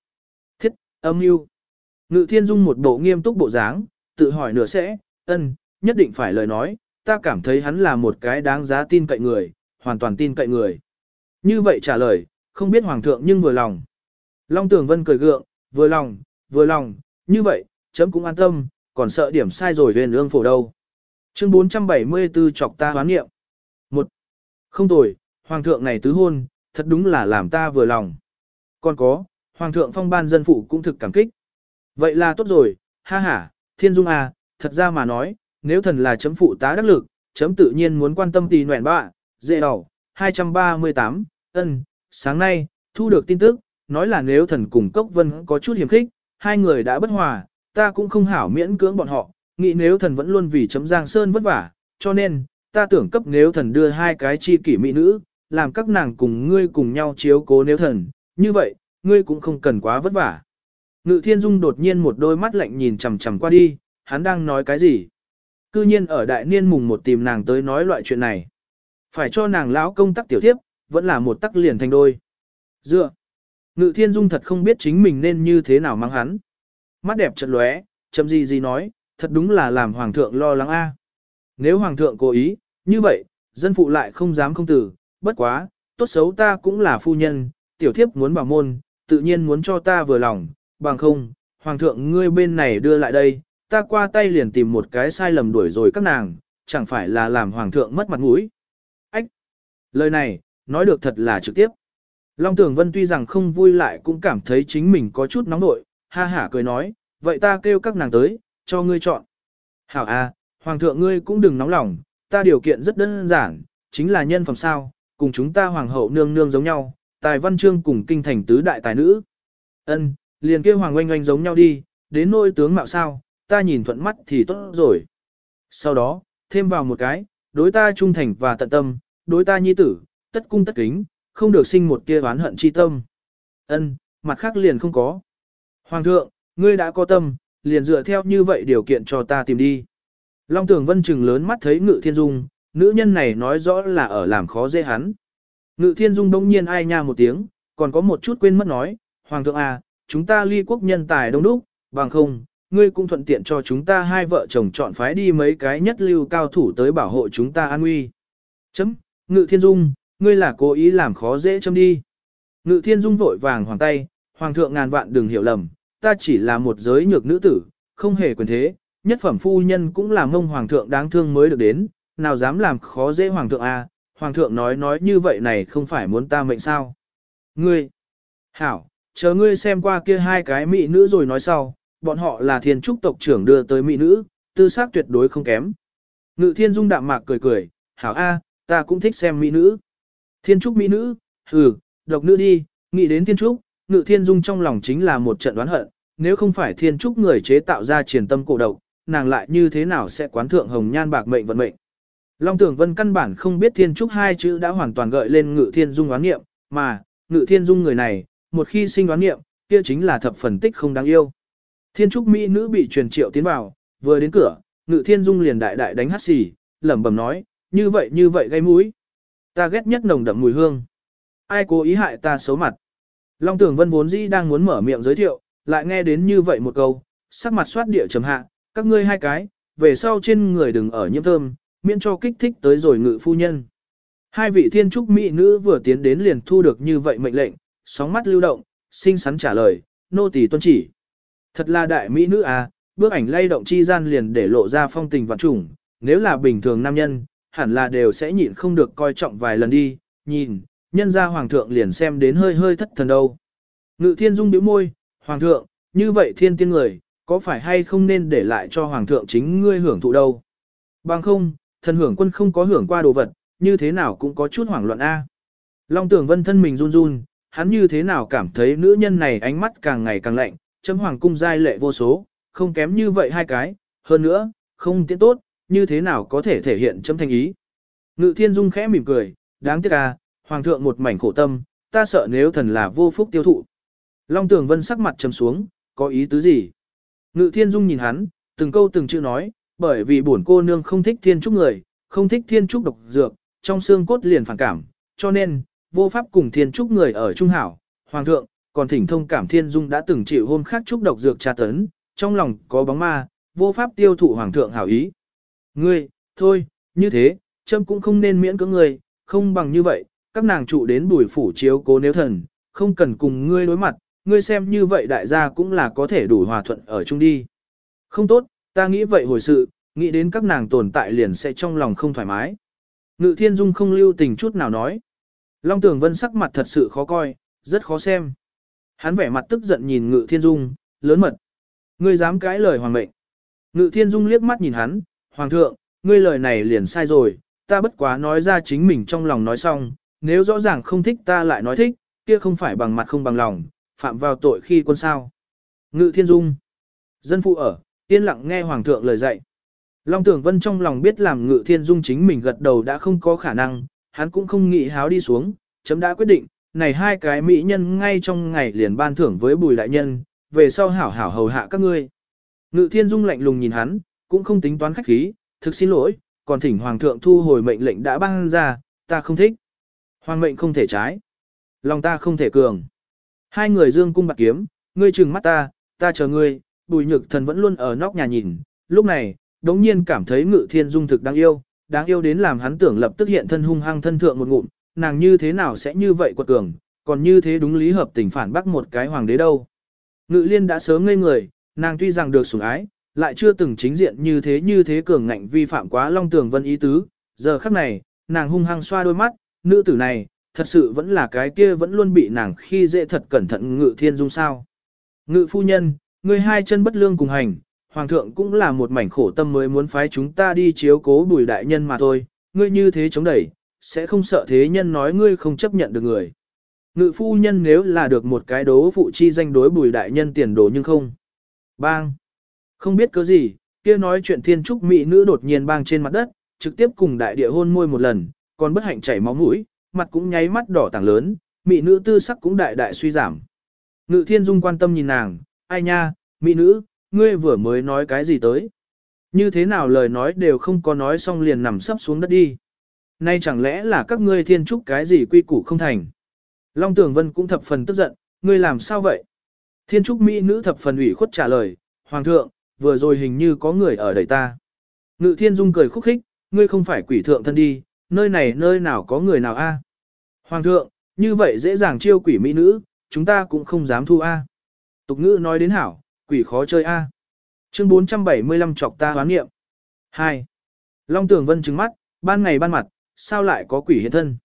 Thiết, âm mưu. Ngự thiên dung một bộ nghiêm túc bộ dáng, tự hỏi nửa sẽ, ân, nhất định phải lời nói, ta cảm thấy hắn là một cái đáng giá tin cậy người, hoàn toàn tin cậy người. Như vậy trả lời, không biết hoàng thượng nhưng vừa lòng. Long Tường Vân cười gượng, vừa lòng, vừa lòng, như vậy, chấm cũng an tâm, còn sợ điểm sai rồi huyền ương phổ đâu. Chương 474 chọc ta hoán nghiệm. Một, Không tồi, hoàng thượng này tứ hôn, thật đúng là làm ta vừa lòng. Còn có, hoàng thượng phong ban dân phụ cũng thực cảm kích. Vậy là tốt rồi, ha ha, thiên dung à, thật ra mà nói, nếu thần là chấm phụ tá đắc lực, chấm tự nhiên muốn quan tâm tì nguyện bạ, dễ đầu, 238, ân, sáng nay, thu được tin tức, nói là nếu thần cùng Cốc Vân có chút hiểm khích, hai người đã bất hòa, ta cũng không hảo miễn cưỡng bọn họ, nghĩ nếu thần vẫn luôn vì chấm Giang Sơn vất vả, cho nên, ta tưởng cấp nếu thần đưa hai cái chi kỷ mỹ nữ, làm các nàng cùng ngươi cùng nhau chiếu cố nếu thần, như vậy, ngươi cũng không cần quá vất vả. Ngự thiên dung đột nhiên một đôi mắt lạnh nhìn chằm chằm qua đi, hắn đang nói cái gì? Cư nhiên ở đại niên mùng một tìm nàng tới nói loại chuyện này. Phải cho nàng lão công tắc tiểu thiếp, vẫn là một tắc liền thành đôi. Dựa. Ngự thiên dung thật không biết chính mình nên như thế nào mang hắn. Mắt đẹp chật lóe, chậm gì gì nói, thật đúng là làm hoàng thượng lo lắng a. Nếu hoàng thượng cố ý, như vậy, dân phụ lại không dám không tử, bất quá, tốt xấu ta cũng là phu nhân, tiểu thiếp muốn bảo môn, tự nhiên muốn cho ta vừa lòng, bằng không, hoàng thượng ngươi bên này đưa lại đây, ta qua tay liền tìm một cái sai lầm đuổi rồi các nàng, chẳng phải là làm hoàng thượng mất mặt mũi. Ách! Lời này, nói được thật là trực tiếp. Long Tưởng Vân tuy rằng không vui lại cũng cảm thấy chính mình có chút nóng nội, ha hả cười nói, vậy ta kêu các nàng tới, cho ngươi chọn. Hảo à, hoàng thượng ngươi cũng đừng nóng lòng, ta điều kiện rất đơn giản, chính là nhân phẩm sao, cùng chúng ta hoàng hậu nương nương giống nhau, tài văn chương cùng kinh thành tứ đại tài nữ. Ân, liền kêu hoàng oanh oanh giống nhau đi, đến nôi tướng mạo sao, ta nhìn thuận mắt thì tốt rồi. Sau đó, thêm vào một cái, đối ta trung thành và tận tâm, đối ta nhi tử, tất cung tất kính, không được sinh một kia oán hận chi tâm. Ân, mặt khác liền không có. Hoàng thượng, ngươi đã có tâm, liền dựa theo như vậy điều kiện cho ta tìm đi. Long Tưởng Vân trừng lớn mắt thấy Ngự Thiên Dung, nữ nhân này nói rõ là ở làm khó dễ hắn. Ngự Thiên Dung đông nhiên ai nha một tiếng, còn có một chút quên mất nói, Hoàng thượng à, chúng ta ly quốc nhân tài đông đúc, bằng không, ngươi cũng thuận tiện cho chúng ta hai vợ chồng chọn phái đi mấy cái nhất lưu cao thủ tới bảo hộ chúng ta an nguy. Chấm, Ngự Thiên Dung, ngươi là cố ý làm khó dễ chấm đi. Ngự Thiên Dung vội vàng hoàng tay, Hoàng thượng ngàn vạn đừng hiểu lầm, ta chỉ là một giới nhược nữ tử, không hề quyền thế, nhất phẩm phu nhân cũng là mông Hoàng thượng đáng thương mới được đến, nào dám làm khó dễ Hoàng thượng à, Hoàng thượng nói nói như vậy này không phải muốn ta mệnh sao. Ngươi, hảo, chờ ngươi xem qua kia hai cái mỹ nữ rồi nói sau, bọn họ là thiên trúc tộc trưởng đưa tới mỹ nữ, tư xác tuyệt đối không kém. Ngự thiên dung đạm mạc cười cười, hảo a, ta cũng thích xem mỹ nữ. Thiên trúc mỹ nữ, hừ, độc nữ đi, nghĩ đến thiên trúc, ngự thiên dung trong lòng chính là một trận đoán hận, nếu không phải thiên trúc người chế tạo ra triển tâm cổ độc, nàng lại như thế nào sẽ quán thượng hồng nhan bạc mệnh vận mệnh. Long tưởng vân căn bản không biết thiên trúc hai chữ đã hoàn toàn gợi lên ngự thiên dung đoán nghiệm, mà, ngự thiên dung người này, một khi sinh đoán nghiệm, kia chính là thập phần tích không đáng yêu. Thiên trúc mỹ nữ bị truyền triệu tiến vào, vừa đến cửa, ngự thiên dung liền đại đại đánh hát xì, lẩm bẩm nói, như vậy như vậy gây mũi. Ta ghét nhất nồng đậm mùi hương. Ai cố ý hại ta xấu mặt. Long tưởng vân vốn dĩ đang muốn mở miệng giới thiệu, lại nghe đến như vậy một câu, sắc mặt soát địa trầm hạ, các ngươi hai cái, về sau trên người đừng ở nhiễm thơm, miễn cho kích thích tới rồi ngự phu nhân. Hai vị thiên trúc mỹ nữ vừa tiến đến liền thu được như vậy mệnh lệnh, sóng mắt lưu động, xinh xắn trả lời, nô tỳ tuân chỉ. Thật là đại mỹ nữ à, bước ảnh lay động chi gian liền để lộ ra phong tình vạn trùng, nếu là bình thường nam nhân, hẳn là đều sẽ nhịn không được coi trọng vài lần đi, nhìn, nhân ra hoàng thượng liền xem đến hơi hơi thất thần đâu. Ngự thiên dung bĩu môi, hoàng thượng, như vậy thiên tiên người, có phải hay không nên để lại cho hoàng thượng chính ngươi hưởng thụ đâu. Bằng không, thần hưởng quân không có hưởng qua đồ vật, như thế nào cũng có chút hoảng loạn a. Long tưởng vân thân mình run run, hắn như thế nào cảm thấy nữ nhân này ánh mắt càng ngày càng lạnh, chấm hoàng cung giai lệ vô số, không kém như vậy hai cái, hơn nữa, không tiện tốt, như thế nào có thể thể hiện chấm thanh ý. Ngự thiên dung khẽ mỉm cười, đáng tiếc à, hoàng thượng một mảnh khổ tâm, ta sợ nếu thần là vô phúc tiêu thụ. Long tường vân sắc mặt trầm xuống, có ý tứ gì? Ngự thiên dung nhìn hắn, từng câu từng chữ nói, bởi vì bổn cô nương không thích thiên trúc người, không thích thiên trúc độc dược, trong xương cốt liền phản cảm, cho nên, vô pháp cùng thiên trúc người ở trung hảo, hoàng thượng, còn thỉnh thông cảm thiên dung đã từng chịu hôn khắc trúc độc dược tra tấn, trong lòng có bóng ma, vô pháp tiêu thụ hoàng thượng hảo ý. Ngươi, thôi, như thế, trâm cũng không nên miễn cưỡng người, không bằng như vậy, các nàng trụ đến bùi phủ chiếu cố nếu thần, không cần cùng ngươi đối mặt, ngươi xem như vậy đại gia cũng là có thể đủ hòa thuận ở chung đi. Không tốt, ta nghĩ vậy hồi sự, nghĩ đến các nàng tồn tại liền sẽ trong lòng không thoải mái. Ngự thiên dung không lưu tình chút nào nói. Long tường vân sắc mặt thật sự khó coi, rất khó xem. Hắn vẻ mặt tức giận nhìn ngự thiên dung, lớn mật. Ngươi dám cãi lời hoàng mệnh. Ngự thiên dung liếc mắt nhìn hắn, hoàng thượng, ngươi lời này liền sai rồi, ta bất quá nói ra chính mình trong lòng nói xong, nếu rõ ràng không thích ta lại nói thích, kia không phải bằng mặt không bằng lòng, phạm vào tội khi quân sao. Ngự thiên dung. Dân phụ ở, yên lặng nghe hoàng thượng lời dạy. Long tưởng vân trong lòng biết làm ngự thiên dung chính mình gật đầu đã không có khả năng, hắn cũng không nghĩ háo đi xuống, chấm đã quyết định, này hai cái mỹ nhân ngay trong ngày liền ban thưởng với bùi đại nhân, về sau hảo hảo hầu hạ các ngươi. Ngự thiên dung lạnh lùng nhìn hắn, cũng không tính toán khách khí, thực xin lỗi, còn thỉnh hoàng thượng thu hồi mệnh lệnh đã ban ra, ta không thích. Hoàng mệnh không thể trái. Lòng ta không thể cường. Hai người dương cung bạc kiếm, ngươi trừng mắt ta, ta chờ ngươi, bùi nhược thần vẫn luôn ở nóc nhà nhìn. Lúc này, đống nhiên cảm thấy ngự thiên dung thực đáng yêu, đáng yêu đến làm hắn tưởng lập tức hiện thân hung hăng thân thượng một ngụm, nàng như thế nào sẽ như vậy quật cường, còn như thế đúng lý hợp tình phản bác một cái hoàng đế đâu. Ngự liên đã sớm ngây người, nàng tuy rằng được sủng ái, lại chưa từng chính diện như thế như thế cường ngạnh vi phạm quá long tường vân ý tứ, giờ khắc này, nàng hung hăng xoa đôi mắt, nữ tử này, thật sự vẫn là cái kia vẫn luôn bị nàng khi dễ thật cẩn thận ngự thiên dung sao. Ngự phu nhân, người hai chân bất lương cùng hành, hoàng thượng cũng là một mảnh khổ tâm mới muốn phái chúng ta đi chiếu cố bùi đại nhân mà thôi, ngươi như thế chống đẩy, sẽ không sợ thế nhân nói ngươi không chấp nhận được người. Ngự phu nhân nếu là được một cái đố phụ chi danh đối bùi đại nhân tiền đồ nhưng không. Bang! Không biết cớ gì, kia nói chuyện thiên trúc mỹ nữ đột nhiên bang trên mặt đất, trực tiếp cùng đại địa hôn môi một lần, còn bất hạnh chảy máu mũi, mặt cũng nháy mắt đỏ tảng lớn, mỹ nữ tư sắc cũng đại đại suy giảm. Ngự thiên dung quan tâm nhìn nàng, ai nha, mỹ nữ, ngươi vừa mới nói cái gì tới. Như thế nào lời nói đều không có nói xong liền nằm sấp xuống đất đi. Nay chẳng lẽ là các ngươi thiên trúc cái gì quy củ không thành. Long Tường Vân cũng thập phần tức giận, ngươi làm sao vậy? Thiên trúc mỹ nữ thập phần ủy khuất trả lời, Hoàng thượng, vừa rồi hình như có người ở đẩy ta. Ngự thiên dung cười khúc khích, ngươi không phải quỷ thượng thân đi, nơi này nơi nào có người nào a? Hoàng thượng, như vậy dễ dàng chiêu quỷ mỹ nữ, chúng ta cũng không dám thu a. Tục ngữ nói đến hảo, quỷ khó chơi a. Chương 475 chọc ta hoán nghiệm. 2. Long Tường Vân trừng mắt, ban ngày ban mặt, sao lại có quỷ hiện thân?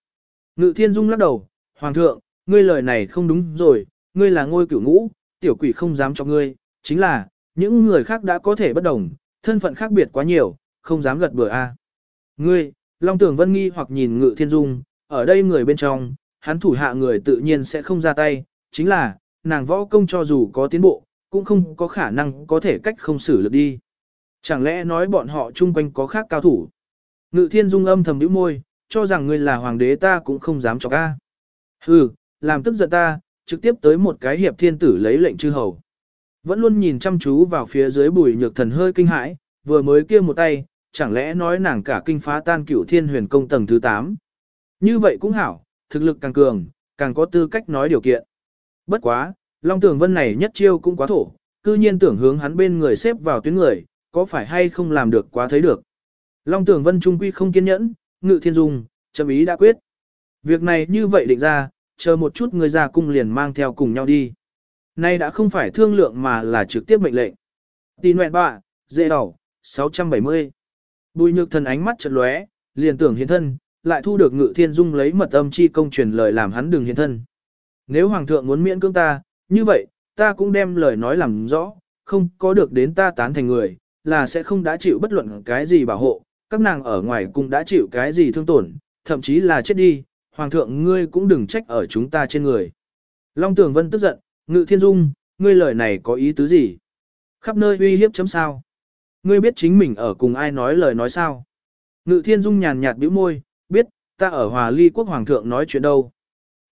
Ngự Thiên Dung lắc đầu, Hoàng thượng, ngươi lời này không đúng rồi, ngươi là ngôi cửu ngũ, tiểu quỷ không dám cho ngươi, chính là, những người khác đã có thể bất đồng, thân phận khác biệt quá nhiều, không dám gật bừa a. Ngươi, Long Tường Vân nghi hoặc nhìn Ngự Thiên Dung, ở đây người bên trong, hắn thủ hạ người tự nhiên sẽ không ra tay, chính là, nàng võ công cho dù có tiến bộ, cũng không có khả năng có thể cách không xử lực đi. Chẳng lẽ nói bọn họ chung quanh có khác cao thủ? Ngự Thiên Dung âm thầm nhíu môi, cho rằng ngươi là hoàng đế ta cũng không dám chọc a. Hừ, làm tức giận ta, trực tiếp tới một cái hiệp thiên tử lấy lệnh chư hầu. Vẫn luôn nhìn chăm chú vào phía dưới bùi nhược thần hơi kinh hãi, vừa mới kia một tay, chẳng lẽ nói nàng cả kinh phá tan cửu thiên huyền công tầng thứ 8. Như vậy cũng hảo, thực lực càng cường, càng có tư cách nói điều kiện. Bất quá, Long Tường Vân này nhất chiêu cũng quá thổ, cư nhiên tưởng hướng hắn bên người xếp vào tuyến người, có phải hay không làm được quá thấy được. Long Tường Vân trung quy không kiên nhẫn, ngự thiên dung, chấm ý đã quyết. Việc này như vậy định ra, chờ một chút người ra cung liền mang theo cùng nhau đi. Nay đã không phải thương lượng mà là trực tiếp mệnh lệnh. Tì nguyện bạ, dễ đỏ, 670. Bùi nhược thần ánh mắt chợt lóe, liền tưởng hiện thân, lại thu được ngự thiên dung lấy mật âm chi công truyền lời làm hắn đừng hiện thân. Nếu hoàng thượng muốn miễn cưỡng ta, như vậy, ta cũng đem lời nói làm rõ, không có được đến ta tán thành người, là sẽ không đã chịu bất luận cái gì bảo hộ, các nàng ở ngoài cũng đã chịu cái gì thương tổn, thậm chí là chết đi, hoàng thượng ngươi cũng đừng trách ở chúng ta trên người. Long Tường Vân tức giận, ngự thiên dung, ngươi lời này có ý tứ gì? Khắp nơi uy hiếp chấm sao? Ngươi biết chính mình ở cùng ai nói lời nói sao? Ngự thiên dung nhàn nhạt bĩu môi, biết, ta ở hòa ly quốc hoàng thượng nói chuyện đâu.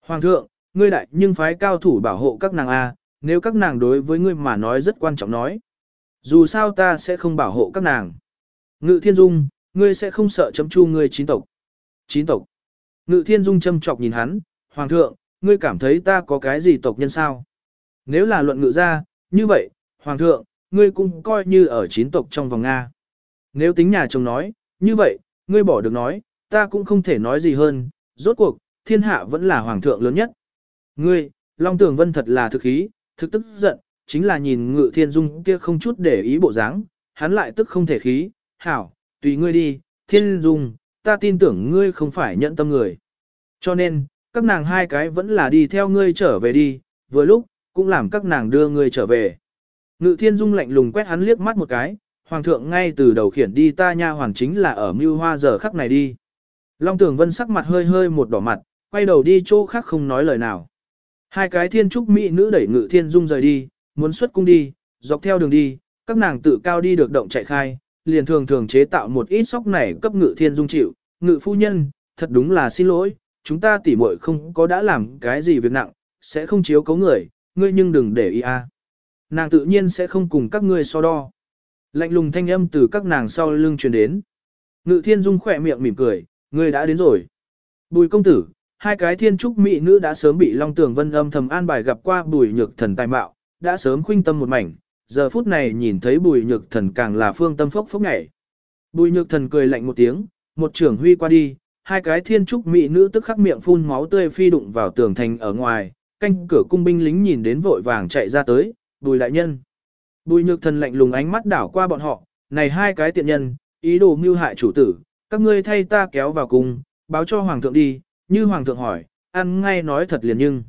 Hoàng thượng, ngươi đại nhưng phái cao thủ bảo hộ các nàng A, nếu các nàng đối với ngươi mà nói rất quan trọng nói. Dù sao ta sẽ không bảo hộ các nàng. Ngự thiên dung, ngươi sẽ không sợ chấm chu ngươi chín tộc. Chín tộc. Ngự thiên dung châm chọc nhìn hắn, Hoàng thượng, ngươi cảm thấy ta có cái gì tộc nhân sao? Nếu là luận ngự ra, như vậy, Hoàng thượng, ngươi cũng coi như ở chín tộc trong vòng Nga. Nếu tính nhà chồng nói, như vậy, ngươi bỏ được nói, ta cũng không thể nói gì hơn, rốt cuộc, thiên hạ vẫn là Hoàng thượng lớn nhất. Ngươi, Long Tường Vân thật là thực khí, thực tức giận, chính là nhìn ngự thiên dung kia không chút để ý bộ dáng, hắn lại tức không thể khí, hảo, tùy ngươi đi, thiên dung, ta tin tưởng ngươi không phải nhận tâm người. Cho nên, các nàng hai cái vẫn là đi theo ngươi trở về đi, vừa lúc, cũng làm các nàng đưa ngươi trở về. Ngự thiên dung lạnh lùng quét hắn liếc mắt một cái, hoàng thượng ngay từ đầu khiển đi ta nha hoàn chính là ở mưu hoa giờ khắc này đi. Long tường vân sắc mặt hơi hơi một đỏ mặt, quay đầu đi chỗ khác không nói lời nào. Hai cái thiên trúc mỹ nữ đẩy ngự thiên dung rời đi, muốn xuất cung đi, dọc theo đường đi, các nàng tự cao đi được động chạy khai, liền thường thường chế tạo một ít sóc này cấp ngự thiên dung chịu, ngự phu nhân, thật đúng là xin lỗi, chúng ta tỉ muội không có đã làm cái gì việc nặng, sẽ không chiếu cấu người, ngươi nhưng đừng để ý a. Nàng tự nhiên sẽ không cùng các ngươi so đo. Lạnh lùng thanh âm từ các nàng sau lưng truyền đến. Ngự thiên dung khỏe miệng mỉm cười, ngươi đã đến rồi. Bùi công tử, hai cái thiên trúc mỹ nữ đã sớm bị Long Tường Vân âm thầm an bài gặp qua bùi nhược thần tài mạo, đã sớm khuynh tâm một mảnh, giờ phút này nhìn thấy bùi nhược thần càng là phương tâm phốc phốc nhảy. Bùi nhược thần cười lạnh một tiếng, một trưởng huy qua đi, hai cái thiên trúc mỹ nữ tức khắc miệng phun máu tươi phi đụng vào tường thành ở ngoài, canh cửa cung binh lính nhìn đến vội vàng chạy ra tới, bùi đại nhân. Bùi nhược thần lạnh lùng ánh mắt đảo qua bọn họ, này hai cái tiện nhân, ý đồ mưu hại chủ tử, các ngươi thay ta kéo vào cùng báo cho hoàng thượng đi, như hoàng thượng hỏi, ăn ngay nói thật liền nhưng.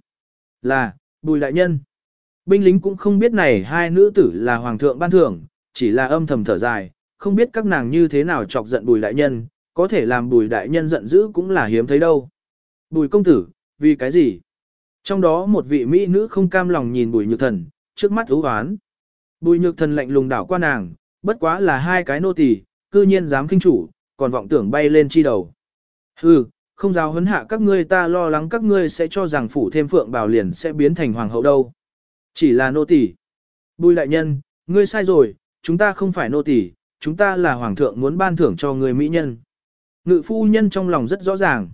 Là, bùi đại nhân. Binh lính cũng không biết này hai nữ tử là hoàng thượng ban thưởng, chỉ là âm thầm thở dài, không biết các nàng như thế nào chọc giận bùi đại nhân, có thể làm bùi đại nhân giận dữ cũng là hiếm thấy đâu. Bùi công tử, vì cái gì? Trong đó một vị mỹ nữ không cam lòng nhìn bùi nhược thần, trước mắt ưu hoán. Bùi nhược thần lạnh lùng đảo qua nàng, bất quá là hai cái nô tỳ, cư nhiên dám kinh chủ, còn vọng tưởng bay lên chi đầu. Hừ, không giáo huấn hạ các ngươi ta lo lắng các ngươi sẽ cho rằng phủ thêm phượng bảo liền sẽ biến thành hoàng hậu đâu. Chỉ là nô tỳ. Bùi đại nhân, ngươi sai rồi, chúng ta không phải nô tỳ, chúng ta là hoàng thượng muốn ban thưởng cho người mỹ nhân. Ngự phu nhân trong lòng rất rõ ràng.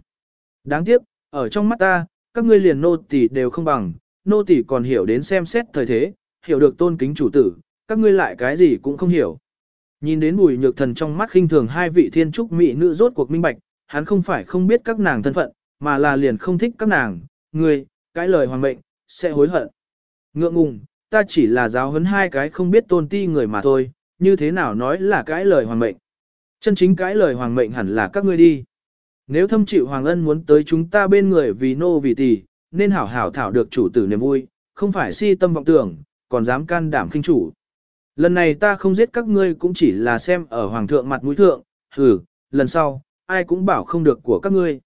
Đáng tiếc, ở trong mắt ta, các ngươi liền nô tỳ đều không bằng, nô tỳ còn hiểu đến xem xét thời thế, hiểu được tôn kính chủ tử, các ngươi lại cái gì cũng không hiểu. Nhìn đến bùi nhược thần trong mắt khinh thường hai vị thiên trúc mỹ nữ rốt cuộc minh bạch, hắn không phải không biết các nàng thân phận, mà là liền không thích các nàng, người, cái lời hoàng mệnh, sẽ hối hận. Ngượng ngùng, ta chỉ là giáo huấn hai cái không biết tôn ti người mà thôi, như thế nào nói là cái lời hoàng mệnh. Chân chính cái lời hoàng mệnh hẳn là các ngươi đi. Nếu thâm chịu hoàng ân muốn tới chúng ta bên người vì nô vì tỷ, nên hảo hảo thảo được chủ tử niềm vui, không phải si tâm vọng tưởng, còn dám can đảm khinh chủ. Lần này ta không giết các ngươi cũng chỉ là xem ở hoàng thượng mặt mũi thượng, hừ, lần sau, ai cũng bảo không được của các ngươi.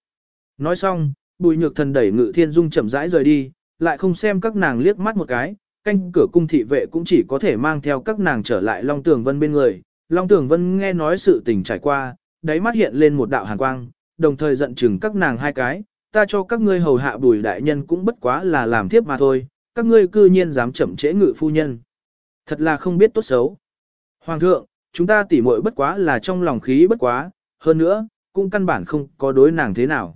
Nói xong, bùi nhược thần đẩy ngự thiên dung chậm rãi rời đi, lại không xem các nàng liếc mắt một cái, canh cửa cung thị vệ cũng chỉ có thể mang theo các nàng trở lại Long Tường Vân bên người. Long Tường Vân nghe nói sự tình trải qua, đáy mắt hiện lên một đạo hàn quang, đồng thời giận chừng các nàng hai cái, ta cho các ngươi hầu hạ bùi đại nhân cũng bất quá là làm thiếp mà thôi, các ngươi cư nhiên dám chậm trễ ngự phu nhân. Thật là không biết tốt xấu. Hoàng thượng, chúng ta tỉ muội bất quá là trong lòng khí bất quá, hơn nữa, cũng căn bản không có đối nàng thế nào.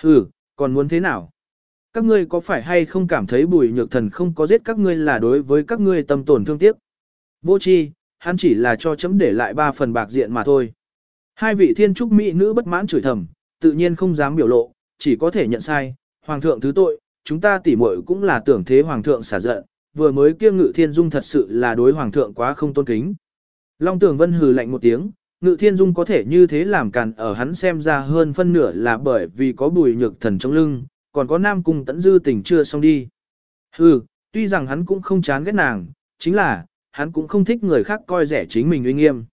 Hừ, còn muốn thế nào? Các ngươi có phải hay không cảm thấy bùi nhược thần không có giết các ngươi là đối với các ngươi tâm tổn thương tiếc? Vô chi, hắn chỉ là cho chấm để lại ba phần bạc diện mà thôi. Hai vị thiên trúc mỹ nữ bất mãn chửi thầm, tự nhiên không dám biểu lộ, chỉ có thể nhận sai. Hoàng thượng thứ tội, chúng ta tỉ muội cũng là tưởng thế hoàng thượng xả giận, vừa mới kia ngự thiên dung thật sự là đối hoàng thượng quá không tôn kính. Long tường vân hừ lạnh một tiếng, ngự thiên dung có thể như thế làm càn ở hắn xem ra hơn phân nửa là bởi vì có bùi nhược thần trong lưng, còn có nam cung tẫn dư tình chưa xong đi. Hừ, tuy rằng hắn cũng không chán ghét nàng, chính là, hắn cũng không thích người khác coi rẻ chính mình uy nghiêm.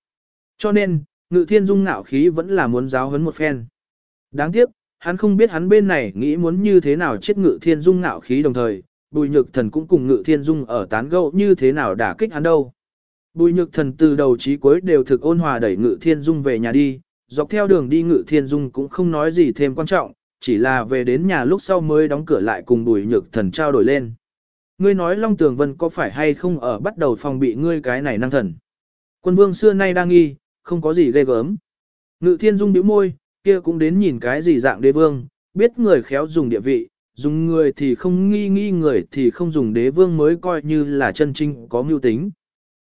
Cho nên, ngự thiên dung ngạo khí vẫn là muốn giáo huấn một phen. Đáng tiếc, hắn không biết hắn bên này nghĩ muốn như thế nào chết ngự thiên dung ngạo khí đồng thời, bùi nhược thần cũng cùng ngự thiên dung ở tán gẫu như thế nào đả kích hắn đâu. Bùi nhược thần từ đầu chí cuối đều thực ôn hòa đẩy ngự thiên dung về nhà đi, dọc theo đường đi ngự thiên dung cũng không nói gì thêm quan trọng, chỉ là về đến nhà lúc sau mới đóng cửa lại cùng bùi nhược thần trao đổi lên. Ngươi nói Long Tường Vân có phải hay không ở bắt đầu phòng bị ngươi cái này năng thần. Quân vương xưa nay đang nghi, không có gì ghê gớm. Ngự thiên dung bĩu môi, kia cũng đến nhìn cái gì dạng đế vương, biết người khéo dùng địa vị, dùng người thì không nghi nghi người thì không dùng đế vương mới coi như là chân trinh có mưu tính.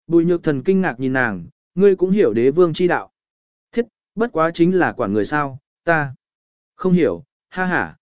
Bùi nhược thần kinh ngạc nhìn nàng, ngươi cũng hiểu đế vương chi đạo. Thiết, bất quá chính là quản người sao, ta. Không hiểu, ha ha.